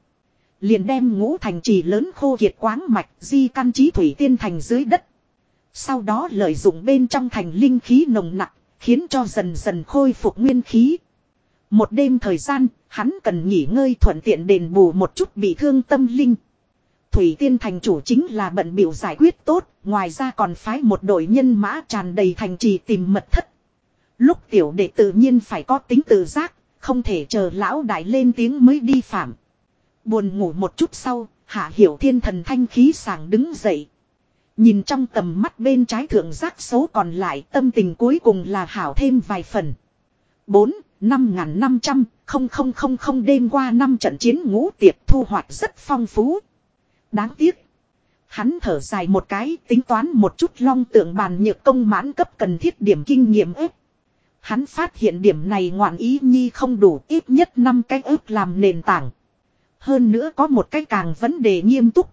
Liền đem ngũ thành trì lớn khô kiệt quáng mạch di căn trí thủy tiên thành dưới đất. Sau đó lợi dụng bên trong thành linh khí nồng nặng, khiến cho dần dần khôi phục nguyên khí. Một đêm thời gian, hắn cần nghỉ ngơi thuận tiện đền bù một chút bị thương tâm linh. Thủy Tiên thành chủ chính là bận biểu giải quyết tốt, ngoài ra còn phái một đội nhân mã tràn đầy thành trì tìm mật thất. Lúc tiểu đệ tự nhiên phải có tính tự giác, không thể chờ lão đại lên tiếng mới đi phạm. Buồn ngủ một chút sau, hạ hiểu thiên thần thanh khí sàng đứng dậy. Nhìn trong tầm mắt bên trái thượng giác số còn lại tâm tình cuối cùng là hảo thêm vài phần. 4, 5.500, không không không không đêm qua năm trận chiến ngũ tiệp thu hoạch rất phong phú. Đáng tiếc. Hắn thở dài một cái tính toán một chút long tượng bàn nhược công mãn cấp cần thiết điểm kinh nghiệm ếp. Hắn phát hiện điểm này ngoạn ý nhi không đủ ít nhất 5 cái ếp làm nền tảng. Hơn nữa có một cái càng vấn đề nghiêm túc.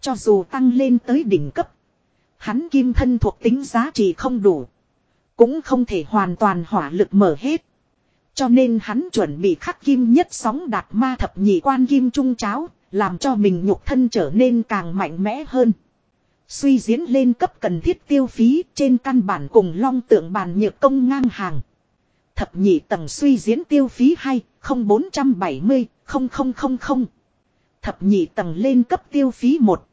Cho dù tăng lên tới đỉnh cấp. Hắn kim thân thuộc tính giá trị không đủ. Cũng không thể hoàn toàn hỏa lực mở hết. Cho nên hắn chuẩn bị khắc kim nhất sóng đạt ma thập nhị quan kim trung cháo, làm cho mình nhục thân trở nên càng mạnh mẽ hơn. Suy diễn lên cấp cần thiết tiêu phí trên căn bản cùng long tượng bàn nhược công ngang hàng. Thập nhị tầng suy diễn tiêu phí hay, không 470, không không không không. Thập nhị tầng lên cấp tiêu phí 1.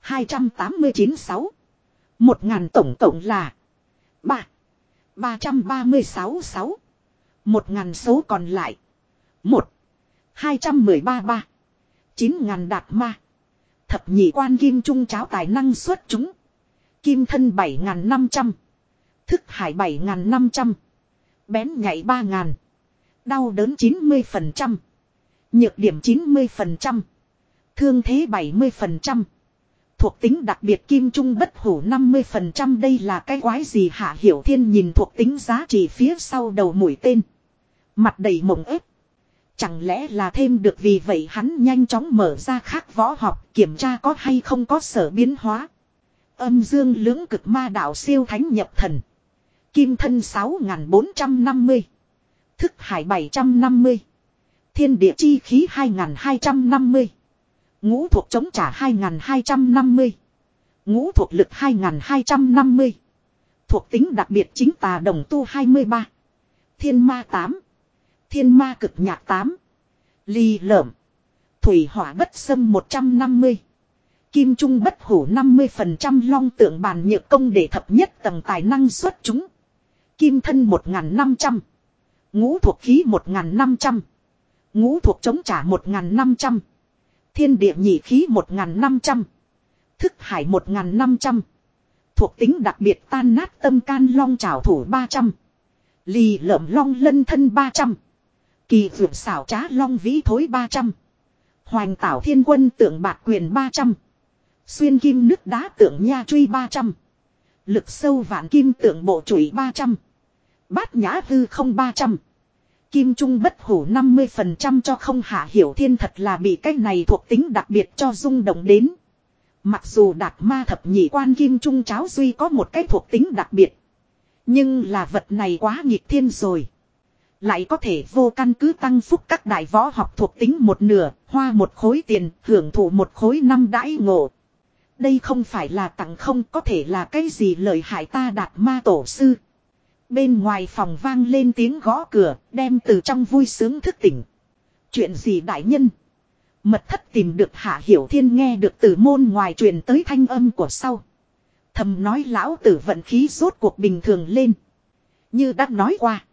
289 6. Một ngàn tổng cộng là 3. 336 6. Một ngàn số còn lại. Một. Hai trăm mười ba ba. Chín ngàn đạt ma. Thập nhị quan kim trung cháo tài năng xuất chúng. Kim thân bảy ngàn năm trăm. Thức hải bảy ngàn năm trăm. Bén nhảy ba ngàn. Đau đớn chín mươi phần trăm. Nhược điểm chín mươi phần trăm. Thương thế bảy mươi phần trăm. Thuộc tính đặc biệt kim trung bất hủ 50% đây là cái quái gì hạ hiểu thiên nhìn thuộc tính giá trị phía sau đầu mũi tên. Mặt đầy mộng ếp. Chẳng lẽ là thêm được vì vậy hắn nhanh chóng mở ra khác võ học, kiểm tra có hay không có sở biến hóa. Âm dương lưỡng cực ma đạo siêu thánh nhập thần. Kim thân 6450. Thức hải 750. Thiên địa chi khí 2250. Ngũ thuộc chống trả 2250. Ngũ thuộc lực 2250. Thuộc tính đặc biệt chính tà đồng tu 23. Thiên ma 8. Thiên ma cực nhạc 8. Ly lởm. Thủy hỏa bất xâm 150. Kim trung bất hủ 50% long tượng bàn nhược công để thập nhất tầng tài năng xuất chúng. Kim thân 1500. Ngũ thuộc khí 1500. Ngũ thuộc chống trả 1500. Thiên địa nhị khí 1.500. Thức hải 1.500. Thuộc tính đặc biệt tan nát tâm can long trảo thủ 300. Lì lợm long lân thân 300. Kỳ vượt xảo trá long vĩ thối 300. Hoành tảo thiên quân tượng bạc quyền 300. Xuyên kim nước đá tượng nha truy 300. Lực sâu vạn kim tượng bộ chủy 300. Bát nhã hư không 300. Kim Trung bất hủ 50% cho không hạ hiểu thiên thật là bị cái này thuộc tính đặc biệt cho rung động đến. Mặc dù đạt ma thập nhị quan Kim Trung cháo duy có một cái thuộc tính đặc biệt. Nhưng là vật này quá nghịch thiên rồi. Lại có thể vô căn cứ tăng phúc các đại võ học thuộc tính một nửa, hoa một khối tiền, hưởng thụ một khối năm đãi ngộ. Đây không phải là tặng không có thể là cái gì lợi hại ta đạt ma tổ sư. Bên ngoài phòng vang lên tiếng gõ cửa, đem từ trong vui sướng thức tỉnh. Chuyện gì đại nhân? Mật thất tìm được Hạ Hiểu Thiên nghe được từ môn ngoài truyền tới thanh âm của sau. Thầm nói lão tử vận khí rốt cuộc bình thường lên. Như đã nói qua.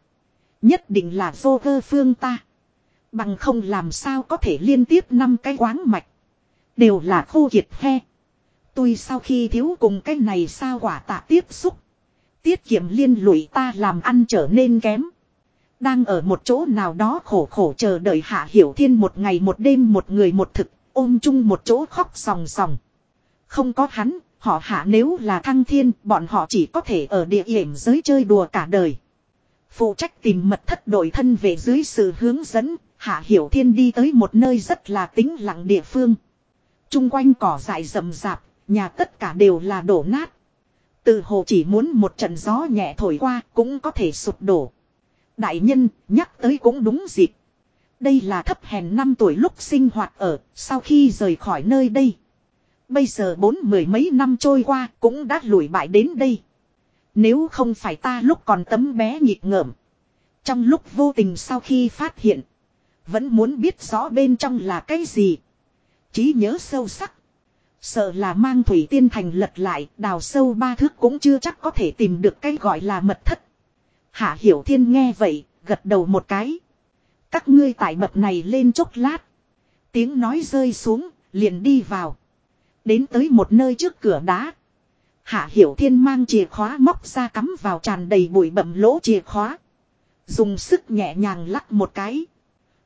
Nhất định là vô cơ phương ta. Bằng không làm sao có thể liên tiếp năm cái quáng mạch. Đều là khô kiệt he. Tôi sau khi thiếu cùng cái này sao quả tạ tiếp xúc. Tiết kiệm liên lụy ta làm ăn trở nên kém. Đang ở một chỗ nào đó khổ khổ chờ đợi Hạ Hiểu Thiên một ngày một đêm một người một thực, ôm chung một chỗ khóc sòng sòng. Không có hắn, họ hạ nếu là thăng thiên, bọn họ chỉ có thể ở địa hiểm giới chơi đùa cả đời. Phụ trách tìm mật thất đội thân về dưới sự hướng dẫn, Hạ Hiểu Thiên đi tới một nơi rất là tĩnh lặng địa phương. Trung quanh cỏ dại rậm rạp, nhà tất cả đều là đổ nát. Từ hồ chỉ muốn một trận gió nhẹ thổi qua cũng có thể sụp đổ. Đại nhân nhắc tới cũng đúng dịp. Đây là thấp hèn năm tuổi lúc sinh hoạt ở, sau khi rời khỏi nơi đây. Bây giờ bốn mười mấy năm trôi qua cũng đã lùi bại đến đây. Nếu không phải ta lúc còn tấm bé nhịp ngợm. Trong lúc vô tình sau khi phát hiện. Vẫn muốn biết rõ bên trong là cái gì. Chí nhớ sâu sắc. Sợ là mang thủy tiên thành lật lại, đào sâu ba thước cũng chưa chắc có thể tìm được cái gọi là mật thất. Hạ Hiểu Thiên nghe vậy, gật đầu một cái. Các ngươi tải mật này lên chốc lát. Tiếng nói rơi xuống, liền đi vào. Đến tới một nơi trước cửa đá. Hạ Hiểu Thiên mang chìa khóa móc ra cắm vào tràn đầy bụi bậm lỗ chìa khóa. Dùng sức nhẹ nhàng lắc một cái.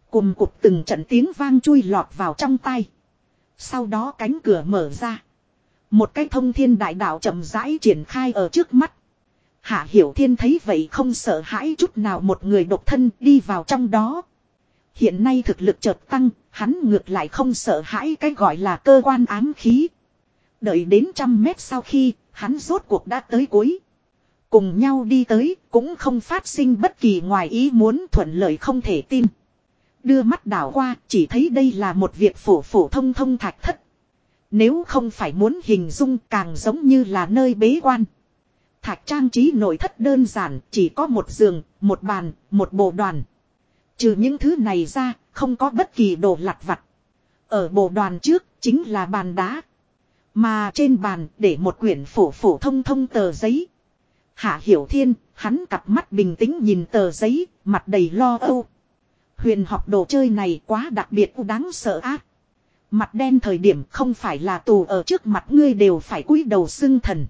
Cùng cục từng trận tiếng vang chui lọt vào trong tay. Sau đó cánh cửa mở ra. Một cái thông thiên đại đạo chậm rãi triển khai ở trước mắt. Hạ Hiểu Thiên thấy vậy không sợ hãi chút nào một người độc thân đi vào trong đó. Hiện nay thực lực chợt tăng, hắn ngược lại không sợ hãi cái gọi là cơ quan ám khí. Đợi đến trăm mét sau khi, hắn rốt cuộc đã tới cuối. Cùng nhau đi tới, cũng không phát sinh bất kỳ ngoài ý muốn thuận lợi không thể tin. Đưa mắt đảo qua chỉ thấy đây là một việc phổ phổ thông thông thạch thất. Nếu không phải muốn hình dung càng giống như là nơi bế quan. Thạch trang trí nội thất đơn giản chỉ có một giường, một bàn, một bộ đoàn. Trừ những thứ này ra, không có bất kỳ đồ lặt vặt. Ở bộ đoàn trước chính là bàn đá. Mà trên bàn để một quyển phổ phổ thông thông tờ giấy. Hạ Hiểu Thiên, hắn cặp mắt bình tĩnh nhìn tờ giấy, mặt đầy lo âu. Huyền học đồ chơi này quá đặc biệt đáng sợ ác. Mặt đen thời điểm không phải là tù ở trước mặt ngươi đều phải cúi đầu xưng thần.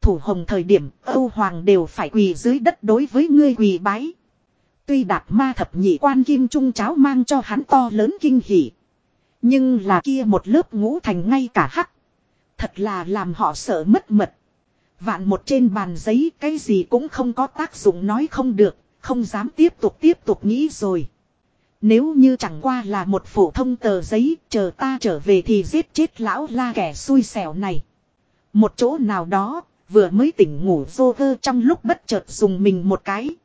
Thủ hồng thời điểm Âu Hoàng đều phải quỳ dưới đất đối với ngươi quỳ bái. Tuy đạt ma thập nhị quan kim trung cháo mang cho hắn to lớn kinh hỉ. Nhưng là kia một lớp ngũ thành ngay cả hắc. Thật là làm họ sợ mất mật. Vạn một trên bàn giấy cái gì cũng không có tác dụng nói không được, không dám tiếp tục tiếp tục nghĩ rồi. Nếu như chẳng qua là một phổ thông tờ giấy, chờ ta trở về thì giết chết lão la kẻ xui xẻo này. Một chỗ nào đó, vừa mới tỉnh ngủ vô vơ trong lúc bất chợt dùng mình một cái.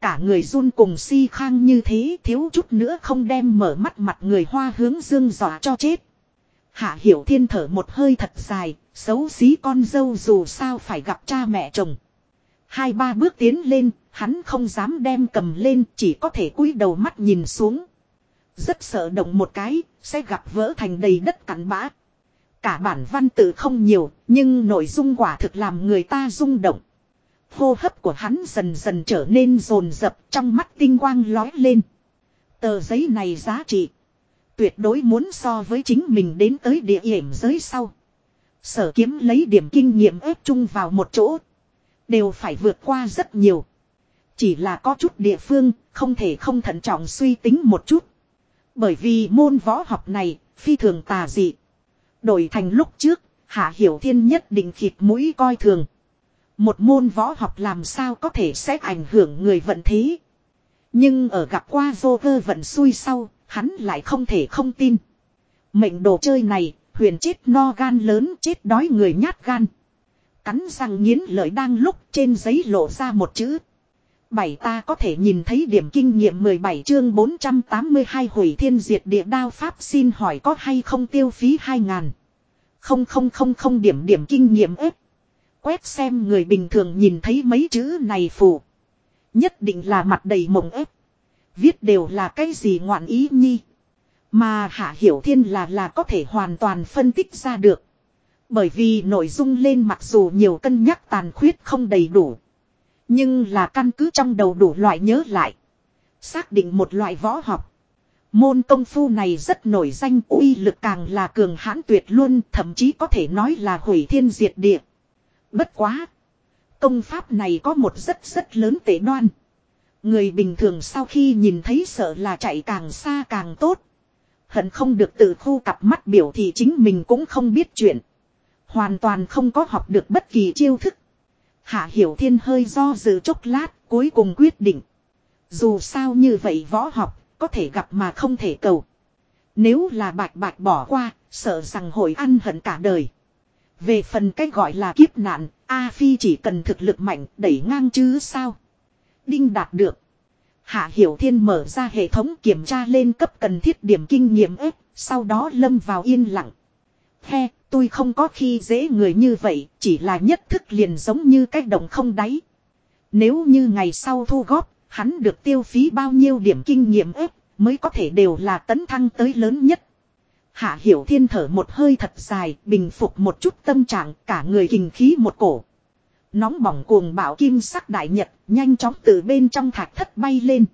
Cả người run cùng si khang như thế thiếu chút nữa không đem mở mắt mặt người hoa hướng dương dọa cho chết. Hạ hiểu thiên thở một hơi thật dài, xấu xí con dâu dù sao phải gặp cha mẹ chồng. Hai ba bước tiến lên, hắn không dám đem cầm lên, chỉ có thể cúi đầu mắt nhìn xuống. Rất sợ động một cái, sẽ gặp vỡ thành đầy đất cắn bã. Cả bản văn tự không nhiều, nhưng nội dung quả thực làm người ta rung động. Hô hấp của hắn dần dần trở nên rồn rập trong mắt tinh quang lói lên. Tờ giấy này giá trị. Tuyệt đối muốn so với chính mình đến tới địa hiểm giới sau. Sở kiếm lấy điểm kinh nghiệm ép chung vào một chỗ. Đều phải vượt qua rất nhiều. Chỉ là có chút địa phương, không thể không thận trọng suy tính một chút. Bởi vì môn võ học này, phi thường tà dị. Đổi thành lúc trước, Hạ Hiểu Thiên nhất định khịt mũi coi thường. Một môn võ học làm sao có thể sẽ ảnh hưởng người vận thế. Nhưng ở gặp qua vô cơ vận xui sau, hắn lại không thể không tin. Mệnh đồ chơi này, huyền chết no gan lớn chết đói người nhát gan. Cắn răng nghiến lợi đang lúc trên giấy lộ ra một chữ. Bảy ta có thể nhìn thấy điểm kinh nghiệm 17 chương 482 hủy thiên diệt địa đao pháp xin hỏi có hay không tiêu phí 2 ngàn. Không không không không điểm điểm kinh nghiệm ếp. Quét xem người bình thường nhìn thấy mấy chữ này phù. Nhất định là mặt đầy mộng ếp. Viết đều là cái gì ngoạn ý nhi. Mà Hạ Hiểu Thiên là là có thể hoàn toàn phân tích ra được. Bởi vì nội dung lên mặc dù nhiều cân nhắc tàn khuyết không đầy đủ. Nhưng là căn cứ trong đầu đủ loại nhớ lại. Xác định một loại võ học. Môn công phu này rất nổi danh uy lực càng là cường hãn tuyệt luôn, thậm chí có thể nói là hủy thiên diệt địa. Bất quá. Công pháp này có một rất rất lớn tệ đoan. Người bình thường sau khi nhìn thấy sợ là chạy càng xa càng tốt. Hận không được tự khu cặp mắt biểu thì chính mình cũng không biết chuyện. Hoàn toàn không có học được bất kỳ chiêu thức. Hạ Hiểu Thiên hơi do dự chốc lát cuối cùng quyết định. Dù sao như vậy võ học có thể gặp mà không thể cầu. Nếu là bạch bạch bỏ qua, sợ rằng hội ăn hận cả đời. Về phần cách gọi là kiếp nạn, A Phi chỉ cần thực lực mạnh đẩy ngang chứ sao. Đinh đạt được. Hạ Hiểu Thiên mở ra hệ thống kiểm tra lên cấp cần thiết điểm kinh nghiệm ếp, sau đó lâm vào yên lặng. He, tôi không có khi dễ người như vậy, chỉ là nhất thức liền giống như cách động không đáy. Nếu như ngày sau thu góp, hắn được tiêu phí bao nhiêu điểm kinh nghiệm ếp, mới có thể đều là tấn thăng tới lớn nhất. Hạ Hiểu Thiên thở một hơi thật dài, bình phục một chút tâm trạng, cả người hình khí một cổ. Nóng bỏng cuồng bạo kim sắc đại nhật, nhanh chóng từ bên trong thạch thất bay lên.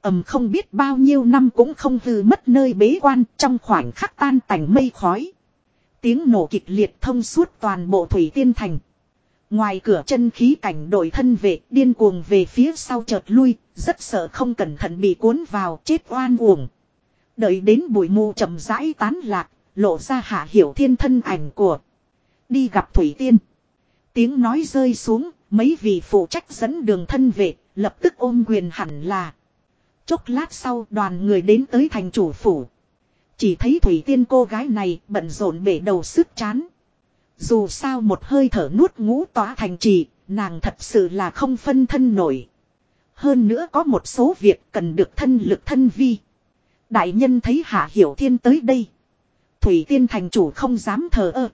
ầm không biết bao nhiêu năm cũng không hư mất nơi bế quan, trong khoảnh khắc tan tành mây khói. Tiếng nổ kịch liệt thông suốt toàn bộ thủy tiên thành. Ngoài cửa chân khí cảnh đội thân vệ điên cuồng về phía sau chợt lui, rất sợ không cẩn thận bị cuốn vào chết oan uổng. Đợi đến bụi mù chậm rãi tán lạc, lộ ra hạ hiểu thiên thân ảnh của. Đi gặp Thủy Tiên. Tiếng nói rơi xuống, mấy vị phụ trách dẫn đường thân vệ, lập tức ôm quyền hẳn là. Chốc lát sau đoàn người đến tới thành chủ phủ. Chỉ thấy Thủy Tiên cô gái này bận rộn bể đầu sức chán. Dù sao một hơi thở nuốt ngũ tỏa thành trì, nàng thật sự là không phân thân nổi. Hơn nữa có một số việc cần được thân lực thân vi. Đại nhân thấy Hạ Hiểu Thiên tới đây. Thủy Tiên thành chủ không dám thờ ơ.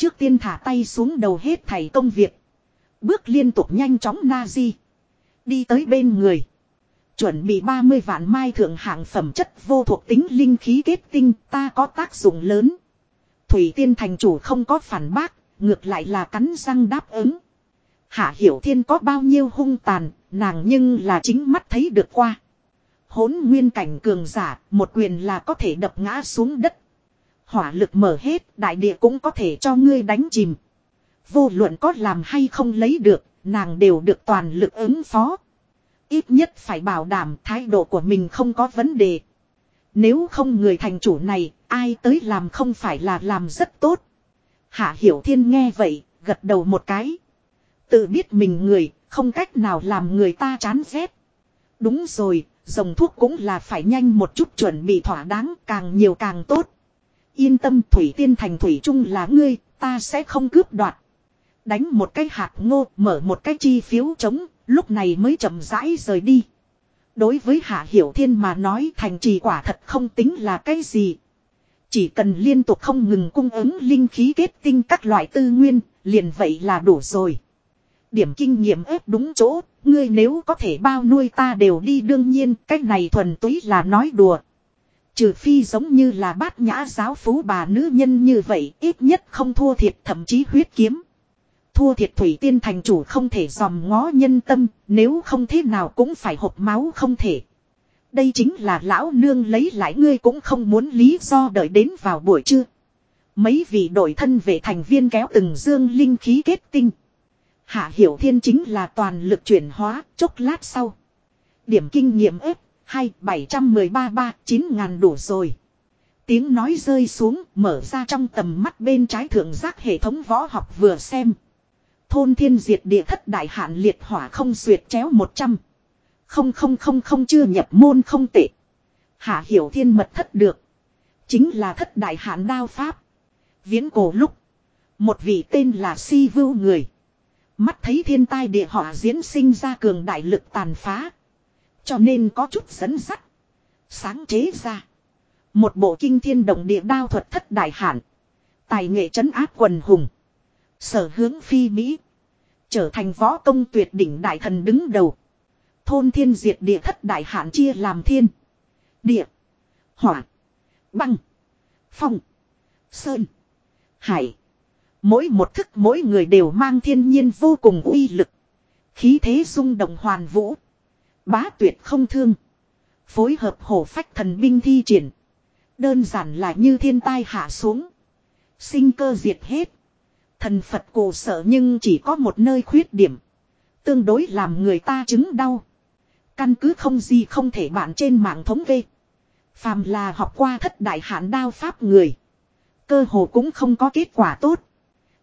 Trước tiên thả tay xuống đầu hết thầy công việc. Bước liên tục nhanh chóng na di. Đi tới bên người. Chuẩn bị 30 vạn mai thượng hạng phẩm chất vô thuộc tính linh khí kết tinh ta có tác dụng lớn. Thủy Tiên thành chủ không có phản bác, ngược lại là cắn răng đáp ứng. Hạ Hiểu Thiên có bao nhiêu hung tàn, nàng nhưng là chính mắt thấy được qua. Hốn nguyên cảnh cường giả, một quyền là có thể đập ngã xuống đất. Hỏa lực mở hết, đại địa cũng có thể cho ngươi đánh chìm. Vô luận có làm hay không lấy được, nàng đều được toàn lực ứng phó. Ít nhất phải bảo đảm thái độ của mình không có vấn đề. Nếu không người thành chủ này, ai tới làm không phải là làm rất tốt. Hạ Hiểu Thiên nghe vậy, gật đầu một cái. Tự biết mình người, không cách nào làm người ta chán ghét. Đúng rồi, dòng thuốc cũng là phải nhanh một chút chuẩn bị thỏa đáng, càng nhiều càng tốt. Yên tâm Thủy Tiên Thành Thủy Trung là ngươi, ta sẽ không cướp đoạt. Đánh một cái hạt ngô, mở một cái chi phiếu trống, lúc này mới chậm rãi rời đi. Đối với Hạ Hiểu Thiên mà nói thành trì quả thật không tính là cái gì. Chỉ cần liên tục không ngừng cung ứng linh khí kết tinh các loại tư nguyên, liền vậy là đủ rồi. Điểm kinh nghiệm ép đúng chỗ, ngươi nếu có thể bao nuôi ta đều đi đương nhiên, cách này thuần túy là nói đùa. Trừ phi giống như là bát nhã giáo phú bà nữ nhân như vậy, ít nhất không thua thiệt thậm chí huyết kiếm. Thua thiệt thủy tiên thành chủ không thể dòm ngó nhân tâm, nếu không thế nào cũng phải hộp máu không thể. Đây chính là lão nương lấy lại ngươi cũng không muốn lý do đợi đến vào buổi trưa. Mấy vị đội thân về thành viên kéo từng dương linh khí kết tinh. Hạ Hiểu Thiên chính là toàn lực chuyển hóa, chốc lát sau. Điểm kinh nghiệm ếp, 2, 713 3, 9 ngàn đủ rồi. Tiếng nói rơi xuống, mở ra trong tầm mắt bên trái thượng giác hệ thống võ học vừa xem. Thôn thiên diệt địa thất đại hạn liệt hỏa không xuyệt chéo 100. Không không không không chưa nhập môn không tệ. Hạ hiểu thiên mật thất được. Chính là thất đại hạn đao pháp. Viễn cổ lúc. Một vị tên là si vưu người. Mắt thấy thiên tai địa họa diễn sinh ra cường đại lực tàn phá. Cho nên có chút dẫn sắt. Sáng chế ra. Một bộ kinh thiên động địa đao thuật thất đại hạn. Tài nghệ trấn áp quần hùng. Sở hướng phi Mỹ. Trở thành võ công tuyệt đỉnh đại thần đứng đầu. Thôn thiên diệt địa thất đại hạn chia làm thiên. Địa. Hỏa. Băng. Phong. Sơn. Hải. Mỗi một thức mỗi người đều mang thiên nhiên vô cùng uy lực. Khí thế rung động hoàn vũ. Bá tuyệt không thương. Phối hợp hổ phách thần binh thi triển. Đơn giản là như thiên tai hạ xuống. Sinh cơ diệt hết. Thần Phật cổ sợ nhưng chỉ có một nơi khuyết điểm. Tương đối làm người ta chứng đau. Căn cứ không gì không thể bạn trên mạng thống kê. Phàm là học qua thất đại hạn đao pháp người. Cơ hồ cũng không có kết quả tốt.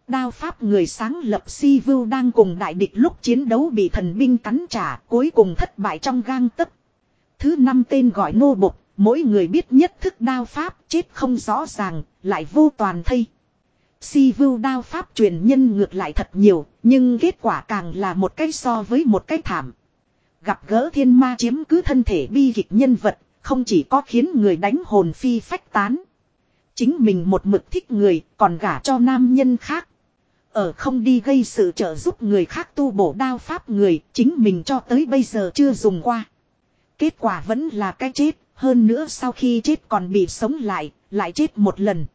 Đao pháp người sáng lập si vưu đang cùng đại địch lúc chiến đấu bị thần binh cắn trả cuối cùng thất bại trong gang tấc. Thứ năm tên gọi nô bộc, mỗi người biết nhất thức đao pháp chết không rõ ràng, lại vô toàn thây. Si vưu đao pháp truyền nhân ngược lại thật nhiều, nhưng kết quả càng là một cách so với một cách thảm. Gặp gỡ thiên ma chiếm cứ thân thể bi kịch nhân vật, không chỉ có khiến người đánh hồn phi phách tán. Chính mình một mực thích người, còn gả cho nam nhân khác. Ở không đi gây sự trợ giúp người khác tu bổ đao pháp người, chính mình cho tới bây giờ chưa dùng qua. Kết quả vẫn là cái chết, hơn nữa sau khi chết còn bị sống lại, lại chết một lần.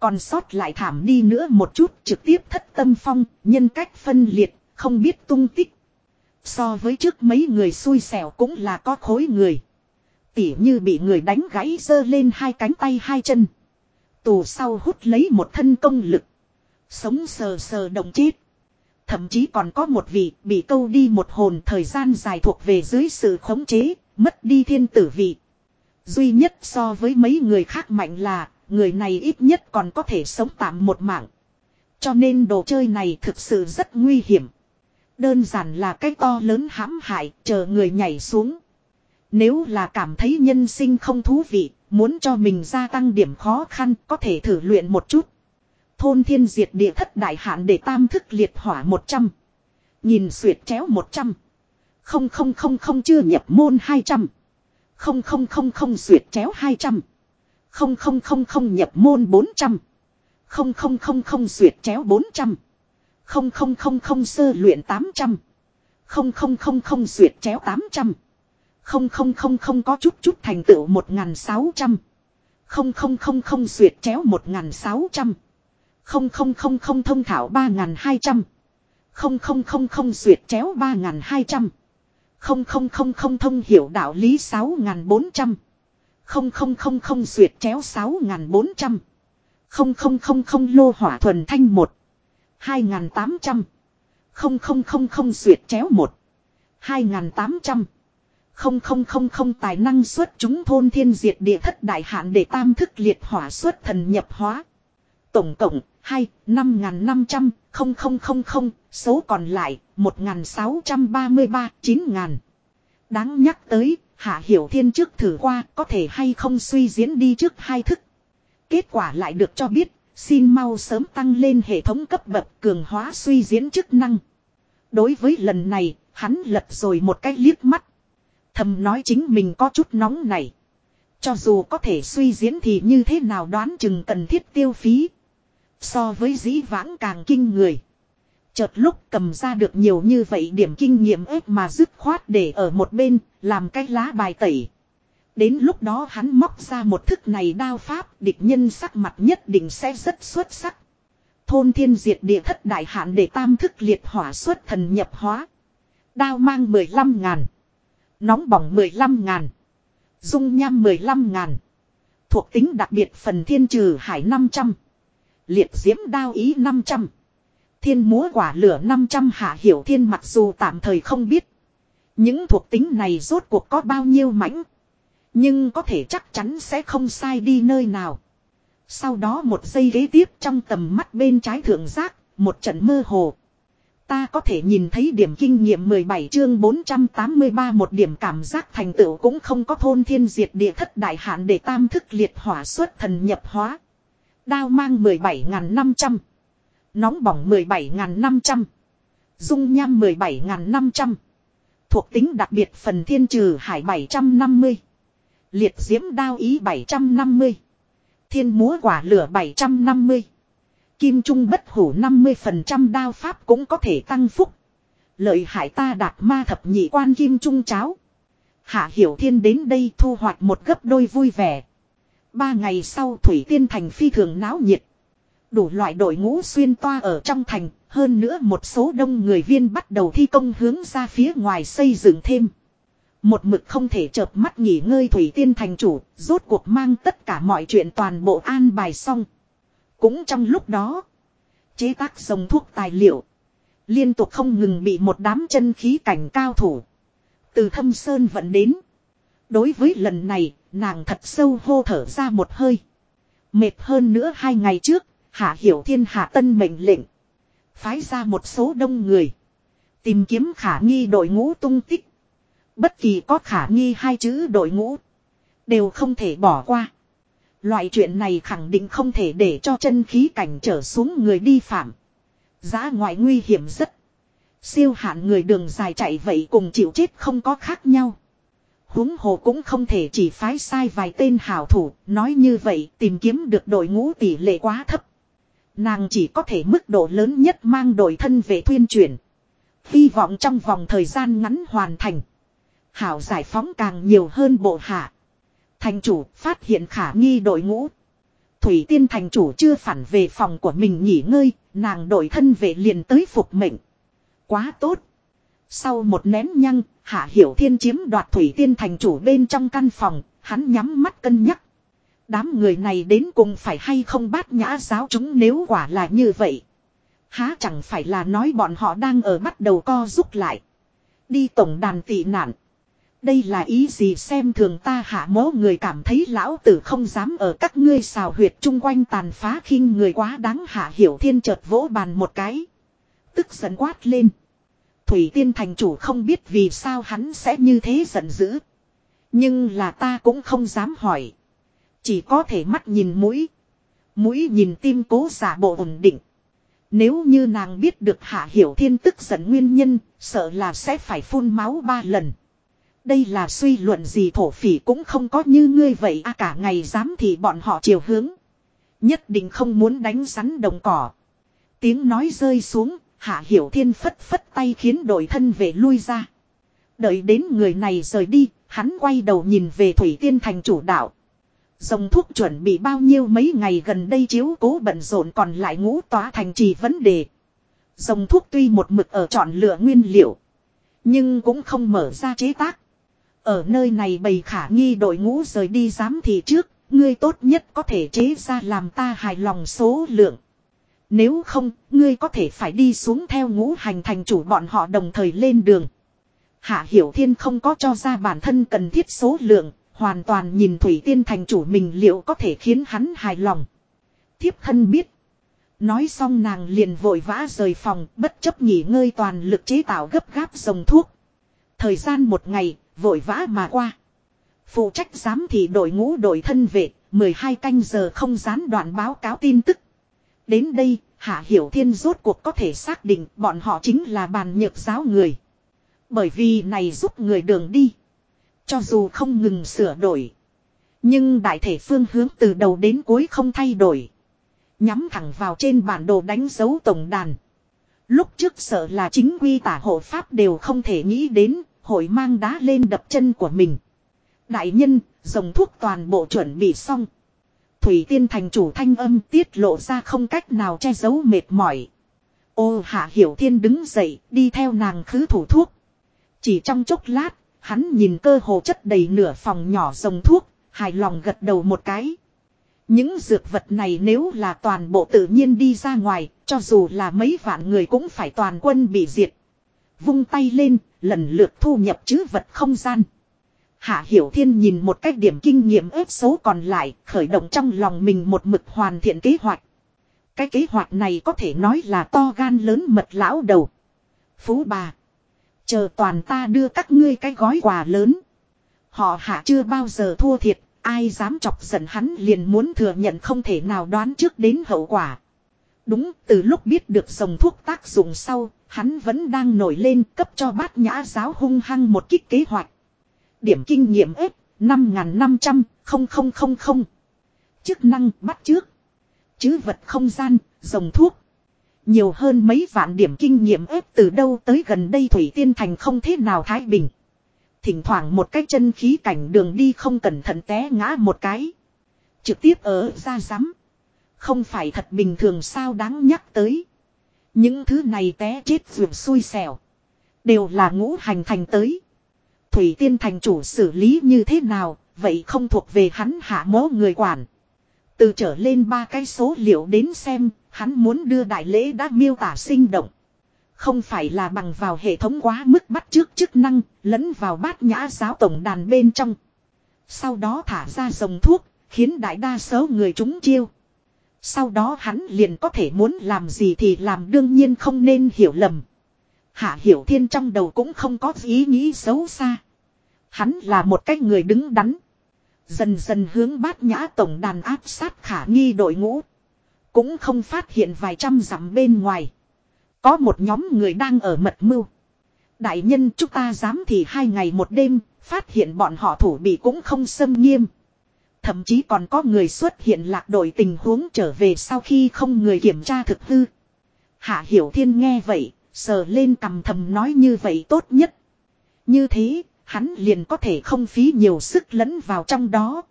Còn sót lại thảm đi nữa một chút trực tiếp thất tâm phong, nhân cách phân liệt, không biết tung tích. So với trước mấy người xui xẻo cũng là có khối người. Tỉ như bị người đánh gãy dơ lên hai cánh tay hai chân. Tù sau hút lấy một thân công lực. Sống sờ sờ động chết. Thậm chí còn có một vị bị câu đi một hồn thời gian dài thuộc về dưới sự khống chế, mất đi thiên tử vị. Duy nhất so với mấy người khác mạnh là, người này ít nhất còn có thể sống tạm một mạng. Cho nên đồ chơi này thực sự rất nguy hiểm. Đơn giản là cái to lớn hãm hại, chờ người nhảy xuống. Nếu là cảm thấy nhân sinh không thú vị, muốn cho mình gia tăng điểm khó khăn, có thể thử luyện một chút. Thôn thiên diệt địa thất đại hạn để tam thức liệt hỏa 100. Nhìn suyệt chéo 100. Không không không không chưa nhập môn 200. Không không không không suyệt chéo 200. Không không không không nhập môn 400. Không không không không suyệt chéo 400. Không không không không sơ luyện 800. Không không không không suyệt chéo 800. Không không không không có chút chút thành tựu 1600. Không không không không suyệt chéo 1600. Không không không không thông thảo 3200. Không không không không duyệt chéo 3.200. Không không không không thông hiểu đạo lý 6.400. Không không không không duyệt chéo 6.400. Không không không không lô hỏa thuần thanh 1. 2.800. Không không không không duyệt chéo 1. 2.800. Không không không không tài năng xuất chúng thôn thiên diệt địa thất đại hạn để tam thức liệt hỏa xuất thần nhập hóa. Tổng cộng 2, 5.500, 0000, số còn lại 1.633, 9.000. Đáng nhắc tới, Hạ Hiểu Thiên trước thử qua có thể hay không suy diễn đi trước hai thức. Kết quả lại được cho biết, xin mau sớm tăng lên hệ thống cấp bậc cường hóa suy diễn chức năng. Đối với lần này, hắn lật rồi một cái liếc mắt. Thầm nói chính mình có chút nóng này. Cho dù có thể suy diễn thì như thế nào đoán chừng cần thiết tiêu phí. So với dĩ vãng càng kinh người. Chợt lúc cầm ra được nhiều như vậy điểm kinh nghiệm ếp mà dứt khoát để ở một bên, làm cái lá bài tẩy. Đến lúc đó hắn móc ra một thức này đao pháp địch nhân sắc mặt nhất định sẽ rất xuất sắc. Thôn thiên diệt địa thất đại hạn để tam thức liệt hỏa xuất thần nhập hóa. Đao mang 15 ngàn. Nóng bỏng 15 ngàn. Dung nham 15 ngàn. Thuộc tính đặc biệt phần thiên trừ hải 500. Liệt diễm đao ý 500. Thiên múa quả lửa 500 hạ hiểu thiên mặc dù tạm thời không biết. Những thuộc tính này rốt cuộc có bao nhiêu mãnh. Nhưng có thể chắc chắn sẽ không sai đi nơi nào. Sau đó một giây ghế tiếp trong tầm mắt bên trái thượng giác, một trận mơ hồ. Ta có thể nhìn thấy điểm kinh nghiệm 17 chương 483 một điểm cảm giác thành tựu cũng không có thôn thiên diệt địa thất đại hạn để tam thức liệt hỏa xuất thần nhập hóa. Đao mang 17.500. Nóng bỏng 17.500. Dung nham 17.500. Thuộc tính đặc biệt phần thiên trừ hải 750. Liệt diễm đao ý 750. Thiên múa quả lửa 750. Kim trung bất hủ 50% đao pháp cũng có thể tăng phúc. Lợi hại ta đạt ma thập nhị quan kim trung cháo. Hạ Hiểu Thiên đến đây thu hoạch một gấp đôi vui vẻ. Ba ngày sau Thủy Tiên Thành phi thường náo nhiệt. Đủ loại đội ngũ xuyên toa ở trong thành, hơn nữa một số đông người viên bắt đầu thi công hướng ra phía ngoài xây dựng thêm. Một mực không thể chợp mắt nghỉ ngơi Thủy Tiên Thành chủ, rốt cuộc mang tất cả mọi chuyện toàn bộ an bài xong. Cũng trong lúc đó, chế tác dòng thuốc tài liệu, liên tục không ngừng bị một đám chân khí cảnh cao thủ. Từ thâm sơn vận đến. Đối với lần này, nàng thật sâu hô thở ra một hơi. Mệt hơn nữa hai ngày trước, Hạ Hiểu Thiên hạ tân mệnh lệnh. Phái ra một số đông người. Tìm kiếm khả nghi đội ngũ tung tích. Bất kỳ có khả nghi hai chữ đội ngũ. Đều không thể bỏ qua. Loại chuyện này khẳng định không thể để cho chân khí cảnh trở xuống người đi phạm. Giá ngoại nguy hiểm rất. Siêu hạn người đường dài chạy vậy cùng chịu chết không có khác nhau huống hồ cũng không thể chỉ phái sai vài tên hảo thủ, nói như vậy tìm kiếm được đội ngũ tỷ lệ quá thấp. Nàng chỉ có thể mức độ lớn nhất mang đội thân về thuyên truyền Hy vọng trong vòng thời gian ngắn hoàn thành. Hảo giải phóng càng nhiều hơn bộ hạ. Thành chủ phát hiện khả nghi đội ngũ. Thủy tiên thành chủ chưa phản về phòng của mình nghỉ ngơi, nàng đội thân về liền tới phục mệnh. Quá tốt. Sau một nén nhăng, Hạ Hiểu Thiên chiếm đoạt Thủy Tiên thành chủ bên trong căn phòng, hắn nhắm mắt cân nhắc. Đám người này đến cùng phải hay không bát nhã giáo chúng nếu quả là như vậy. Há chẳng phải là nói bọn họ đang ở bắt đầu co rút lại. Đi tổng đàn tị nạn. Đây là ý gì xem thường ta hạ mố người cảm thấy lão tử không dám ở các ngươi xào huyệt chung quanh tàn phá khinh người quá đáng hạ hiểu thiên chợt vỗ bàn một cái. Tức giận quát lên. Thủy tiên thành chủ không biết vì sao hắn sẽ như thế giận dữ. Nhưng là ta cũng không dám hỏi. Chỉ có thể mắt nhìn mũi. Mũi nhìn tim cố giả bộ ổn định. Nếu như nàng biết được hạ hiểu thiên tức giận nguyên nhân, sợ là sẽ phải phun máu ba lần. Đây là suy luận gì thổ phỉ cũng không có như ngươi vậy à cả ngày dám thì bọn họ chiều hướng. Nhất định không muốn đánh rắn đồng cỏ. Tiếng nói rơi xuống, hạ hiểu thiên phất phất tay khiến đội thân về lui ra. Đợi đến người này rời đi, hắn quay đầu nhìn về Thủy Tiên thành chủ đạo. Dòng thuốc chuẩn bị bao nhiêu mấy ngày gần đây chiếu cố bận rộn còn lại ngũ tỏa thành trì vấn đề. Dòng thuốc tuy một mực ở chọn lựa nguyên liệu. Nhưng cũng không mở ra chế tác. Ở nơi này bầy khả nghi đội ngũ rời đi giám thị trước. Ngươi tốt nhất có thể chế ra làm ta hài lòng số lượng. Nếu không, ngươi có thể phải đi xuống theo ngũ hành thành chủ bọn họ đồng thời lên đường. Hạ Hiểu Thiên không có cho ra bản thân cần thiết số lượng, hoàn toàn nhìn Thủy Tiên thành chủ mình liệu có thể khiến hắn hài lòng. Thiếp thân biết. Nói xong nàng liền vội vã rời phòng, bất chấp nghỉ ngơi toàn lực chế tạo gấp gáp dòng thuốc. Thời gian một ngày, vội vã mà qua. Phụ trách giám thị đội ngũ đội thân vệ, 12 canh giờ không gián đoạn báo cáo tin tức. Đến đây, Hạ Hiểu Thiên rốt cuộc có thể xác định bọn họ chính là bàn nhược giáo người. Bởi vì này giúp người đường đi. Cho dù không ngừng sửa đổi. Nhưng đại thể phương hướng từ đầu đến cuối không thay đổi. Nhắm thẳng vào trên bản đồ đánh dấu tổng đàn. Lúc trước sợ là chính quy tả hộ pháp đều không thể nghĩ đến, hội mang đá lên đập chân của mình. Đại nhân, dòng thuốc toàn bộ chuẩn bị xong. Thủy tiên thành chủ thanh âm tiết lộ ra không cách nào che giấu mệt mỏi. Ô hạ hiểu thiên đứng dậy, đi theo nàng khứ thủ thuốc. Chỉ trong chốc lát, hắn nhìn cơ hồ chất đầy nửa phòng nhỏ dòng thuốc, hài lòng gật đầu một cái. Những dược vật này nếu là toàn bộ tự nhiên đi ra ngoài, cho dù là mấy vạn người cũng phải toàn quân bị diệt. Vung tay lên, lần lượt thu nhập chứ vật không gian. Hạ Hiểu Thiên nhìn một cách điểm kinh nghiệm ếp xấu còn lại, khởi động trong lòng mình một mực hoàn thiện kế hoạch. Cái kế hoạch này có thể nói là to gan lớn mật lão đầu. Phú bà. Chờ toàn ta đưa các ngươi cái gói quà lớn. Họ hạ chưa bao giờ thua thiệt, ai dám chọc giận hắn liền muốn thừa nhận không thể nào đoán trước đến hậu quả. Đúng, từ lúc biết được dòng thuốc tác dụng sau, hắn vẫn đang nổi lên cấp cho bát nhã giáo hung hăng một kích kế hoạch. Điểm kinh nghiệm ếp, 5.500, 0000. Chức năng bắt trước. Chứ vật không gian, dòng thuốc. Nhiều hơn mấy vạn điểm kinh nghiệm ếp từ đâu tới gần đây Thủy Tiên Thành không thế nào thái bình. Thỉnh thoảng một cái chân khí cảnh đường đi không cẩn thận té ngã một cái. Trực tiếp ở ra rắm. Không phải thật bình thường sao đáng nhắc tới. Những thứ này té chết vượt xui xẻo. Đều là ngũ hành thành tới. Thủy tiên thành chủ xử lý như thế nào, vậy không thuộc về hắn hạ mố người quản. Từ trở lên ba cái số liệu đến xem, hắn muốn đưa đại lễ đã miêu tả sinh động. Không phải là bằng vào hệ thống quá mức bắt trước chức năng, lẫn vào bát nhã giáo tổng đàn bên trong. Sau đó thả ra dòng thuốc, khiến đại đa số người chúng chiêu. Sau đó hắn liền có thể muốn làm gì thì làm đương nhiên không nên hiểu lầm. Hạ Hiểu Thiên trong đầu cũng không có ý nghĩ xấu xa. Hắn là một cái người đứng đắn. Dần dần hướng bát nhã tổng đàn áp sát khả nghi đội ngũ. Cũng không phát hiện vài trăm dặm bên ngoài. Có một nhóm người đang ở mật mưu. Đại nhân chúng ta dám thì hai ngày một đêm, phát hiện bọn họ thủ bị cũng không xâm nghiêm. Thậm chí còn có người xuất hiện lạc đội tình huống trở về sau khi không người kiểm tra thực hư. Hạ Hiểu Thiên nghe vậy, sờ lên cầm thầm nói như vậy tốt nhất. Như thế, hắn liền có thể không phí nhiều sức lẫn vào trong đó.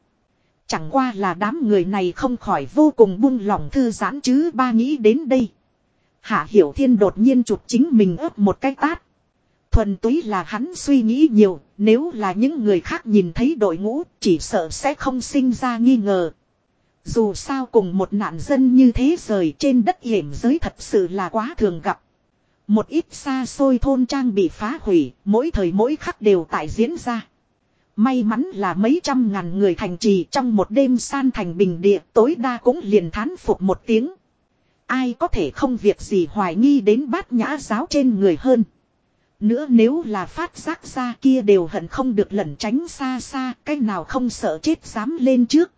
Chẳng qua là đám người này không khỏi vô cùng buông lòng thư giãn chứ ba nghĩ đến đây. Hạ Hiểu Thiên đột nhiên chụp chính mình ấp một cái tát. Thuần túy là hắn suy nghĩ nhiều, nếu là những người khác nhìn thấy đội ngũ, chỉ sợ sẽ không sinh ra nghi ngờ. Dù sao cùng một nạn dân như thế rời trên đất hiểm giới thật sự là quá thường gặp. Một ít xa xôi thôn trang bị phá hủy, mỗi thời mỗi khắc đều tại diễn ra. May mắn là mấy trăm ngàn người thành trì trong một đêm san thành bình địa tối đa cũng liền thán phục một tiếng. Ai có thể không việc gì hoài nghi đến bát nhã giáo trên người hơn. Nữa nếu là phát giác ra kia đều hận không được lẩn tránh xa xa, cái nào không sợ chết dám lên trước.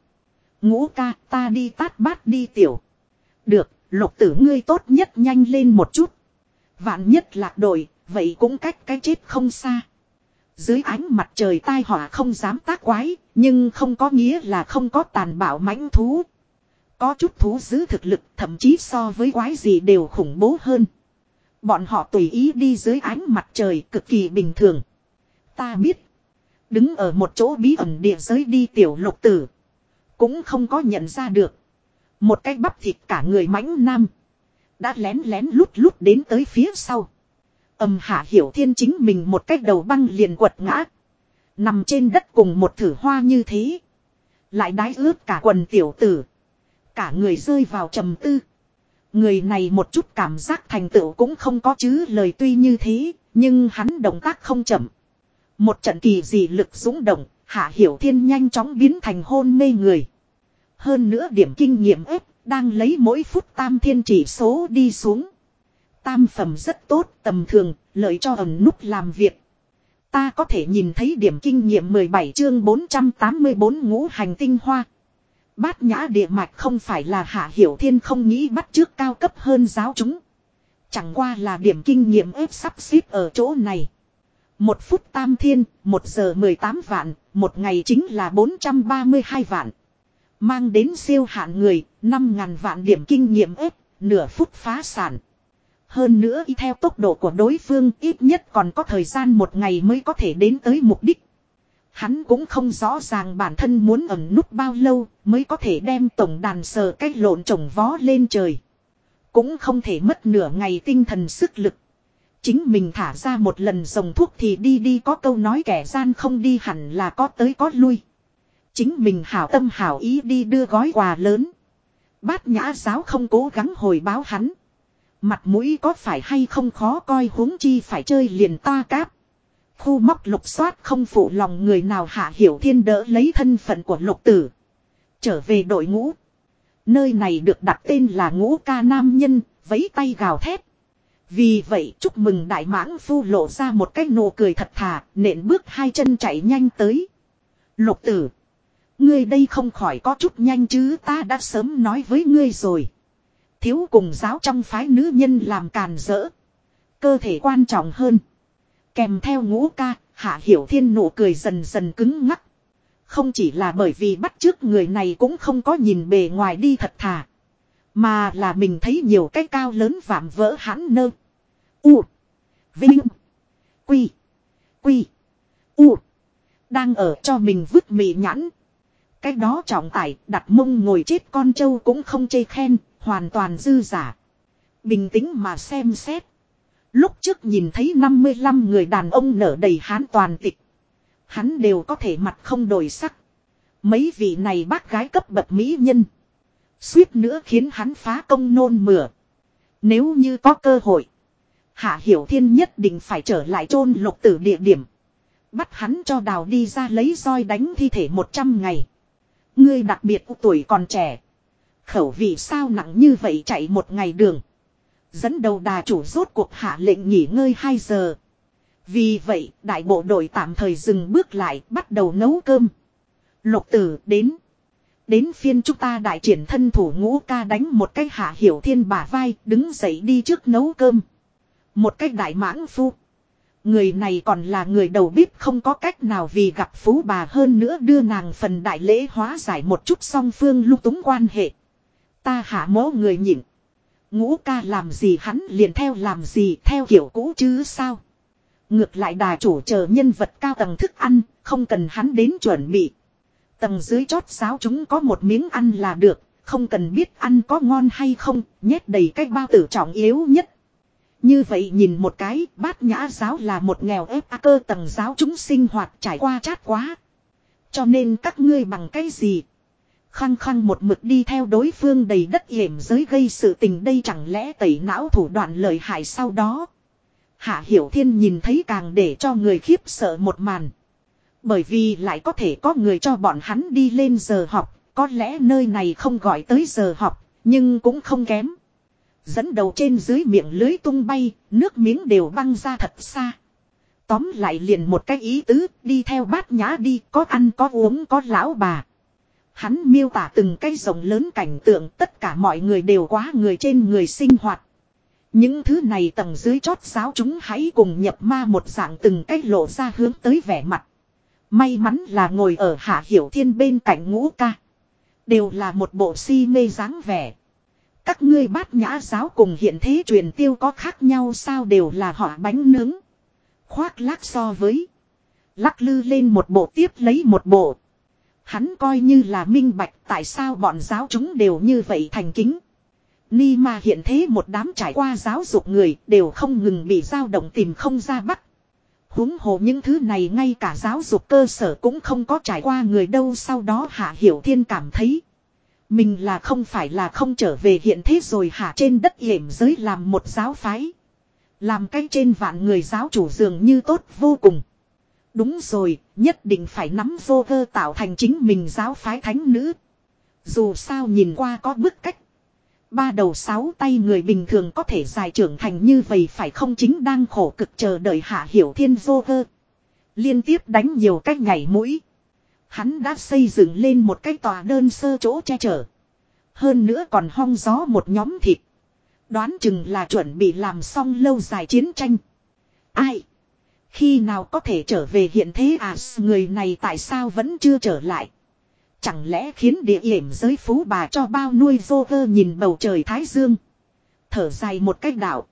Ngũ ca, ta đi tát bát đi tiểu. Được, lục tử ngươi tốt nhất nhanh lên một chút. Vạn nhất lạc đội, vậy cũng cách cái chết không xa. Dưới ánh mặt trời tai họa không dám tác quái, nhưng không có nghĩa là không có tàn bạo mãnh thú. Có chút thú giữ thực lực thậm chí so với quái gì đều khủng bố hơn. Bọn họ tùy ý đi dưới ánh mặt trời cực kỳ bình thường. Ta biết. Đứng ở một chỗ bí ẩn địa giới đi tiểu lục tử. Cũng không có nhận ra được. Một cái bắp thịt cả người mãnh nam. Đã lén lén lút lút đến tới phía sau. Âm hạ hiểu thiên chính mình một cách đầu băng liền quật ngã. Nằm trên đất cùng một thử hoa như thế. Lại đái ướt cả quần tiểu tử. Cả người rơi vào trầm tư. Người này một chút cảm giác thành tựu cũng không có chứ lời tuy như thế, nhưng hắn động tác không chậm. Một trận kỳ dị lực dũng động, Hạ Hiểu Thiên nhanh chóng biến thành hôn mê người. Hơn nữa điểm kinh nghiệm ép đang lấy mỗi phút tam thiên chỉ số đi xuống. Tam phẩm rất tốt, tầm thường, lợi cho ẩn nút làm việc. Ta có thể nhìn thấy điểm kinh nghiệm 17 chương 484 ngũ hành tinh hoa. Bát nhã địa mạch không phải là hạ hiểu thiên không nghĩ bắt trước cao cấp hơn giáo chúng. Chẳng qua là điểm kinh nghiệm ép sắp xếp ở chỗ này. Một phút tam thiên, một giờ 18 vạn, một ngày chính là 432 vạn. Mang đến siêu hạn người, 5.000 vạn điểm kinh nghiệm ếp, nửa phút phá sản. Hơn nữa y theo tốc độ của đối phương ít nhất còn có thời gian một ngày mới có thể đến tới mục đích. Hắn cũng không rõ ràng bản thân muốn ẩn nút bao lâu mới có thể đem tổng đàn sờ cách lộn trồng vó lên trời. Cũng không thể mất nửa ngày tinh thần sức lực. Chính mình thả ra một lần dòng thuốc thì đi đi có câu nói kẻ gian không đi hẳn là có tới có lui. Chính mình hảo tâm hảo ý đi đưa gói quà lớn. Bát nhã giáo không cố gắng hồi báo hắn. Mặt mũi có phải hay không khó coi huống chi phải chơi liền ta cáp. Khu móc lục soát không phụ lòng người nào hạ hiểu thiên đỡ lấy thân phận của lục tử. Trở về đội ngũ. Nơi này được đặt tên là ngũ ca nam nhân, vấy tay gào thét. Vì vậy chúc mừng đại mãng phu lộ ra một cái nụ cười thật thà, nện bước hai chân chạy nhanh tới. Lục tử. Ngươi đây không khỏi có chút nhanh chứ ta đã sớm nói với ngươi rồi. Thiếu cùng giáo trong phái nữ nhân làm càn rỡ. Cơ thể quan trọng hơn. Kèm theo ngũ ca, hạ hiểu thiên nụ cười dần dần cứng ngắc. Không chỉ là bởi vì bắt trước người này cũng không có nhìn bề ngoài đi thật thà. Mà là mình thấy nhiều cái cao lớn vạm vỡ hãn nơ. U. Vinh. Quy. Quy. U. Đang ở cho mình vứt mị nhãn. Cái đó trọng tải đặt mông ngồi chết con trâu cũng không chê khen, hoàn toàn dư giả. Bình tĩnh mà xem xét. Lúc trước nhìn thấy 55 người đàn ông nở đầy hán toàn tịch. Hắn đều có thể mặt không đổi sắc. Mấy vị này bác gái cấp bậc mỹ nhân. Suýt nữa khiến hắn phá công nôn mửa. Nếu như có cơ hội. Hạ Hiểu Thiên nhất định phải trở lại chôn lục tử địa điểm. Bắt hắn cho đào đi ra lấy roi đánh thi thể 100 ngày. Ngươi đặc biệt tuổi còn trẻ. Khẩu vị sao nặng như vậy chạy một ngày đường. Dẫn đầu đà chủ rốt cuộc hạ lệnh nghỉ ngơi 2 giờ. Vì vậy, đại bộ đội tạm thời dừng bước lại, bắt đầu nấu cơm. Lục tử đến. Đến phiên chúng ta đại triển thân thủ ngũ ca đánh một cái hạ hiểu thiên bả vai, đứng dậy đi trước nấu cơm. Một cái đại mãng phu. Người này còn là người đầu bếp không có cách nào vì gặp phú bà hơn nữa đưa nàng phần đại lễ hóa giải một chút song phương lúc túng quan hệ. Ta hạ mố người nhịn. Ngũ ca làm gì hắn liền theo làm gì theo kiểu cũ chứ sao. Ngược lại đà chủ chờ nhân vật cao tầng thức ăn, không cần hắn đến chuẩn bị. Tầng dưới chót giáo chúng có một miếng ăn là được, không cần biết ăn có ngon hay không, nhét đầy cái bao tử trọng yếu nhất. Như vậy nhìn một cái, bát nhã giáo là một nghèo ép cơ tầng giáo chúng sinh hoạt trải qua chát quá. Cho nên các ngươi bằng cái gì? Khăng khăng một mực đi theo đối phương đầy đất hiểm giới gây sự tình đây chẳng lẽ tẩy não thủ đoạn lợi hại sau đó. Hạ Hiểu Thiên nhìn thấy càng để cho người khiếp sợ một màn. Bởi vì lại có thể có người cho bọn hắn đi lên giờ học, có lẽ nơi này không gọi tới giờ học, nhưng cũng không kém. Dẫn đầu trên dưới miệng lưới tung bay, nước miếng đều băng ra thật xa. Tóm lại liền một cái ý tứ, đi theo bát nhã đi, có ăn có uống có lão bà. Hắn miêu tả từng cái rồng lớn cảnh tượng tất cả mọi người đều quá người trên người sinh hoạt. Những thứ này tầng dưới chót giáo chúng hãy cùng nhập ma một dạng từng cách lộ ra hướng tới vẻ mặt. May mắn là ngồi ở hạ hiểu thiên bên cạnh ngũ ca. Đều là một bộ si mê dáng vẻ. Các ngươi bát nhã giáo cùng hiện thế truyền tiêu có khác nhau sao đều là họ bánh nướng. Khoác lác so với. Lắc lư lên một bộ tiếp lấy một bộ. Hắn coi như là minh bạch tại sao bọn giáo chúng đều như vậy thành kính. Ni ma hiện thế một đám trải qua giáo dục người đều không ngừng bị dao động tìm không ra bắt. huống hồ những thứ này ngay cả giáo dục cơ sở cũng không có trải qua người đâu sau đó Hạ Hiểu Thiên cảm thấy. Mình là không phải là không trở về hiện thế rồi hả? trên đất hiểm giới làm một giáo phái. Làm cái trên vạn người giáo chủ dường như tốt vô cùng. Đúng rồi, nhất định phải nắm vô cơ tạo thành chính mình giáo phái thánh nữ. Dù sao nhìn qua có bức cách. Ba đầu sáu tay người bình thường có thể dài trưởng thành như vậy phải không chính đang khổ cực chờ đợi hạ hiểu thiên vô cơ. Liên tiếp đánh nhiều cách nhảy mũi. Hắn đã xây dựng lên một cái tòa đơn sơ chỗ che chở. Hơn nữa còn hong gió một nhóm thịt. Đoán chừng là chuẩn bị làm xong lâu dài chiến tranh. Ai? Khi nào có thể trở về hiện thế à người này tại sao vẫn chưa trở lại? Chẳng lẽ khiến địa hiểm giới phú bà cho bao nuôi vô vơ nhìn bầu trời thái dương. Thở dài một cách đạo.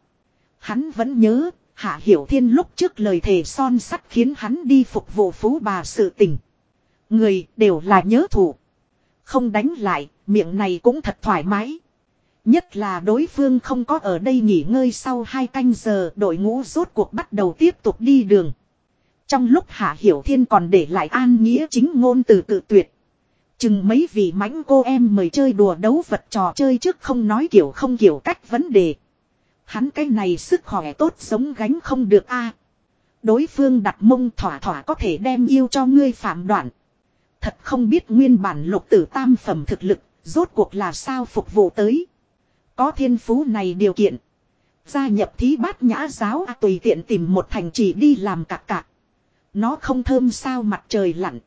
Hắn vẫn nhớ, Hạ Hiểu Thiên lúc trước lời thề son sắt khiến hắn đi phục vụ phú bà sự tình. Người đều là nhớ thủ. Không đánh lại, miệng này cũng thật thoải mái. Nhất là đối phương không có ở đây nghỉ ngơi sau hai canh giờ đội ngũ rốt cuộc bắt đầu tiếp tục đi đường. Trong lúc Hạ Hiểu Thiên còn để lại an nghĩa chính ngôn từ cự tuyệt. Chừng mấy vị mãnh cô em mời chơi đùa đấu vật trò chơi trước không nói kiểu không kiểu cách vấn đề. Hắn cái này sức khỏe tốt sống gánh không được a. Đối phương đặt mông thỏa thỏa có thể đem yêu cho ngươi phạm đoạn. Thật không biết nguyên bản lục tử tam phẩm thực lực, rốt cuộc là sao phục vụ tới. Có thiên phú này điều kiện. Gia nhập thí bát nhã giáo à, tùy tiện tìm một thành trì đi làm cạc cạc. Nó không thơm sao mặt trời lặn.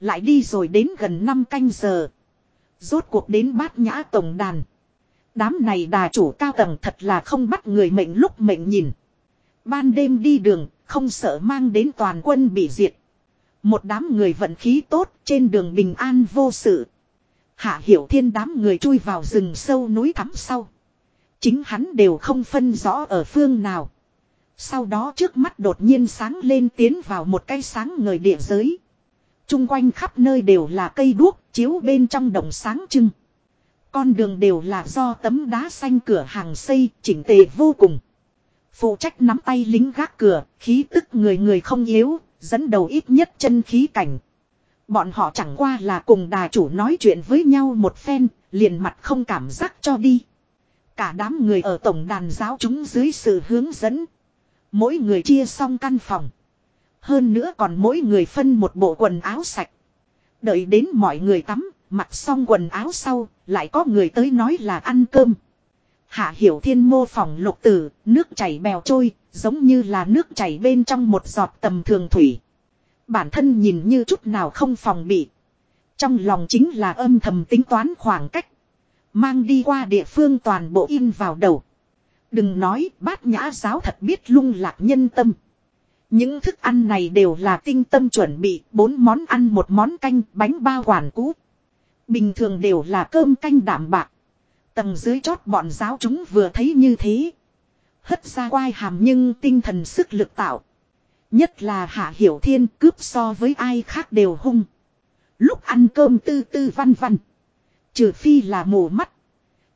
Lại đi rồi đến gần 5 canh giờ. Rốt cuộc đến bát nhã tổng đàn. Đám này đà chủ cao tầng thật là không bắt người mệnh lúc mệnh nhìn. Ban đêm đi đường, không sợ mang đến toàn quân bị diệt. Một đám người vận khí tốt trên đường bình an vô sự. Hạ hiểu thiên đám người chui vào rừng sâu núi thắm sau. Chính hắn đều không phân rõ ở phương nào. Sau đó trước mắt đột nhiên sáng lên tiến vào một cái sáng người địa giới. Trung quanh khắp nơi đều là cây đuốc chiếu bên trong đồng sáng trưng. Con đường đều là do tấm đá xanh cửa hàng xây chỉnh tề vô cùng. Phụ trách nắm tay lính gác cửa, khí tức người người không yếu, dẫn đầu ít nhất chân khí cảnh. Bọn họ chẳng qua là cùng đà chủ nói chuyện với nhau một phen, liền mặt không cảm giác cho đi. Cả đám người ở tổng đàn giáo chúng dưới sự hướng dẫn. Mỗi người chia xong căn phòng. Hơn nữa còn mỗi người phân một bộ quần áo sạch. Đợi đến mọi người tắm, mặc xong quần áo sau, lại có người tới nói là ăn cơm. Hạ hiểu thiên mô phỏng lục tử, nước chảy bèo trôi, giống như là nước chảy bên trong một giọt tầm thường thủy. Bản thân nhìn như chút nào không phòng bị. Trong lòng chính là âm thầm tính toán khoảng cách. Mang đi qua địa phương toàn bộ in vào đầu. Đừng nói bát nhã giáo thật biết lung lạc nhân tâm. Những thức ăn này đều là tinh tâm chuẩn bị, bốn món ăn một món canh, bánh bao hoàn cũ. Bình thường đều là cơm canh đảm bạc. Tầng dưới chót bọn giáo chúng vừa thấy như thế. Hất ra quai hàm nhưng tinh thần sức lực tạo. Nhất là Hạ Hiểu Thiên cướp so với ai khác đều hung. Lúc ăn cơm tư tư văn văn. Trừ phi là mù mắt.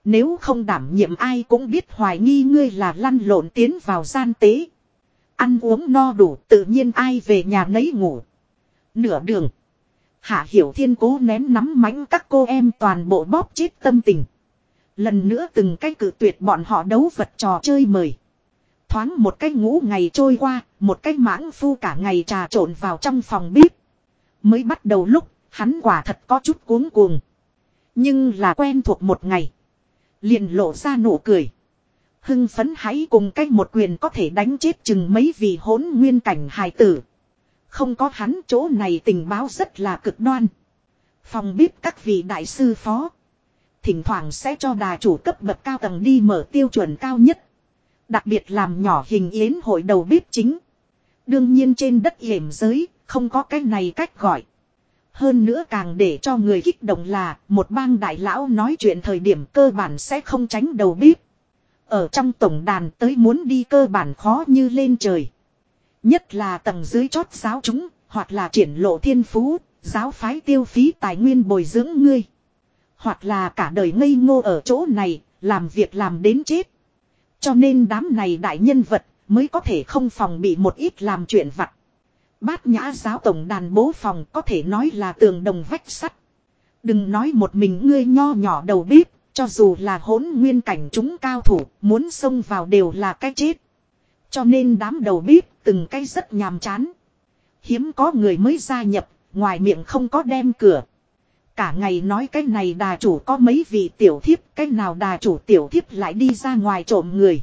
Nếu không đảm nhiệm ai cũng biết hoài nghi ngươi là lăn lộn tiến vào gian tế. Ăn uống no đủ tự nhiên ai về nhà nấy ngủ. Nửa đường. Hạ Hiểu Thiên cố nén nắm mánh các cô em toàn bộ bóp chết tâm tình. Lần nữa từng cái cử tuyệt bọn họ đấu vật trò chơi mời. Thoáng một cái ngủ ngày trôi qua, một cái mãng phu cả ngày trà trộn vào trong phòng bếp. Mới bắt đầu lúc, hắn quả thật có chút cuống cuồng. Nhưng là quen thuộc một ngày. Liền lộ ra nụ cười. Hưng phấn hãy cùng cách một quyền có thể đánh chết chừng mấy vị hỗn nguyên cảnh hài tử. Không có hắn chỗ này tình báo rất là cực đoan. Phòng bếp các vị đại sư phó. Thỉnh thoảng sẽ cho đà chủ cấp bậc cao tầng đi mở tiêu chuẩn cao nhất. Đặc biệt làm nhỏ hình yến hội đầu bếp chính. Đương nhiên trên đất hiểm giới, không có cái này cách gọi. Hơn nữa càng để cho người kích động là một bang đại lão nói chuyện thời điểm cơ bản sẽ không tránh đầu bếp. Ở trong tổng đàn tới muốn đi cơ bản khó như lên trời. Nhất là tầng dưới chót giáo chúng, hoặc là triển lộ thiên phú, giáo phái tiêu phí tài nguyên bồi dưỡng ngươi. Hoặc là cả đời ngây ngô ở chỗ này, Làm việc làm đến chết. Cho nên đám này đại nhân vật mới có thể không phòng bị một ít làm chuyện vặt. Bát nhã giáo tổng đàn bố phòng có thể nói là tường đồng vách sắt. Đừng nói một mình ngươi nho nhỏ đầu bếp, cho dù là hỗn nguyên cảnh chúng cao thủ, muốn xông vào đều là cái chết. Cho nên đám đầu bếp từng cái rất nhàm chán. Hiếm có người mới gia nhập, ngoài miệng không có đem cửa. Cả ngày nói cái này đà chủ có mấy vị tiểu thiếp, cái nào đà chủ tiểu thiếp lại đi ra ngoài trộm người.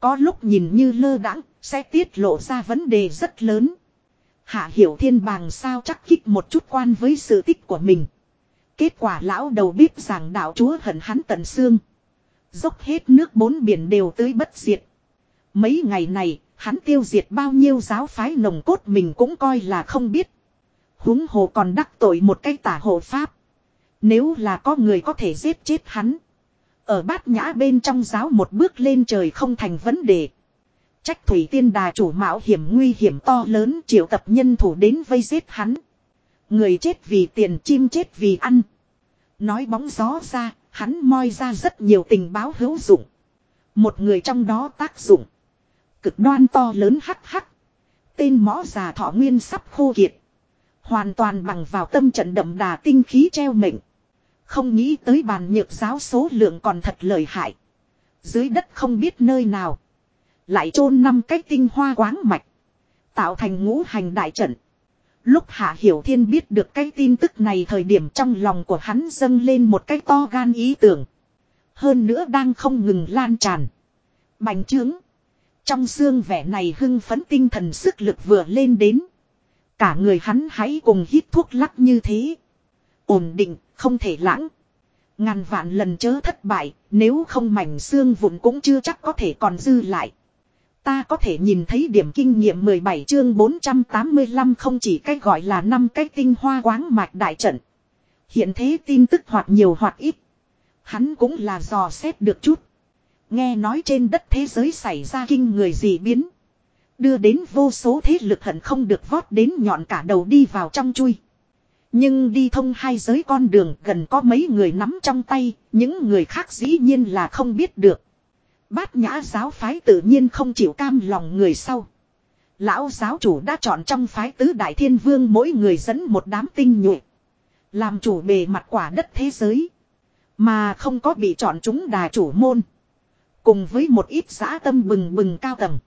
Có lúc nhìn như lơ đãng sẽ tiết lộ ra vấn đề rất lớn. Hạ hiểu thiên bàng sao chắc kích một chút quan với sự tích của mình. Kết quả lão đầu bếp giảng đạo chúa hận hắn tận xương. Dốc hết nước bốn biển đều tới bất diệt. Mấy ngày này, hắn tiêu diệt bao nhiêu giáo phái nồng cốt mình cũng coi là không biết huống hồ còn đắc tội một cái tả hộ pháp. Nếu là có người có thể giết chết hắn. Ở bát nhã bên trong giáo một bước lên trời không thành vấn đề. Trách thủy tiên đà chủ mạo hiểm nguy hiểm to lớn triệu tập nhân thủ đến vây giết hắn. Người chết vì tiền chim chết vì ăn. Nói bóng gió ra, hắn moi ra rất nhiều tình báo hữu dụng. Một người trong đó tác dụng. Cực đoan to lớn hắc hắc. Tên mõ già thọ nguyên sắp khô kiệt. Hoàn toàn bằng vào tâm trận đậm đà tinh khí treo mệnh. Không nghĩ tới bàn nhược giáo số lượng còn thật lợi hại. Dưới đất không biết nơi nào. Lại chôn năm cái tinh hoa quáng mạch. Tạo thành ngũ hành đại trận. Lúc Hạ Hiểu Thiên biết được cái tin tức này thời điểm trong lòng của hắn dâng lên một cái to gan ý tưởng. Hơn nữa đang không ngừng lan tràn. Bành trướng. Trong xương vẻ này hưng phấn tinh thần sức lực vừa lên đến. Cả người hắn hãy cùng hít thuốc lắc như thế. Ổn định, không thể lãng. Ngàn vạn lần chớ thất bại, nếu không mảnh xương vụn cũng chưa chắc có thể còn dư lại. Ta có thể nhìn thấy điểm kinh nghiệm 17 chương 485 không chỉ cách gọi là năm cái tinh hoa quáng mạch đại trận. Hiện thế tin tức hoặc nhiều hoặc ít. Hắn cũng là dò xét được chút. Nghe nói trên đất thế giới xảy ra kinh người gì biến. Đưa đến vô số thế lực hận không được vót đến nhọn cả đầu đi vào trong chui. Nhưng đi thông hai giới con đường gần có mấy người nắm trong tay, những người khác dĩ nhiên là không biết được. Bát nhã giáo phái tự nhiên không chịu cam lòng người sau. Lão giáo chủ đã chọn trong phái tứ đại thiên vương mỗi người dẫn một đám tinh nhuệ. Làm chủ bề mặt quả đất thế giới. Mà không có bị chọn chúng đà chủ môn. Cùng với một ít giã tâm bừng bừng cao tầng.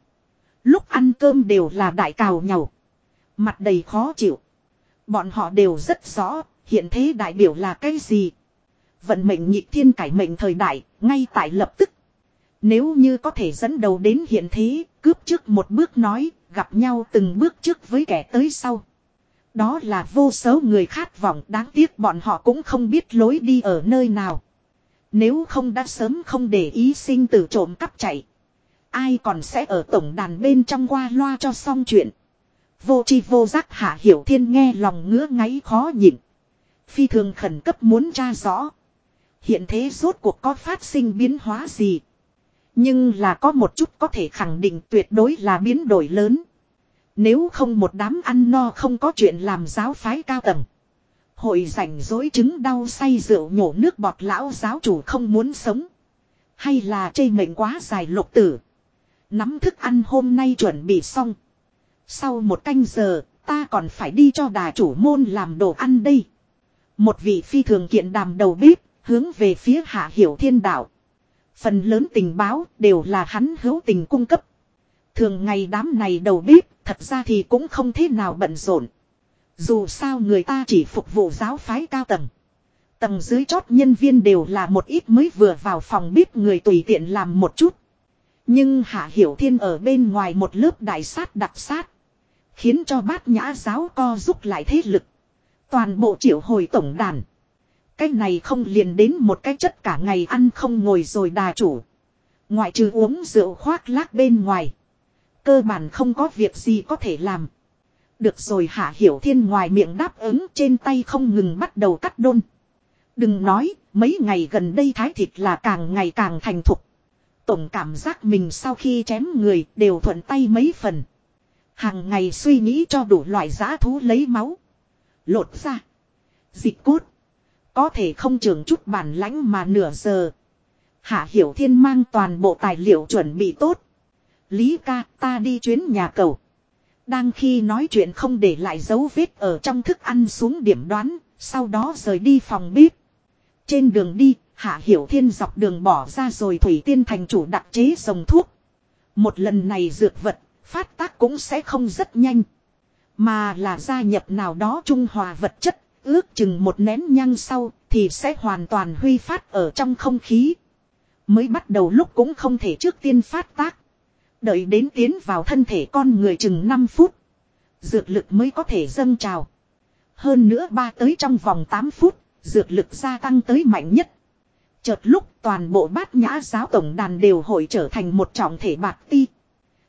Lúc ăn cơm đều là đại cào nhau, Mặt đầy khó chịu. Bọn họ đều rất rõ, hiện thế đại biểu là cái gì. Vận mệnh nhị thiên cải mệnh thời đại, ngay tại lập tức. Nếu như có thể dẫn đầu đến hiện thế, cướp trước một bước nói, gặp nhau từng bước trước với kẻ tới sau. Đó là vô số người khát vọng đáng tiếc bọn họ cũng không biết lối đi ở nơi nào. Nếu không đã sớm không để ý sinh tử trộm cắp chạy. Ai còn sẽ ở tổng đàn bên trong qua loa cho xong chuyện. Vô chi vô giác hạ hiểu thiên nghe lòng ngứa ngáy khó nhịn. Phi thường khẩn cấp muốn tra rõ. Hiện thế rốt cuộc có phát sinh biến hóa gì. Nhưng là có một chút có thể khẳng định tuyệt đối là biến đổi lớn. Nếu không một đám ăn no không có chuyện làm giáo phái cao tầng. Hội rảnh dối chứng đau say rượu nhổ nước bọt lão giáo chủ không muốn sống. Hay là chê mệnh quá dài lục tử. Nắm thức ăn hôm nay chuẩn bị xong. Sau một canh giờ, ta còn phải đi cho đà chủ môn làm đồ ăn đây. Một vị phi thường kiện đàm đầu bếp, hướng về phía hạ hiểu thiên đạo. Phần lớn tình báo đều là hắn hữu tình cung cấp. Thường ngày đám này đầu bếp, thật ra thì cũng không thế nào bận rộn. Dù sao người ta chỉ phục vụ giáo phái cao tầng. Tầng dưới chót nhân viên đều là một ít mới vừa vào phòng bếp người tùy tiện làm một chút. Nhưng Hạ Hiểu Thiên ở bên ngoài một lớp đại sát đặc sát. Khiến cho bát nhã giáo co giúp lại thế lực. Toàn bộ triệu hồi tổng đàn. Cái này không liền đến một cái chất cả ngày ăn không ngồi rồi đà chủ. Ngoại trừ uống rượu khoác lác bên ngoài. Cơ bản không có việc gì có thể làm. Được rồi hạ hiểu thiên ngoài miệng đáp ứng trên tay không ngừng bắt đầu cắt đôn. Đừng nói, mấy ngày gần đây thái thịt là càng ngày càng thành thục. Tổng cảm giác mình sau khi chém người đều thuận tay mấy phần. Hàng ngày suy nghĩ cho đủ loại giã thú lấy máu. Lột ra. Dịch cốt. Có thể không trường chút bản lãnh mà nửa giờ. Hạ Hiểu Thiên mang toàn bộ tài liệu chuẩn bị tốt. Lý ca ta đi chuyến nhà cầu. Đang khi nói chuyện không để lại dấu vết ở trong thức ăn xuống điểm đoán, sau đó rời đi phòng bếp. Trên đường đi, Hạ Hiểu Thiên dọc đường bỏ ra rồi Thủy Tiên thành chủ đặc chế dòng thuốc. Một lần này dược vật, phát tác cũng sẽ không rất nhanh. Mà là gia nhập nào đó trung hòa vật chất, ước chừng một nén nhang sau thì sẽ hoàn toàn huy phát ở trong không khí. Mới bắt đầu lúc cũng không thể trước tiên phát tác. Đợi đến tiến vào thân thể con người chừng 5 phút. Dược lực mới có thể dâng trào. Hơn nữa ba tới trong vòng 8 phút, dược lực gia tăng tới mạnh nhất. Chợt lúc toàn bộ bát nhã giáo tổng đàn đều hội trở thành một trọng thể bạc ti.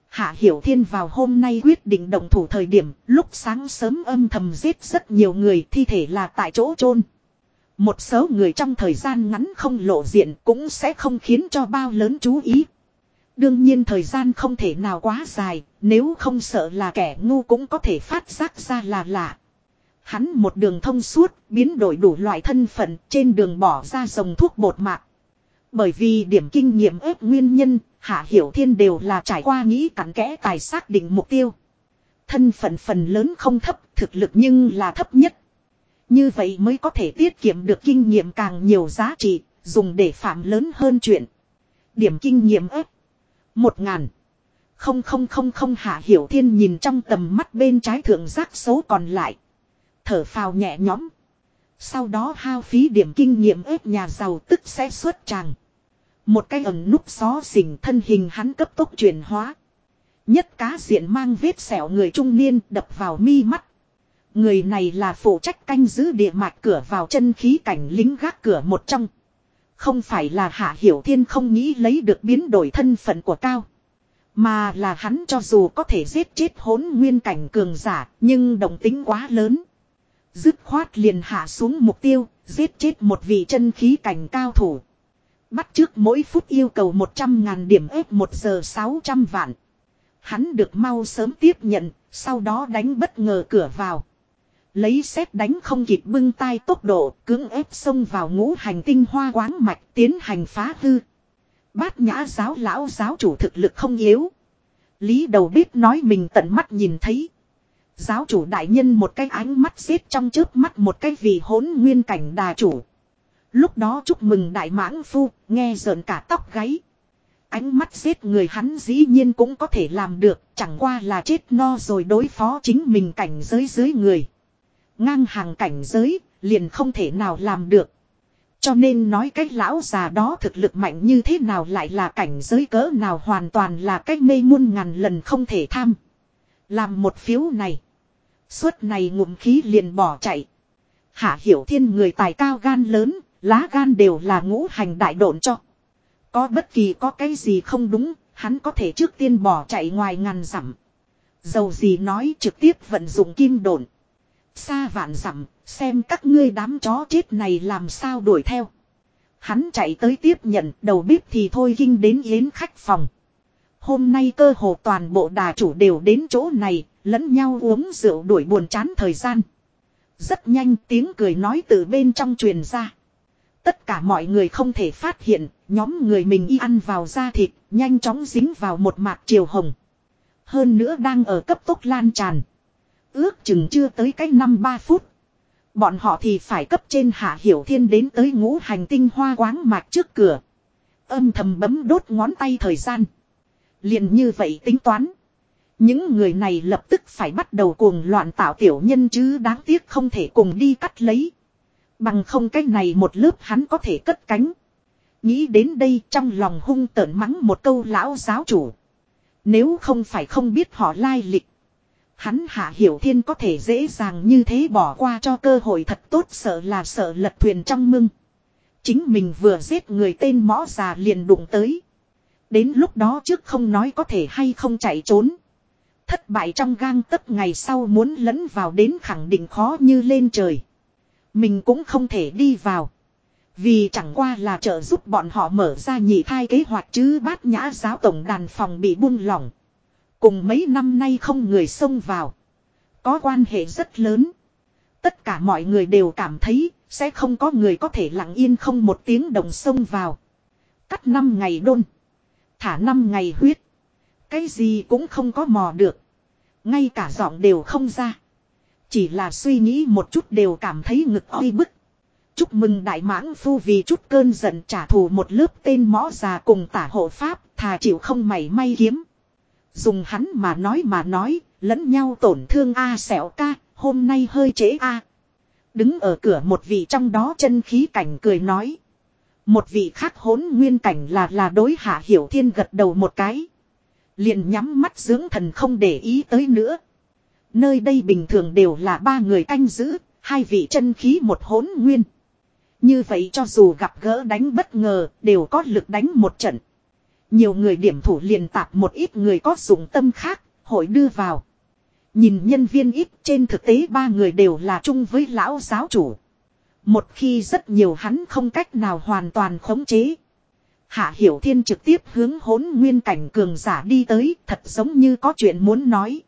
Hạ Hiểu Thiên vào hôm nay quyết định động thủ thời điểm, lúc sáng sớm âm thầm giết rất nhiều người thi thể là tại chỗ chôn Một số người trong thời gian ngắn không lộ diện cũng sẽ không khiến cho bao lớn chú ý. Đương nhiên thời gian không thể nào quá dài, nếu không sợ là kẻ ngu cũng có thể phát giác ra là lạ. Hắn một đường thông suốt, biến đổi đủ loại thân phận, trên đường bỏ ra dòng thuốc bột mạc. Bởi vì điểm kinh nghiệm ếp nguyên nhân, Hạ Hiểu Thiên đều là trải qua nghĩ cắn kẽ tài xác định mục tiêu. Thân phận phần lớn không thấp, thực lực nhưng là thấp nhất. Như vậy mới có thể tiết kiệm được kinh nghiệm càng nhiều giá trị, dùng để phạm lớn hơn chuyện. Điểm kinh nghiệm ếp. Một ngàn. Không không không không Hạ Hiểu Thiên nhìn trong tầm mắt bên trái thượng giác số còn lại. Thở phào nhẹ nhõm. Sau đó hao phí điểm kinh nghiệm ép nhà giàu tức sẽ xuất tràng. Một cái ẩn núp xó xỉnh thân hình hắn cấp tốc chuyển hóa. Nhất cá diện mang vết sẹo người trung niên đập vào mi mắt. Người này là phụ trách canh giữ địa mạch cửa vào chân khí cảnh lính gác cửa một trong. Không phải là Hạ Hiểu Thiên không nghĩ lấy được biến đổi thân phận của Cao. Mà là hắn cho dù có thể giết chết hốn nguyên cảnh cường giả, nhưng động tính quá lớn. Dứt khoát liền hạ xuống mục tiêu, giết chết một vị chân khí cảnh cao thủ. Bắt trước mỗi phút yêu cầu 100 ngàn điểm ép 1 giờ 600 vạn. Hắn được mau sớm tiếp nhận, sau đó đánh bất ngờ cửa vào. Lấy xét đánh không kịp bưng tay tốc độ, cưỡng ép xông vào ngũ hành tinh hoa quáng mạch tiến hành phá hư. Bát nhã giáo lão giáo chủ thực lực không yếu. Lý đầu biết nói mình tận mắt nhìn thấy. Giáo chủ đại nhân một cái ánh mắt xếp trong trước mắt một cái vì hỗn nguyên cảnh đà chủ. Lúc đó chúc mừng đại mãng phu, nghe rợn cả tóc gáy. Ánh mắt giết người hắn dĩ nhiên cũng có thể làm được, chẳng qua là chết no rồi đối phó chính mình cảnh giới dưới người. Ngang hàng cảnh giới, liền không thể nào làm được. Cho nên nói cái lão già đó thực lực mạnh như thế nào lại là cảnh giới cỡ nào hoàn toàn là cái mê muôn ngàn lần không thể tham. Làm một phiếu này. Suốt này ngụm khí liền bỏ chạy. Hạ hiểu thiên người tài cao gan lớn, lá gan đều là ngũ hành đại độn cho. Có bất kỳ có cái gì không đúng, hắn có thể trước tiên bỏ chạy ngoài ngàn dặm. Dầu gì nói trực tiếp vận dụng kim đồn. Xa vạn dặm, xem các ngươi đám chó chết này làm sao đuổi theo. Hắn chạy tới tiếp nhận đầu bếp thì thôi kinh đến yến khách phòng. Hôm nay cơ hồ toàn bộ đà chủ đều đến chỗ này, lẫn nhau uống rượu đuổi buồn chán thời gian. Rất nhanh tiếng cười nói từ bên trong truyền ra. Tất cả mọi người không thể phát hiện, nhóm người mình y ăn vào da thịt, nhanh chóng dính vào một mạc chiều hồng. Hơn nữa đang ở cấp tốc lan tràn. Ước chừng chưa tới cách năm ba phút. Bọn họ thì phải cấp trên hạ hiểu thiên đến tới ngũ hành tinh hoa quáng mạc trước cửa. Âm thầm bấm đốt ngón tay thời gian liền như vậy tính toán. Những người này lập tức phải bắt đầu cuồng loạn tạo tiểu nhân chứ đáng tiếc không thể cùng đi cắt lấy. Bằng không cách này một lớp hắn có thể cất cánh. Nghĩ đến đây trong lòng hung tợn mắng một câu lão giáo chủ. Nếu không phải không biết họ lai lịch. Hắn hạ hiểu thiên có thể dễ dàng như thế bỏ qua cho cơ hội thật tốt sợ là sợ lật thuyền trong mưng. Chính mình vừa giết người tên mõ già liền đụng tới. Đến lúc đó trước không nói có thể hay không chạy trốn. Thất bại trong gang tấc ngày sau muốn lẫn vào đến khẳng định khó như lên trời. Mình cũng không thể đi vào. Vì chẳng qua là trợ giúp bọn họ mở ra nhị thai kế hoạch chứ bát nhã giáo tổng đàn phòng bị buông lỏng. Cùng mấy năm nay không người xông vào. Có quan hệ rất lớn. Tất cả mọi người đều cảm thấy sẽ không có người có thể lặng yên không một tiếng đồng xông vào. Cắt năm ngày đôn. Thả năm ngày huyết. Cái gì cũng không có mò được. Ngay cả giọng đều không ra. Chỉ là suy nghĩ một chút đều cảm thấy ngực oi bức. Chúc mừng đại mãng phu vì chút cơn giận trả thù một lớp tên mõ già cùng tả hộ pháp, thà chịu không mảy may kiếm. Dùng hắn mà nói mà nói, lẫn nhau tổn thương A xẻo ca, hôm nay hơi trễ A. Đứng ở cửa một vị trong đó chân khí cảnh cười nói. Một vị khác hốn nguyên cảnh là là đối hạ hiểu thiên gật đầu một cái. Liền nhắm mắt dưỡng thần không để ý tới nữa. Nơi đây bình thường đều là ba người canh giữ, hai vị chân khí một hốn nguyên. Như vậy cho dù gặp gỡ đánh bất ngờ, đều có lực đánh một trận. Nhiều người điểm thủ liền tạp một ít người có dụng tâm khác, hội đưa vào. Nhìn nhân viên ít trên thực tế ba người đều là chung với lão giáo chủ. Một khi rất nhiều hắn không cách nào hoàn toàn khống chế. Hạ Hiểu Thiên trực tiếp hướng hốn nguyên cảnh cường giả đi tới thật giống như có chuyện muốn nói.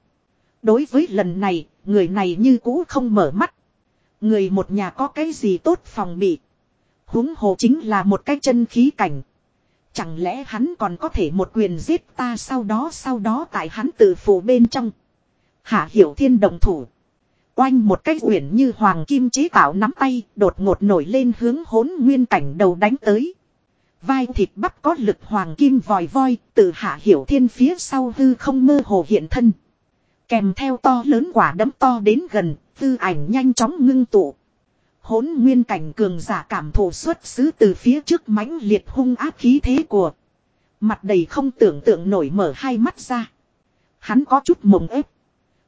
Đối với lần này, người này như cũ không mở mắt. Người một nhà có cái gì tốt phòng bị. huống hồ chính là một cái chân khí cảnh. Chẳng lẽ hắn còn có thể một quyền giết ta sau đó sau đó tại hắn tự phủ bên trong. Hạ hiểu thiên đồng thủ. Oanh một cái uyển như hoàng kim chế tạo nắm tay đột ngột nổi lên hướng hốn nguyên cảnh đầu đánh tới. Vai thịt bắp có lực hoàng kim vòi voi từ hạ hiểu thiên phía sau hư không mơ hồ hiện thân. Kèm theo to lớn quả đấm to đến gần, tư ảnh nhanh chóng ngưng tụ. Hốn nguyên cảnh cường giả cảm thụ xuất xứ từ phía trước mãnh liệt hung áp khí thế của. Mặt đầy không tưởng tượng nổi mở hai mắt ra. Hắn có chút mộng ép.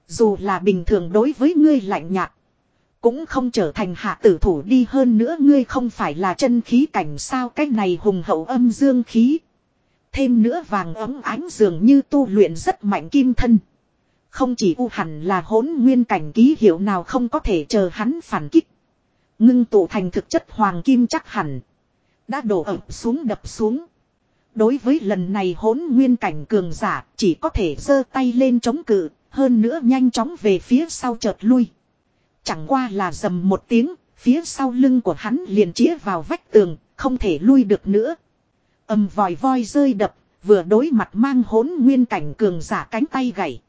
Dù là bình thường đối với ngươi lạnh nhạt. Cũng không trở thành hạ tử thủ đi hơn nữa ngươi không phải là chân khí cảnh sao cái này hùng hậu âm dương khí. Thêm nữa vàng ấm ánh dường như tu luyện rất mạnh kim thân. Không chỉ u hẳn là hỗn nguyên cảnh ký hiệu nào không có thể chờ hắn phản kích. Ngưng tụ thành thực chất hoàng kim chắc hẳn. Đã đổ ập xuống đập xuống. Đối với lần này hỗn nguyên cảnh cường giả chỉ có thể giơ tay lên chống cự, hơn nữa nhanh chóng về phía sau chợt lui. Chẳng qua là dầm một tiếng, phía sau lưng của hắn liền chĩa vào vách tường, không thể lui được nữa. âm vòi voi rơi đập, vừa đối mặt mang hỗn nguyên cảnh cường giả cánh tay gãy.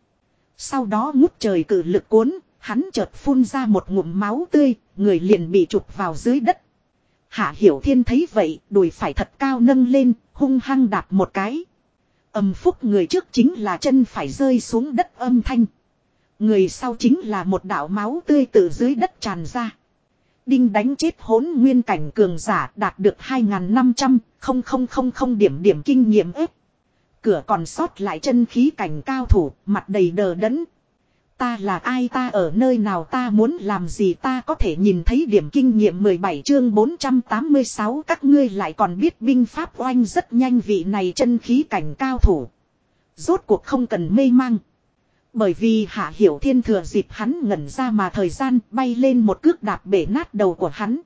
Sau đó ngút trời cử lực cuốn, hắn chợt phun ra một ngụm máu tươi, người liền bị trục vào dưới đất. Hạ Hiểu Thiên thấy vậy, đùi phải thật cao nâng lên, hung hăng đạp một cái. Âm phúc người trước chính là chân phải rơi xuống đất âm thanh. Người sau chính là một đạo máu tươi từ dưới đất tràn ra. Đinh đánh chết hốn nguyên cảnh cường giả đạt được 2.500, không không không không điểm điểm kinh nghiệm ếp cửa còn sót lại chân khí cảnh cao thủ, mặt đầy đờ đẫn. Ta là ai ta ở nơi nào ta muốn làm gì ta có thể nhìn thấy điểm kinh nghiệm 17 chương 486 các ngươi lại còn biết binh pháp oanh rất nhanh vị này chân khí cảnh cao thủ. Rốt cuộc không cần mê mang. Bởi vì hạ hiểu thiên thừa dịp hắn ngẩn ra mà thời gian bay lên một cước đạp bể nát đầu của hắn.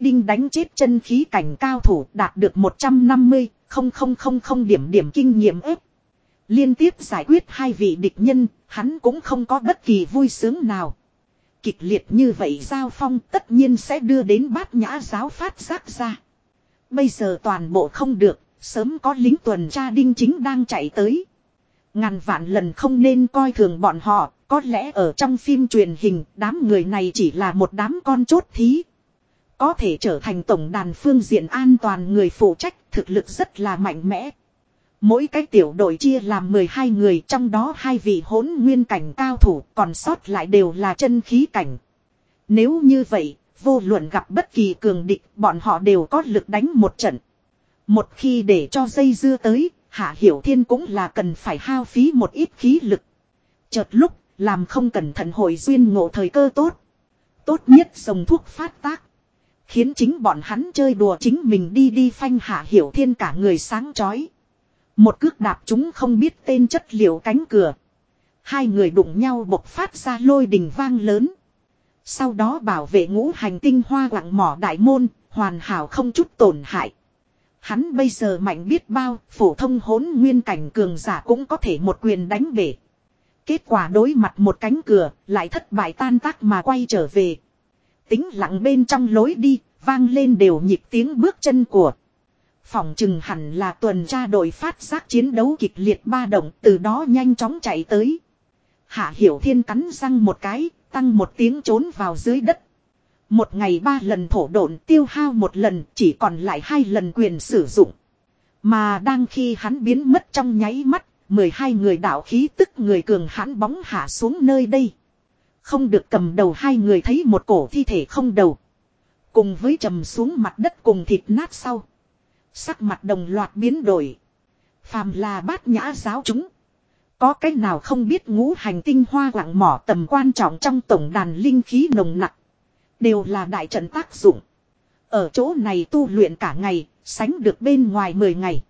Đinh đánh chết chân khí cảnh cao thủ đạt được 150, không không không không điểm điểm kinh nghiệm ếp. Liên tiếp giải quyết hai vị địch nhân, hắn cũng không có bất kỳ vui sướng nào. Kịch liệt như vậy giao phong tất nhiên sẽ đưa đến bát nhã giáo phát giác ra. Bây giờ toàn bộ không được, sớm có lính tuần tra đinh chính đang chạy tới. Ngàn vạn lần không nên coi thường bọn họ, có lẽ ở trong phim truyền hình đám người này chỉ là một đám con chốt thí. Có thể trở thành tổng đàn phương diện an toàn người phụ trách thực lực rất là mạnh mẽ. Mỗi cái tiểu đội chia làm 12 người trong đó hai vị hỗn nguyên cảnh cao thủ còn sót lại đều là chân khí cảnh. Nếu như vậy, vô luận gặp bất kỳ cường địch bọn họ đều có lực đánh một trận. Một khi để cho dây dưa tới, Hạ Hiểu Thiên cũng là cần phải hao phí một ít khí lực. Chợt lúc, làm không cẩn thận hồi duyên ngộ thời cơ tốt. Tốt nhất dùng thuốc phát tác. Khiến chính bọn hắn chơi đùa chính mình đi đi phanh hạ hiểu thiên cả người sáng chói. Một cước đạp chúng không biết tên chất liệu cánh cửa. Hai người đụng nhau bộc phát ra lôi đình vang lớn. Sau đó bảo vệ ngũ hành tinh hoa lặng mỏ đại môn, hoàn hảo không chút tổn hại. Hắn bây giờ mạnh biết bao, phổ thông hỗn nguyên cảnh cường giả cũng có thể một quyền đánh bể. Kết quả đối mặt một cánh cửa, lại thất bại tan tác mà quay trở về. Tính lặng bên trong lối đi, vang lên đều nhịp tiếng bước chân của phòng chừng hẳn là tuần tra đội phát giác chiến đấu kịch liệt ba động từ đó nhanh chóng chạy tới. Hạ Hiểu Thiên cắn răng một cái, tăng một tiếng trốn vào dưới đất. Một ngày ba lần thổ độn tiêu hao một lần chỉ còn lại hai lần quyền sử dụng. Mà đang khi hắn biến mất trong nháy mắt, 12 người đạo khí tức người cường hãn bóng hạ xuống nơi đây. Không được cầm đầu hai người thấy một cổ thi thể không đầu. Cùng với trầm xuống mặt đất cùng thịt nát sau. Sắc mặt đồng loạt biến đổi. Phàm là bát nhã giáo chúng. Có cách nào không biết ngũ hành tinh hoa quảng mỏ tầm quan trọng trong tổng đàn linh khí nồng nặng. Đều là đại trận tác dụng. Ở chỗ này tu luyện cả ngày, sánh được bên ngoài 10 ngày.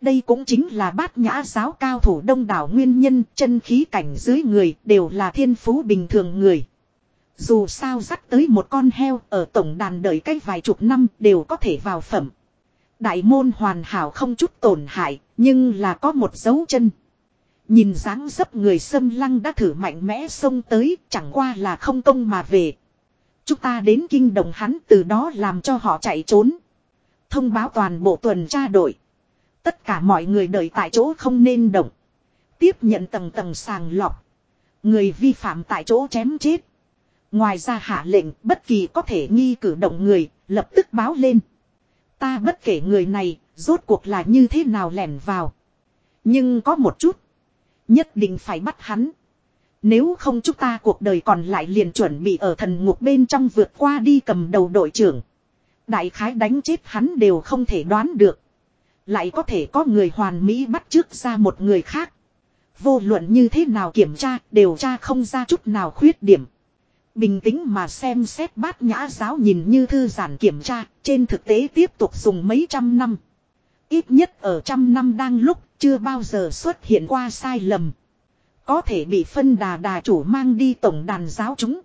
Đây cũng chính là bát nhã giáo cao thủ đông đảo nguyên nhân chân khí cảnh dưới người đều là thiên phú bình thường người. Dù sao dắt tới một con heo ở tổng đàn đợi cách vài chục năm đều có thể vào phẩm. Đại môn hoàn hảo không chút tổn hại, nhưng là có một dấu chân. Nhìn dáng dấp người xâm lăng đã thử mạnh mẽ xông tới, chẳng qua là không công mà về. Chúng ta đến kinh đồng hắn từ đó làm cho họ chạy trốn. Thông báo toàn bộ tuần tra đội. Tất cả mọi người đợi tại chỗ không nên động. Tiếp nhận tầng tầng sàng lọc. Người vi phạm tại chỗ chém chết. Ngoài ra hạ lệnh bất kỳ có thể nghi cử động người, lập tức báo lên. Ta bất kể người này, rốt cuộc là như thế nào lẻn vào. Nhưng có một chút. Nhất định phải bắt hắn. Nếu không chúng ta cuộc đời còn lại liền chuẩn bị ở thần ngục bên trong vượt qua đi cầm đầu đội trưởng. Đại khái đánh chết hắn đều không thể đoán được. Lại có thể có người hoàn mỹ bắt trước ra một người khác. Vô luận như thế nào kiểm tra đều tra không ra chút nào khuyết điểm. Bình tĩnh mà xem xét bát nhã giáo nhìn như thư giản kiểm tra, trên thực tế tiếp tục dùng mấy trăm năm. Ít nhất ở trăm năm đang lúc chưa bao giờ xuất hiện qua sai lầm. Có thể bị phân đà đà chủ mang đi tổng đàn giáo chúng.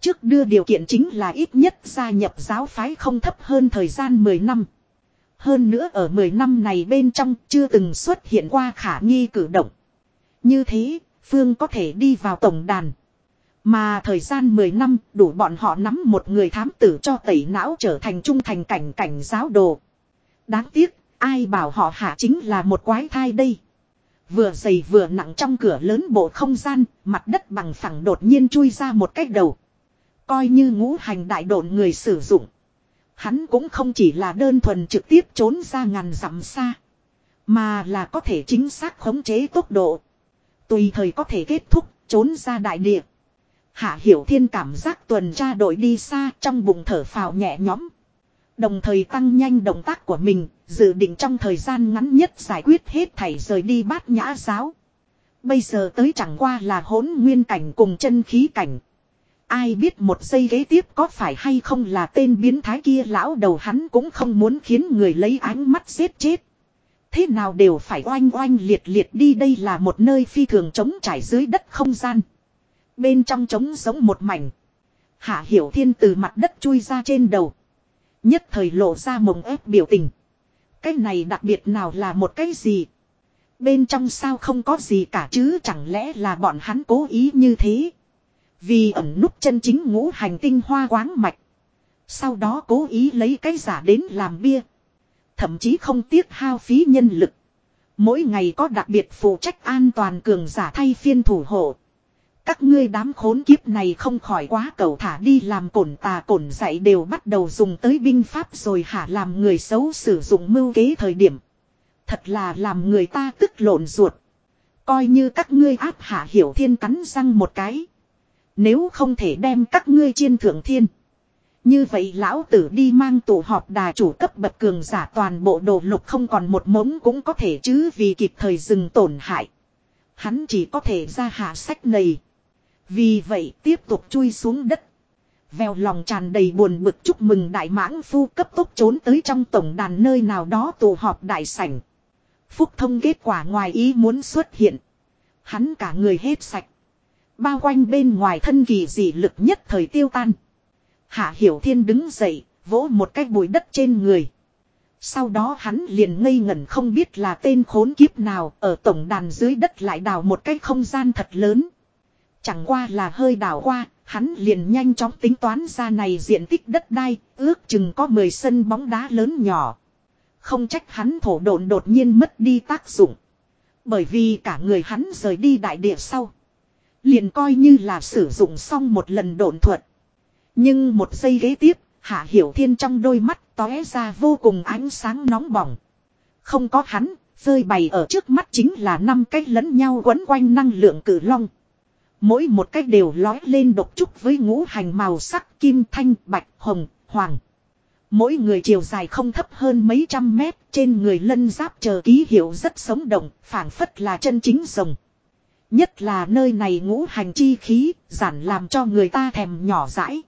Trước đưa điều kiện chính là ít nhất gia nhập giáo phái không thấp hơn thời gian 10 năm. Hơn nữa ở 10 năm này bên trong chưa từng xuất hiện qua khả nghi cử động. Như thế, Phương có thể đi vào tổng đàn. Mà thời gian 10 năm đủ bọn họ nắm một người thám tử cho tẩy não trở thành trung thành cảnh cảnh giáo đồ. Đáng tiếc, ai bảo họ hạ chính là một quái thai đây. Vừa dày vừa nặng trong cửa lớn bộ không gian, mặt đất bằng phẳng đột nhiên chui ra một cách đầu. Coi như ngũ hành đại độn người sử dụng. Hắn cũng không chỉ là đơn thuần trực tiếp trốn ra ngàn dặm xa. Mà là có thể chính xác khống chế tốc độ. Tùy thời có thể kết thúc, trốn ra đại địa. Hạ Hiểu Thiên cảm giác tuần tra đội đi xa trong bụng thở phào nhẹ nhõm. Đồng thời tăng nhanh động tác của mình, dự định trong thời gian ngắn nhất giải quyết hết thảy rời đi bát nhã giáo. Bây giờ tới chẳng qua là hỗn nguyên cảnh cùng chân khí cảnh. Ai biết một giây ghế tiếp có phải hay không là tên biến thái kia lão đầu hắn cũng không muốn khiến người lấy ánh mắt giết chết. Thế nào đều phải oanh oanh liệt liệt đi đây là một nơi phi thường trống trải dưới đất không gian. Bên trong trống giống một mảnh. Hạ hiểu thiên từ mặt đất chui ra trên đầu. Nhất thời lộ ra mộng ép biểu tình. Cái này đặc biệt nào là một cái gì? Bên trong sao không có gì cả chứ chẳng lẽ là bọn hắn cố ý như thế? Vì ẩn núp chân chính ngũ hành tinh hoa quáng mạch. Sau đó cố ý lấy cái giả đến làm bia. Thậm chí không tiếc hao phí nhân lực. Mỗi ngày có đặc biệt phụ trách an toàn cường giả thay phiên thủ hộ. Các ngươi đám khốn kiếp này không khỏi quá cầu thả đi làm cổn tà cổn dạy đều bắt đầu dùng tới binh pháp rồi hả làm người xấu sử dụng mưu kế thời điểm. Thật là làm người ta tức lộn ruột. Coi như các ngươi áp hạ hiểu thiên cắn răng một cái. Nếu không thể đem các ngươi chiên thượng thiên. Như vậy lão tử đi mang tụ họp đà chủ cấp bậc cường giả toàn bộ đồ lục không còn một mống cũng có thể chứ vì kịp thời dừng tổn hại. Hắn chỉ có thể ra hạ sách này. Vì vậy tiếp tục chui xuống đất. Vèo lòng tràn đầy buồn bực chúc mừng đại mãng phu cấp tốc trốn tới trong tổng đàn nơi nào đó tụ họp đại sảnh. Phúc thông kết quả ngoài ý muốn xuất hiện. Hắn cả người hết sạch. Bao quanh bên ngoài thân kỳ dị lực nhất thời tiêu tan. Hạ Hiểu Thiên đứng dậy, vỗ một cái bụi đất trên người. Sau đó hắn liền ngây ngẩn không biết là tên khốn kiếp nào ở tổng đàn dưới đất lại đào một cái không gian thật lớn. Chẳng qua là hơi đảo qua, hắn liền nhanh chóng tính toán ra này diện tích đất đai, ước chừng có 10 sân bóng đá lớn nhỏ. Không trách hắn thổ độn đột nhiên mất đi tác dụng. Bởi vì cả người hắn rời đi đại địa sau. Liền coi như là sử dụng xong một lần độn thuật. Nhưng một giây ghế tiếp, Hạ Hiểu Thiên trong đôi mắt tóe ra vô cùng ánh sáng nóng bỏng. Không có hắn, rơi bày ở trước mắt chính là năm cách lẫn nhau quấn quanh năng lượng cử long. Mỗi một cách đều lói lên độc trúc với ngũ hành màu sắc kim thanh, bạch, hồng, hoàng. Mỗi người chiều dài không thấp hơn mấy trăm mét, trên người lân giáp chờ ký hiệu rất sống động, phảng phất là chân chính rồng. Nhất là nơi này ngũ hành chi khí, giản làm cho người ta thèm nhỏ dãi.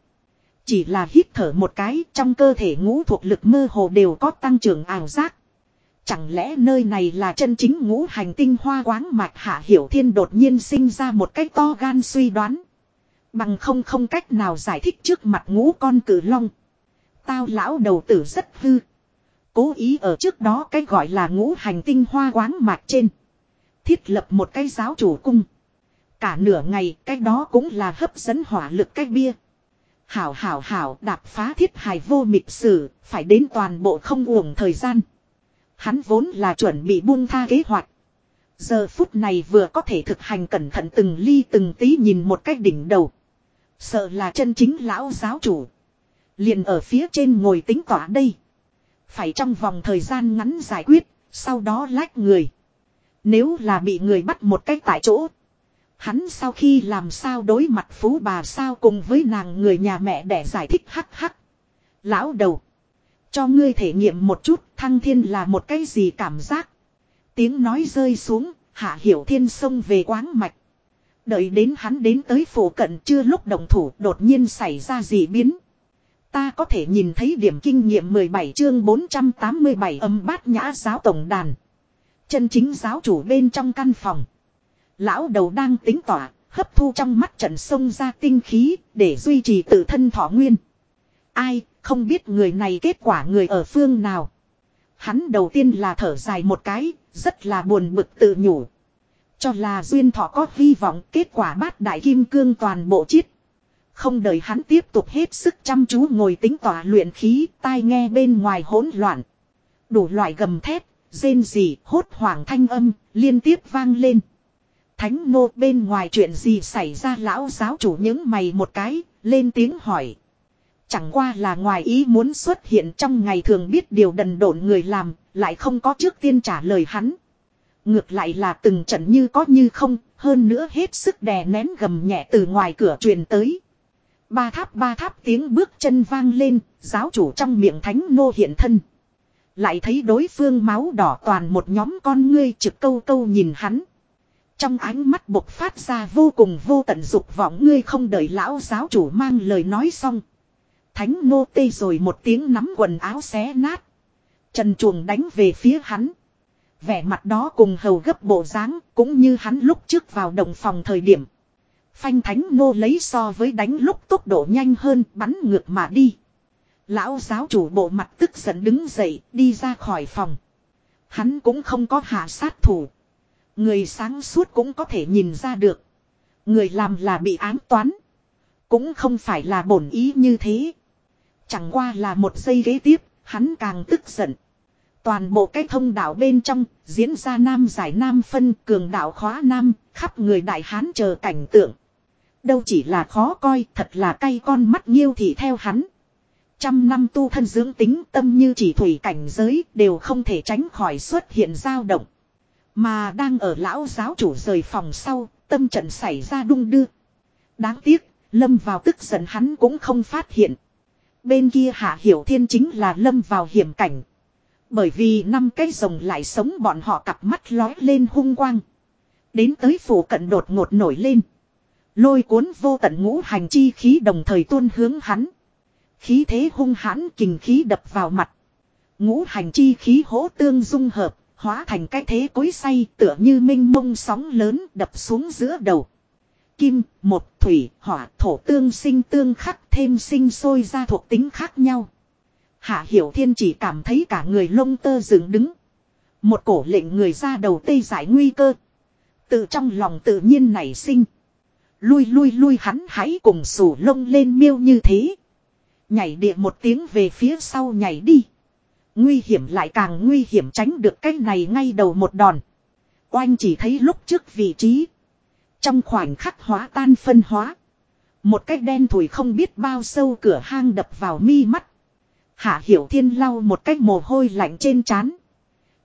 Chỉ là hít thở một cái, trong cơ thể ngũ thuộc lực mơ hồ đều có tăng trưởng ảo giác. Chẳng lẽ nơi này là chân chính ngũ hành tinh hoa quáng mạch hạ hiểu thiên đột nhiên sinh ra một cách to gan suy đoán. Bằng không không cách nào giải thích trước mặt ngũ con cử long. Tao lão đầu tử rất hư. Cố ý ở trước đó cái gọi là ngũ hành tinh hoa quáng mạch trên. Thiết lập một cái giáo chủ cung. Cả nửa ngày cái đó cũng là hấp dẫn hỏa lực cái bia. Hảo hảo hảo đạp phá thiết hài vô mịch sử, phải đến toàn bộ không uổng thời gian. Hắn vốn là chuẩn bị buông tha kế hoạch. Giờ phút này vừa có thể thực hành cẩn thận từng ly từng tí nhìn một cách đỉnh đầu. Sợ là chân chính lão giáo chủ. Liền ở phía trên ngồi tính tỏa đây. Phải trong vòng thời gian ngắn giải quyết, sau đó lách người. Nếu là bị người bắt một cách tại chỗ. Hắn sau khi làm sao đối mặt phú bà sao cùng với nàng người nhà mẹ để giải thích hắc hắc. Lão đầu. Cho ngươi thể nghiệm một chút thăng thiên là một cái gì cảm giác. Tiếng nói rơi xuống, hạ hiểu thiên sông về quáng mạch. Đợi đến hắn đến tới phủ cận chưa lúc đồng thủ đột nhiên xảy ra gì biến. Ta có thể nhìn thấy điểm kinh nghiệm 17 chương 487 âm bát nhã giáo tổng đàn. Chân chính giáo chủ bên trong căn phòng. Lão đầu đang tính tỏa, hấp thu trong mắt trận sông ra tinh khí, để duy trì tự thân thọ nguyên. Ai, không biết người này kết quả người ở phương nào. Hắn đầu tiên là thở dài một cái, rất là buồn bực tự nhủ. Cho là duyên thọ có hy vọng kết quả bát đại kim cương toàn bộ chiết. Không đợi hắn tiếp tục hết sức chăm chú ngồi tính tỏa luyện khí, tai nghe bên ngoài hỗn loạn. Đủ loại gầm thép, rên rỉ, hốt hoảng thanh âm, liên tiếp vang lên. Thánh nô bên ngoài chuyện gì xảy ra lão giáo chủ những mày một cái, lên tiếng hỏi. Chẳng qua là ngoài ý muốn xuất hiện trong ngày thường biết điều đần độn người làm, lại không có trước tiên trả lời hắn. Ngược lại là từng trận như có như không, hơn nữa hết sức đè nén gầm nhẹ từ ngoài cửa truyền tới. Ba tháp ba tháp tiếng bước chân vang lên, giáo chủ trong miệng thánh nô hiện thân. Lại thấy đối phương máu đỏ toàn một nhóm con ngươi trực câu câu nhìn hắn. Trong ánh mắt bộc phát ra vô cùng vô tận dục vọng ngươi không đợi lão giáo chủ mang lời nói xong. Thánh nô tê rồi một tiếng nắm quần áo xé nát. Trần chuồng đánh về phía hắn. Vẻ mặt đó cùng hầu gấp bộ dáng cũng như hắn lúc trước vào đồng phòng thời điểm. Phanh thánh nô lấy so với đánh lúc tốc độ nhanh hơn bắn ngược mà đi. Lão giáo chủ bộ mặt tức giận đứng dậy đi ra khỏi phòng. Hắn cũng không có hạ sát thủ. Người sáng suốt cũng có thể nhìn ra được. Người làm là bị ám toán. Cũng không phải là bổn ý như thế. Chẳng qua là một giây ghế tiếp, hắn càng tức giận. Toàn bộ cái thông đạo bên trong, diễn ra nam giải nam phân cường đạo khóa nam, khắp người đại hán chờ cảnh tượng. Đâu chỉ là khó coi, thật là cay con mắt nghiêu thì theo hắn. Trăm năm tu thân dưỡng tính tâm như chỉ thủy cảnh giới đều không thể tránh khỏi xuất hiện dao động. Mà đang ở lão giáo chủ rời phòng sau, tâm trận xảy ra đung đưa. Đáng tiếc, lâm vào tức giận hắn cũng không phát hiện. Bên kia hạ hiểu thiên chính là lâm vào hiểm cảnh. Bởi vì năm cái rồng lại sống bọn họ cặp mắt lói lên hung quang. Đến tới phủ cận đột ngột nổi lên. Lôi cuốn vô tận ngũ hành chi khí đồng thời tuôn hướng hắn. Khí thế hung hãn kình khí đập vào mặt. Ngũ hành chi khí hỗ tương dung hợp, hóa thành cái thế cối say tựa như minh mông sóng lớn đập xuống giữa đầu. Kim, một, thủy, hỏa, thổ tương sinh tương khắc thêm sinh sôi ra thuộc tính khác nhau. Hạ Hiểu Thiên chỉ cảm thấy cả người lông tơ dựng đứng. Một cổ lệnh người ra đầu tê giải nguy cơ. Từ trong lòng tự nhiên nảy sinh. Lui lui lui hắn hãy cùng sủ lông lên miêu như thế. Nhảy địa một tiếng về phía sau nhảy đi. Nguy hiểm lại càng nguy hiểm tránh được cái này ngay đầu một đòn. Oanh chỉ thấy lúc trước vị trí. Trong khoảnh khắc hóa tan phân hóa. Một cái đen thủi không biết bao sâu cửa hang đập vào mi mắt. Hạ Hiểu Thiên lau một cái mồ hôi lạnh trên trán.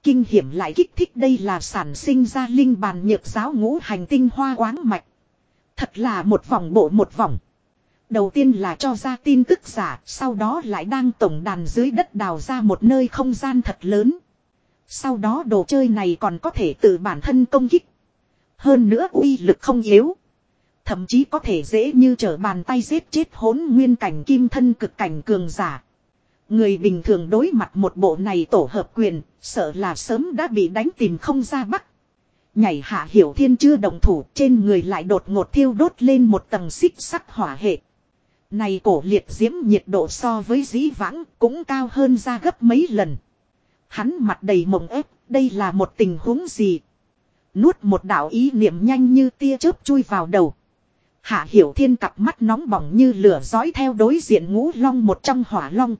Kinh hiểm lại kích thích đây là sản sinh ra linh bàn nhược giáo ngũ hành tinh hoa quáng mạch. Thật là một vòng bộ một vòng. Đầu tiên là cho ra tin tức giả, sau đó lại đang tổng đàn dưới đất đào ra một nơi không gian thật lớn. Sau đó đồ chơi này còn có thể tự bản thân công kích. Hơn nữa uy lực không yếu. Thậm chí có thể dễ như trở bàn tay giết chết hỗn nguyên cảnh kim thân cực cảnh cường giả. Người bình thường đối mặt một bộ này tổ hợp quyền, sợ là sớm đã bị đánh tìm không ra bắc. Nhảy hạ hiểu thiên chưa đồng thủ trên người lại đột ngột thiêu đốt lên một tầng xích sắc hỏa hệ. Này cổ liệt diễm nhiệt độ so với dĩ vãng cũng cao hơn ra gấp mấy lần. Hắn mặt đầy mộng ép, đây là một tình huống gì? Nuốt một đạo ý niệm nhanh như tia chớp chui vào đầu. Hạ hiểu thiên cặp mắt nóng bỏng như lửa dõi theo đối diện ngũ long một trong hỏa long.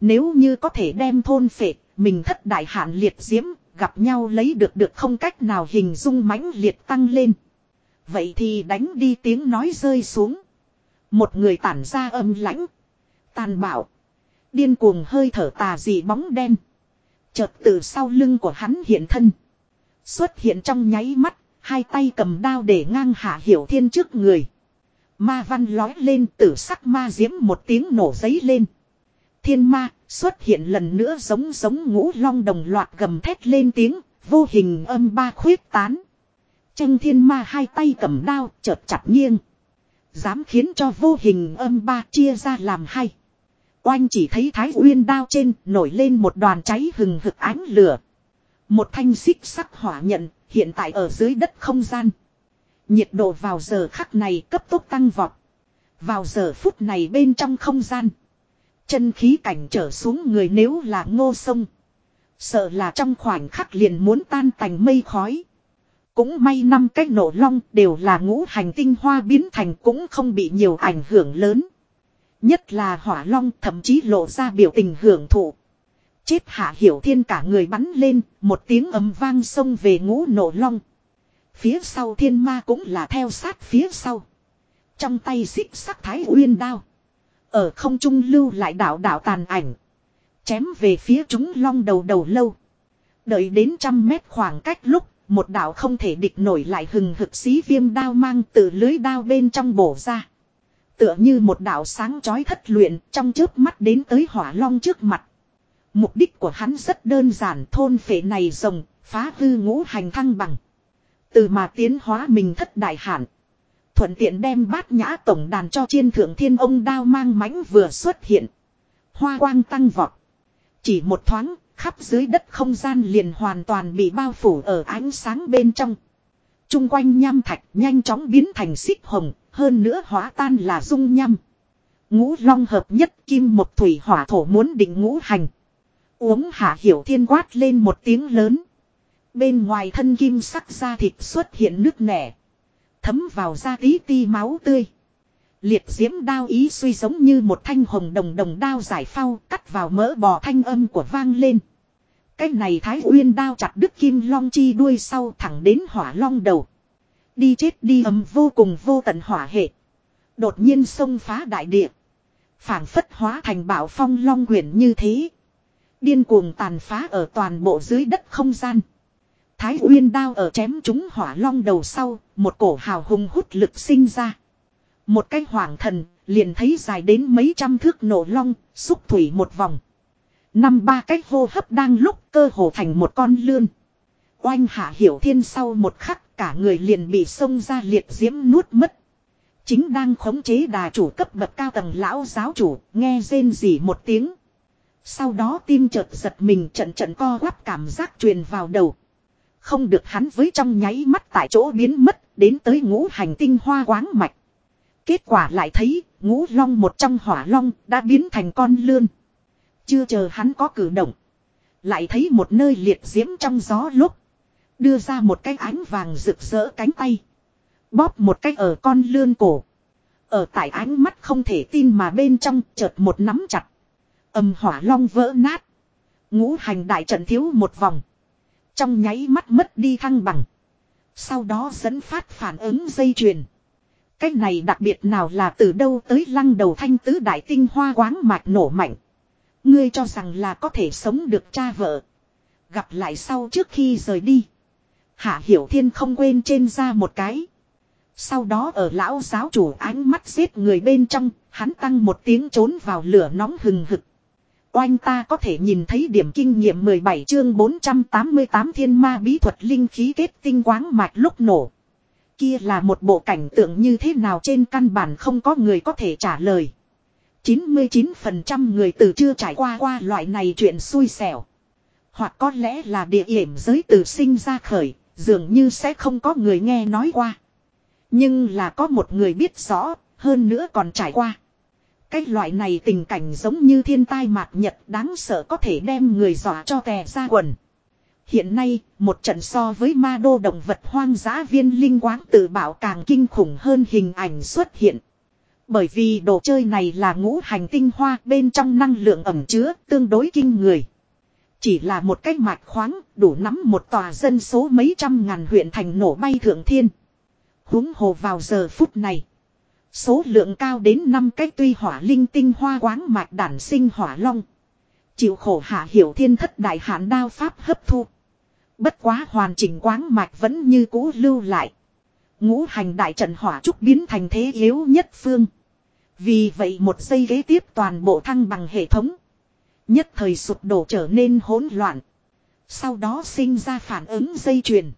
Nếu như có thể đem thôn phệ, mình thất đại hạn liệt diễm, gặp nhau lấy được được không cách nào hình dung mãnh liệt tăng lên. Vậy thì đánh đi tiếng nói rơi xuống. Một người tản ra âm lãnh. Tàn bạo. Điên cuồng hơi thở tà dị bóng đen. Chợt từ sau lưng của hắn hiện thân. Xuất hiện trong nháy mắt, hai tay cầm đao để ngang hạ hiểu thiên trước người. Ma văn lói lên tử sắc ma diễm một tiếng nổ giấy lên. Thiên ma xuất hiện lần nữa giống giống ngũ long đồng loạt gầm thét lên tiếng, vô hình âm ba khuyết tán. Tranh thiên ma hai tay cầm đao chợt chặt nghiêng. Dám khiến cho vô hình âm ba chia ra làm hai. Oanh chỉ thấy thái uyên đao trên nổi lên một đoàn cháy hừng hực ánh lửa. Một thanh xích sắc hỏa nhận, hiện tại ở dưới đất không gian. Nhiệt độ vào giờ khắc này cấp tốc tăng vọt. Vào giờ phút này bên trong không gian. Chân khí cảnh trở xuống người nếu là ngô sông. Sợ là trong khoảnh khắc liền muốn tan thành mây khói. Cũng may năm cái nổ long đều là ngũ hành tinh hoa biến thành cũng không bị nhiều ảnh hưởng lớn. Nhất là hỏa long thậm chí lộ ra biểu tình hưởng thụ. Chết hạ hiểu thiên cả người bắn lên, một tiếng ấm vang sông về ngũ nổ long. Phía sau thiên ma cũng là theo sát phía sau. Trong tay xích sắc thái uyên đao. Ở không trung lưu lại đảo đảo tàn ảnh. Chém về phía chúng long đầu đầu lâu. Đợi đến trăm mét khoảng cách lúc, một đảo không thể địch nổi lại hừng hực xí viêm đao mang từ lưới đao bên trong bổ ra. Tựa như một đảo sáng chói thất luyện trong chớp mắt đến tới hỏa long trước mặt. Mục đích của hắn rất đơn giản thôn phệ này rồng, phá hư ngũ hành thăng bằng. Từ mà tiến hóa mình thất đại hạn. Thuận tiện đem bát nhã tổng đàn cho chiên thượng thiên ông đao mang mãnh vừa xuất hiện. Hoa quang tăng vọt. Chỉ một thoáng, khắp dưới đất không gian liền hoàn toàn bị bao phủ ở ánh sáng bên trong. Trung quanh nham thạch nhanh chóng biến thành xích hồng, hơn nữa hóa tan là dung nham. Ngũ long hợp nhất kim một thủy hỏa thổ muốn định ngũ hành. Uống hạ hiểu thiên quát lên một tiếng lớn. Bên ngoài thân kim sắc da thịt xuất hiện nước nẻ. Thấm vào da tí ti máu tươi. Liệt diễm đao ý suy giống như một thanh hồng đồng đồng đao giải phao cắt vào mỡ bò thanh âm của vang lên. Cái này thái uyên đao chặt đứt kim long chi đuôi sau thẳng đến hỏa long đầu. Đi chết đi ấm vô cùng vô tận hỏa hệ. Đột nhiên xông phá đại địa. phảng phất hóa thành bảo phong long quyển như thế. Điên cuồng tàn phá ở toàn bộ dưới đất không gian. Thái Uyên đao ở chém chúng hỏa long đầu sau, một cổ hào hùng hút lực sinh ra. Một cái hoàng thần, liền thấy dài đến mấy trăm thước nổ long, xúc thủy một vòng. Năm ba cái hô hấp đang lúc cơ hồ thành một con lươn. Oanh hạ hiểu thiên sau một khắc cả người liền bị xông ra liệt diễm nuốt mất. Chính đang khống chế đà chủ cấp bậc cao tầng lão giáo chủ, nghe rên rỉ một tiếng. Sau đó tim chợt giật mình trận trận co quắp cảm giác truyền vào đầu. Không được hắn với trong nháy mắt tại chỗ biến mất, đến tới ngũ hành tinh hoa quáng mạch. Kết quả lại thấy, ngũ long một trong hỏa long đã biến thành con lươn. Chưa chờ hắn có cử động. Lại thấy một nơi liệt diễm trong gió lúc. Đưa ra một cái ánh vàng rực rỡ cánh tay. Bóp một cái ở con lươn cổ. Ở tại ánh mắt không thể tin mà bên trong chợt một nắm chặt. Âm hỏa long vỡ nát. Ngũ hành đại trận thiếu một vòng. Trong nháy mắt mất đi thăng bằng. Sau đó dẫn phát phản ứng dây chuyền. Cái này đặc biệt nào là từ đâu tới lăng đầu thanh tứ đại tinh hoa quáng mạch nổ mạnh. Ngươi cho rằng là có thể sống được cha vợ. Gặp lại sau trước khi rời đi. Hạ Hiểu Thiên không quên trên ra một cái. Sau đó ở lão giáo chủ ánh mắt giết người bên trong, hắn tăng một tiếng trốn vào lửa nóng hừng hực. Oanh ta có thể nhìn thấy điểm kinh nghiệm 17 chương 488 thiên ma bí thuật linh khí kết tinh quáng mạch lúc nổ. Kia là một bộ cảnh tượng như thế nào trên căn bản không có người có thể trả lời. 99% người từ chưa trải qua qua loại này chuyện xui xẻo. Hoặc có lẽ là địa hiểm giới từ sinh ra khởi, dường như sẽ không có người nghe nói qua. Nhưng là có một người biết rõ, hơn nữa còn trải qua. Cái loại này tình cảnh giống như thiên tai mạt nhật đáng sợ có thể đem người dọa cho tè ra quần. Hiện nay, một trận so với ma đô động vật hoang dã viên linh quáng tự bảo càng kinh khủng hơn hình ảnh xuất hiện. Bởi vì đồ chơi này là ngũ hành tinh hoa bên trong năng lượng ẩm chứa tương đối kinh người. Chỉ là một cái mạch khoáng đủ nắm một tòa dân số mấy trăm ngàn huyện thành nổ bay thượng thiên. Húng hồ vào giờ phút này. Số lượng cao đến năm cái tuy hỏa linh tinh hoa quáng mạch đản sinh hỏa long. Chịu khổ hạ hiểu thiên thất đại hạn đao pháp hấp thu. Bất quá hoàn chỉnh quáng mạch vẫn như cũ lưu lại. Ngũ hành đại trận hỏa trúc biến thành thế yếu nhất phương. Vì vậy một giây ghế tiếp toàn bộ thăng bằng hệ thống. Nhất thời sụp đổ trở nên hỗn loạn. Sau đó sinh ra phản ứng dây chuyền.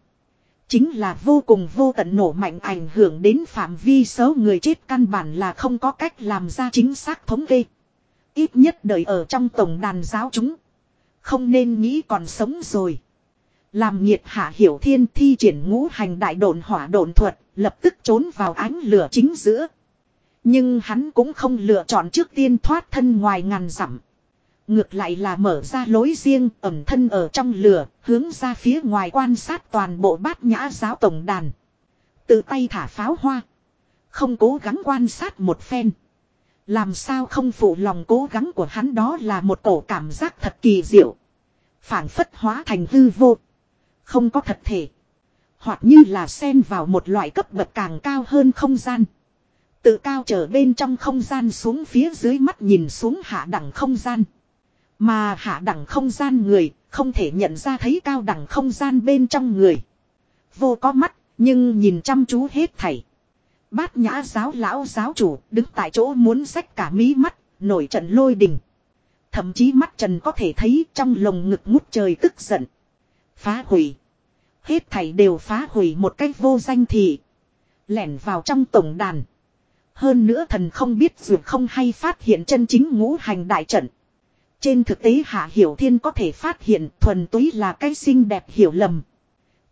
Chính là vô cùng vô tận nổ mạnh ảnh hưởng đến phạm vi số người chết căn bản là không có cách làm ra chính xác thống kê. Ít nhất đời ở trong tổng đàn giáo chúng. Không nên nghĩ còn sống rồi. Làm nhiệt hạ hiểu thiên thi triển ngũ hành đại đồn hỏa đồn thuật, lập tức trốn vào ánh lửa chính giữa. Nhưng hắn cũng không lựa chọn trước tiên thoát thân ngoài ngàn dặm. Ngược lại là mở ra lối riêng ẩm thân ở trong lửa, hướng ra phía ngoài quan sát toàn bộ bát nhã giáo tổng đàn. Tự tay thả pháo hoa. Không cố gắng quan sát một phen. Làm sao không phụ lòng cố gắng của hắn đó là một cổ cảm giác thật kỳ diệu. phảng phất hóa thành hư vô. Không có thật thể. Hoặc như là xen vào một loại cấp bậc càng cao hơn không gian. Tự cao trở bên trong không gian xuống phía dưới mắt nhìn xuống hạ đẳng không gian. Mà hạ đẳng không gian người, không thể nhận ra thấy cao đẳng không gian bên trong người. Vô có mắt, nhưng nhìn chăm chú hết thảy. Bát nhã giáo lão giáo chủ đứng tại chỗ muốn xách cả mí mắt, nổi trận lôi đình. Thậm chí mắt trần có thể thấy trong lồng ngực ngút trời tức giận. Phá hủy. Hết thảy đều phá hủy một cách vô danh thị. Lẻn vào trong tổng đàn. Hơn nữa thần không biết dù không hay phát hiện chân chính ngũ hành đại trận. Trên thực tế Hạ Hiểu Thiên có thể phát hiện thuần túy là cái xinh đẹp hiểu lầm.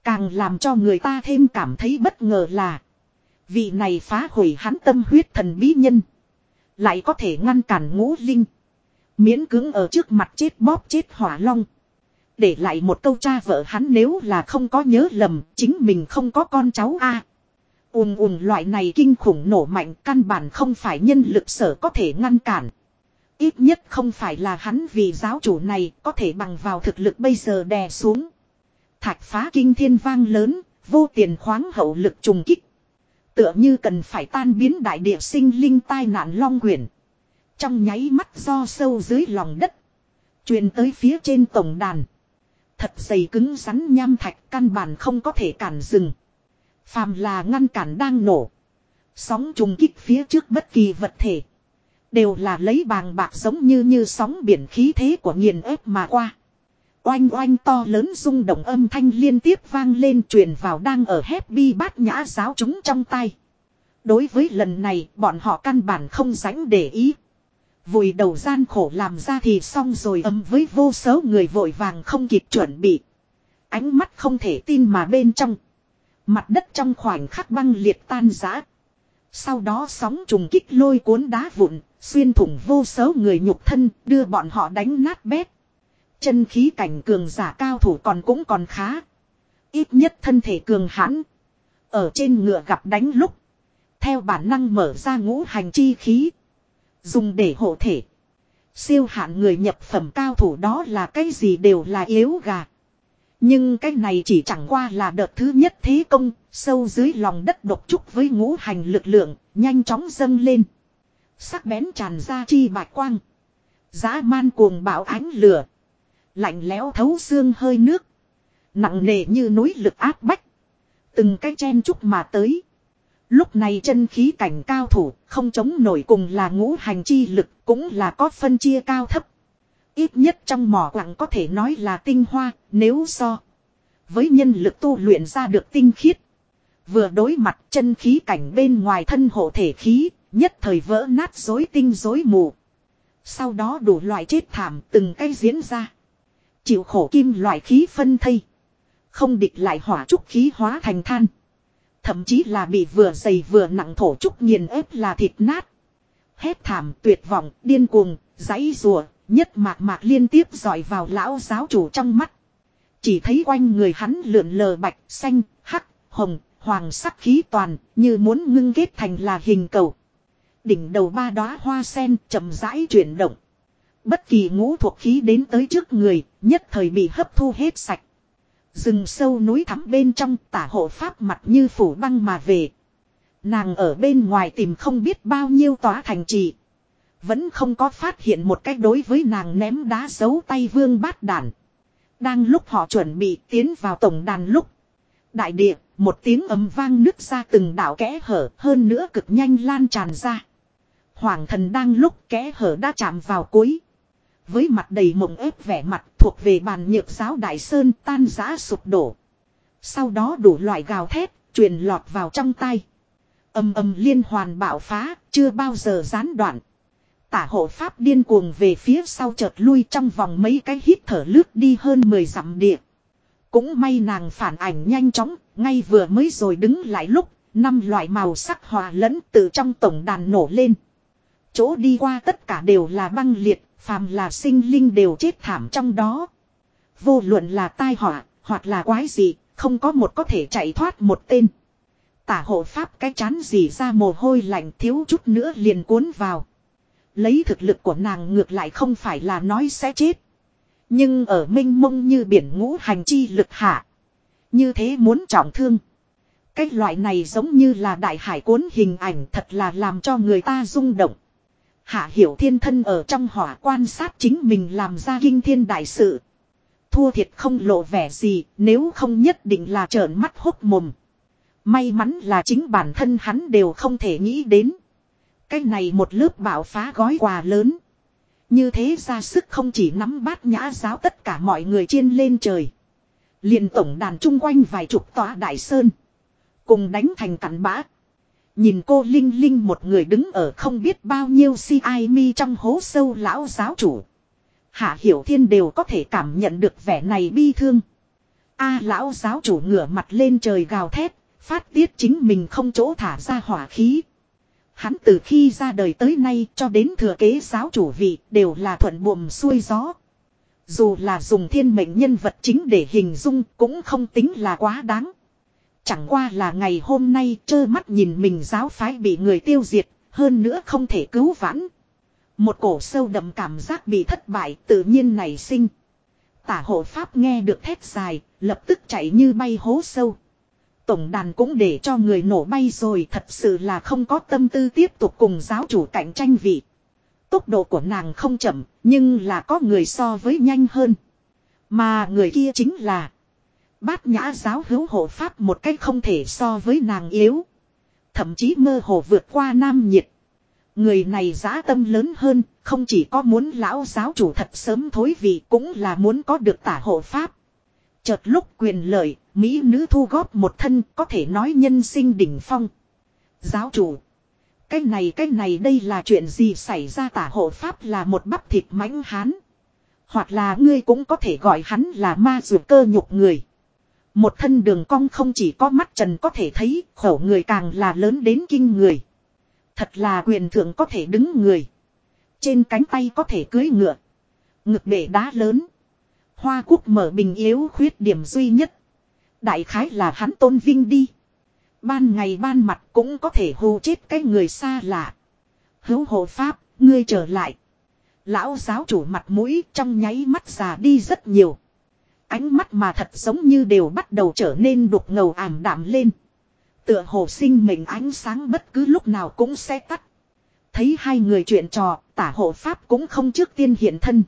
Càng làm cho người ta thêm cảm thấy bất ngờ là Vị này phá hủy hắn tâm huyết thần bí nhân Lại có thể ngăn cản ngũ linh Miễn cứng ở trước mặt chết bóp chết hỏa long Để lại một câu cha vợ hắn nếu là không có nhớ lầm Chính mình không có con cháu a à, ùm ùm loại này kinh khủng nổ mạnh căn bản không phải nhân lực sở có thể ngăn cản Ít nhất không phải là hắn vì giáo chủ này có thể bằng vào thực lực bây giờ đè xuống. Thạch phá kinh thiên vang lớn, vô tiền khoáng hậu lực trùng kích. Tựa như cần phải tan biến đại địa sinh linh tai nạn long quyển. Trong nháy mắt do sâu dưới lòng đất. truyền tới phía trên tổng đàn. Thật dày cứng rắn nham thạch căn bản không có thể cản dừng. Phàm là ngăn cản đang nổ. Sóng trùng kích phía trước bất kỳ vật thể. Đều là lấy bàng bạc giống như như sóng biển khí thế của nghiền ép mà qua. Oanh oanh to lớn rung động âm thanh liên tiếp vang lên truyền vào đang ở happy bát nhã giáo chúng trong tay. Đối với lần này bọn họ căn bản không dánh để ý. Vùi đầu gian khổ làm ra thì xong rồi âm với vô số người vội vàng không kịp chuẩn bị. Ánh mắt không thể tin mà bên trong. Mặt đất trong khoảnh khắc băng liệt tan rã. Sau đó sóng trùng kích lôi cuốn đá vụn, xuyên thủng vô số người nhục thân, đưa bọn họ đánh nát bét. Chân khí cảnh cường giả cao thủ còn cũng còn khá. Ít nhất thân thể cường hãn. Ở trên ngựa gặp đánh lúc. Theo bản năng mở ra ngũ hành chi khí. Dùng để hộ thể. Siêu hạn người nhập phẩm cao thủ đó là cái gì đều là yếu gà. Nhưng cái này chỉ chẳng qua là đợt thứ nhất thế công, sâu dưới lòng đất độc trúc với ngũ hành lực lượng, nhanh chóng dâng lên. Sắc bén tràn ra chi bạch quang. Giá man cuồng bạo ánh lửa. Lạnh lẽo thấu xương hơi nước. Nặng nề như núi lực áp bách. Từng cái chen chúc mà tới. Lúc này chân khí cảnh cao thủ không chống nổi cùng là ngũ hành chi lực cũng là có phân chia cao thấp. Ít nhất trong mỏ quặng có thể nói là tinh hoa, nếu so. Với nhân lực tu luyện ra được tinh khiết. Vừa đối mặt chân khí cảnh bên ngoài thân hộ thể khí nhất thời vỡ nát dối tinh dối mù. Sau đó đủ loại chết thảm từng cái diễn ra. Chịu khổ kim loại khí phân thây. Không địch lại hỏa trúc khí hóa thành than. Thậm chí là bị vừa dày vừa nặng thổ trúc nghiền ép là thịt nát. Hét thảm tuyệt vọng, điên cuồng, giấy rùa, nhất mạc mạc liên tiếp dọi vào lão giáo chủ trong mắt. Chỉ thấy quanh người hắn lượn lờ bạch, xanh, hắc, hồng, hoàng sắc khí toàn, như muốn ngưng kết thành là hình cầu. Đỉnh đầu ba đóa hoa sen chậm rãi chuyển động. Bất kỳ ngũ thuộc khí đến tới trước người, nhất thời bị hấp thu hết sạch. Rừng sâu núi thắm bên trong tả hộ pháp mặt như phủ băng mà về. Nàng ở bên ngoài tìm không biết bao nhiêu tòa thành trì. Vẫn không có phát hiện một cách đối với nàng ném đá giấu tay vương bát đàn. Đang lúc họ chuẩn bị tiến vào tổng đàn lúc. Đại địa, một tiếng ấm vang nứt ra từng đảo kẽ hở hơn nữa cực nhanh lan tràn ra. Hoàng thần đang lúc kẽ hở đã chạm vào cuối. Với mặt đầy mộng ép vẻ mặt thuộc về bàn nhược giáo đại sơn tan giã sụp đổ. Sau đó đủ loại gào thét, truyền lọt vào trong tay. Âm âm liên hoàn bạo phá, chưa bao giờ gián đoạn. Tả hộ pháp điên cuồng về phía sau chợt lui trong vòng mấy cái hít thở lướt đi hơn 10 dặm địa. Cũng may nàng phản ảnh nhanh chóng, ngay vừa mới rồi đứng lại lúc, năm loại màu sắc hòa lẫn từ trong tổng đàn nổ lên. Chỗ đi qua tất cả đều là băng liệt, phàm là sinh linh đều chết thảm trong đó. Vô luận là tai họa, hoặc là quái gì, không có một có thể chạy thoát một tên. Tả hộ pháp cái chán gì ra mồ hôi lạnh thiếu chút nữa liền cuốn vào. Lấy thực lực của nàng ngược lại không phải là nói sẽ chết. Nhưng ở minh mông như biển ngũ hành chi lực hạ. Như thế muốn trọng thương. Cái loại này giống như là đại hải cuốn hình ảnh thật là làm cho người ta rung động. Hạ hiểu thiên thân ở trong hỏa quan sát chính mình làm ra kinh thiên đại sự. Thua thiệt không lộ vẻ gì, nếu không nhất định là trợn mắt hốt mồm. May mắn là chính bản thân hắn đều không thể nghĩ đến. Cái này một lớp bạo phá gói quà lớn. Như thế ra sức không chỉ nắm bát nhã giáo tất cả mọi người chiên lên trời. liền tổng đàn chung quanh vài chục tòa đại sơn. Cùng đánh thành cắn bã. Nhìn cô Linh Linh một người đứng ở không biết bao nhiêu si ai mi trong hố sâu lão giáo chủ. Hạ Hiểu Thiên đều có thể cảm nhận được vẻ này bi thương. A lão giáo chủ ngửa mặt lên trời gào thét, phát tiết chính mình không chỗ thả ra hỏa khí. Hắn từ khi ra đời tới nay cho đến thừa kế giáo chủ vị đều là thuận buồm xuôi gió. Dù là dùng thiên mệnh nhân vật chính để hình dung cũng không tính là quá đáng. Chẳng qua là ngày hôm nay trơ mắt nhìn mình giáo phái bị người tiêu diệt, hơn nữa không thể cứu vãn. Một cổ sâu đậm cảm giác bị thất bại tự nhiên nảy sinh. Tả hộ pháp nghe được thét dài, lập tức chạy như bay hố sâu. Tổng đàn cũng để cho người nổ bay rồi thật sự là không có tâm tư tiếp tục cùng giáo chủ cạnh tranh vị. Tốc độ của nàng không chậm, nhưng là có người so với nhanh hơn. Mà người kia chính là Bát nhã giáo hữu hộ pháp một cách không thể so với nàng yếu. Thậm chí mơ hồ vượt qua nam nhiệt. Người này giá tâm lớn hơn, không chỉ có muốn lão giáo chủ thật sớm thối vị cũng là muốn có được tả hộ pháp. Chợt lúc quyền lợi, Mỹ nữ thu góp một thân có thể nói nhân sinh đỉnh phong. Giáo chủ. Cái này cái này đây là chuyện gì xảy ra tả hộ pháp là một bắp thịt mãnh hán. Hoặc là ngươi cũng có thể gọi hắn là ma dược cơ nhục người. Một thân đường cong không chỉ có mắt trần có thể thấy, khổ người càng là lớn đến kinh người. Thật là quyền thượng có thể đứng người. Trên cánh tay có thể cưới ngựa. Ngực bể đá lớn. Hoa quốc mở bình yếu khuyết điểm duy nhất. Đại khái là hắn tôn vinh đi. Ban ngày ban mặt cũng có thể hù chết cái người xa lạ. Hữu hộ pháp, ngươi trở lại. Lão giáo chủ mặt mũi trong nháy mắt già đi rất nhiều. Ánh mắt mà thật giống như đều bắt đầu trở nên đục ngầu ảm đạm lên. Tựa hồ sinh mệnh ánh sáng bất cứ lúc nào cũng sẽ tắt. Thấy hai người chuyện trò, tả hộ pháp cũng không trước tiên hiện thân.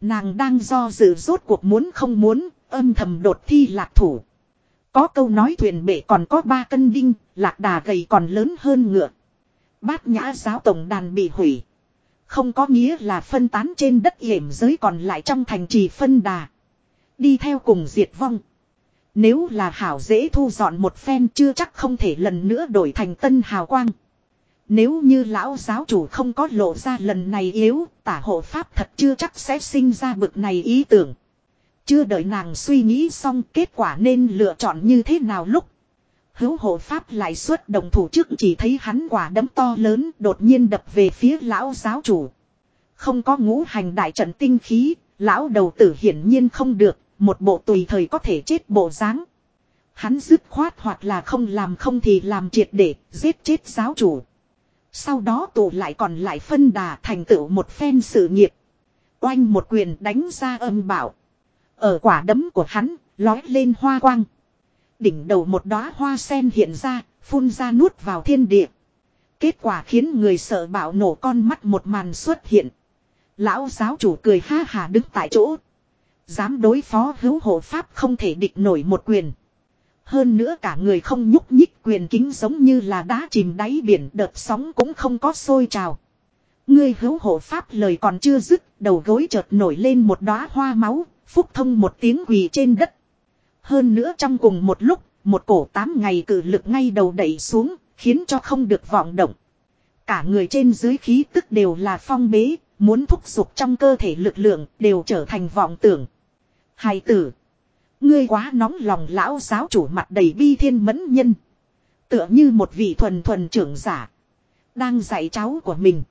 Nàng đang do dự rốt cuộc muốn không muốn, âm thầm đột thi lạc thủ. Có câu nói thuyền bể còn có ba cân đinh, lạc đà gầy còn lớn hơn ngựa. Bát nhã giáo tổng đàn bị hủy. Không có nghĩa là phân tán trên đất hiểm giới còn lại trong thành trì phân đà. Đi theo cùng diệt vong. Nếu là hảo dễ thu dọn một phen chưa chắc không thể lần nữa đổi thành tân hào quang. Nếu như lão giáo chủ không có lộ ra lần này yếu, tả hộ pháp thật chưa chắc sẽ sinh ra bực này ý tưởng. Chưa đợi nàng suy nghĩ xong kết quả nên lựa chọn như thế nào lúc. Hữu hộ pháp lại xuất đồng thủ trước chỉ thấy hắn quả đấm to lớn đột nhiên đập về phía lão giáo chủ. Không có ngũ hành đại trận tinh khí, lão đầu tử hiển nhiên không được, một bộ tùy thời có thể chết bộ dáng. Hắn dứt khoát hoặc là không làm không thì làm triệt để, giết chết giáo chủ. Sau đó tụ lại còn lại phân đà thành tựu một phen sự nghiệp. Oanh một quyền đánh ra âm bảo. Ở quả đấm của hắn, lói lên hoa quang. Đỉnh đầu một đóa hoa sen hiện ra, phun ra nuốt vào thiên địa. Kết quả khiến người sợ bạo nổ con mắt một màn xuất hiện. Lão giáo chủ cười ha hà đứng tại chỗ. Dám đối phó hữu hộ pháp không thể địch nổi một quyền. Hơn nữa cả người không nhúc nhích quyền kính giống như là đá chìm đáy biển đợt sóng cũng không có sôi trào. Ngươi hữu hộ pháp lời còn chưa dứt, đầu gối chợt nổi lên một đóa hoa máu, phúc thông một tiếng quỳ trên đất. Hơn nữa trong cùng một lúc, một cổ tám ngày cử lực ngay đầu đẩy xuống, khiến cho không được vọng động. Cả người trên dưới khí tức đều là phong bế, muốn thúc giục trong cơ thể lực lượng đều trở thành vọng tưởng. Hài tử. Ngươi quá nóng lòng lão giáo chủ mặt đầy bi thiên mẫn nhân. Tựa như một vị thuần thuần trưởng giả. Đang dạy cháu của mình.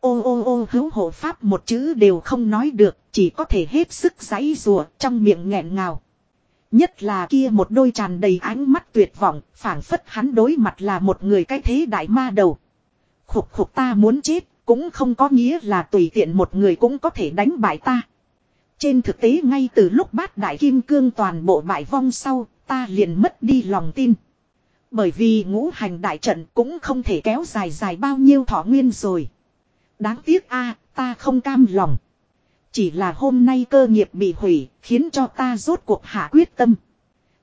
Ô ô ô hữu hộ pháp một chữ đều không nói được. Chỉ có thể hết sức giấy rùa trong miệng nghẹn ngào. Nhất là kia một đôi tràn đầy ánh mắt tuyệt vọng. phảng phất hắn đối mặt là một người cái thế đại ma đầu. Khục khục ta muốn chết. Cũng không có nghĩa là tùy tiện một người cũng có thể đánh bại ta. Trên thực tế ngay từ lúc bát đại kim cương toàn bộ bại vong sau, ta liền mất đi lòng tin. Bởi vì ngũ hành đại trận cũng không thể kéo dài dài bao nhiêu thọ nguyên rồi. Đáng tiếc a ta không cam lòng. Chỉ là hôm nay cơ nghiệp bị hủy, khiến cho ta rốt cuộc hạ quyết tâm.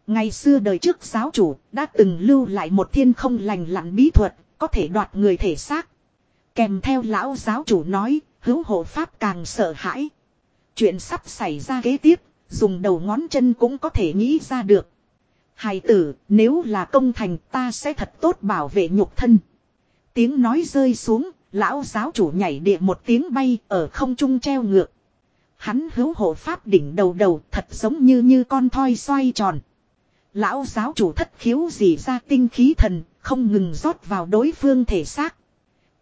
Ngày xưa đời trước giáo chủ đã từng lưu lại một thiên không lành lặn bí thuật, có thể đoạt người thể xác. Kèm theo lão giáo chủ nói, hữu hộ pháp càng sợ hãi. Chuyện sắp xảy ra kế tiếp, dùng đầu ngón chân cũng có thể nghĩ ra được. Hài tử, nếu là công thành ta sẽ thật tốt bảo vệ nhục thân. Tiếng nói rơi xuống, lão giáo chủ nhảy địa một tiếng bay ở không trung treo ngược. Hắn hữu hộ pháp đỉnh đầu đầu thật giống như như con thoi xoay tròn. Lão giáo chủ thất khiếu gì ra tinh khí thần, không ngừng rót vào đối phương thể xác.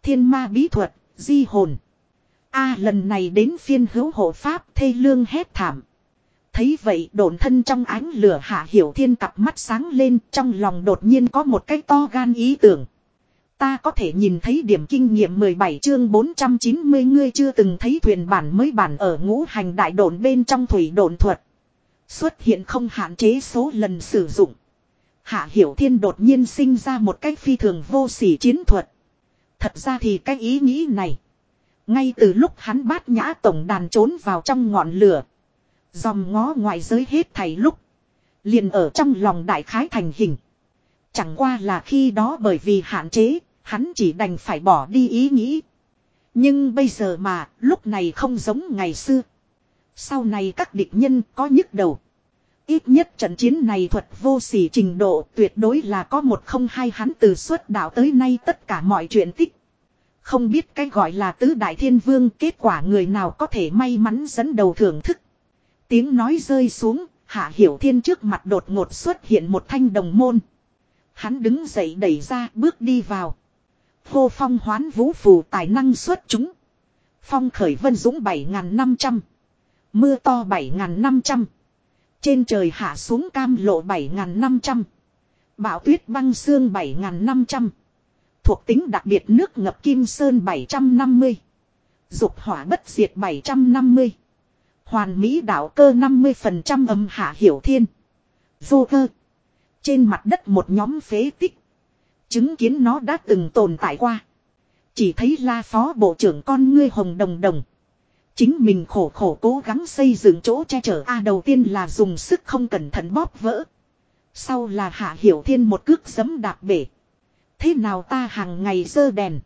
Thiên ma bí thuật, di hồn a, lần này đến phiên hữu hộ pháp thê lương hét thảm. Thấy vậy, đồn thân trong ánh lửa hạ hiểu thiên cặp mắt sáng lên, trong lòng đột nhiên có một cái to gan ý tưởng. Ta có thể nhìn thấy điểm kinh nghiệm 17 chương 490 ngươi chưa từng thấy thuyền bản mới bản ở ngũ hành đại đồn bên trong thủy đồn thuật. Xuất hiện không hạn chế số lần sử dụng. Hạ Hiểu Thiên đột nhiên sinh ra một cách phi thường vô sỉ chiến thuật. Thật ra thì cái ý nghĩ này. Ngay từ lúc hắn bát nhã tổng đàn trốn vào trong ngọn lửa. Dòng ngó ngoài giới hết thảy lúc. Liền ở trong lòng đại khái thành hình. Chẳng qua là khi đó bởi vì hạn chế, hắn chỉ đành phải bỏ đi ý nghĩ. Nhưng bây giờ mà, lúc này không giống ngày xưa. Sau này các địch nhân có nhức đầu. Ít nhất trận chiến này thuật vô sỉ trình độ tuyệt đối là có một không hai hắn từ xuất đạo tới nay tất cả mọi chuyện tích. Không biết cái gọi là tứ đại thiên vương kết quả người nào có thể may mắn dẫn đầu thưởng thức. Tiếng nói rơi xuống, hạ hiểu thiên trước mặt đột ngột xuất hiện một thanh đồng môn. Hắn đứng dậy đẩy ra bước đi vào. Hô phong hoán vũ phù tài năng xuất chúng. Phong khởi vân dũng 7.500. Mưa to 7.500. Trên trời hạ xuống cam lộ 7.500. Bão tuyết băng xương 7.500. Thuộc tính đặc biệt nước ngập kim sơn 750. Dục hỏa bất diệt 750. Hoàn mỹ đạo cơ 50% âm hạ hiểu thiên. Vô cơ. Trên mặt đất một nhóm phế tích. Chứng kiến nó đã từng tồn tại qua. Chỉ thấy la phó bộ trưởng con ngươi hồng đồng đồng. Chính mình khổ khổ cố gắng xây dựng chỗ che chở A, đầu tiên là dùng sức không cẩn thận bóp vỡ. Sau là hạ hiểu thiên một cước giấm đạp bể. Thế nào ta hàng ngày dơ đèn.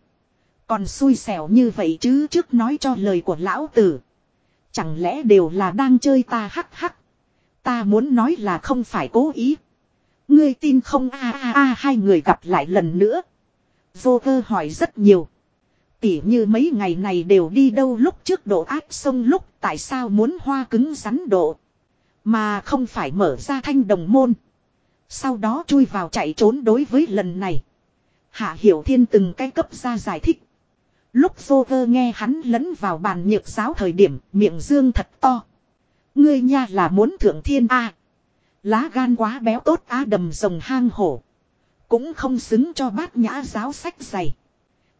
Còn xui xẻo như vậy chứ trước nói cho lời của lão tử. Chẳng lẽ đều là đang chơi ta hắc hắc. Ta muốn nói là không phải cố ý. Ngươi tin không a a a, hai người gặp lại lần nữa. Vô cơ hỏi rất nhiều. Tỉ như mấy ngày này đều đi đâu lúc trước độ áp sông lúc, tại sao muốn hoa cứng rắn độ. Mà không phải mở ra thanh đồng môn. Sau đó chui vào chạy trốn đối với lần này. Hạ Hiểu Thiên từng cái cấp ra giải thích. Lúc vô cơ nghe hắn lấn vào bàn nhược giáo thời điểm, miệng dương thật to. Ngươi nha là muốn thượng thiên A. Lá gan quá béo tốt á đầm rồng hang hổ. Cũng không xứng cho bát nhã giáo sách dày.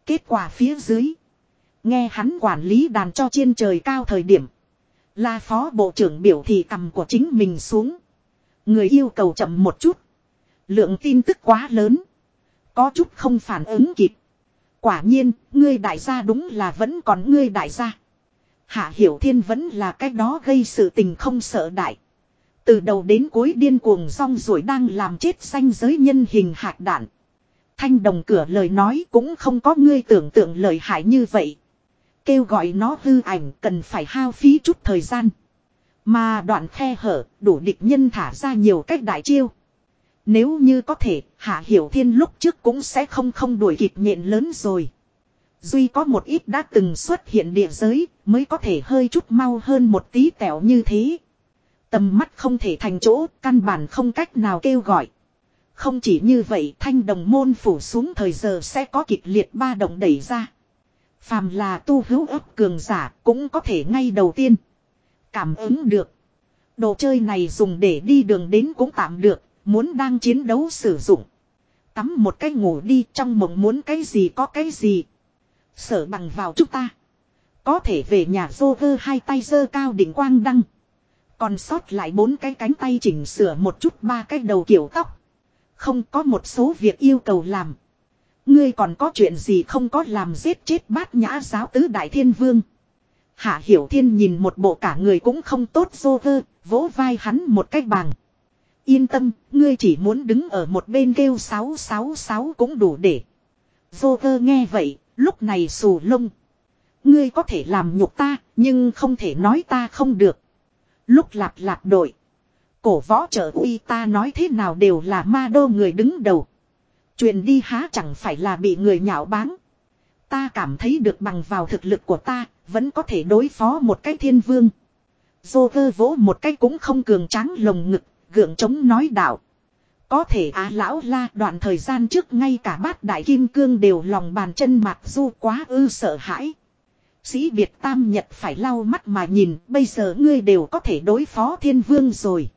Kết quả phía dưới. Nghe hắn quản lý đàn cho trên trời cao thời điểm. Là phó bộ trưởng biểu thị cầm của chính mình xuống. Người yêu cầu chậm một chút. Lượng tin tức quá lớn. Có chút không phản ứng kịp. Quả nhiên, ngươi đại gia đúng là vẫn còn ngươi đại gia. Hạ Hiểu Thiên vẫn là cái đó gây sự tình không sợ đại. Từ đầu đến cuối điên cuồng rong rồi đang làm chết xanh giới nhân hình hạt đạn. Thanh đồng cửa lời nói cũng không có ngươi tưởng tượng lời hại như vậy. Kêu gọi nó hư ảnh cần phải hao phí chút thời gian. Mà đoạn khe hở đủ địch nhân thả ra nhiều cách đại chiêu. Nếu như có thể, Hạ Hiểu Thiên lúc trước cũng sẽ không không đuổi kịp nhện lớn rồi. Duy có một ít đã từng xuất hiện địa giới, mới có thể hơi chút mau hơn một tí tẻo như thế. Tầm mắt không thể thành chỗ, căn bản không cách nào kêu gọi. Không chỉ như vậy, thanh đồng môn phủ xuống thời giờ sẽ có kịch liệt ba động đẩy ra. Phàm là tu hữu ấp cường giả, cũng có thể ngay đầu tiên. Cảm ứng được. Đồ chơi này dùng để đi đường đến cũng tạm được, muốn đang chiến đấu sử dụng. Tắm một cái ngủ đi trong mộng muốn cái gì có cái gì. Sở bằng vào chúng ta. Có thể về nhà vô vơ hai tay dơ cao đỉnh quang đăng. Còn sót lại bốn cái cánh tay chỉnh sửa một chút ba cái đầu kiểu tóc. Không có một số việc yêu cầu làm. Ngươi còn có chuyện gì không có làm giết chết bát nhã giáo tứ đại thiên vương. Hạ hiểu thiên nhìn một bộ cả người cũng không tốt vô vơ, vỗ vai hắn một cách bằng. Yên tâm, ngươi chỉ muốn đứng ở một bên kêu 666 cũng đủ để. Vô nghe vậy, lúc này xù lông. Ngươi có thể làm nhục ta, nhưng không thể nói ta không được. Lúc lạp lạp đội. Cổ võ trợ uy ta nói thế nào đều là ma đô người đứng đầu. Chuyện đi há chẳng phải là bị người nhạo báng. Ta cảm thấy được bằng vào thực lực của ta, vẫn có thể đối phó một cái thiên vương. Dô vơ vỗ một cái cũng không cường tráng lồng ngực, gượng chống nói đạo. Có thể á lão la đoạn thời gian trước ngay cả bát đại kim cương đều lòng bàn chân mặc du quá ư sợ hãi. Sĩ Việt Tam Nhật phải lau mắt mà nhìn, bây giờ ngươi đều có thể đối phó thiên vương rồi.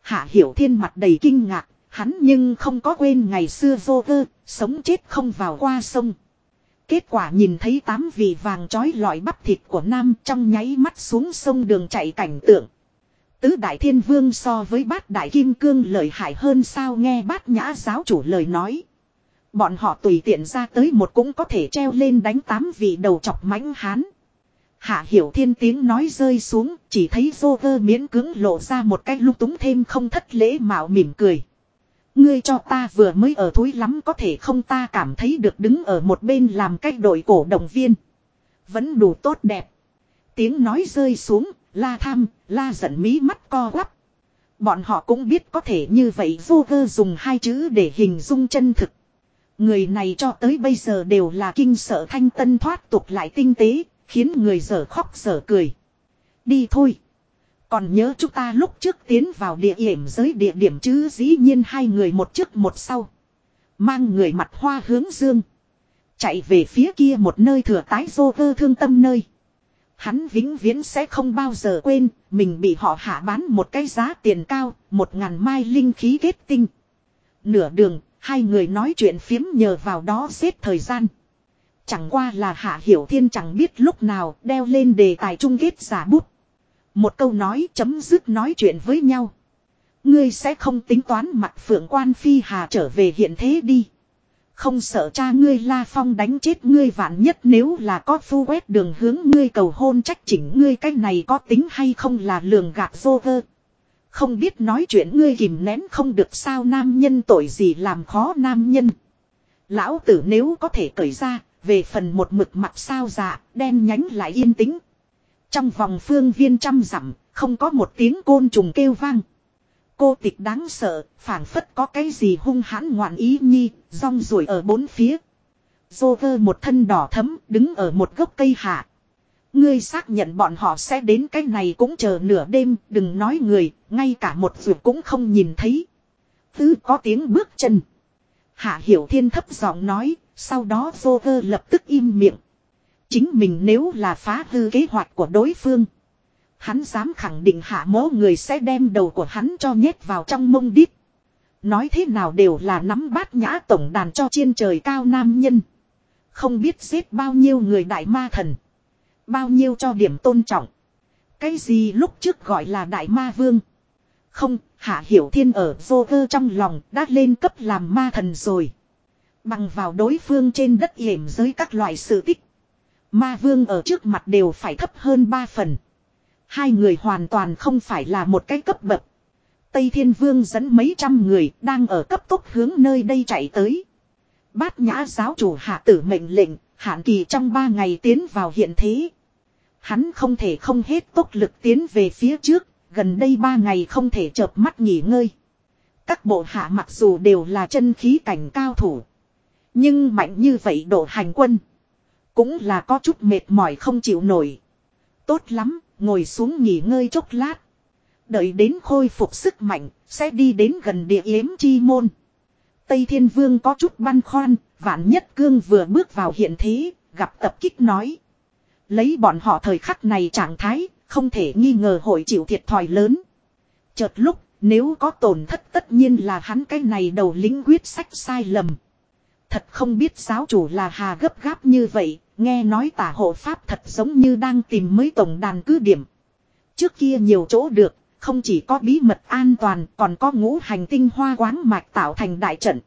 Hạ hiểu thiên mặt đầy kinh ngạc, hắn nhưng không có quên ngày xưa vô cơ, sống chết không vào qua sông. Kết quả nhìn thấy tám vị vàng trói lọi bắp thịt của nam trong nháy mắt xuống sông đường chạy cảnh tượng. Tứ đại thiên vương so với bát đại kim cương lợi hại hơn sao nghe bát nhã giáo chủ lời nói. Bọn họ tùy tiện ra tới một cũng có thể treo lên đánh tám vị đầu chọc mãnh hán. Hạ hiểu thiên tiếng nói rơi xuống, chỉ thấy vô vơ miễn cứng lộ ra một cái lúc túng thêm không thất lễ mạo mỉm cười. Ngươi cho ta vừa mới ở thúi lắm có thể không ta cảm thấy được đứng ở một bên làm cách đội cổ động viên. Vẫn đủ tốt đẹp. Tiếng nói rơi xuống, la tham, la giận mí mắt co quắp. Bọn họ cũng biết có thể như vậy vô cơ dùng hai chữ để hình dung chân thực. Người này cho tới bây giờ đều là kinh sợ thanh tân thoát tục lại tinh tế, khiến người dở khóc dở cười. Đi thôi. Còn nhớ chúng ta lúc trước tiến vào địa hiểm giới địa điểm chứ dĩ nhiên hai người một trước một sau. Mang người mặt hoa hướng dương. Chạy về phía kia một nơi thừa tái dô cơ thương tâm nơi. Hắn vĩnh viễn sẽ không bao giờ quên, mình bị họ hạ bán một cái giá tiền cao, một ngàn mai linh khí kết tinh. Nửa đường, hai người nói chuyện phiếm nhờ vào đó xếp thời gian. Chẳng qua là Hạ Hiểu Thiên chẳng biết lúc nào đeo lên đề tài chung kết giả bút. Một câu nói chấm dứt nói chuyện với nhau. Ngươi sẽ không tính toán mặt phượng quan phi hà trở về hiện thế đi. Không sợ cha ngươi la phong đánh chết ngươi vạn nhất nếu là có phu quét đường hướng ngươi cầu hôn trách chỉnh ngươi cái này có tính hay không là lường gạt vô vơ. Không biết nói chuyện ngươi kìm nén không được sao nam nhân tội gì làm khó nam nhân. Lão tử nếu có thể cởi ra, về phần một mực mặt sao dạ, đen nhánh lại yên tĩnh. Trong vòng phương viên trăm dặm, không có một tiếng côn trùng kêu vang. Cô tịch đáng sợ, phảng phất có cái gì hung hãn ngoạn ý nhi, rong ruổi ở bốn phía. Dô vơ một thân đỏ thấm, đứng ở một gốc cây hạ. Ngươi xác nhận bọn họ sẽ đến cái này cũng chờ nửa đêm, đừng nói người, ngay cả một ruột cũng không nhìn thấy. Tư có tiếng bước chân. Hạ Hiểu Thiên thấp giọng nói, sau đó vô vơ lập tức im miệng. Chính mình nếu là phá hư kế hoạch của đối phương. Hắn dám khẳng định hạ mố người sẽ đem đầu của hắn cho nhét vào trong mông đít. Nói thế nào đều là nắm bát nhã tổng đàn cho trên trời cao nam nhân. Không biết giết bao nhiêu người đại ma thần. Bao nhiêu cho điểm tôn trọng. Cái gì lúc trước gọi là đại ma vương. Không, hạ hiểu thiên ở vô cơ trong lòng đã lên cấp làm ma thần rồi. Bằng vào đối phương trên đất hiểm giới các loại sự tích. Ma vương ở trước mặt đều phải thấp hơn ba phần. Hai người hoàn toàn không phải là một cái cấp bậc. Tây Thiên Vương dẫn mấy trăm người đang ở cấp tốc hướng nơi đây chạy tới. Bát nhã giáo chủ hạ tử mệnh lệnh, hạn kỳ trong ba ngày tiến vào hiện thế. Hắn không thể không hết tốc lực tiến về phía trước, gần đây ba ngày không thể chợp mắt nghỉ ngơi. Các bộ hạ mặc dù đều là chân khí cảnh cao thủ. Nhưng mạnh như vậy độ hành quân. Cũng là có chút mệt mỏi không chịu nổi. Tốt lắm, ngồi xuống nghỉ ngơi chốc lát. Đợi đến khôi phục sức mạnh, sẽ đi đến gần địa yếm chi môn. Tây Thiên Vương có chút băn khoăn, vạn nhất cương vừa bước vào hiện thế, gặp tập kích nói. Lấy bọn họ thời khắc này trạng thái, không thể nghi ngờ hội chịu thiệt thòi lớn. Chợt lúc, nếu có tổn thất tất nhiên là hắn cái này đầu lính quyết sách sai lầm. Thật không biết giáo chủ là hà gấp gáp như vậy, nghe nói tả hộ pháp thật giống như đang tìm mới tổng đàn cứ điểm. Trước kia nhiều chỗ được, không chỉ có bí mật an toàn còn có ngũ hành tinh hoa quán mạch tạo thành đại trận.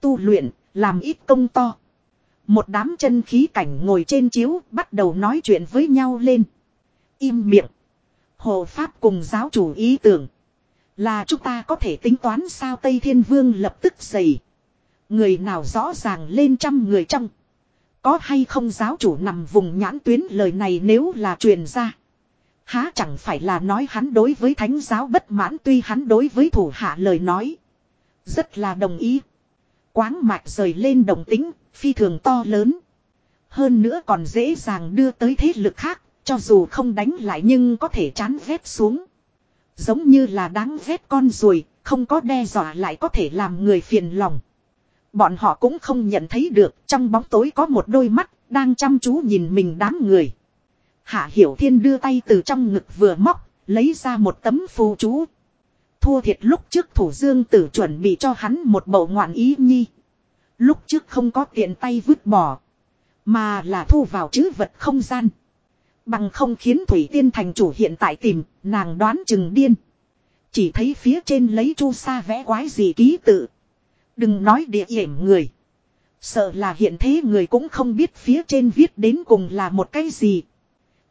Tu luyện, làm ít công to. Một đám chân khí cảnh ngồi trên chiếu bắt đầu nói chuyện với nhau lên. Im miệng. Hộ pháp cùng giáo chủ ý tưởng. Là chúng ta có thể tính toán sao Tây Thiên Vương lập tức dày. Người nào rõ ràng lên trăm người trong. Có hay không giáo chủ nằm vùng nhãn tuyến lời này nếu là truyền ra. Há chẳng phải là nói hắn đối với thánh giáo bất mãn tuy hắn đối với thủ hạ lời nói. Rất là đồng ý. Quáng mạch rời lên đồng tính, phi thường to lớn. Hơn nữa còn dễ dàng đưa tới thế lực khác, cho dù không đánh lại nhưng có thể chán ghét xuống. Giống như là đáng ghét con ruồi, không có đe dọa lại có thể làm người phiền lòng. Bọn họ cũng không nhận thấy được trong bóng tối có một đôi mắt đang chăm chú nhìn mình đám người. Hạ Hiểu Thiên đưa tay từ trong ngực vừa móc, lấy ra một tấm phù chú. Thua thiệt lúc trước thủ dương tử chuẩn bị cho hắn một bầu ngoạn ý nhi. Lúc trước không có tiện tay vứt bỏ. Mà là thu vào chữ vật không gian. Bằng không khiến Thủy Tiên thành chủ hiện tại tìm, nàng đoán chừng điên. Chỉ thấy phía trên lấy chu sa vẽ quái gì ký tự. Đừng nói địa hiểm người. Sợ là hiện thế người cũng không biết phía trên viết đến cùng là một cái gì.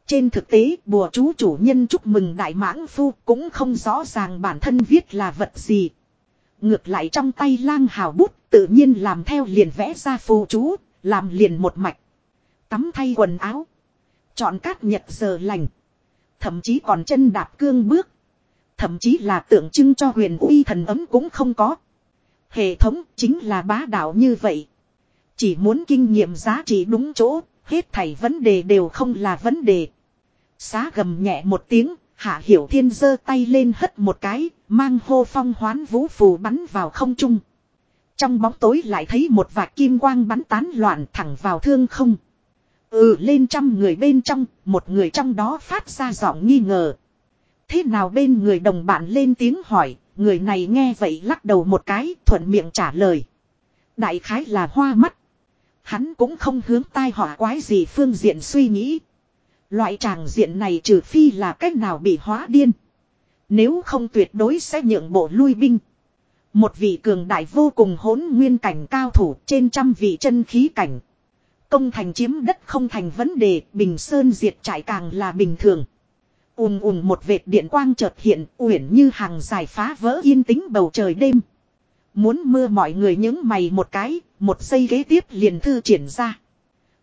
Trên thực tế bùa chú chủ nhân chúc mừng đại mãng phu cũng không rõ ràng bản thân viết là vật gì. Ngược lại trong tay lang hào bút tự nhiên làm theo liền vẽ ra phù chú, làm liền một mạch. Tắm thay quần áo. Chọn cát nhật giờ lành. Thậm chí còn chân đạp cương bước. Thậm chí là tượng trưng cho huyền uy thần ấm cũng không có. Hệ thống chính là bá đạo như vậy. Chỉ muốn kinh nghiệm giá trị đúng chỗ, hết thảy vấn đề đều không là vấn đề. Xá gầm nhẹ một tiếng, Hạ Hiểu Thiên giơ tay lên hất một cái, mang hô phong hoán vũ phù bắn vào không trung. Trong bóng tối lại thấy một vạt kim quang bắn tán loạn thẳng vào thương không. Ừ lên trăm người bên trong, một người trong đó phát ra giọng nghi ngờ. Thế nào bên người đồng bạn lên tiếng hỏi, người này nghe vậy lắc đầu một cái, thuận miệng trả lời. Đại khái là hoa mắt. Hắn cũng không hướng tai họa quái gì phương diện suy nghĩ. Loại tràng diện này trừ phi là cách nào bị hóa điên. Nếu không tuyệt đối sẽ nhượng bộ lui binh. Một vị cường đại vô cùng hỗn nguyên cảnh cao thủ trên trăm vị chân khí cảnh. Công thành chiếm đất không thành vấn đề, Bình Sơn diệt trải càng là bình thường ùm ùm một vệt điện quang chợt hiện, uyển như hàng dài phá vỡ yên tĩnh bầu trời đêm. Muốn mưa mọi người những mày một cái, một giây ghế tiếp liền thư triển ra.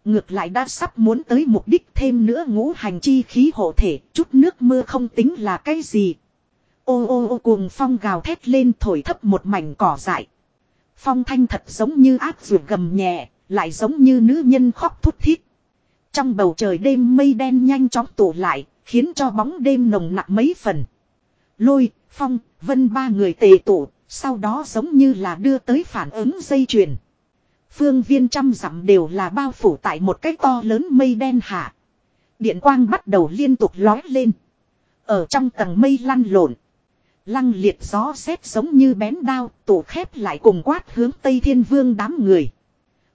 Ngược lại đã sắp muốn tới mục đích thêm nữa ngũ hành chi khí hộ thể, chút nước mưa không tính là cái gì. Ô ô ô cuồng phong gào thét lên thổi thấp một mảnh cỏ dại. Phong thanh thật giống như áp ruột gầm nhẹ, lại giống như nữ nhân khóc thút thít. Trong bầu trời đêm mây đen nhanh chóng tụ lại, khiến cho bóng đêm nồng nặng mấy phần. Lôi, phong, vân ba người tề tụ, sau đó giống như là đưa tới phản ứng dây chuyền. Phương viên trăm dặm đều là bao phủ tại một cái to lớn mây đen hạ. Điện quang bắt đầu liên tục lói lên. Ở trong tầng mây lăn lộn. Lăng liệt gió xét giống như bén đao, tổ khép lại cùng quát hướng Tây Thiên Vương đám người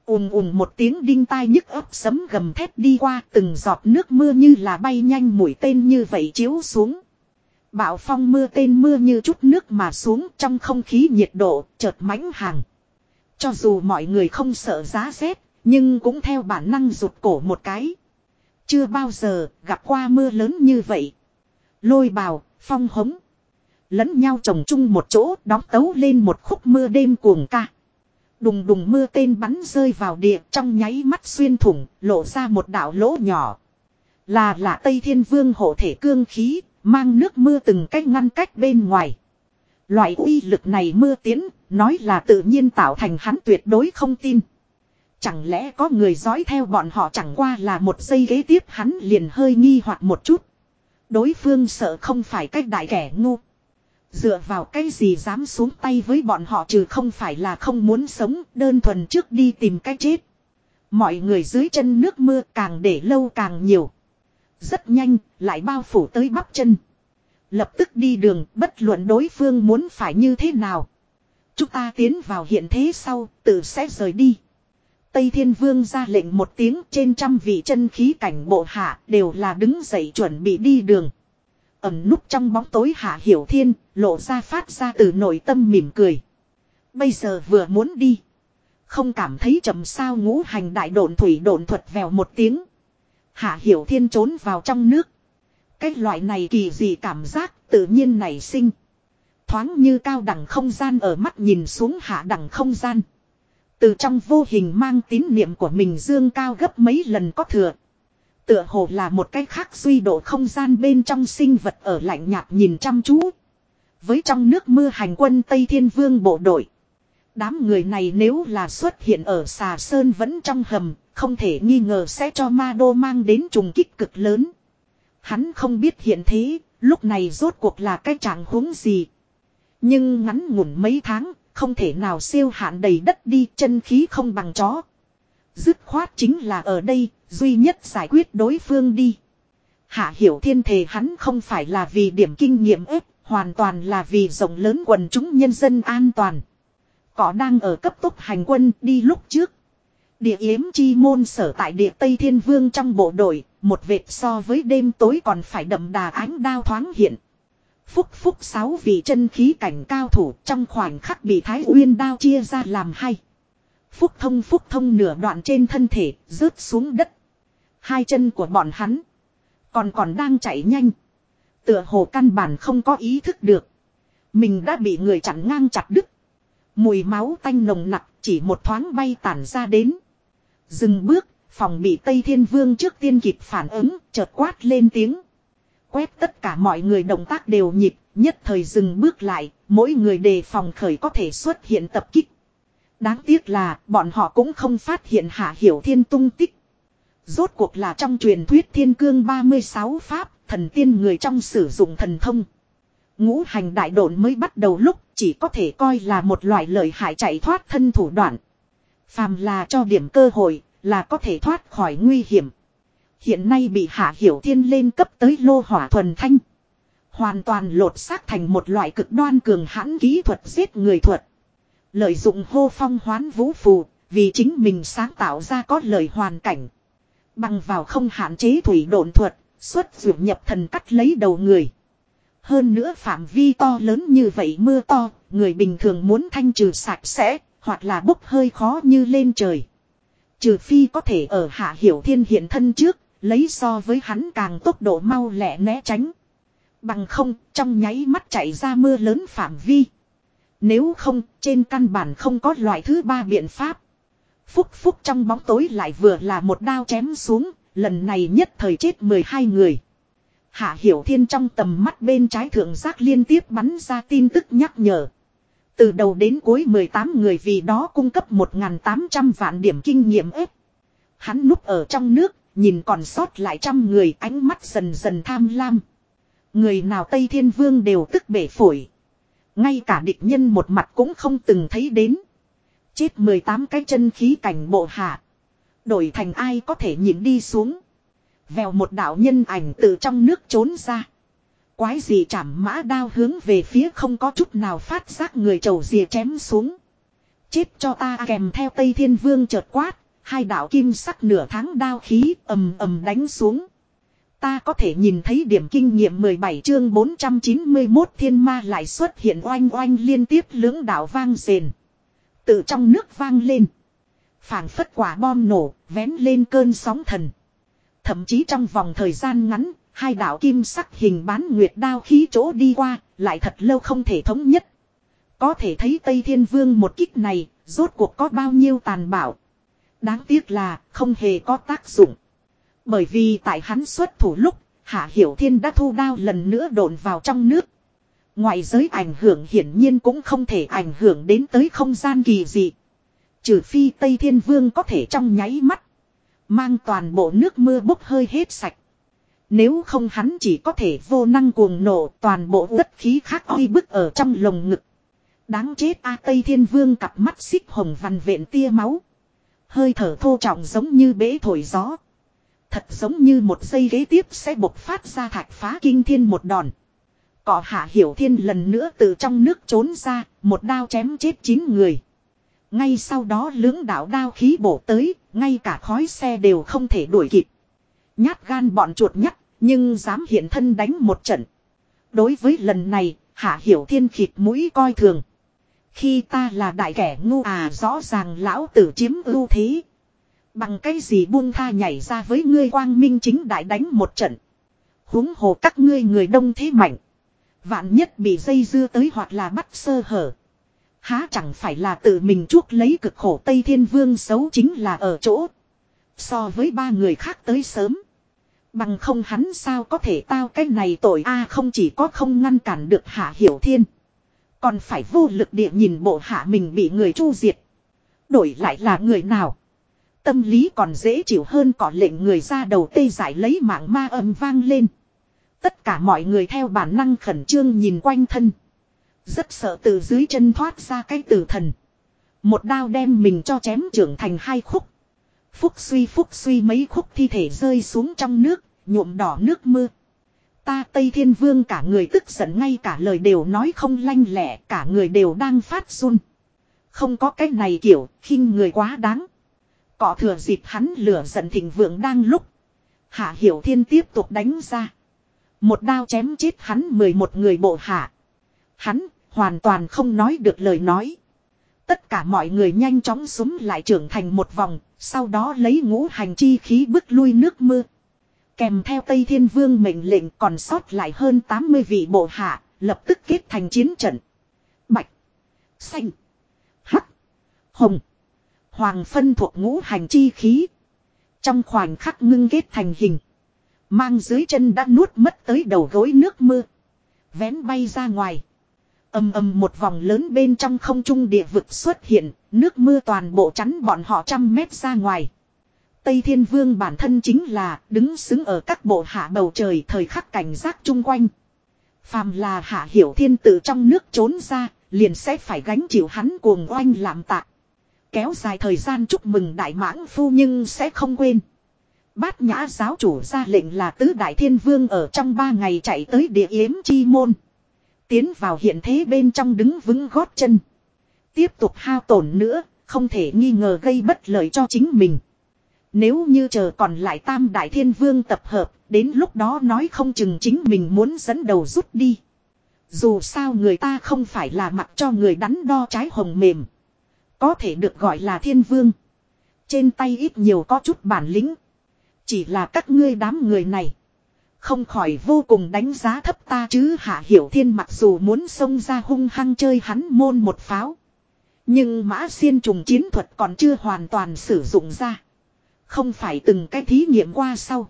ùm ùm một tiếng đinh tai nhức ấp sấm gầm thét đi qua từng giọt nước mưa như là bay nhanh mũi tên như vậy chiếu xuống. Bạo phong mưa tên mưa như chút nước mà xuống trong không khí nhiệt độ chợt mãnh hàng. Cho dù mọi người không sợ giá rét, nhưng cũng theo bản năng rụt cổ một cái. Chưa bao giờ gặp qua mưa lớn như vậy. Lôi bào, phong hống. Lẫn nhau trồng chung một chỗ đóng tấu lên một khúc mưa đêm cuồng ca. Đùng đùng mưa tên bắn rơi vào địa trong nháy mắt xuyên thủng, lộ ra một đạo lỗ nhỏ. Là là Tây Thiên Vương hộ thể cương khí, mang nước mưa từng cách ngăn cách bên ngoài. Loại uy lực này mưa tiến, nói là tự nhiên tạo thành hắn tuyệt đối không tin. Chẳng lẽ có người dõi theo bọn họ chẳng qua là một giây ghế tiếp hắn liền hơi nghi hoặc một chút. Đối phương sợ không phải cách đại kẻ ngu. Dựa vào cái gì dám xuống tay với bọn họ trừ không phải là không muốn sống, đơn thuần trước đi tìm cách chết. Mọi người dưới chân nước mưa càng để lâu càng nhiều. Rất nhanh, lại bao phủ tới bắp chân. Lập tức đi đường, bất luận đối phương muốn phải như thế nào. Chúng ta tiến vào hiện thế sau, tự sẽ rời đi. Tây Thiên Vương ra lệnh một tiếng trên trăm vị chân khí cảnh bộ hạ đều là đứng dậy chuẩn bị đi đường. Ẩm núp trong bóng tối hạ hiểu thiên, lộ ra phát ra từ nội tâm mỉm cười. Bây giờ vừa muốn đi. Không cảm thấy chậm sao ngũ hành đại độn thủy độn thuật vèo một tiếng. Hạ hiểu thiên trốn vào trong nước. Cái loại này kỳ dị cảm giác tự nhiên nảy sinh. Thoáng như cao đẳng không gian ở mắt nhìn xuống hạ đẳng không gian. Từ trong vô hình mang tín niệm của mình dương cao gấp mấy lần có thừa. Tựa hồ là một cái khác suy độ không gian bên trong sinh vật ở lạnh nhạt nhìn chăm chú. Với trong nước mưa hành quân Tây Thiên Vương bộ đội. Đám người này nếu là xuất hiện ở xà sơn vẫn trong hầm, không thể nghi ngờ sẽ cho ma đô mang đến trùng kích cực lớn. Hắn không biết hiện thế, lúc này rốt cuộc là cái trạng huống gì. Nhưng ngắn ngủn mấy tháng, không thể nào siêu hạn đầy đất đi chân khí không bằng chó. Dứt khoát chính là ở đây, duy nhất giải quyết đối phương đi. Hạ hiểu thiên thể hắn không phải là vì điểm kinh nghiệm ếp, hoàn toàn là vì rộng lớn quần chúng nhân dân an toàn. Cỏ đang ở cấp tốc hành quân đi lúc trước. Địa yếm chi môn sở tại địa Tây Thiên Vương trong bộ đội, một vệt so với đêm tối còn phải đậm đà ánh đao thoáng hiện. Phúc phúc sáu vị chân khí cảnh cao thủ trong khoảnh khắc bị Thái Uyên đao chia ra làm hai. Phúc thông phúc thông nửa đoạn trên thân thể rớt xuống đất. Hai chân của bọn hắn còn còn đang chạy nhanh. Tựa hồ căn bản không có ý thức được. Mình đã bị người chặn ngang chặt đứt. Mùi máu tanh nồng nặc chỉ một thoáng bay tản ra đến. Dừng bước, phòng bị Tây Thiên Vương trước tiên kịp phản ứng, chợt quát lên tiếng. Quét tất cả mọi người động tác đều nhịp, nhất thời dừng bước lại, mỗi người đề phòng khởi có thể xuất hiện tập kích. Đáng tiếc là bọn họ cũng không phát hiện hạ hiểu thiên tung tích. Rốt cuộc là trong truyền thuyết thiên cương 36 pháp, thần tiên người trong sử dụng thần thông. Ngũ hành đại độn mới bắt đầu lúc chỉ có thể coi là một loại lợi hại chạy thoát thân thủ đoạn. Phàm là cho điểm cơ hội là có thể thoát khỏi nguy hiểm. Hiện nay bị hạ hiểu thiên lên cấp tới lô hỏa thuần thanh. Hoàn toàn lột xác thành một loại cực đoan cường hãn kỹ thuật giết người thuật. Lợi dụng hô phong hoán vũ phù, vì chính mình sáng tạo ra có lời hoàn cảnh. Bằng vào không hạn chế thủy độn thuật, xuất dụng nhập thần cắt lấy đầu người. Hơn nữa phạm vi to lớn như vậy mưa to, người bình thường muốn thanh trừ sạch sẽ, hoặc là bốc hơi khó như lên trời. Trừ phi có thể ở hạ hiểu thiên hiện thân trước, lấy so với hắn càng tốc độ mau lẹ né tránh. Bằng không, trong nháy mắt chạy ra mưa lớn phạm vi. Nếu không, trên căn bản không có loại thứ ba biện pháp. Phúc phúc trong bóng tối lại vừa là một đao chém xuống, lần này nhất thời chết 12 người. Hạ Hiểu Thiên trong tầm mắt bên trái thượng giác liên tiếp bắn ra tin tức nhắc nhở. Từ đầu đến cuối 18 người vì đó cung cấp 1.800 vạn điểm kinh nghiệm ếp. Hắn núp ở trong nước, nhìn còn sót lại trăm người ánh mắt dần dần tham lam. Người nào Tây Thiên Vương đều tức bể phổi. Ngay cả địch nhân một mặt cũng không từng thấy đến. Chết 18 cái chân khí cảnh bộ hạ. Đổi thành ai có thể nhìn đi xuống. Vèo một đạo nhân ảnh từ trong nước trốn ra. Quái gì chảm mã đao hướng về phía không có chút nào phát giác người trầu rìa chém xuống. Chết cho ta kèm theo Tây Thiên Vương chợt quát. Hai đạo kim sắc nửa tháng đao khí ầm ầm đánh xuống. Ta có thể nhìn thấy điểm kinh nghiệm 17 chương 491 thiên ma lại xuất hiện oanh oanh liên tiếp lưỡng đạo vang rền. Từ trong nước vang lên. phảng phất quả bom nổ, vén lên cơn sóng thần. Thậm chí trong vòng thời gian ngắn, hai đạo kim sắc hình bán nguyệt đao khí chỗ đi qua, lại thật lâu không thể thống nhất. Có thể thấy Tây Thiên Vương một kích này, rốt cuộc có bao nhiêu tàn bạo. Đáng tiếc là, không hề có tác dụng. Bởi vì tại hắn xuất thủ lúc, Hạ Hiểu Thiên đã thu đao lần nữa đồn vào trong nước. Ngoại giới ảnh hưởng hiển nhiên cũng không thể ảnh hưởng đến tới không gian kỳ dị. Trừ phi Tây Thiên Vương có thể trong nháy mắt. Mang toàn bộ nước mưa bốc hơi hết sạch. Nếu không hắn chỉ có thể vô năng cuồng nổ toàn bộ đất khí khác oi bức ở trong lồng ngực. Đáng chết A Tây Thiên Vương cặp mắt xích hồng vằn vện tia máu. Hơi thở thô trọng giống như bể thổi gió. Thật giống như một giây ghế tiếp sẽ bộc phát ra thạch phá kinh thiên một đòn. Cỏ hạ hiểu thiên lần nữa từ trong nước trốn ra, một đao chém chết chín người. Ngay sau đó lưỡng đạo đao khí bổ tới, ngay cả khói xe đều không thể đuổi kịp. Nhát gan bọn chuột nhắt, nhưng dám hiện thân đánh một trận. Đối với lần này, hạ hiểu thiên khịt mũi coi thường. Khi ta là đại kẻ ngu à rõ ràng lão tử chiếm ưu thế. Bằng cái gì buông tha nhảy ra với ngươi quang minh chính đại đánh một trận. huống hồ các ngươi người đông thế mạnh. Vạn nhất bị dây dưa tới hoặc là bắt sơ hở. Há chẳng phải là tự mình chuốc lấy cực khổ Tây Thiên Vương xấu chính là ở chỗ. So với ba người khác tới sớm. Bằng không hắn sao có thể tao cái này tội a à không chỉ có không ngăn cản được Hạ Hiểu Thiên. Còn phải vô lực địa nhìn bộ hạ mình bị người chu diệt. Đổi lại là người nào. Tâm lý còn dễ chịu hơn cỏ lệnh người ra đầu tê giải lấy mạng ma âm vang lên. Tất cả mọi người theo bản năng khẩn trương nhìn quanh thân. Rất sợ từ dưới chân thoát ra cái tử thần. Một đao đem mình cho chém trưởng thành hai khúc. Phúc suy phúc suy mấy khúc thi thể rơi xuống trong nước, nhuộm đỏ nước mưa. Ta Tây Thiên Vương cả người tức giận ngay cả lời đều nói không lanh lẹ, cả người đều đang phát run. Không có cái này kiểu, khinh người quá đáng. Cọ thừa dịp hắn lửa giận thịnh vượng đang lúc. Hạ Hiểu Thiên tiếp tục đánh ra. Một đao chém chết hắn 11 người bộ hạ. Hắn hoàn toàn không nói được lời nói. Tất cả mọi người nhanh chóng súng lại trưởng thành một vòng, sau đó lấy ngũ hành chi khí bức lui nước mưa. Kèm theo Tây Thiên Vương mệnh lệnh còn sót lại hơn 80 vị bộ hạ, lập tức kết thành chiến trận. Bạch, xanh, hắc, hồng, hoàng phân thuộc ngũ hành chi khí. Trong khoảnh khắc ngưng kết thành hình. Mang dưới chân đã nuốt mất tới đầu gối nước mưa. Vén bay ra ngoài. ầm ầm một vòng lớn bên trong không trung địa vực xuất hiện, nước mưa toàn bộ chắn bọn họ trăm mét ra ngoài. Tây Thiên Vương bản thân chính là đứng xứng ở các bộ hạ bầu trời thời khắc cảnh giác chung quanh. Phàm là hạ hiểu thiên tử trong nước trốn ra, liền sẽ phải gánh chịu hắn cuồng oanh làm tạ. Kéo dài thời gian chúc mừng đại mãng phu nhưng sẽ không quên. Bát nhã giáo chủ ra lệnh là tứ đại thiên vương ở trong ba ngày chạy tới địa yếm chi môn. Tiến vào hiện thế bên trong đứng vững gót chân. Tiếp tục hao tổn nữa, Không thể nghi ngờ gây bất lợi cho chính mình. Nếu như chờ còn lại tam đại thiên vương tập hợp, đến lúc đó nói không chừng chính mình muốn dẫn đầu rút đi. Dù sao người ta không phải là mặc cho người đắn đo trái hồng mềm. Có thể được gọi là thiên vương. Trên tay ít nhiều có chút bản lĩnh. Chỉ là các ngươi đám người này. Không khỏi vô cùng đánh giá thấp ta chứ Hạ Hiểu Thiên mặc dù muốn xông ra hung hăng chơi hắn môn một pháo. Nhưng mã xiên trùng chiến thuật còn chưa hoàn toàn sử dụng ra. Không phải từng cái thí nghiệm qua sau.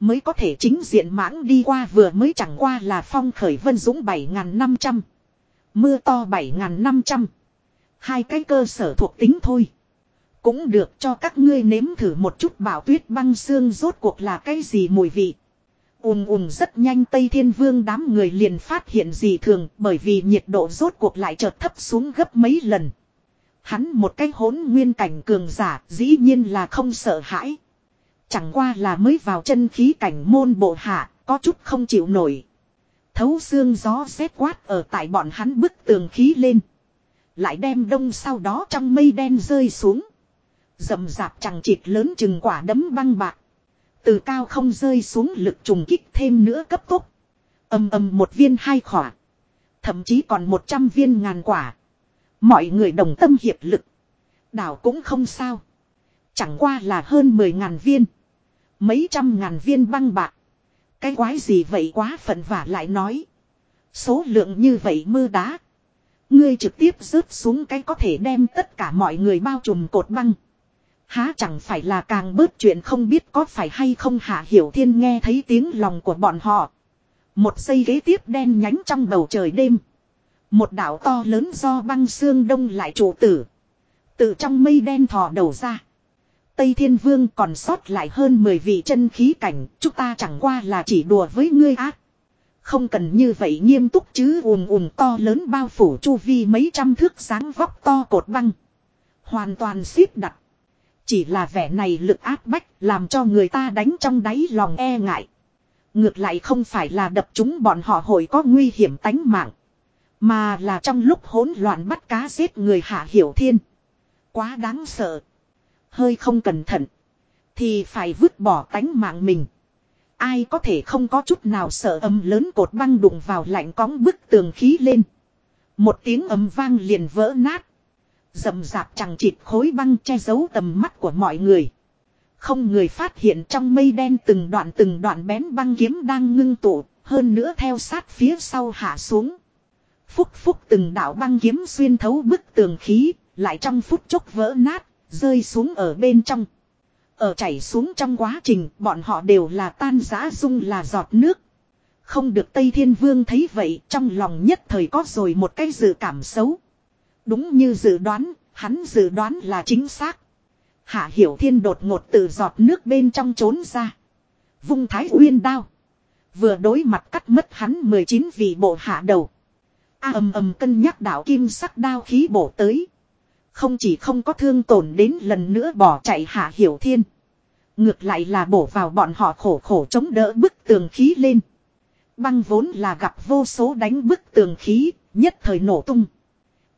Mới có thể chính diện mãng đi qua vừa mới chẳng qua là phong khởi vân dũng 7.500. Mưa to 7.500. Hai cái cơ sở thuộc tính thôi. Cũng được cho các ngươi nếm thử một chút bảo tuyết băng xương rốt cuộc là cái gì mùi vị. Ùm ùm rất nhanh Tây Thiên Vương đám người liền phát hiện gì thường bởi vì nhiệt độ rốt cuộc lại chợt thấp xuống gấp mấy lần. Hắn một cái hỗn nguyên cảnh cường giả dĩ nhiên là không sợ hãi. Chẳng qua là mới vào chân khí cảnh môn bộ hạ, có chút không chịu nổi. Thấu xương gió rét quát ở tại bọn hắn bức tường khí lên. Lại đem đông sau đó trong mây đen rơi xuống. Dầm dạp chẳng chịt lớn chừng quả đấm băng bạc. Từ cao không rơi xuống lực trùng kích thêm nữa cấp tốc. âm âm một viên hai khỏa. Thậm chí còn một trăm viên ngàn quả. Mọi người đồng tâm hiệp lực. Đảo cũng không sao. Chẳng qua là hơn mười ngàn viên. Mấy trăm ngàn viên băng bạc. Cái quái gì vậy quá phận vả lại nói. Số lượng như vậy mưa đá. Ngươi trực tiếp rớt xuống cái có thể đem tất cả mọi người bao trùm cột băng. Há chẳng phải là càng bớt chuyện không biết có phải hay không hạ hiểu thiên nghe thấy tiếng lòng của bọn họ. Một giây ghế tiếp đen nhánh trong bầu trời đêm. Một đảo to lớn do băng xương đông lại trụ tử. Từ trong mây đen thò đầu ra. Tây Thiên Vương còn sót lại hơn 10 vị chân khí cảnh, chúng ta chẳng qua là chỉ đùa với ngươi ác. Không cần như vậy nghiêm túc chứ ùm ùm to lớn bao phủ chu vi mấy trăm thước sáng vóc to cột băng. Hoàn toàn xếp đặt. Chỉ là vẻ này lực áp bách làm cho người ta đánh trong đáy lòng e ngại. Ngược lại không phải là đập chúng bọn họ hội có nguy hiểm tánh mạng. Mà là trong lúc hỗn loạn bắt cá giết người hạ hiểu thiên. Quá đáng sợ. Hơi không cẩn thận. Thì phải vứt bỏ tánh mạng mình. Ai có thể không có chút nào sợ âm lớn cột băng đụng vào lạnh cóng bức tường khí lên. Một tiếng ầm vang liền vỡ nát. Dầm dạp chẳng chịt khối băng che giấu tầm mắt của mọi người. Không người phát hiện trong mây đen từng đoạn từng đoạn bén băng kiếm đang ngưng tụ, hơn nữa theo sát phía sau hạ xuống. Phúc phúc từng đạo băng kiếm xuyên thấu bức tường khí, lại trong phút chốc vỡ nát, rơi xuống ở bên trong. Ở chảy xuống trong quá trình, bọn họ đều là tan giã dung là giọt nước. Không được Tây Thiên Vương thấy vậy, trong lòng nhất thời có rồi một cái dự cảm xấu. Đúng như dự đoán, hắn dự đoán là chính xác. Hạ Hiểu Thiên đột ngột từ giọt nước bên trong trốn ra. Vung thái uyên đao. Vừa đối mặt cắt mất hắn 19 vị bộ hạ đầu. A ầm ầm cân nhắc đạo kim sắc đao khí bổ tới. Không chỉ không có thương tổn đến lần nữa bỏ chạy Hạ Hiểu Thiên. Ngược lại là bổ vào bọn họ khổ khổ chống đỡ bức tường khí lên. Băng vốn là gặp vô số đánh bức tường khí, nhất thời nổ tung.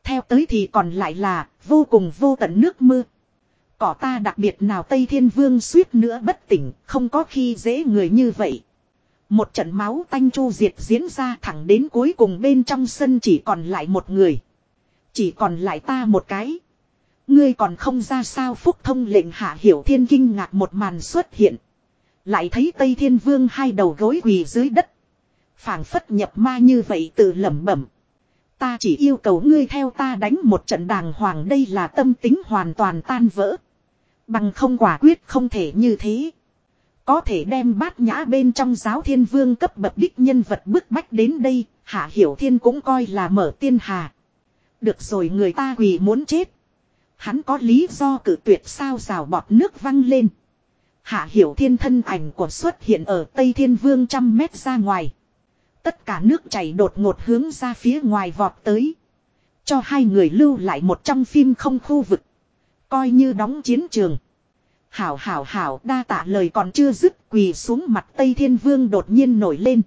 Theo tới thì còn lại là vô cùng vô tận nước mưa. Cỏ ta đặc biệt nào Tây Thiên Vương suýt nữa bất tỉnh, không có khi dễ người như vậy. Một trận máu tanh chu diệt diễn ra thẳng đến cuối cùng bên trong sân chỉ còn lại một người. Chỉ còn lại ta một cái. Ngươi còn không ra sao phúc thông lệnh hạ hiểu thiên kinh ngạc một màn xuất hiện. Lại thấy Tây Thiên Vương hai đầu gối quỳ dưới đất. phảng phất nhập ma như vậy tự lẩm bẩm. Ta chỉ yêu cầu ngươi theo ta đánh một trận đàng hoàng đây là tâm tính hoàn toàn tan vỡ. Bằng không quả quyết không thể như thế. Có thể đem bát nhã bên trong giáo thiên vương cấp bậc đích nhân vật bức bách đến đây, hạ hiểu thiên cũng coi là mở tiên hà. Được rồi người ta quỳ muốn chết. Hắn có lý do cử tuyệt sao rào bọt nước văng lên. Hạ hiểu thiên thân ảnh của xuất hiện ở Tây Thiên Vương trăm mét ra ngoài. Tất cả nước chảy đột ngột hướng ra phía ngoài vọt tới. Cho hai người lưu lại một trong phim không khu vực. Coi như đóng chiến trường. Hảo hảo hảo đa tạ lời còn chưa dứt quỳ xuống mặt Tây Thiên Vương đột nhiên nổi lên.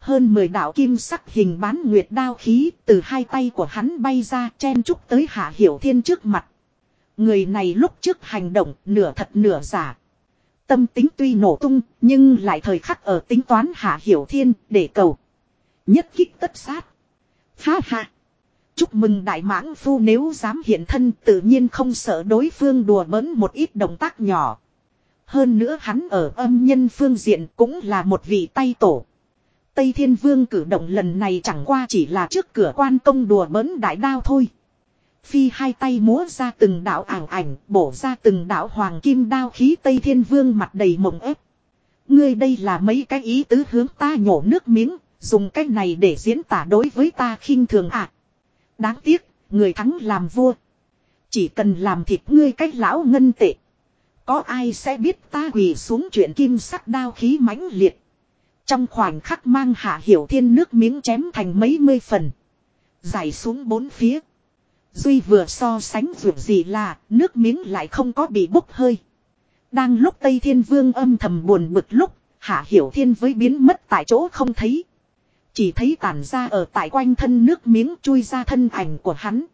Hơn 10 đạo kim sắc hình bán nguyệt đao khí từ hai tay của hắn bay ra chen chúc tới Hạ Hiểu Thiên trước mặt. Người này lúc trước hành động nửa thật nửa giả. Tâm tính tuy nổ tung, nhưng lại thời khắc ở tính toán hạ hiểu thiên để cầu. Nhất kích tất sát. Ha ha. Chúc mừng đại mãng phu nếu dám hiện thân tự nhiên không sợ đối phương đùa bỡn một ít động tác nhỏ. Hơn nữa hắn ở âm nhân phương diện cũng là một vị tay tổ. Tây Thiên Vương cử động lần này chẳng qua chỉ là trước cửa quan công đùa bỡn đại đao thôi. Phi hai tay múa ra từng đạo ảo ảnh, bổ ra từng đạo hoàng kim đao khí Tây Thiên Vương mặt đầy mộng ép. Ngươi đây là mấy cái ý tứ hướng ta nhổ nước miếng, dùng cái này để diễn tả đối với ta khinh thường ạ. À. Đáng tiếc, người thắng làm vua. Chỉ cần làm thịt ngươi cách lão ngân tệ. Có ai sẽ biết ta quỳ xuống chuyện kim sắc đao khí mãnh liệt. Trong khoảnh khắc mang hạ hiểu thiên nước miếng chém thành mấy mươi phần. Giải xuống bốn phía. Duy vừa so sánh vượt gì là nước miếng lại không có bị bốc hơi. Đang lúc Tây Thiên Vương âm thầm buồn bực lúc, Hạ Hiểu Thiên với biến mất tại chỗ không thấy. Chỉ thấy tản ra ở tại quanh thân nước miếng chui ra thân ảnh của hắn.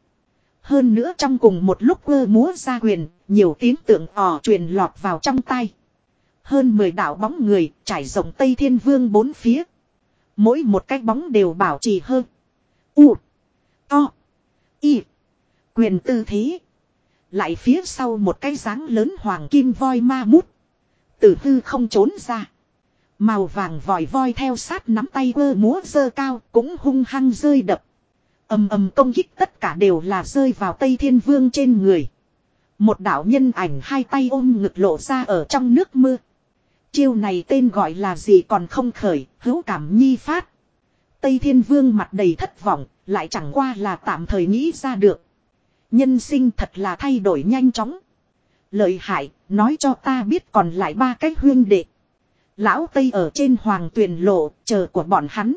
Hơn nữa trong cùng một lúc quơ múa ra quyền, nhiều tiếng tượng ỏ truyền lọt vào trong tay. Hơn 10 đạo bóng người trải rộng Tây Thiên Vương bốn phía. Mỗi một cái bóng đều bảo trì hơn. U. To. Y. Quyền tư thế. Lại phía sau một cái dáng lớn hoàng kim voi ma mút. Tử hư không trốn ra. Màu vàng vòi voi theo sát nắm tay vơ múa dơ cao cũng hung hăng rơi đập. ầm ầm công kích tất cả đều là rơi vào Tây Thiên Vương trên người. Một đạo nhân ảnh hai tay ôm ngực lộ ra ở trong nước mưa. Chiêu này tên gọi là gì còn không khởi, hữu cảm nhi phát. Tây Thiên Vương mặt đầy thất vọng, lại chẳng qua là tạm thời nghĩ ra được. Nhân sinh thật là thay đổi nhanh chóng. Lợi hại, nói cho ta biết còn lại ba cái huyên đệ. Lão Tây ở trên hoàng tuyền lộ, chờ của bọn hắn.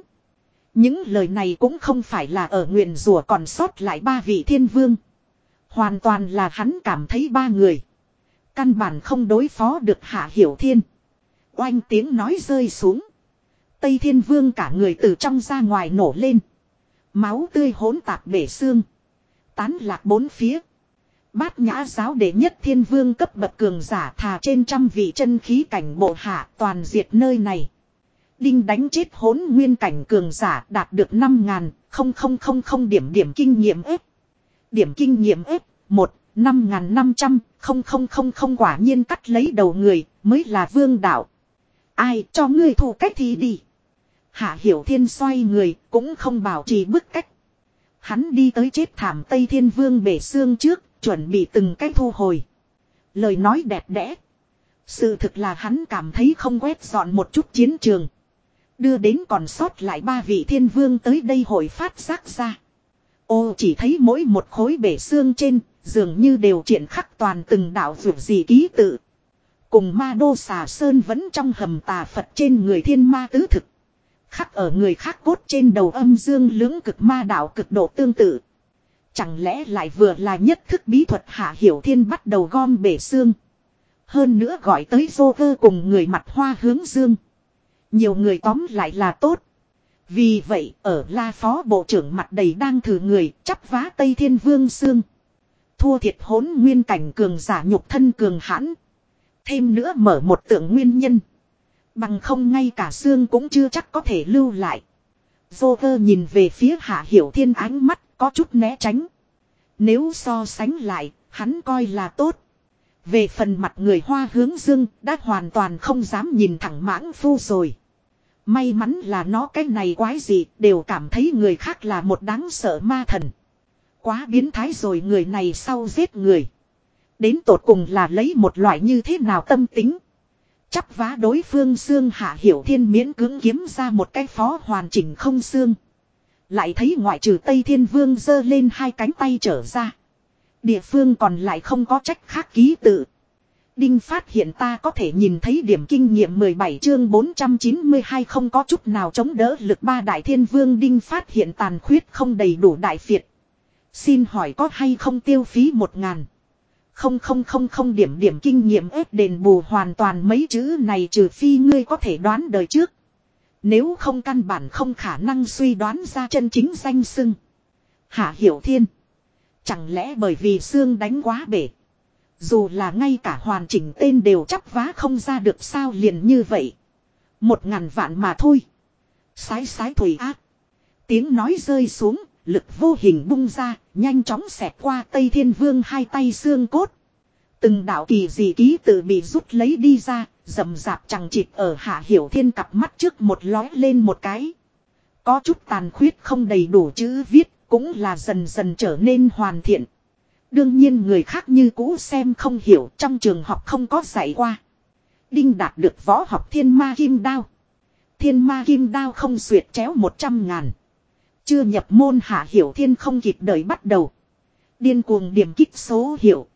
Những lời này cũng không phải là ở nguyện rùa còn sót lại ba vị thiên vương. Hoàn toàn là hắn cảm thấy ba người. Căn bản không đối phó được hạ hiểu thiên. Oanh tiếng nói rơi xuống. Tây thiên vương cả người từ trong ra ngoài nổ lên. Máu tươi hỗn tạp bể xương. Tán lạc bốn phía. Bát nhã giáo đệ nhất thiên vương cấp bậc cường giả thà trên trăm vị chân khí cảnh bộ hạ toàn diệt nơi này. Đinh đánh chết hỗn nguyên cảnh cường giả đạt được 5 ngàn, không không không không điểm điểm kinh nghiệm ếp. Điểm kinh nghiệm ếp, 1, 5 ngàn 500, không không không không quả nhiên cắt lấy đầu người, mới là vương đạo. Ai cho ngươi thủ cách thì đi. Hạ hiểu thiên xoay người, cũng không bảo trì bức cách. Hắn đi tới chết thảm Tây Thiên Vương bể xương trước, chuẩn bị từng cách thu hồi. Lời nói đẹp đẽ. Sự thực là hắn cảm thấy không quét dọn một chút chiến trường. Đưa đến còn sót lại ba vị thiên vương tới đây hội phát giác ra. Ô chỉ thấy mỗi một khối bể xương trên, dường như đều triển khắc toàn từng đạo vượt gì ký tự. Cùng ma đô xà sơn vẫn trong hầm tà Phật trên người thiên ma tứ thực. Khắc ở người khác cốt trên đầu âm dương lưỡng cực ma đạo cực độ tương tự. Chẳng lẽ lại vừa là nhất thức bí thuật hạ hiểu thiên bắt đầu gom bể xương. Hơn nữa gọi tới dô cơ cùng người mặt hoa hướng dương. Nhiều người tóm lại là tốt. Vì vậy, ở la phó bộ trưởng mặt đầy đang thử người, chắp vá Tây Thiên Vương xương. Thua thiệt hỗn nguyên cảnh cường giả nhục thân cường hãn. Thêm nữa mở một tượng nguyên nhân. Bằng không ngay cả xương cũng chưa chắc có thể lưu lại. Joker nhìn về phía Hạ Hiểu Thiên ánh mắt có chút né tránh. Nếu so sánh lại, hắn coi là tốt. Về phần mặt người hoa hướng dương, đã hoàn toàn không dám nhìn thẳng mãng phu rồi. May mắn là nó cái này quái gì, đều cảm thấy người khác là một đáng sợ ma thần. Quá biến thái rồi người này sau giết người. Đến tột cùng là lấy một loại như thế nào tâm tính. Chắp vá đối phương xương hạ hiểu thiên miễn cưỡng kiếm ra một cái phó hoàn chỉnh không xương. Lại thấy ngoại trừ Tây Thiên Vương giơ lên hai cánh tay trở ra. Địa phương còn lại không có trách khác ký tự. Đinh phát hiện ta có thể nhìn thấy điểm kinh nghiệm 17 chương 492 không có chút nào chống đỡ lực ba đại thiên vương đinh phát hiện tàn khuyết không đầy đủ đại phiệt. Xin hỏi có hay không tiêu phí một ngàn. Không không không không điểm điểm kinh nghiệm ép đền bù hoàn toàn mấy chữ này trừ phi ngươi có thể đoán đời trước. Nếu không căn bản không khả năng suy đoán ra chân chính danh sưng. Hạ Hiểu Thiên. Chẳng lẽ bởi vì xương đánh quá bể. Dù là ngay cả hoàn chỉnh tên đều chắp vá không ra được sao liền như vậy. Một ngàn vạn mà thôi. Sái sái thủy ác. Tiếng nói rơi xuống, lực vô hình bung ra, nhanh chóng xẹt qua Tây Thiên Vương hai tay xương cốt. Từng đạo kỳ dị ký tự bị rút lấy đi ra, rầm rạp chẳng chịt ở hạ hiểu thiên cặp mắt trước một lói lên một cái. Có chút tàn khuyết không đầy đủ chữ viết, cũng là dần dần trở nên hoàn thiện. Đương nhiên người khác như cũ xem không hiểu trong trường học không có dạy qua. Đinh đạt được võ học thiên ma kim đao. Thiên ma kim đao không xuyệt chéo một trăm ngàn. Chưa nhập môn hạ hiểu thiên không kịp đợi bắt đầu. Điên cuồng điểm kích số hiệu.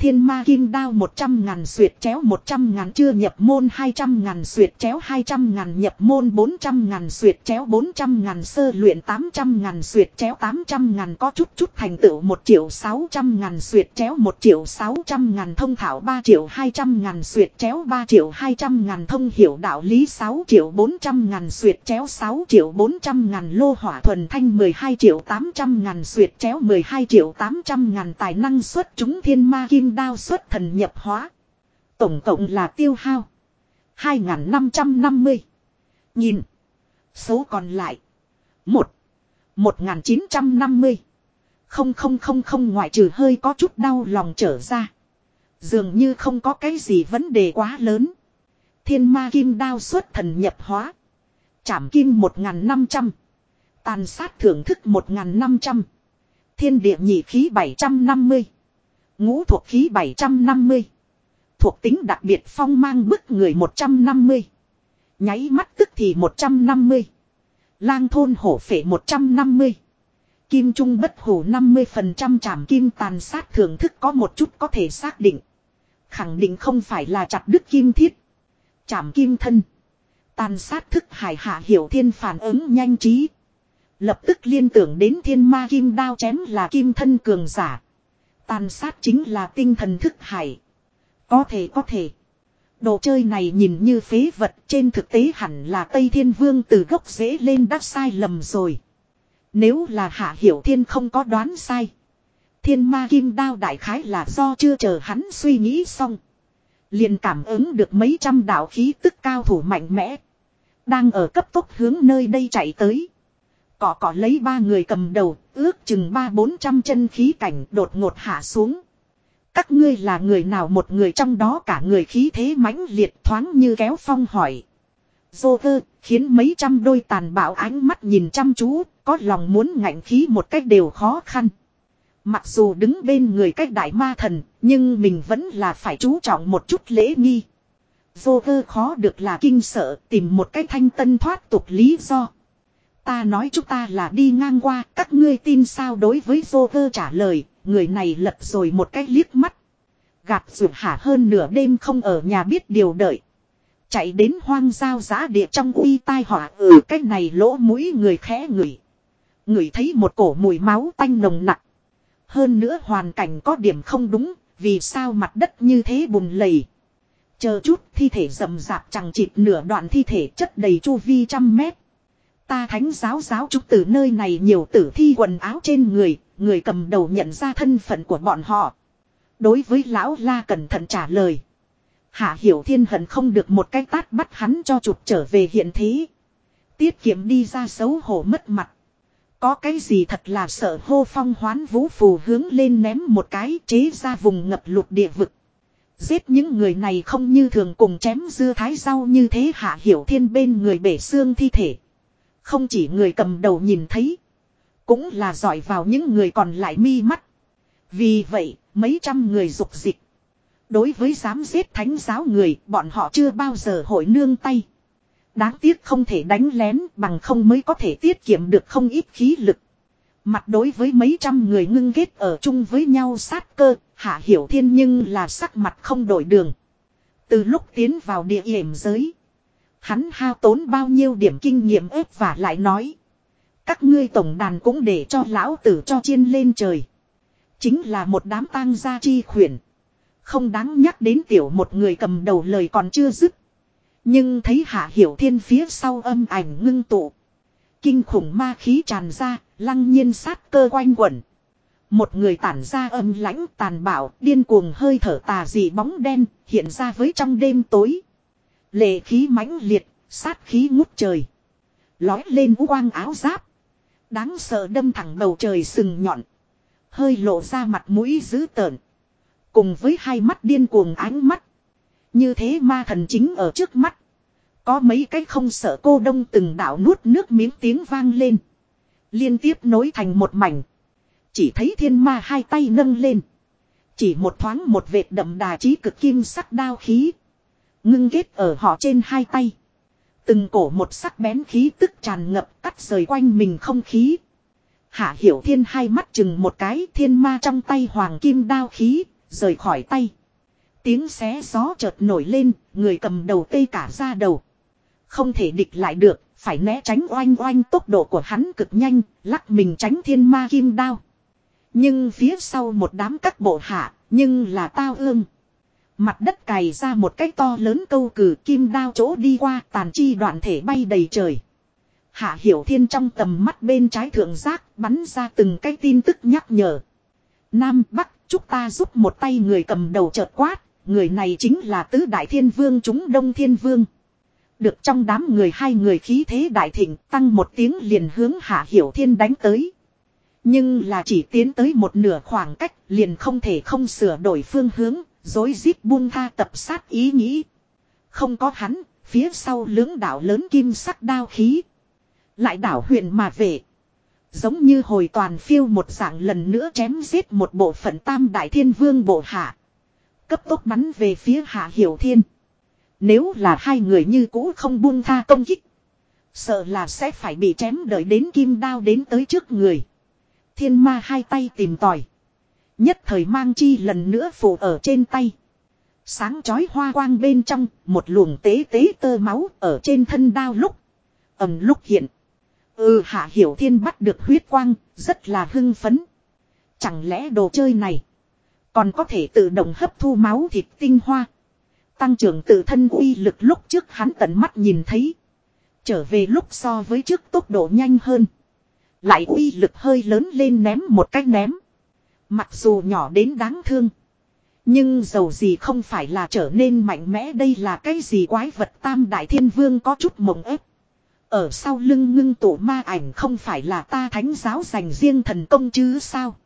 Thiên ma kim đao 100 ngàn suyệt chéo 100 ngàn chưa nhập môn 200 ngàn suyệt chéo 200 ngàn nhập môn 400 ngàn suyệt chéo 400 ngàn sơ luyện 800 ngàn suyệt chéo 800 ngàn có chút chút thành tựu 1 triệu 600 ngàn suyệt chéo 1 triệu 600 ngàn thông thảo 3 triệu 200 ngàn suyệt chéo 3 triệu 200 ngàn thông hiểu đạo lý 6 triệu 400 ngàn suyệt chéo 6 triệu 400 ngàn lô hỏa thuần thanh 12 triệu 800 ngàn suyệt chéo 12 triệu 800 ngàn tài năng xuất chúng thiên ma kim đao xuất thần nhập hóa. Tổng cộng là tiêu hao. 2.550. Nhìn. Số còn lại. 1. 1950. Không không không không, ngoại trừ hơi có chút đau lòng trở ra. Dường như không có cái gì vấn đề quá lớn. Thiên ma kim đao xuất thần nhập hóa. Chảm kim 1.500. Tàn sát thưởng thức 1.500. Thiên địa nhị khí 750. Ngũ thuộc khí 750. Thuộc tính đặc biệt phong mang bức người 150. Nháy mắt tức thì 150. Lang thôn hổ phể 150. Kim trung bất hủ 50% trảm kim tàn sát thưởng thức có một chút có thể xác định. Khẳng định không phải là chặt đứt kim thiết. Trảm kim thân. Tàn sát thức hải hạ hiểu thiên phản ứng nhanh trí. Lập tức liên tưởng đến thiên ma kim đao chém là kim thân cường giả. Tàn sát chính là tinh thần thức hải. Có thể có thể. Đồ chơi này nhìn như phế vật, trên thực tế hẳn là Tây Thiên Vương từ gốc rễ lên đã sai lầm rồi. Nếu là Hạ Hiểu Thiên không có đoán sai. Thiên ma kim đao đại khái là do chưa chờ hắn suy nghĩ xong. Liền cảm ứng được mấy trăm đạo khí tức cao thủ mạnh mẽ. Đang ở cấp tốc hướng nơi đây chạy tới. Cỏ cỏ lấy ba người cầm đầu, ước chừng ba bốn trăm chân khí cảnh đột ngột hạ xuống. Các ngươi là người nào một người trong đó cả người khí thế mãnh liệt thoáng như kéo phong hỏi. Dô vơ, khiến mấy trăm đôi tàn bạo ánh mắt nhìn chăm chú, có lòng muốn ngạnh khí một cách đều khó khăn. Mặc dù đứng bên người cách đại ma thần, nhưng mình vẫn là phải chú trọng một chút lễ nghi. Dô vơ khó được là kinh sợ, tìm một cách thanh tân thoát tục lý do. Ta nói chúng ta là đi ngang qua, các ngươi tin sao đối với Joker trả lời, người này lật rồi một cách liếc mắt. Gạt rượu hả hơn nửa đêm không ở nhà biết điều đợi. Chạy đến hoang giao giã địa trong uy tai họa ở ừ, cách này lỗ mũi người khẽ ngửi. Ngửi thấy một cổ mùi máu tanh nồng nặng. Hơn nữa hoàn cảnh có điểm không đúng, vì sao mặt đất như thế bùn lầy. Chờ chút thi thể rầm rạp chẳng chịt nửa đoạn thi thể chất đầy chu vi trăm mét. Ta thánh giáo giáo chúng từ nơi này nhiều tử thi quần áo trên người, người cầm đầu nhận ra thân phận của bọn họ. Đối với lão la cẩn thận trả lời. Hạ hiểu thiên hận không được một cái tát bắt hắn cho chụp trở về hiện thế. Tiết kiệm đi ra xấu hổ mất mặt. Có cái gì thật là sợ hô phong hoán vũ phù hướng lên ném một cái chế ra vùng ngập lụt địa vực. Giết những người này không như thường cùng chém dưa thái rau như thế hạ hiểu thiên bên người bể xương thi thể. Không chỉ người cầm đầu nhìn thấy. Cũng là giỏi vào những người còn lại mi mắt. Vì vậy, mấy trăm người dục dịch. Đối với dám giết thánh giáo người, bọn họ chưa bao giờ hội nương tay. Đáng tiếc không thể đánh lén bằng không mới có thể tiết kiệm được không ít khí lực. Mặt đối với mấy trăm người ngưng ghét ở chung với nhau sát cơ, hạ hiểu thiên nhưng là sắc mặt không đổi đường. Từ lúc tiến vào địa hiểm giới, Hắn hao tốn bao nhiêu điểm kinh nghiệm ép và lại nói. Các ngươi tổng đàn cũng để cho lão tử cho chiên lên trời. Chính là một đám tang gia chi khuyển. Không đáng nhắc đến tiểu một người cầm đầu lời còn chưa dứt. Nhưng thấy hạ hiểu thiên phía sau âm ảnh ngưng tụ. Kinh khủng ma khí tràn ra, lăng nhiên sát cơ quanh quẩn. Một người tản ra âm lãnh tàn bạo, điên cuồng hơi thở tà dị bóng đen, hiện ra với trong đêm tối. Lệ khí mãnh liệt, sát khí ngút trời. Lói lên u quang áo giáp. Đáng sợ đâm thẳng bầu trời sừng nhọn. Hơi lộ ra mặt mũi dữ tợn. Cùng với hai mắt điên cuồng ánh mắt. Như thế ma thần chính ở trước mắt. Có mấy cái không sợ cô đông từng đảo nuốt nước miếng tiếng vang lên. Liên tiếp nối thành một mảnh. Chỉ thấy thiên ma hai tay nâng lên. Chỉ một thoáng một vệt đậm đà trí cực kim sắc đao khí. Ngưng kết ở họ trên hai tay. Từng cổ một sắc bén khí tức tràn ngập cắt rời quanh mình không khí. Hạ hiểu thiên hai mắt chừng một cái thiên ma trong tay hoàng kim đao khí, rời khỏi tay. Tiếng xé gió chợt nổi lên, người cầm đầu tê cả ra đầu. Không thể địch lại được, phải né tránh oanh oanh tốc độ của hắn cực nhanh, lắc mình tránh thiên ma kim đao. Nhưng phía sau một đám các bộ hạ, nhưng là tao ương. Mặt đất cày ra một cái to lớn câu cử kim đao chỗ đi qua tàn chi đoạn thể bay đầy trời. Hạ Hiểu Thiên trong tầm mắt bên trái thượng giác bắn ra từng cái tin tức nhắc nhở. Nam Bắc, chúc ta giúp một tay người cầm đầu chợt quát, người này chính là tứ đại thiên vương chúng đông thiên vương. Được trong đám người hai người khí thế đại thịnh tăng một tiếng liền hướng Hạ Hiểu Thiên đánh tới. Nhưng là chỉ tiến tới một nửa khoảng cách liền không thể không sửa đổi phương hướng, dối rít buông tha tập sát ý nghĩ. Không có hắn, phía sau lưỡng đảo lớn kim sắc đao khí. Lại đảo huyện mà về. Giống như hồi toàn phiêu một dạng lần nữa chém giết một bộ phận tam đại thiên vương bộ hạ. Cấp tốc bắn về phía hạ hiểu thiên. Nếu là hai người như cũ không buông tha công kích. Sợ là sẽ phải bị chém đợi đến kim đao đến tới trước người. Thiên ma hai tay tìm tòi. Nhất thời mang chi lần nữa phủ ở trên tay. Sáng chói hoa quang bên trong, một luồng tế tế tơ máu ở trên thân đao lúc. ầm lúc hiện. Ừ hạ hiểu thiên bắt được huyết quang, rất là hưng phấn. Chẳng lẽ đồ chơi này còn có thể tự động hấp thu máu thịt tinh hoa. Tăng trưởng tự thân uy lực lúc trước hắn tận mắt nhìn thấy. Trở về lúc so với trước tốc độ nhanh hơn. Lại uy lực hơi lớn lên ném một cách ném. Mặc dù nhỏ đến đáng thương. Nhưng dầu gì không phải là trở nên mạnh mẽ đây là cái gì quái vật tam đại thiên vương có chút mộng ép. Ở sau lưng ngưng tổ ma ảnh không phải là ta thánh giáo dành riêng thần công chứ sao.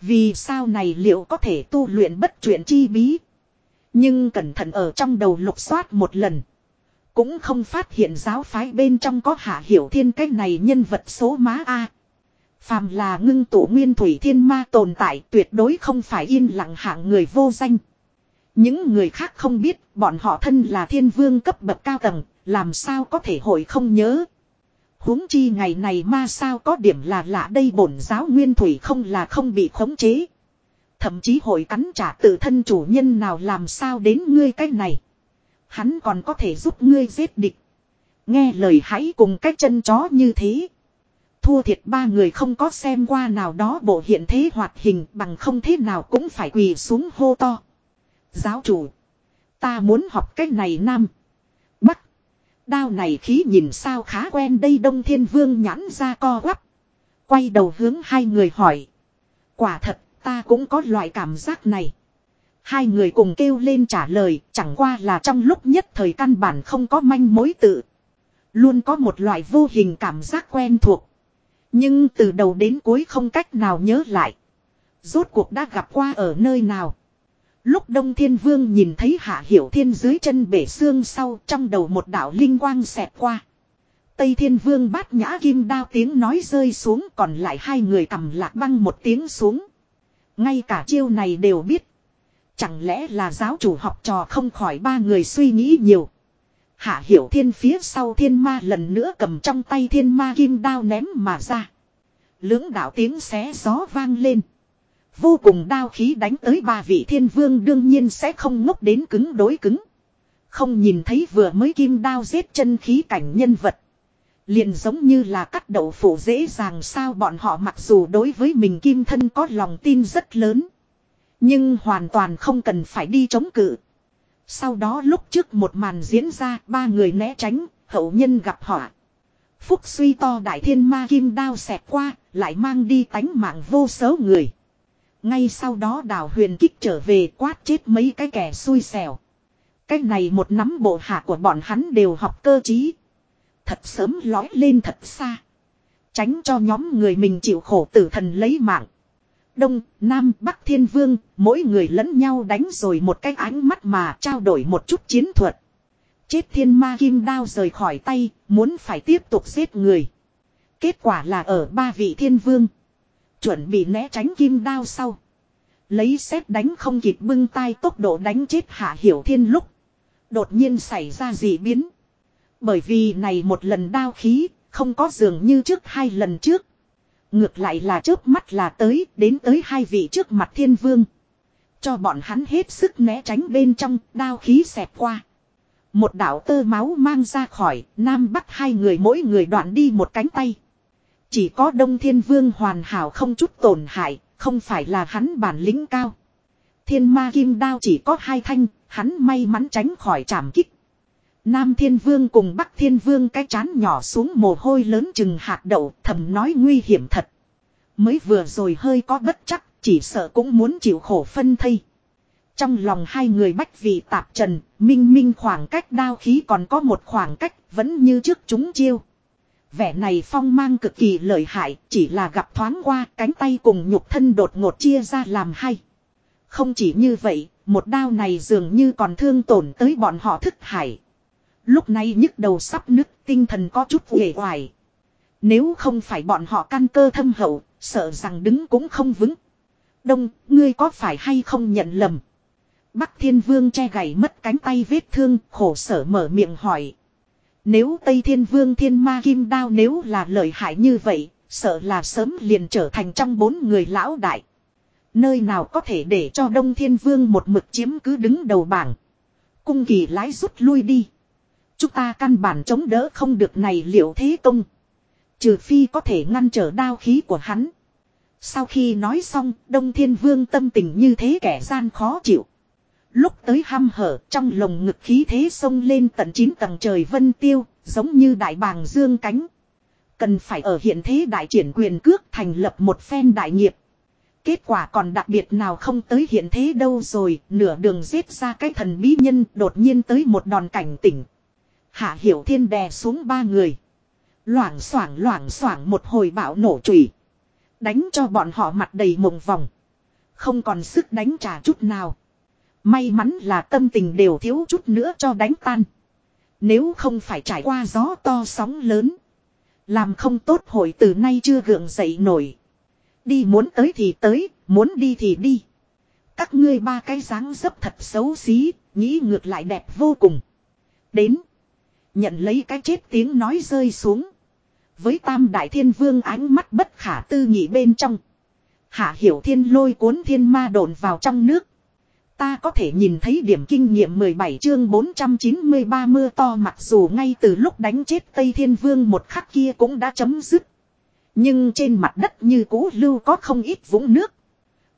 Vì sao này liệu có thể tu luyện bất chuyện chi bí. Nhưng cẩn thận ở trong đầu lục soát một lần. Cũng không phát hiện giáo phái bên trong có hạ hiểu thiên cách này nhân vật số má A. Phàm là ngưng tụ nguyên thủy thiên ma tồn tại tuyệt đối không phải yên lặng hạng người vô danh. Những người khác không biết bọn họ thân là thiên vương cấp bậc cao tầng, làm sao có thể hội không nhớ. huống chi ngày này ma sao có điểm là lạ đây bổn giáo nguyên thủy không là không bị khống chế. Thậm chí hội cắn trả tự thân chủ nhân nào làm sao đến ngươi cách này. Hắn còn có thể giúp ngươi giết địch. Nghe lời hãy cùng cách chân chó như thế. Thua thiệt ba người không có xem qua nào đó bộ hiện thế hoạt hình, bằng không thế nào cũng phải quỳ xuống hô to. Giáo chủ. Ta muốn học cách này nam. Bắc. Đao này khí nhìn sao khá quen đây Đông Thiên Vương nhãn ra co quắp. Quay đầu hướng hai người hỏi. Quả thật, ta cũng có loại cảm giác này. Hai người cùng kêu lên trả lời, chẳng qua là trong lúc nhất thời căn bản không có manh mối tự. Luôn có một loại vô hình cảm giác quen thuộc. Nhưng từ đầu đến cuối không cách nào nhớ lại. Rốt cuộc đã gặp qua ở nơi nào. Lúc Đông Thiên Vương nhìn thấy Hạ Hiểu Thiên dưới chân bể xương sau trong đầu một đạo linh quang xẹt qua. Tây Thiên Vương bát nhã kim đao tiếng nói rơi xuống còn lại hai người cầm lạc băng một tiếng xuống. Ngay cả chiêu này đều biết. Chẳng lẽ là giáo chủ học trò không khỏi ba người suy nghĩ nhiều. Hạ hiểu thiên phía sau thiên ma lần nữa cầm trong tay thiên ma kim đao ném mà ra. Lưỡng đạo tiếng xé gió vang lên. Vô cùng đao khí đánh tới ba vị thiên vương đương nhiên sẽ không ngốc đến cứng đối cứng. Không nhìn thấy vừa mới kim đao giết chân khí cảnh nhân vật. Liền giống như là cắt đậu phủ dễ dàng sao bọn họ mặc dù đối với mình kim thân có lòng tin rất lớn. Nhưng hoàn toàn không cần phải đi chống cự. Sau đó lúc trước một màn diễn ra ba người né tránh, hậu nhân gặp họa. Phúc suy to đại thiên ma kim đao xẹt qua, lại mang đi tánh mạng vô số người. Ngay sau đó đào huyền kích trở về quát chết mấy cái kẻ xui xẻo. Cái này một nắm bộ hạ của bọn hắn đều học cơ trí. Thật sớm lói lên thật xa. Tránh cho nhóm người mình chịu khổ tử thần lấy mạng. Đông, Nam, Bắc Thiên Vương, mỗi người lẫn nhau đánh rồi một cái ánh mắt mà trao đổi một chút chiến thuật. Chết thiên ma kim đao rời khỏi tay, muốn phải tiếp tục giết người. Kết quả là ở ba vị thiên vương. Chuẩn bị né tránh kim đao sau. Lấy xét đánh không kịp bưng tay tốc độ đánh chết hạ hiểu thiên lúc. Đột nhiên xảy ra dị biến. Bởi vì này một lần đao khí, không có dường như trước hai lần trước. Ngược lại là chớp mắt là tới, đến tới hai vị trước mặt thiên vương. Cho bọn hắn hết sức né tránh bên trong, đao khí xẹp qua. Một đạo tơ máu mang ra khỏi, nam bắc hai người mỗi người đoạn đi một cánh tay. Chỉ có đông thiên vương hoàn hảo không chút tổn hại, không phải là hắn bản lĩnh cao. Thiên ma kim đao chỉ có hai thanh, hắn may mắn tránh khỏi chạm kích. Nam thiên vương cùng bắc thiên vương cái chán nhỏ xuống mồ hôi lớn chừng hạt đậu thầm nói nguy hiểm thật. Mới vừa rồi hơi có bất chắc, chỉ sợ cũng muốn chịu khổ phân thây. Trong lòng hai người bách vị tạp trần, minh minh khoảng cách đao khí còn có một khoảng cách, vẫn như trước chúng chiêu. Vẻ này phong mang cực kỳ lợi hại, chỉ là gặp thoáng qua cánh tay cùng nhục thân đột ngột chia ra làm hai. Không chỉ như vậy, một đao này dường như còn thương tổn tới bọn họ thức hải. Lúc này nhức đầu sắp nứt, tinh thần có chút uể oải. Nếu không phải bọn họ căn cơ thâm hậu, sợ rằng đứng cũng không vững. Đông, ngươi có phải hay không nhận lầm? Bắc Thiên Vương che gãy mất cánh tay vết thương, khổ sở mở miệng hỏi. Nếu Tây Thiên Vương Thiên Ma Kim Đao nếu là lợi hại như vậy, sợ là sớm liền trở thành trong bốn người lão đại. Nơi nào có thể để cho Đông Thiên Vương một mực chiếm cứ đứng đầu bảng. Cung kỳ lái rút lui đi. Chúng ta căn bản chống đỡ không được này liệu thế công. Trừ phi có thể ngăn trở đao khí của hắn. Sau khi nói xong, Đông Thiên Vương tâm tình như thế kẻ gian khó chịu. Lúc tới hăm hở trong lồng ngực khí thế sông lên tận 9 tầng trời vân tiêu, giống như đại bàng dương cánh. Cần phải ở hiện thế đại triển quyền cước thành lập một phen đại nghiệp. Kết quả còn đặc biệt nào không tới hiện thế đâu rồi, nửa đường giết ra cái thần bí nhân đột nhiên tới một đòn cảnh tỉnh. Hạ hiểu thiên đè xuống ba người. Loảng xoảng loảng xoảng một hồi bão nổ chùy Đánh cho bọn họ mặt đầy mộng vòng. Không còn sức đánh trả chút nào. May mắn là tâm tình đều thiếu chút nữa cho đánh tan. Nếu không phải trải qua gió to sóng lớn. Làm không tốt hồi từ nay chưa gượng dậy nổi. Đi muốn tới thì tới, muốn đi thì đi. Các ngươi ba cái dáng dấp thật xấu xí, nghĩ ngược lại đẹp vô cùng. Đến. Nhận lấy cái chết tiếng nói rơi xuống. Với tam đại thiên vương ánh mắt bất khả tư nghị bên trong. Hạ hiểu thiên lôi cuốn thiên ma đồn vào trong nước. Ta có thể nhìn thấy điểm kinh nghiệm 17 chương 493 mưa to mặc dù ngay từ lúc đánh chết Tây Thiên Vương một khắc kia cũng đã chấm dứt. Nhưng trên mặt đất như cũ lưu có không ít vũng nước.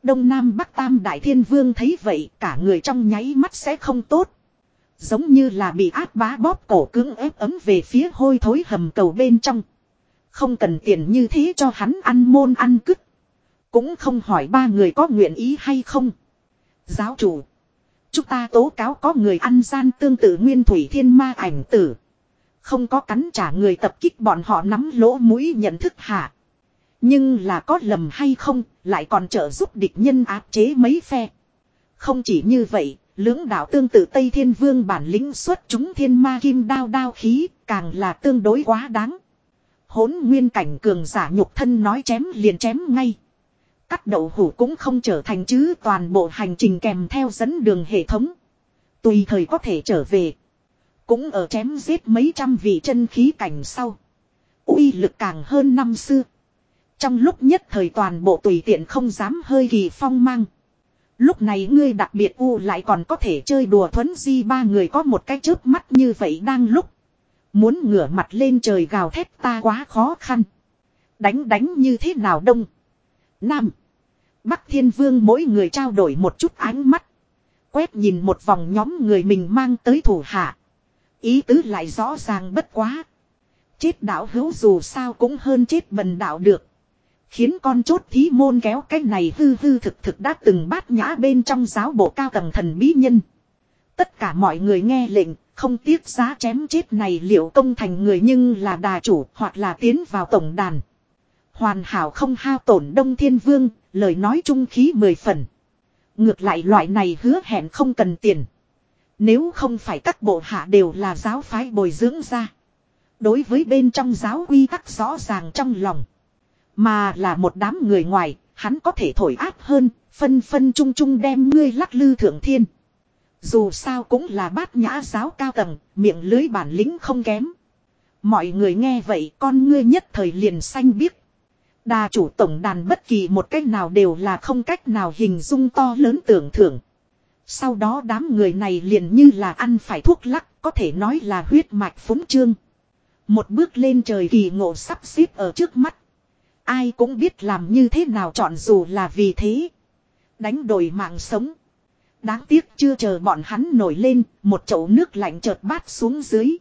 Đông Nam Bắc Tam Đại Thiên Vương thấy vậy cả người trong nháy mắt sẽ không tốt. Giống như là bị áp bá bóp cổ cứng ép ấm về phía hôi thối hầm cầu bên trong. Không cần tiền như thế cho hắn ăn môn ăn cứt. Cũng không hỏi ba người có nguyện ý hay không. Giáo chủ. Chúng ta tố cáo có người ăn gian tương tự nguyên thủy thiên ma ảnh tử. Không có cắn trả người tập kích bọn họ nắm lỗ mũi nhận thức hạ. Nhưng là có lầm hay không, lại còn trợ giúp địch nhân áp chế mấy phe. Không chỉ như vậy, lưỡng đạo tương tự Tây Thiên Vương bản lĩnh xuất chúng thiên ma kim đao đao khí, càng là tương đối quá đáng. Hốn nguyên cảnh cường giả nhục thân nói chém liền chém ngay. Cắt đậu hủ cũng không trở thành chứ toàn bộ hành trình kèm theo dẫn đường hệ thống. Tùy thời có thể trở về. Cũng ở chém giết mấy trăm vị chân khí cảnh sau. uy lực càng hơn năm xưa. Trong lúc nhất thời toàn bộ tùy tiện không dám hơi kỳ phong mang. Lúc này ngươi đặc biệt u lại còn có thể chơi đùa thuấn di ba người có một cái chớp mắt như vậy đang lúc. Muốn ngửa mặt lên trời gào thét ta quá khó khăn. Đánh đánh như thế nào đông. Nam. Bắc Thiên Vương mỗi người trao đổi một chút ánh mắt. Quét nhìn một vòng nhóm người mình mang tới thủ hạ. Ý tứ lại rõ ràng bất quá. Chết đạo hữu dù sao cũng hơn chết bần đạo được. Khiến con chốt thí môn kéo cái này hư hư thực thực đã từng bát nhã bên trong giáo bộ cao tầng thần bí nhân. Tất cả mọi người nghe lệnh, không tiếc giá chém chết này liệu công thành người nhưng là đà chủ hoặc là tiến vào tổng đàn. Hoàn hảo không hao tổn đông thiên vương, lời nói trung khí mười phần. Ngược lại loại này hứa hẹn không cần tiền. Nếu không phải các bộ hạ đều là giáo phái bồi dưỡng ra. Đối với bên trong giáo quy tắc rõ ràng trong lòng. Mà là một đám người ngoài, hắn có thể thổi áp hơn, phân phân chung chung đem ngươi lắc lư thượng thiên. Dù sao cũng là bát nhã giáo cao tầng, miệng lưới bản lĩnh không kém. Mọi người nghe vậy con ngươi nhất thời liền xanh biếc. Đà chủ tổng đàn bất kỳ một cách nào đều là không cách nào hình dung to lớn tưởng thưởng. Sau đó đám người này liền như là ăn phải thuốc lắc, có thể nói là huyết mạch phúng trương. Một bước lên trời kỳ ngộ sắp xếp ở trước mắt. Ai cũng biết làm như thế nào chọn dù là vì thế. Đánh đổi mạng sống. Đáng tiếc chưa chờ bọn hắn nổi lên, một chậu nước lạnh chợt bát xuống dưới.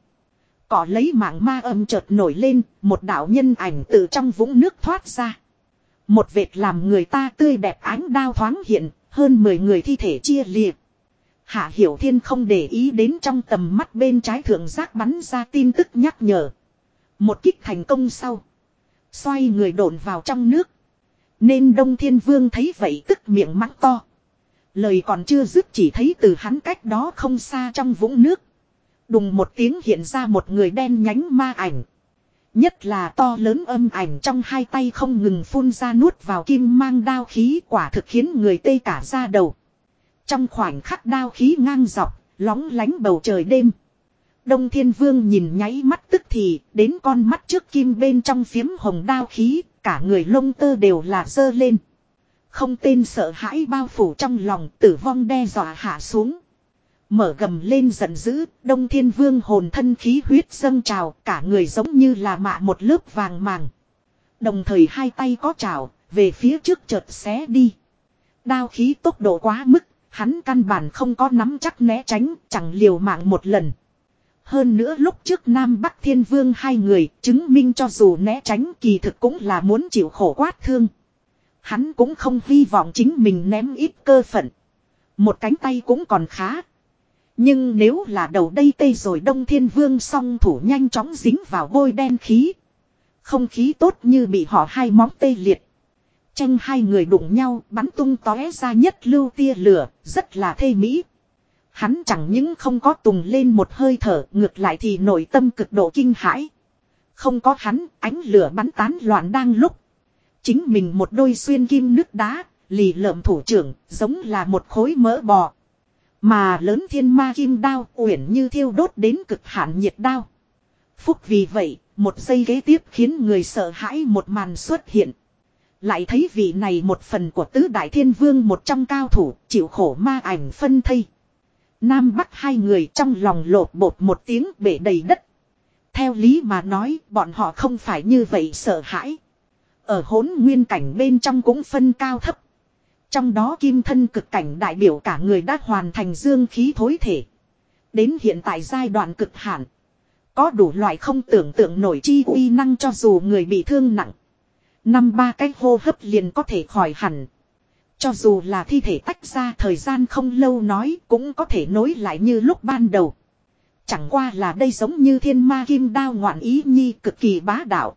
Cỏ lấy mạng ma âm chợt nổi lên, một đạo nhân ảnh từ trong vũng nước thoát ra. Một vệt làm người ta tươi đẹp ánh đao thoáng hiện, hơn 10 người thi thể chia liệt. Hạ Hiểu Thiên không để ý đến trong tầm mắt bên trái thượng giác bắn ra tin tức nhắc nhở. Một kích thành công sau. Xoay người đổn vào trong nước. Nên Đông Thiên Vương thấy vậy tức miệng mắng to. Lời còn chưa dứt chỉ thấy từ hắn cách đó không xa trong vũng nước. Đùng một tiếng hiện ra một người đen nhánh ma ảnh. Nhất là to lớn âm ảnh trong hai tay không ngừng phun ra nuốt vào kim mang đao khí quả thực khiến người tê cả ra đầu. Trong khoảnh khắc đao khí ngang dọc, lóng lánh bầu trời đêm. Đông Thiên Vương nhìn nháy mắt tức thì, đến con mắt trước kim bên trong phiếm hồng đao khí, cả người lông tơ đều là dơ lên. Không tên sợ hãi bao phủ trong lòng tử vong đe dọa hạ xuống. Mở gầm lên giận dữ, Đông Thiên Vương hồn thân khí huyết dâng trào, cả người giống như là mạ một lớp vàng màng. Đồng thời hai tay có trào, về phía trước chợt xé đi. Đao khí tốc độ quá mức, hắn căn bản không có nắm chắc né tránh, chẳng liều mạng một lần. Hơn nữa lúc trước Nam Bắc Thiên Vương hai người chứng minh cho dù né tránh kỳ thực cũng là muốn chịu khổ quát thương. Hắn cũng không hy vọng chính mình ném ít cơ phận. Một cánh tay cũng còn khá. Nhưng nếu là đầu đây tây rồi Đông Thiên Vương song thủ nhanh chóng dính vào bôi đen khí. Không khí tốt như bị họ hai móng tê liệt. Tranh hai người đụng nhau bắn tung tóe ra nhất lưu tia lửa, rất là thê mỹ. Hắn chẳng những không có tùng lên một hơi thở, ngược lại thì nội tâm cực độ kinh hãi. Không có hắn, ánh lửa bắn tán loạn đang lúc. Chính mình một đôi xuyên kim nước đá, lì lợm thủ trưởng, giống là một khối mỡ bò. Mà lớn thiên ma kim đao uyển như thiêu đốt đến cực hạn nhiệt đao. Phúc vì vậy, một giây kế tiếp khiến người sợ hãi một màn xuất hiện. Lại thấy vị này một phần của tứ đại thiên vương một trong cao thủ chịu khổ ma ảnh phân thây. Nam Bắc hai người trong lòng lột bột một tiếng bể đầy đất. Theo lý mà nói, bọn họ không phải như vậy sợ hãi. Ở hỗn nguyên cảnh bên trong cũng phân cao thấp. Trong đó kim thân cực cảnh đại biểu cả người đã hoàn thành dương khí thối thể. Đến hiện tại giai đoạn cực hạn. Có đủ loại không tưởng tượng nổi chi uy năng cho dù người bị thương nặng. Năm ba cái hô hấp liền có thể khỏi hẳn. Cho dù là thi thể tách ra thời gian không lâu nói cũng có thể nối lại như lúc ban đầu. Chẳng qua là đây giống như thiên ma kim đao ngoạn ý nhi cực kỳ bá đạo.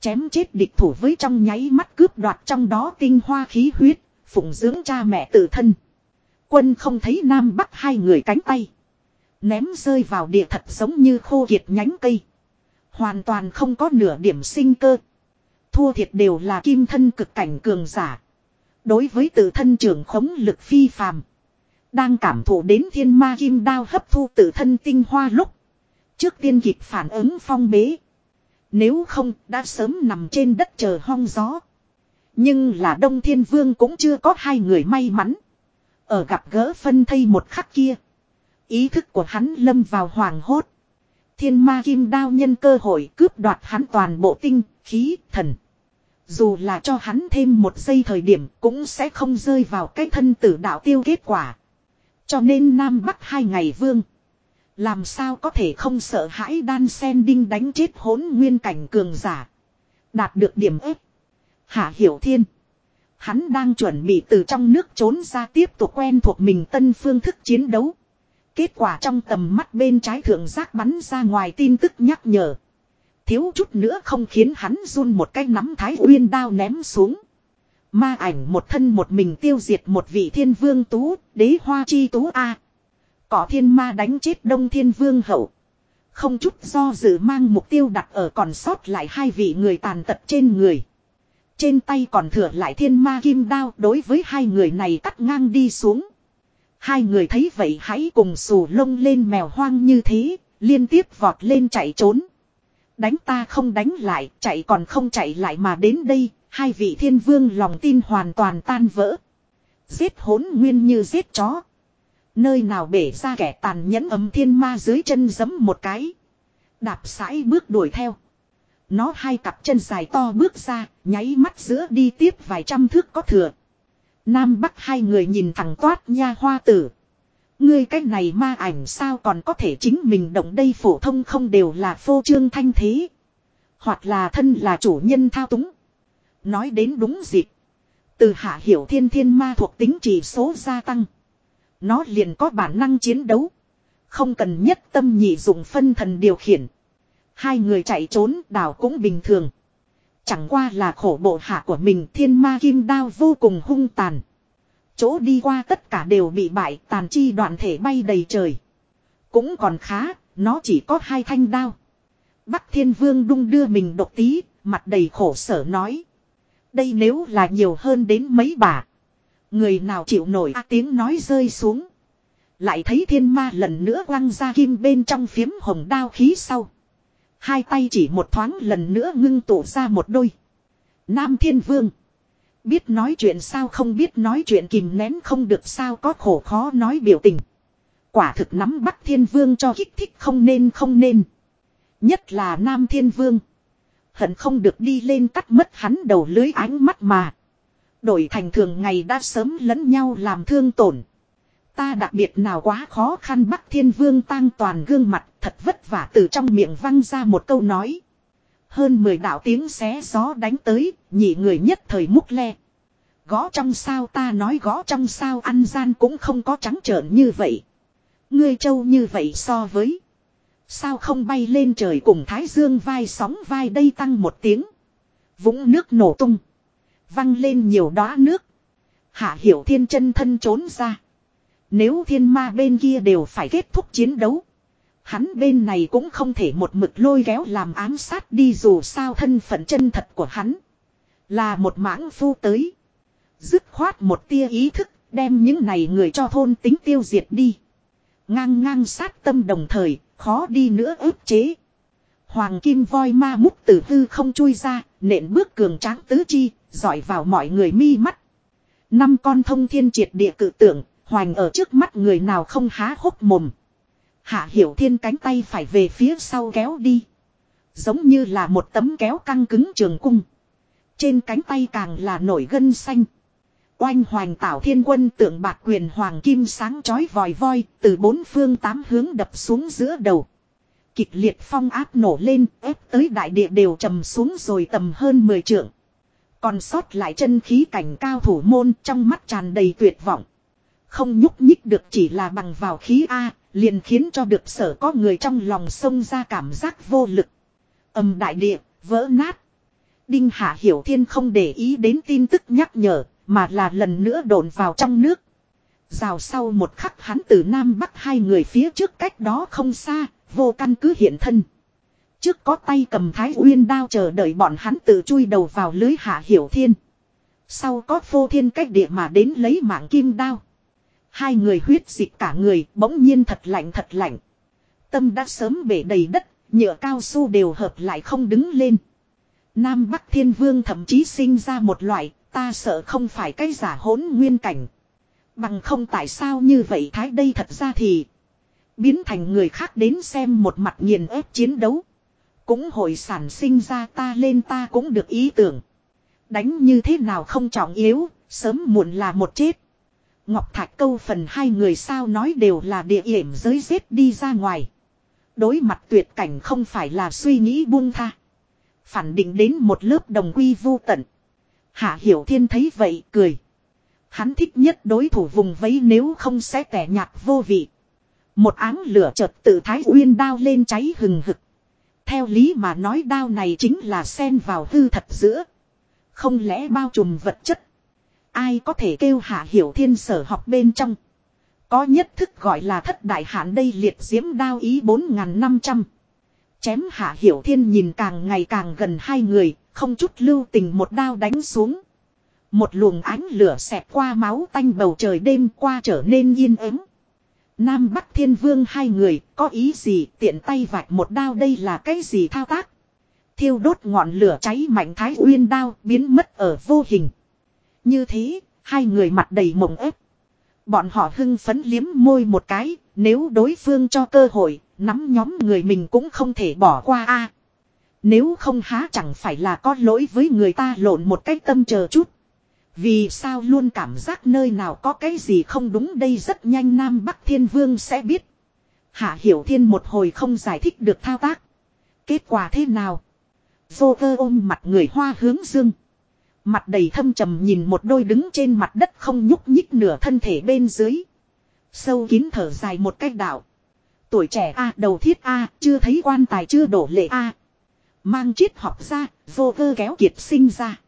Chém chết địch thủ với trong nháy mắt cướp đoạt trong đó tinh hoa khí huyết, phụng dưỡng cha mẹ tự thân. Quân không thấy nam bắc hai người cánh tay. Ném rơi vào địa thật giống như khô kiệt nhánh cây. Hoàn toàn không có nửa điểm sinh cơ. Thua thiệt đều là kim thân cực cảnh cường giả. Đối với tự thân trưởng khống lực phi phàm. Đang cảm thụ đến thiên ma kim đao hấp thu tự thân tinh hoa lúc. Trước tiên kịp phản ứng phong bế. Nếu không đã sớm nằm trên đất chờ hong gió. Nhưng là Đông Thiên Vương cũng chưa có hai người may mắn. Ở gặp gỡ phân thây một khắc kia. Ý thức của hắn lâm vào hoàng hốt. Thiên ma kim đao nhân cơ hội cướp đoạt hắn toàn bộ tinh, khí, thần. Dù là cho hắn thêm một giây thời điểm cũng sẽ không rơi vào cái thân tử đạo tiêu kết quả. Cho nên Nam Bắc hai ngày vương. Làm sao có thể không sợ hãi đan sen đinh đánh chết hỗn nguyên cảnh cường giả. Đạt được điểm ếp. Hạ Hiểu Thiên. Hắn đang chuẩn bị từ trong nước trốn ra tiếp tục quen thuộc mình tân phương thức chiến đấu. Kết quả trong tầm mắt bên trái thượng giác bắn ra ngoài tin tức nhắc nhở. Thiếu chút nữa không khiến hắn run một cái nắm thái uyên đao ném xuống. Ma ảnh một thân một mình tiêu diệt một vị thiên vương tú, đế hoa chi tú A. Cỏ thiên ma đánh chết đông thiên vương hậu. Không chút do dự mang mục tiêu đặt ở còn sót lại hai vị người tàn tật trên người. Trên tay còn thừa lại thiên ma kim đao đối với hai người này cắt ngang đi xuống. Hai người thấy vậy hãy cùng xù lông lên mèo hoang như thế, liên tiếp vọt lên chạy trốn. Đánh ta không đánh lại, chạy còn không chạy lại mà đến đây, hai vị thiên vương lòng tin hoàn toàn tan vỡ. Giết hốn nguyên như giết chó. Nơi nào bể ra kẻ tàn nhẫn ấm thiên ma dưới chân giấm một cái. Đạp sải bước đuổi theo. Nó hai cặp chân dài to bước ra, nháy mắt giữa đi tiếp vài trăm thước có thừa. Nam Bắc hai người nhìn thẳng toát nha hoa tử. Ngươi cái này ma ảnh sao còn có thể chính mình động đây phổ thông không đều là phô trương thanh thế. Hoặc là thân là chủ nhân thao túng. Nói đến đúng dịp. Từ hạ hiểu thiên thiên ma thuộc tính chỉ số gia tăng. Nó liền có bản năng chiến đấu. Không cần nhất tâm nhị dụng phân thần điều khiển. Hai người chạy trốn, đảo cũng bình thường. Chẳng qua là khổ bộ hạ của mình, thiên ma kim đao vô cùng hung tàn. Chỗ đi qua tất cả đều bị bại tàn chi đoạn thể bay đầy trời. Cũng còn khá, nó chỉ có hai thanh đao. Bắc thiên vương đung đưa mình độc tí, mặt đầy khổ sở nói. Đây nếu là nhiều hơn đến mấy bà. Người nào chịu nổi a tiếng nói rơi xuống. Lại thấy thiên ma lần nữa quăng ra kim bên trong phiếm hồng đao khí sau. Hai tay chỉ một thoáng lần nữa ngưng tụ ra một đôi. Nam thiên vương. Biết nói chuyện sao không biết nói chuyện kìm nén không được sao có khổ khó nói biểu tình. Quả thực nắm bắt thiên vương cho kích thích không nên không nên. Nhất là nam thiên vương. Hận không được đi lên cắt mất hắn đầu lưới ánh mắt mà. Đổi thành thường ngày đã sớm lẫn nhau làm thương tổn. Ta đặc biệt nào quá khó khăn bắt thiên vương tang toàn gương mặt thật vất vả từ trong miệng văng ra một câu nói. Hơn 10 đạo tiếng xé gió đánh tới, nhị người nhất thời múc le. Gõ trong sao ta nói gõ trong sao ăn gian cũng không có trắng trợn như vậy. Ngươi châu như vậy so với. Sao không bay lên trời cùng Thái Dương vai sóng vai đây tăng một tiếng. Vũng nước nổ tung. Văng lên nhiều đóa nước. Hạ hiểu thiên chân thân trốn ra. Nếu thiên ma bên kia đều phải kết thúc chiến đấu. Hắn bên này cũng không thể một mực lôi kéo làm ám sát đi dù sao thân phận chân thật của hắn. Là một mãng phu tới. Dứt khoát một tia ý thức đem những này người cho thôn tính tiêu diệt đi. Ngang ngang sát tâm đồng thời, khó đi nữa ức chế. Hoàng kim voi ma múc tử hư không chui ra, nện bước cường tráng tứ chi, dọi vào mọi người mi mắt. Năm con thông thiên triệt địa cự tưởng, hoành ở trước mắt người nào không há hốc mồm. Hạ hiểu thiên cánh tay phải về phía sau kéo đi. Giống như là một tấm kéo căng cứng trường cung. Trên cánh tay càng là nổi gân xanh. Oanh hoành tảo thiên quân tượng bạc quyền hoàng kim sáng chói vòi voi từ bốn phương tám hướng đập xuống giữa đầu. Kịch liệt phong áp nổ lên ép tới đại địa đều trầm xuống rồi tầm hơn 10 trượng. Còn sót lại chân khí cảnh cao thủ môn trong mắt tràn đầy tuyệt vọng. Không nhúc nhích được chỉ là bằng vào khí A, liền khiến cho được sở có người trong lòng sông ra cảm giác vô lực. Âm đại địa, vỡ nát. Đinh Hạ Hiểu Thiên không để ý đến tin tức nhắc nhở, mà là lần nữa đồn vào trong nước. Rào sau một khắc hắn từ Nam Bắc hai người phía trước cách đó không xa, vô căn cứ hiện thân. Trước có tay cầm thái uyên đao chờ đợi bọn hắn tự chui đầu vào lưới hạ hiểu thiên. Sau có phô thiên cách địa mà đến lấy mạng kim đao. Hai người huyết dịch cả người bỗng nhiên thật lạnh thật lạnh. Tâm đã sớm bể đầy đất, nhựa cao su đều hợp lại không đứng lên. Nam Bắc Thiên Vương thậm chí sinh ra một loại, ta sợ không phải cái giả hỗn nguyên cảnh. Bằng không tại sao như vậy thái đây thật ra thì biến thành người khác đến xem một mặt nghiền ép chiến đấu. Cũng hội sản sinh ra ta lên ta cũng được ý tưởng. Đánh như thế nào không trọng yếu, sớm muộn là một chết. Ngọc Thạch câu phần hai người sao nói đều là địa hiểm giới giết đi ra ngoài. Đối mặt tuyệt cảnh không phải là suy nghĩ buông tha. Phản định đến một lớp đồng quy vô tận. Hạ Hiểu Thiên thấy vậy cười. Hắn thích nhất đối thủ vùng vấy nếu không sẽ tẻ nhạt vô vị. Một áng lửa chợt tự thái uyên đao lên cháy hừng hực. Theo lý mà nói đao này chính là xen vào hư thật giữa. Không lẽ bao trùm vật chất. Ai có thể kêu hạ hiểu thiên sở học bên trong. Có nhất thức gọi là thất đại hạn đây liệt diễm đao ý 4.500. Chém hạ hiểu thiên nhìn càng ngày càng gần hai người, không chút lưu tình một đao đánh xuống. Một luồng ánh lửa xẹt qua máu tanh bầu trời đêm qua trở nên yên ắng. Nam Bắc Thiên Vương hai người có ý gì tiện tay vạch một đao đây là cái gì thao tác. Thiêu đốt ngọn lửa cháy mạnh thái uyên đao biến mất ở vô hình. Như thế, hai người mặt đầy mộng ép. Bọn họ hưng phấn liếm môi một cái, nếu đối phương cho cơ hội, nắm nhóm người mình cũng không thể bỏ qua a. nếu không há chẳng phải là có lỗi với người ta lộn một cách tâm chờ chút. Vì sao luôn cảm giác nơi nào có cái gì không đúng đây rất nhanh Nam Bắc Thiên Vương sẽ biết. Hạ Hiểu Thiên một hồi không giải thích được thao tác. Kết quả thế nào? Vô cơ ôm mặt người hoa hướng dương. Mặt đầy thâm trầm nhìn một đôi đứng trên mặt đất không nhúc nhích nửa thân thể bên dưới. Sâu kín thở dài một cách đạo. Tuổi trẻ A đầu thiết A chưa thấy quan tài chưa đổ lệ A. Mang triết học ra, vô cơ kéo kiệt sinh ra.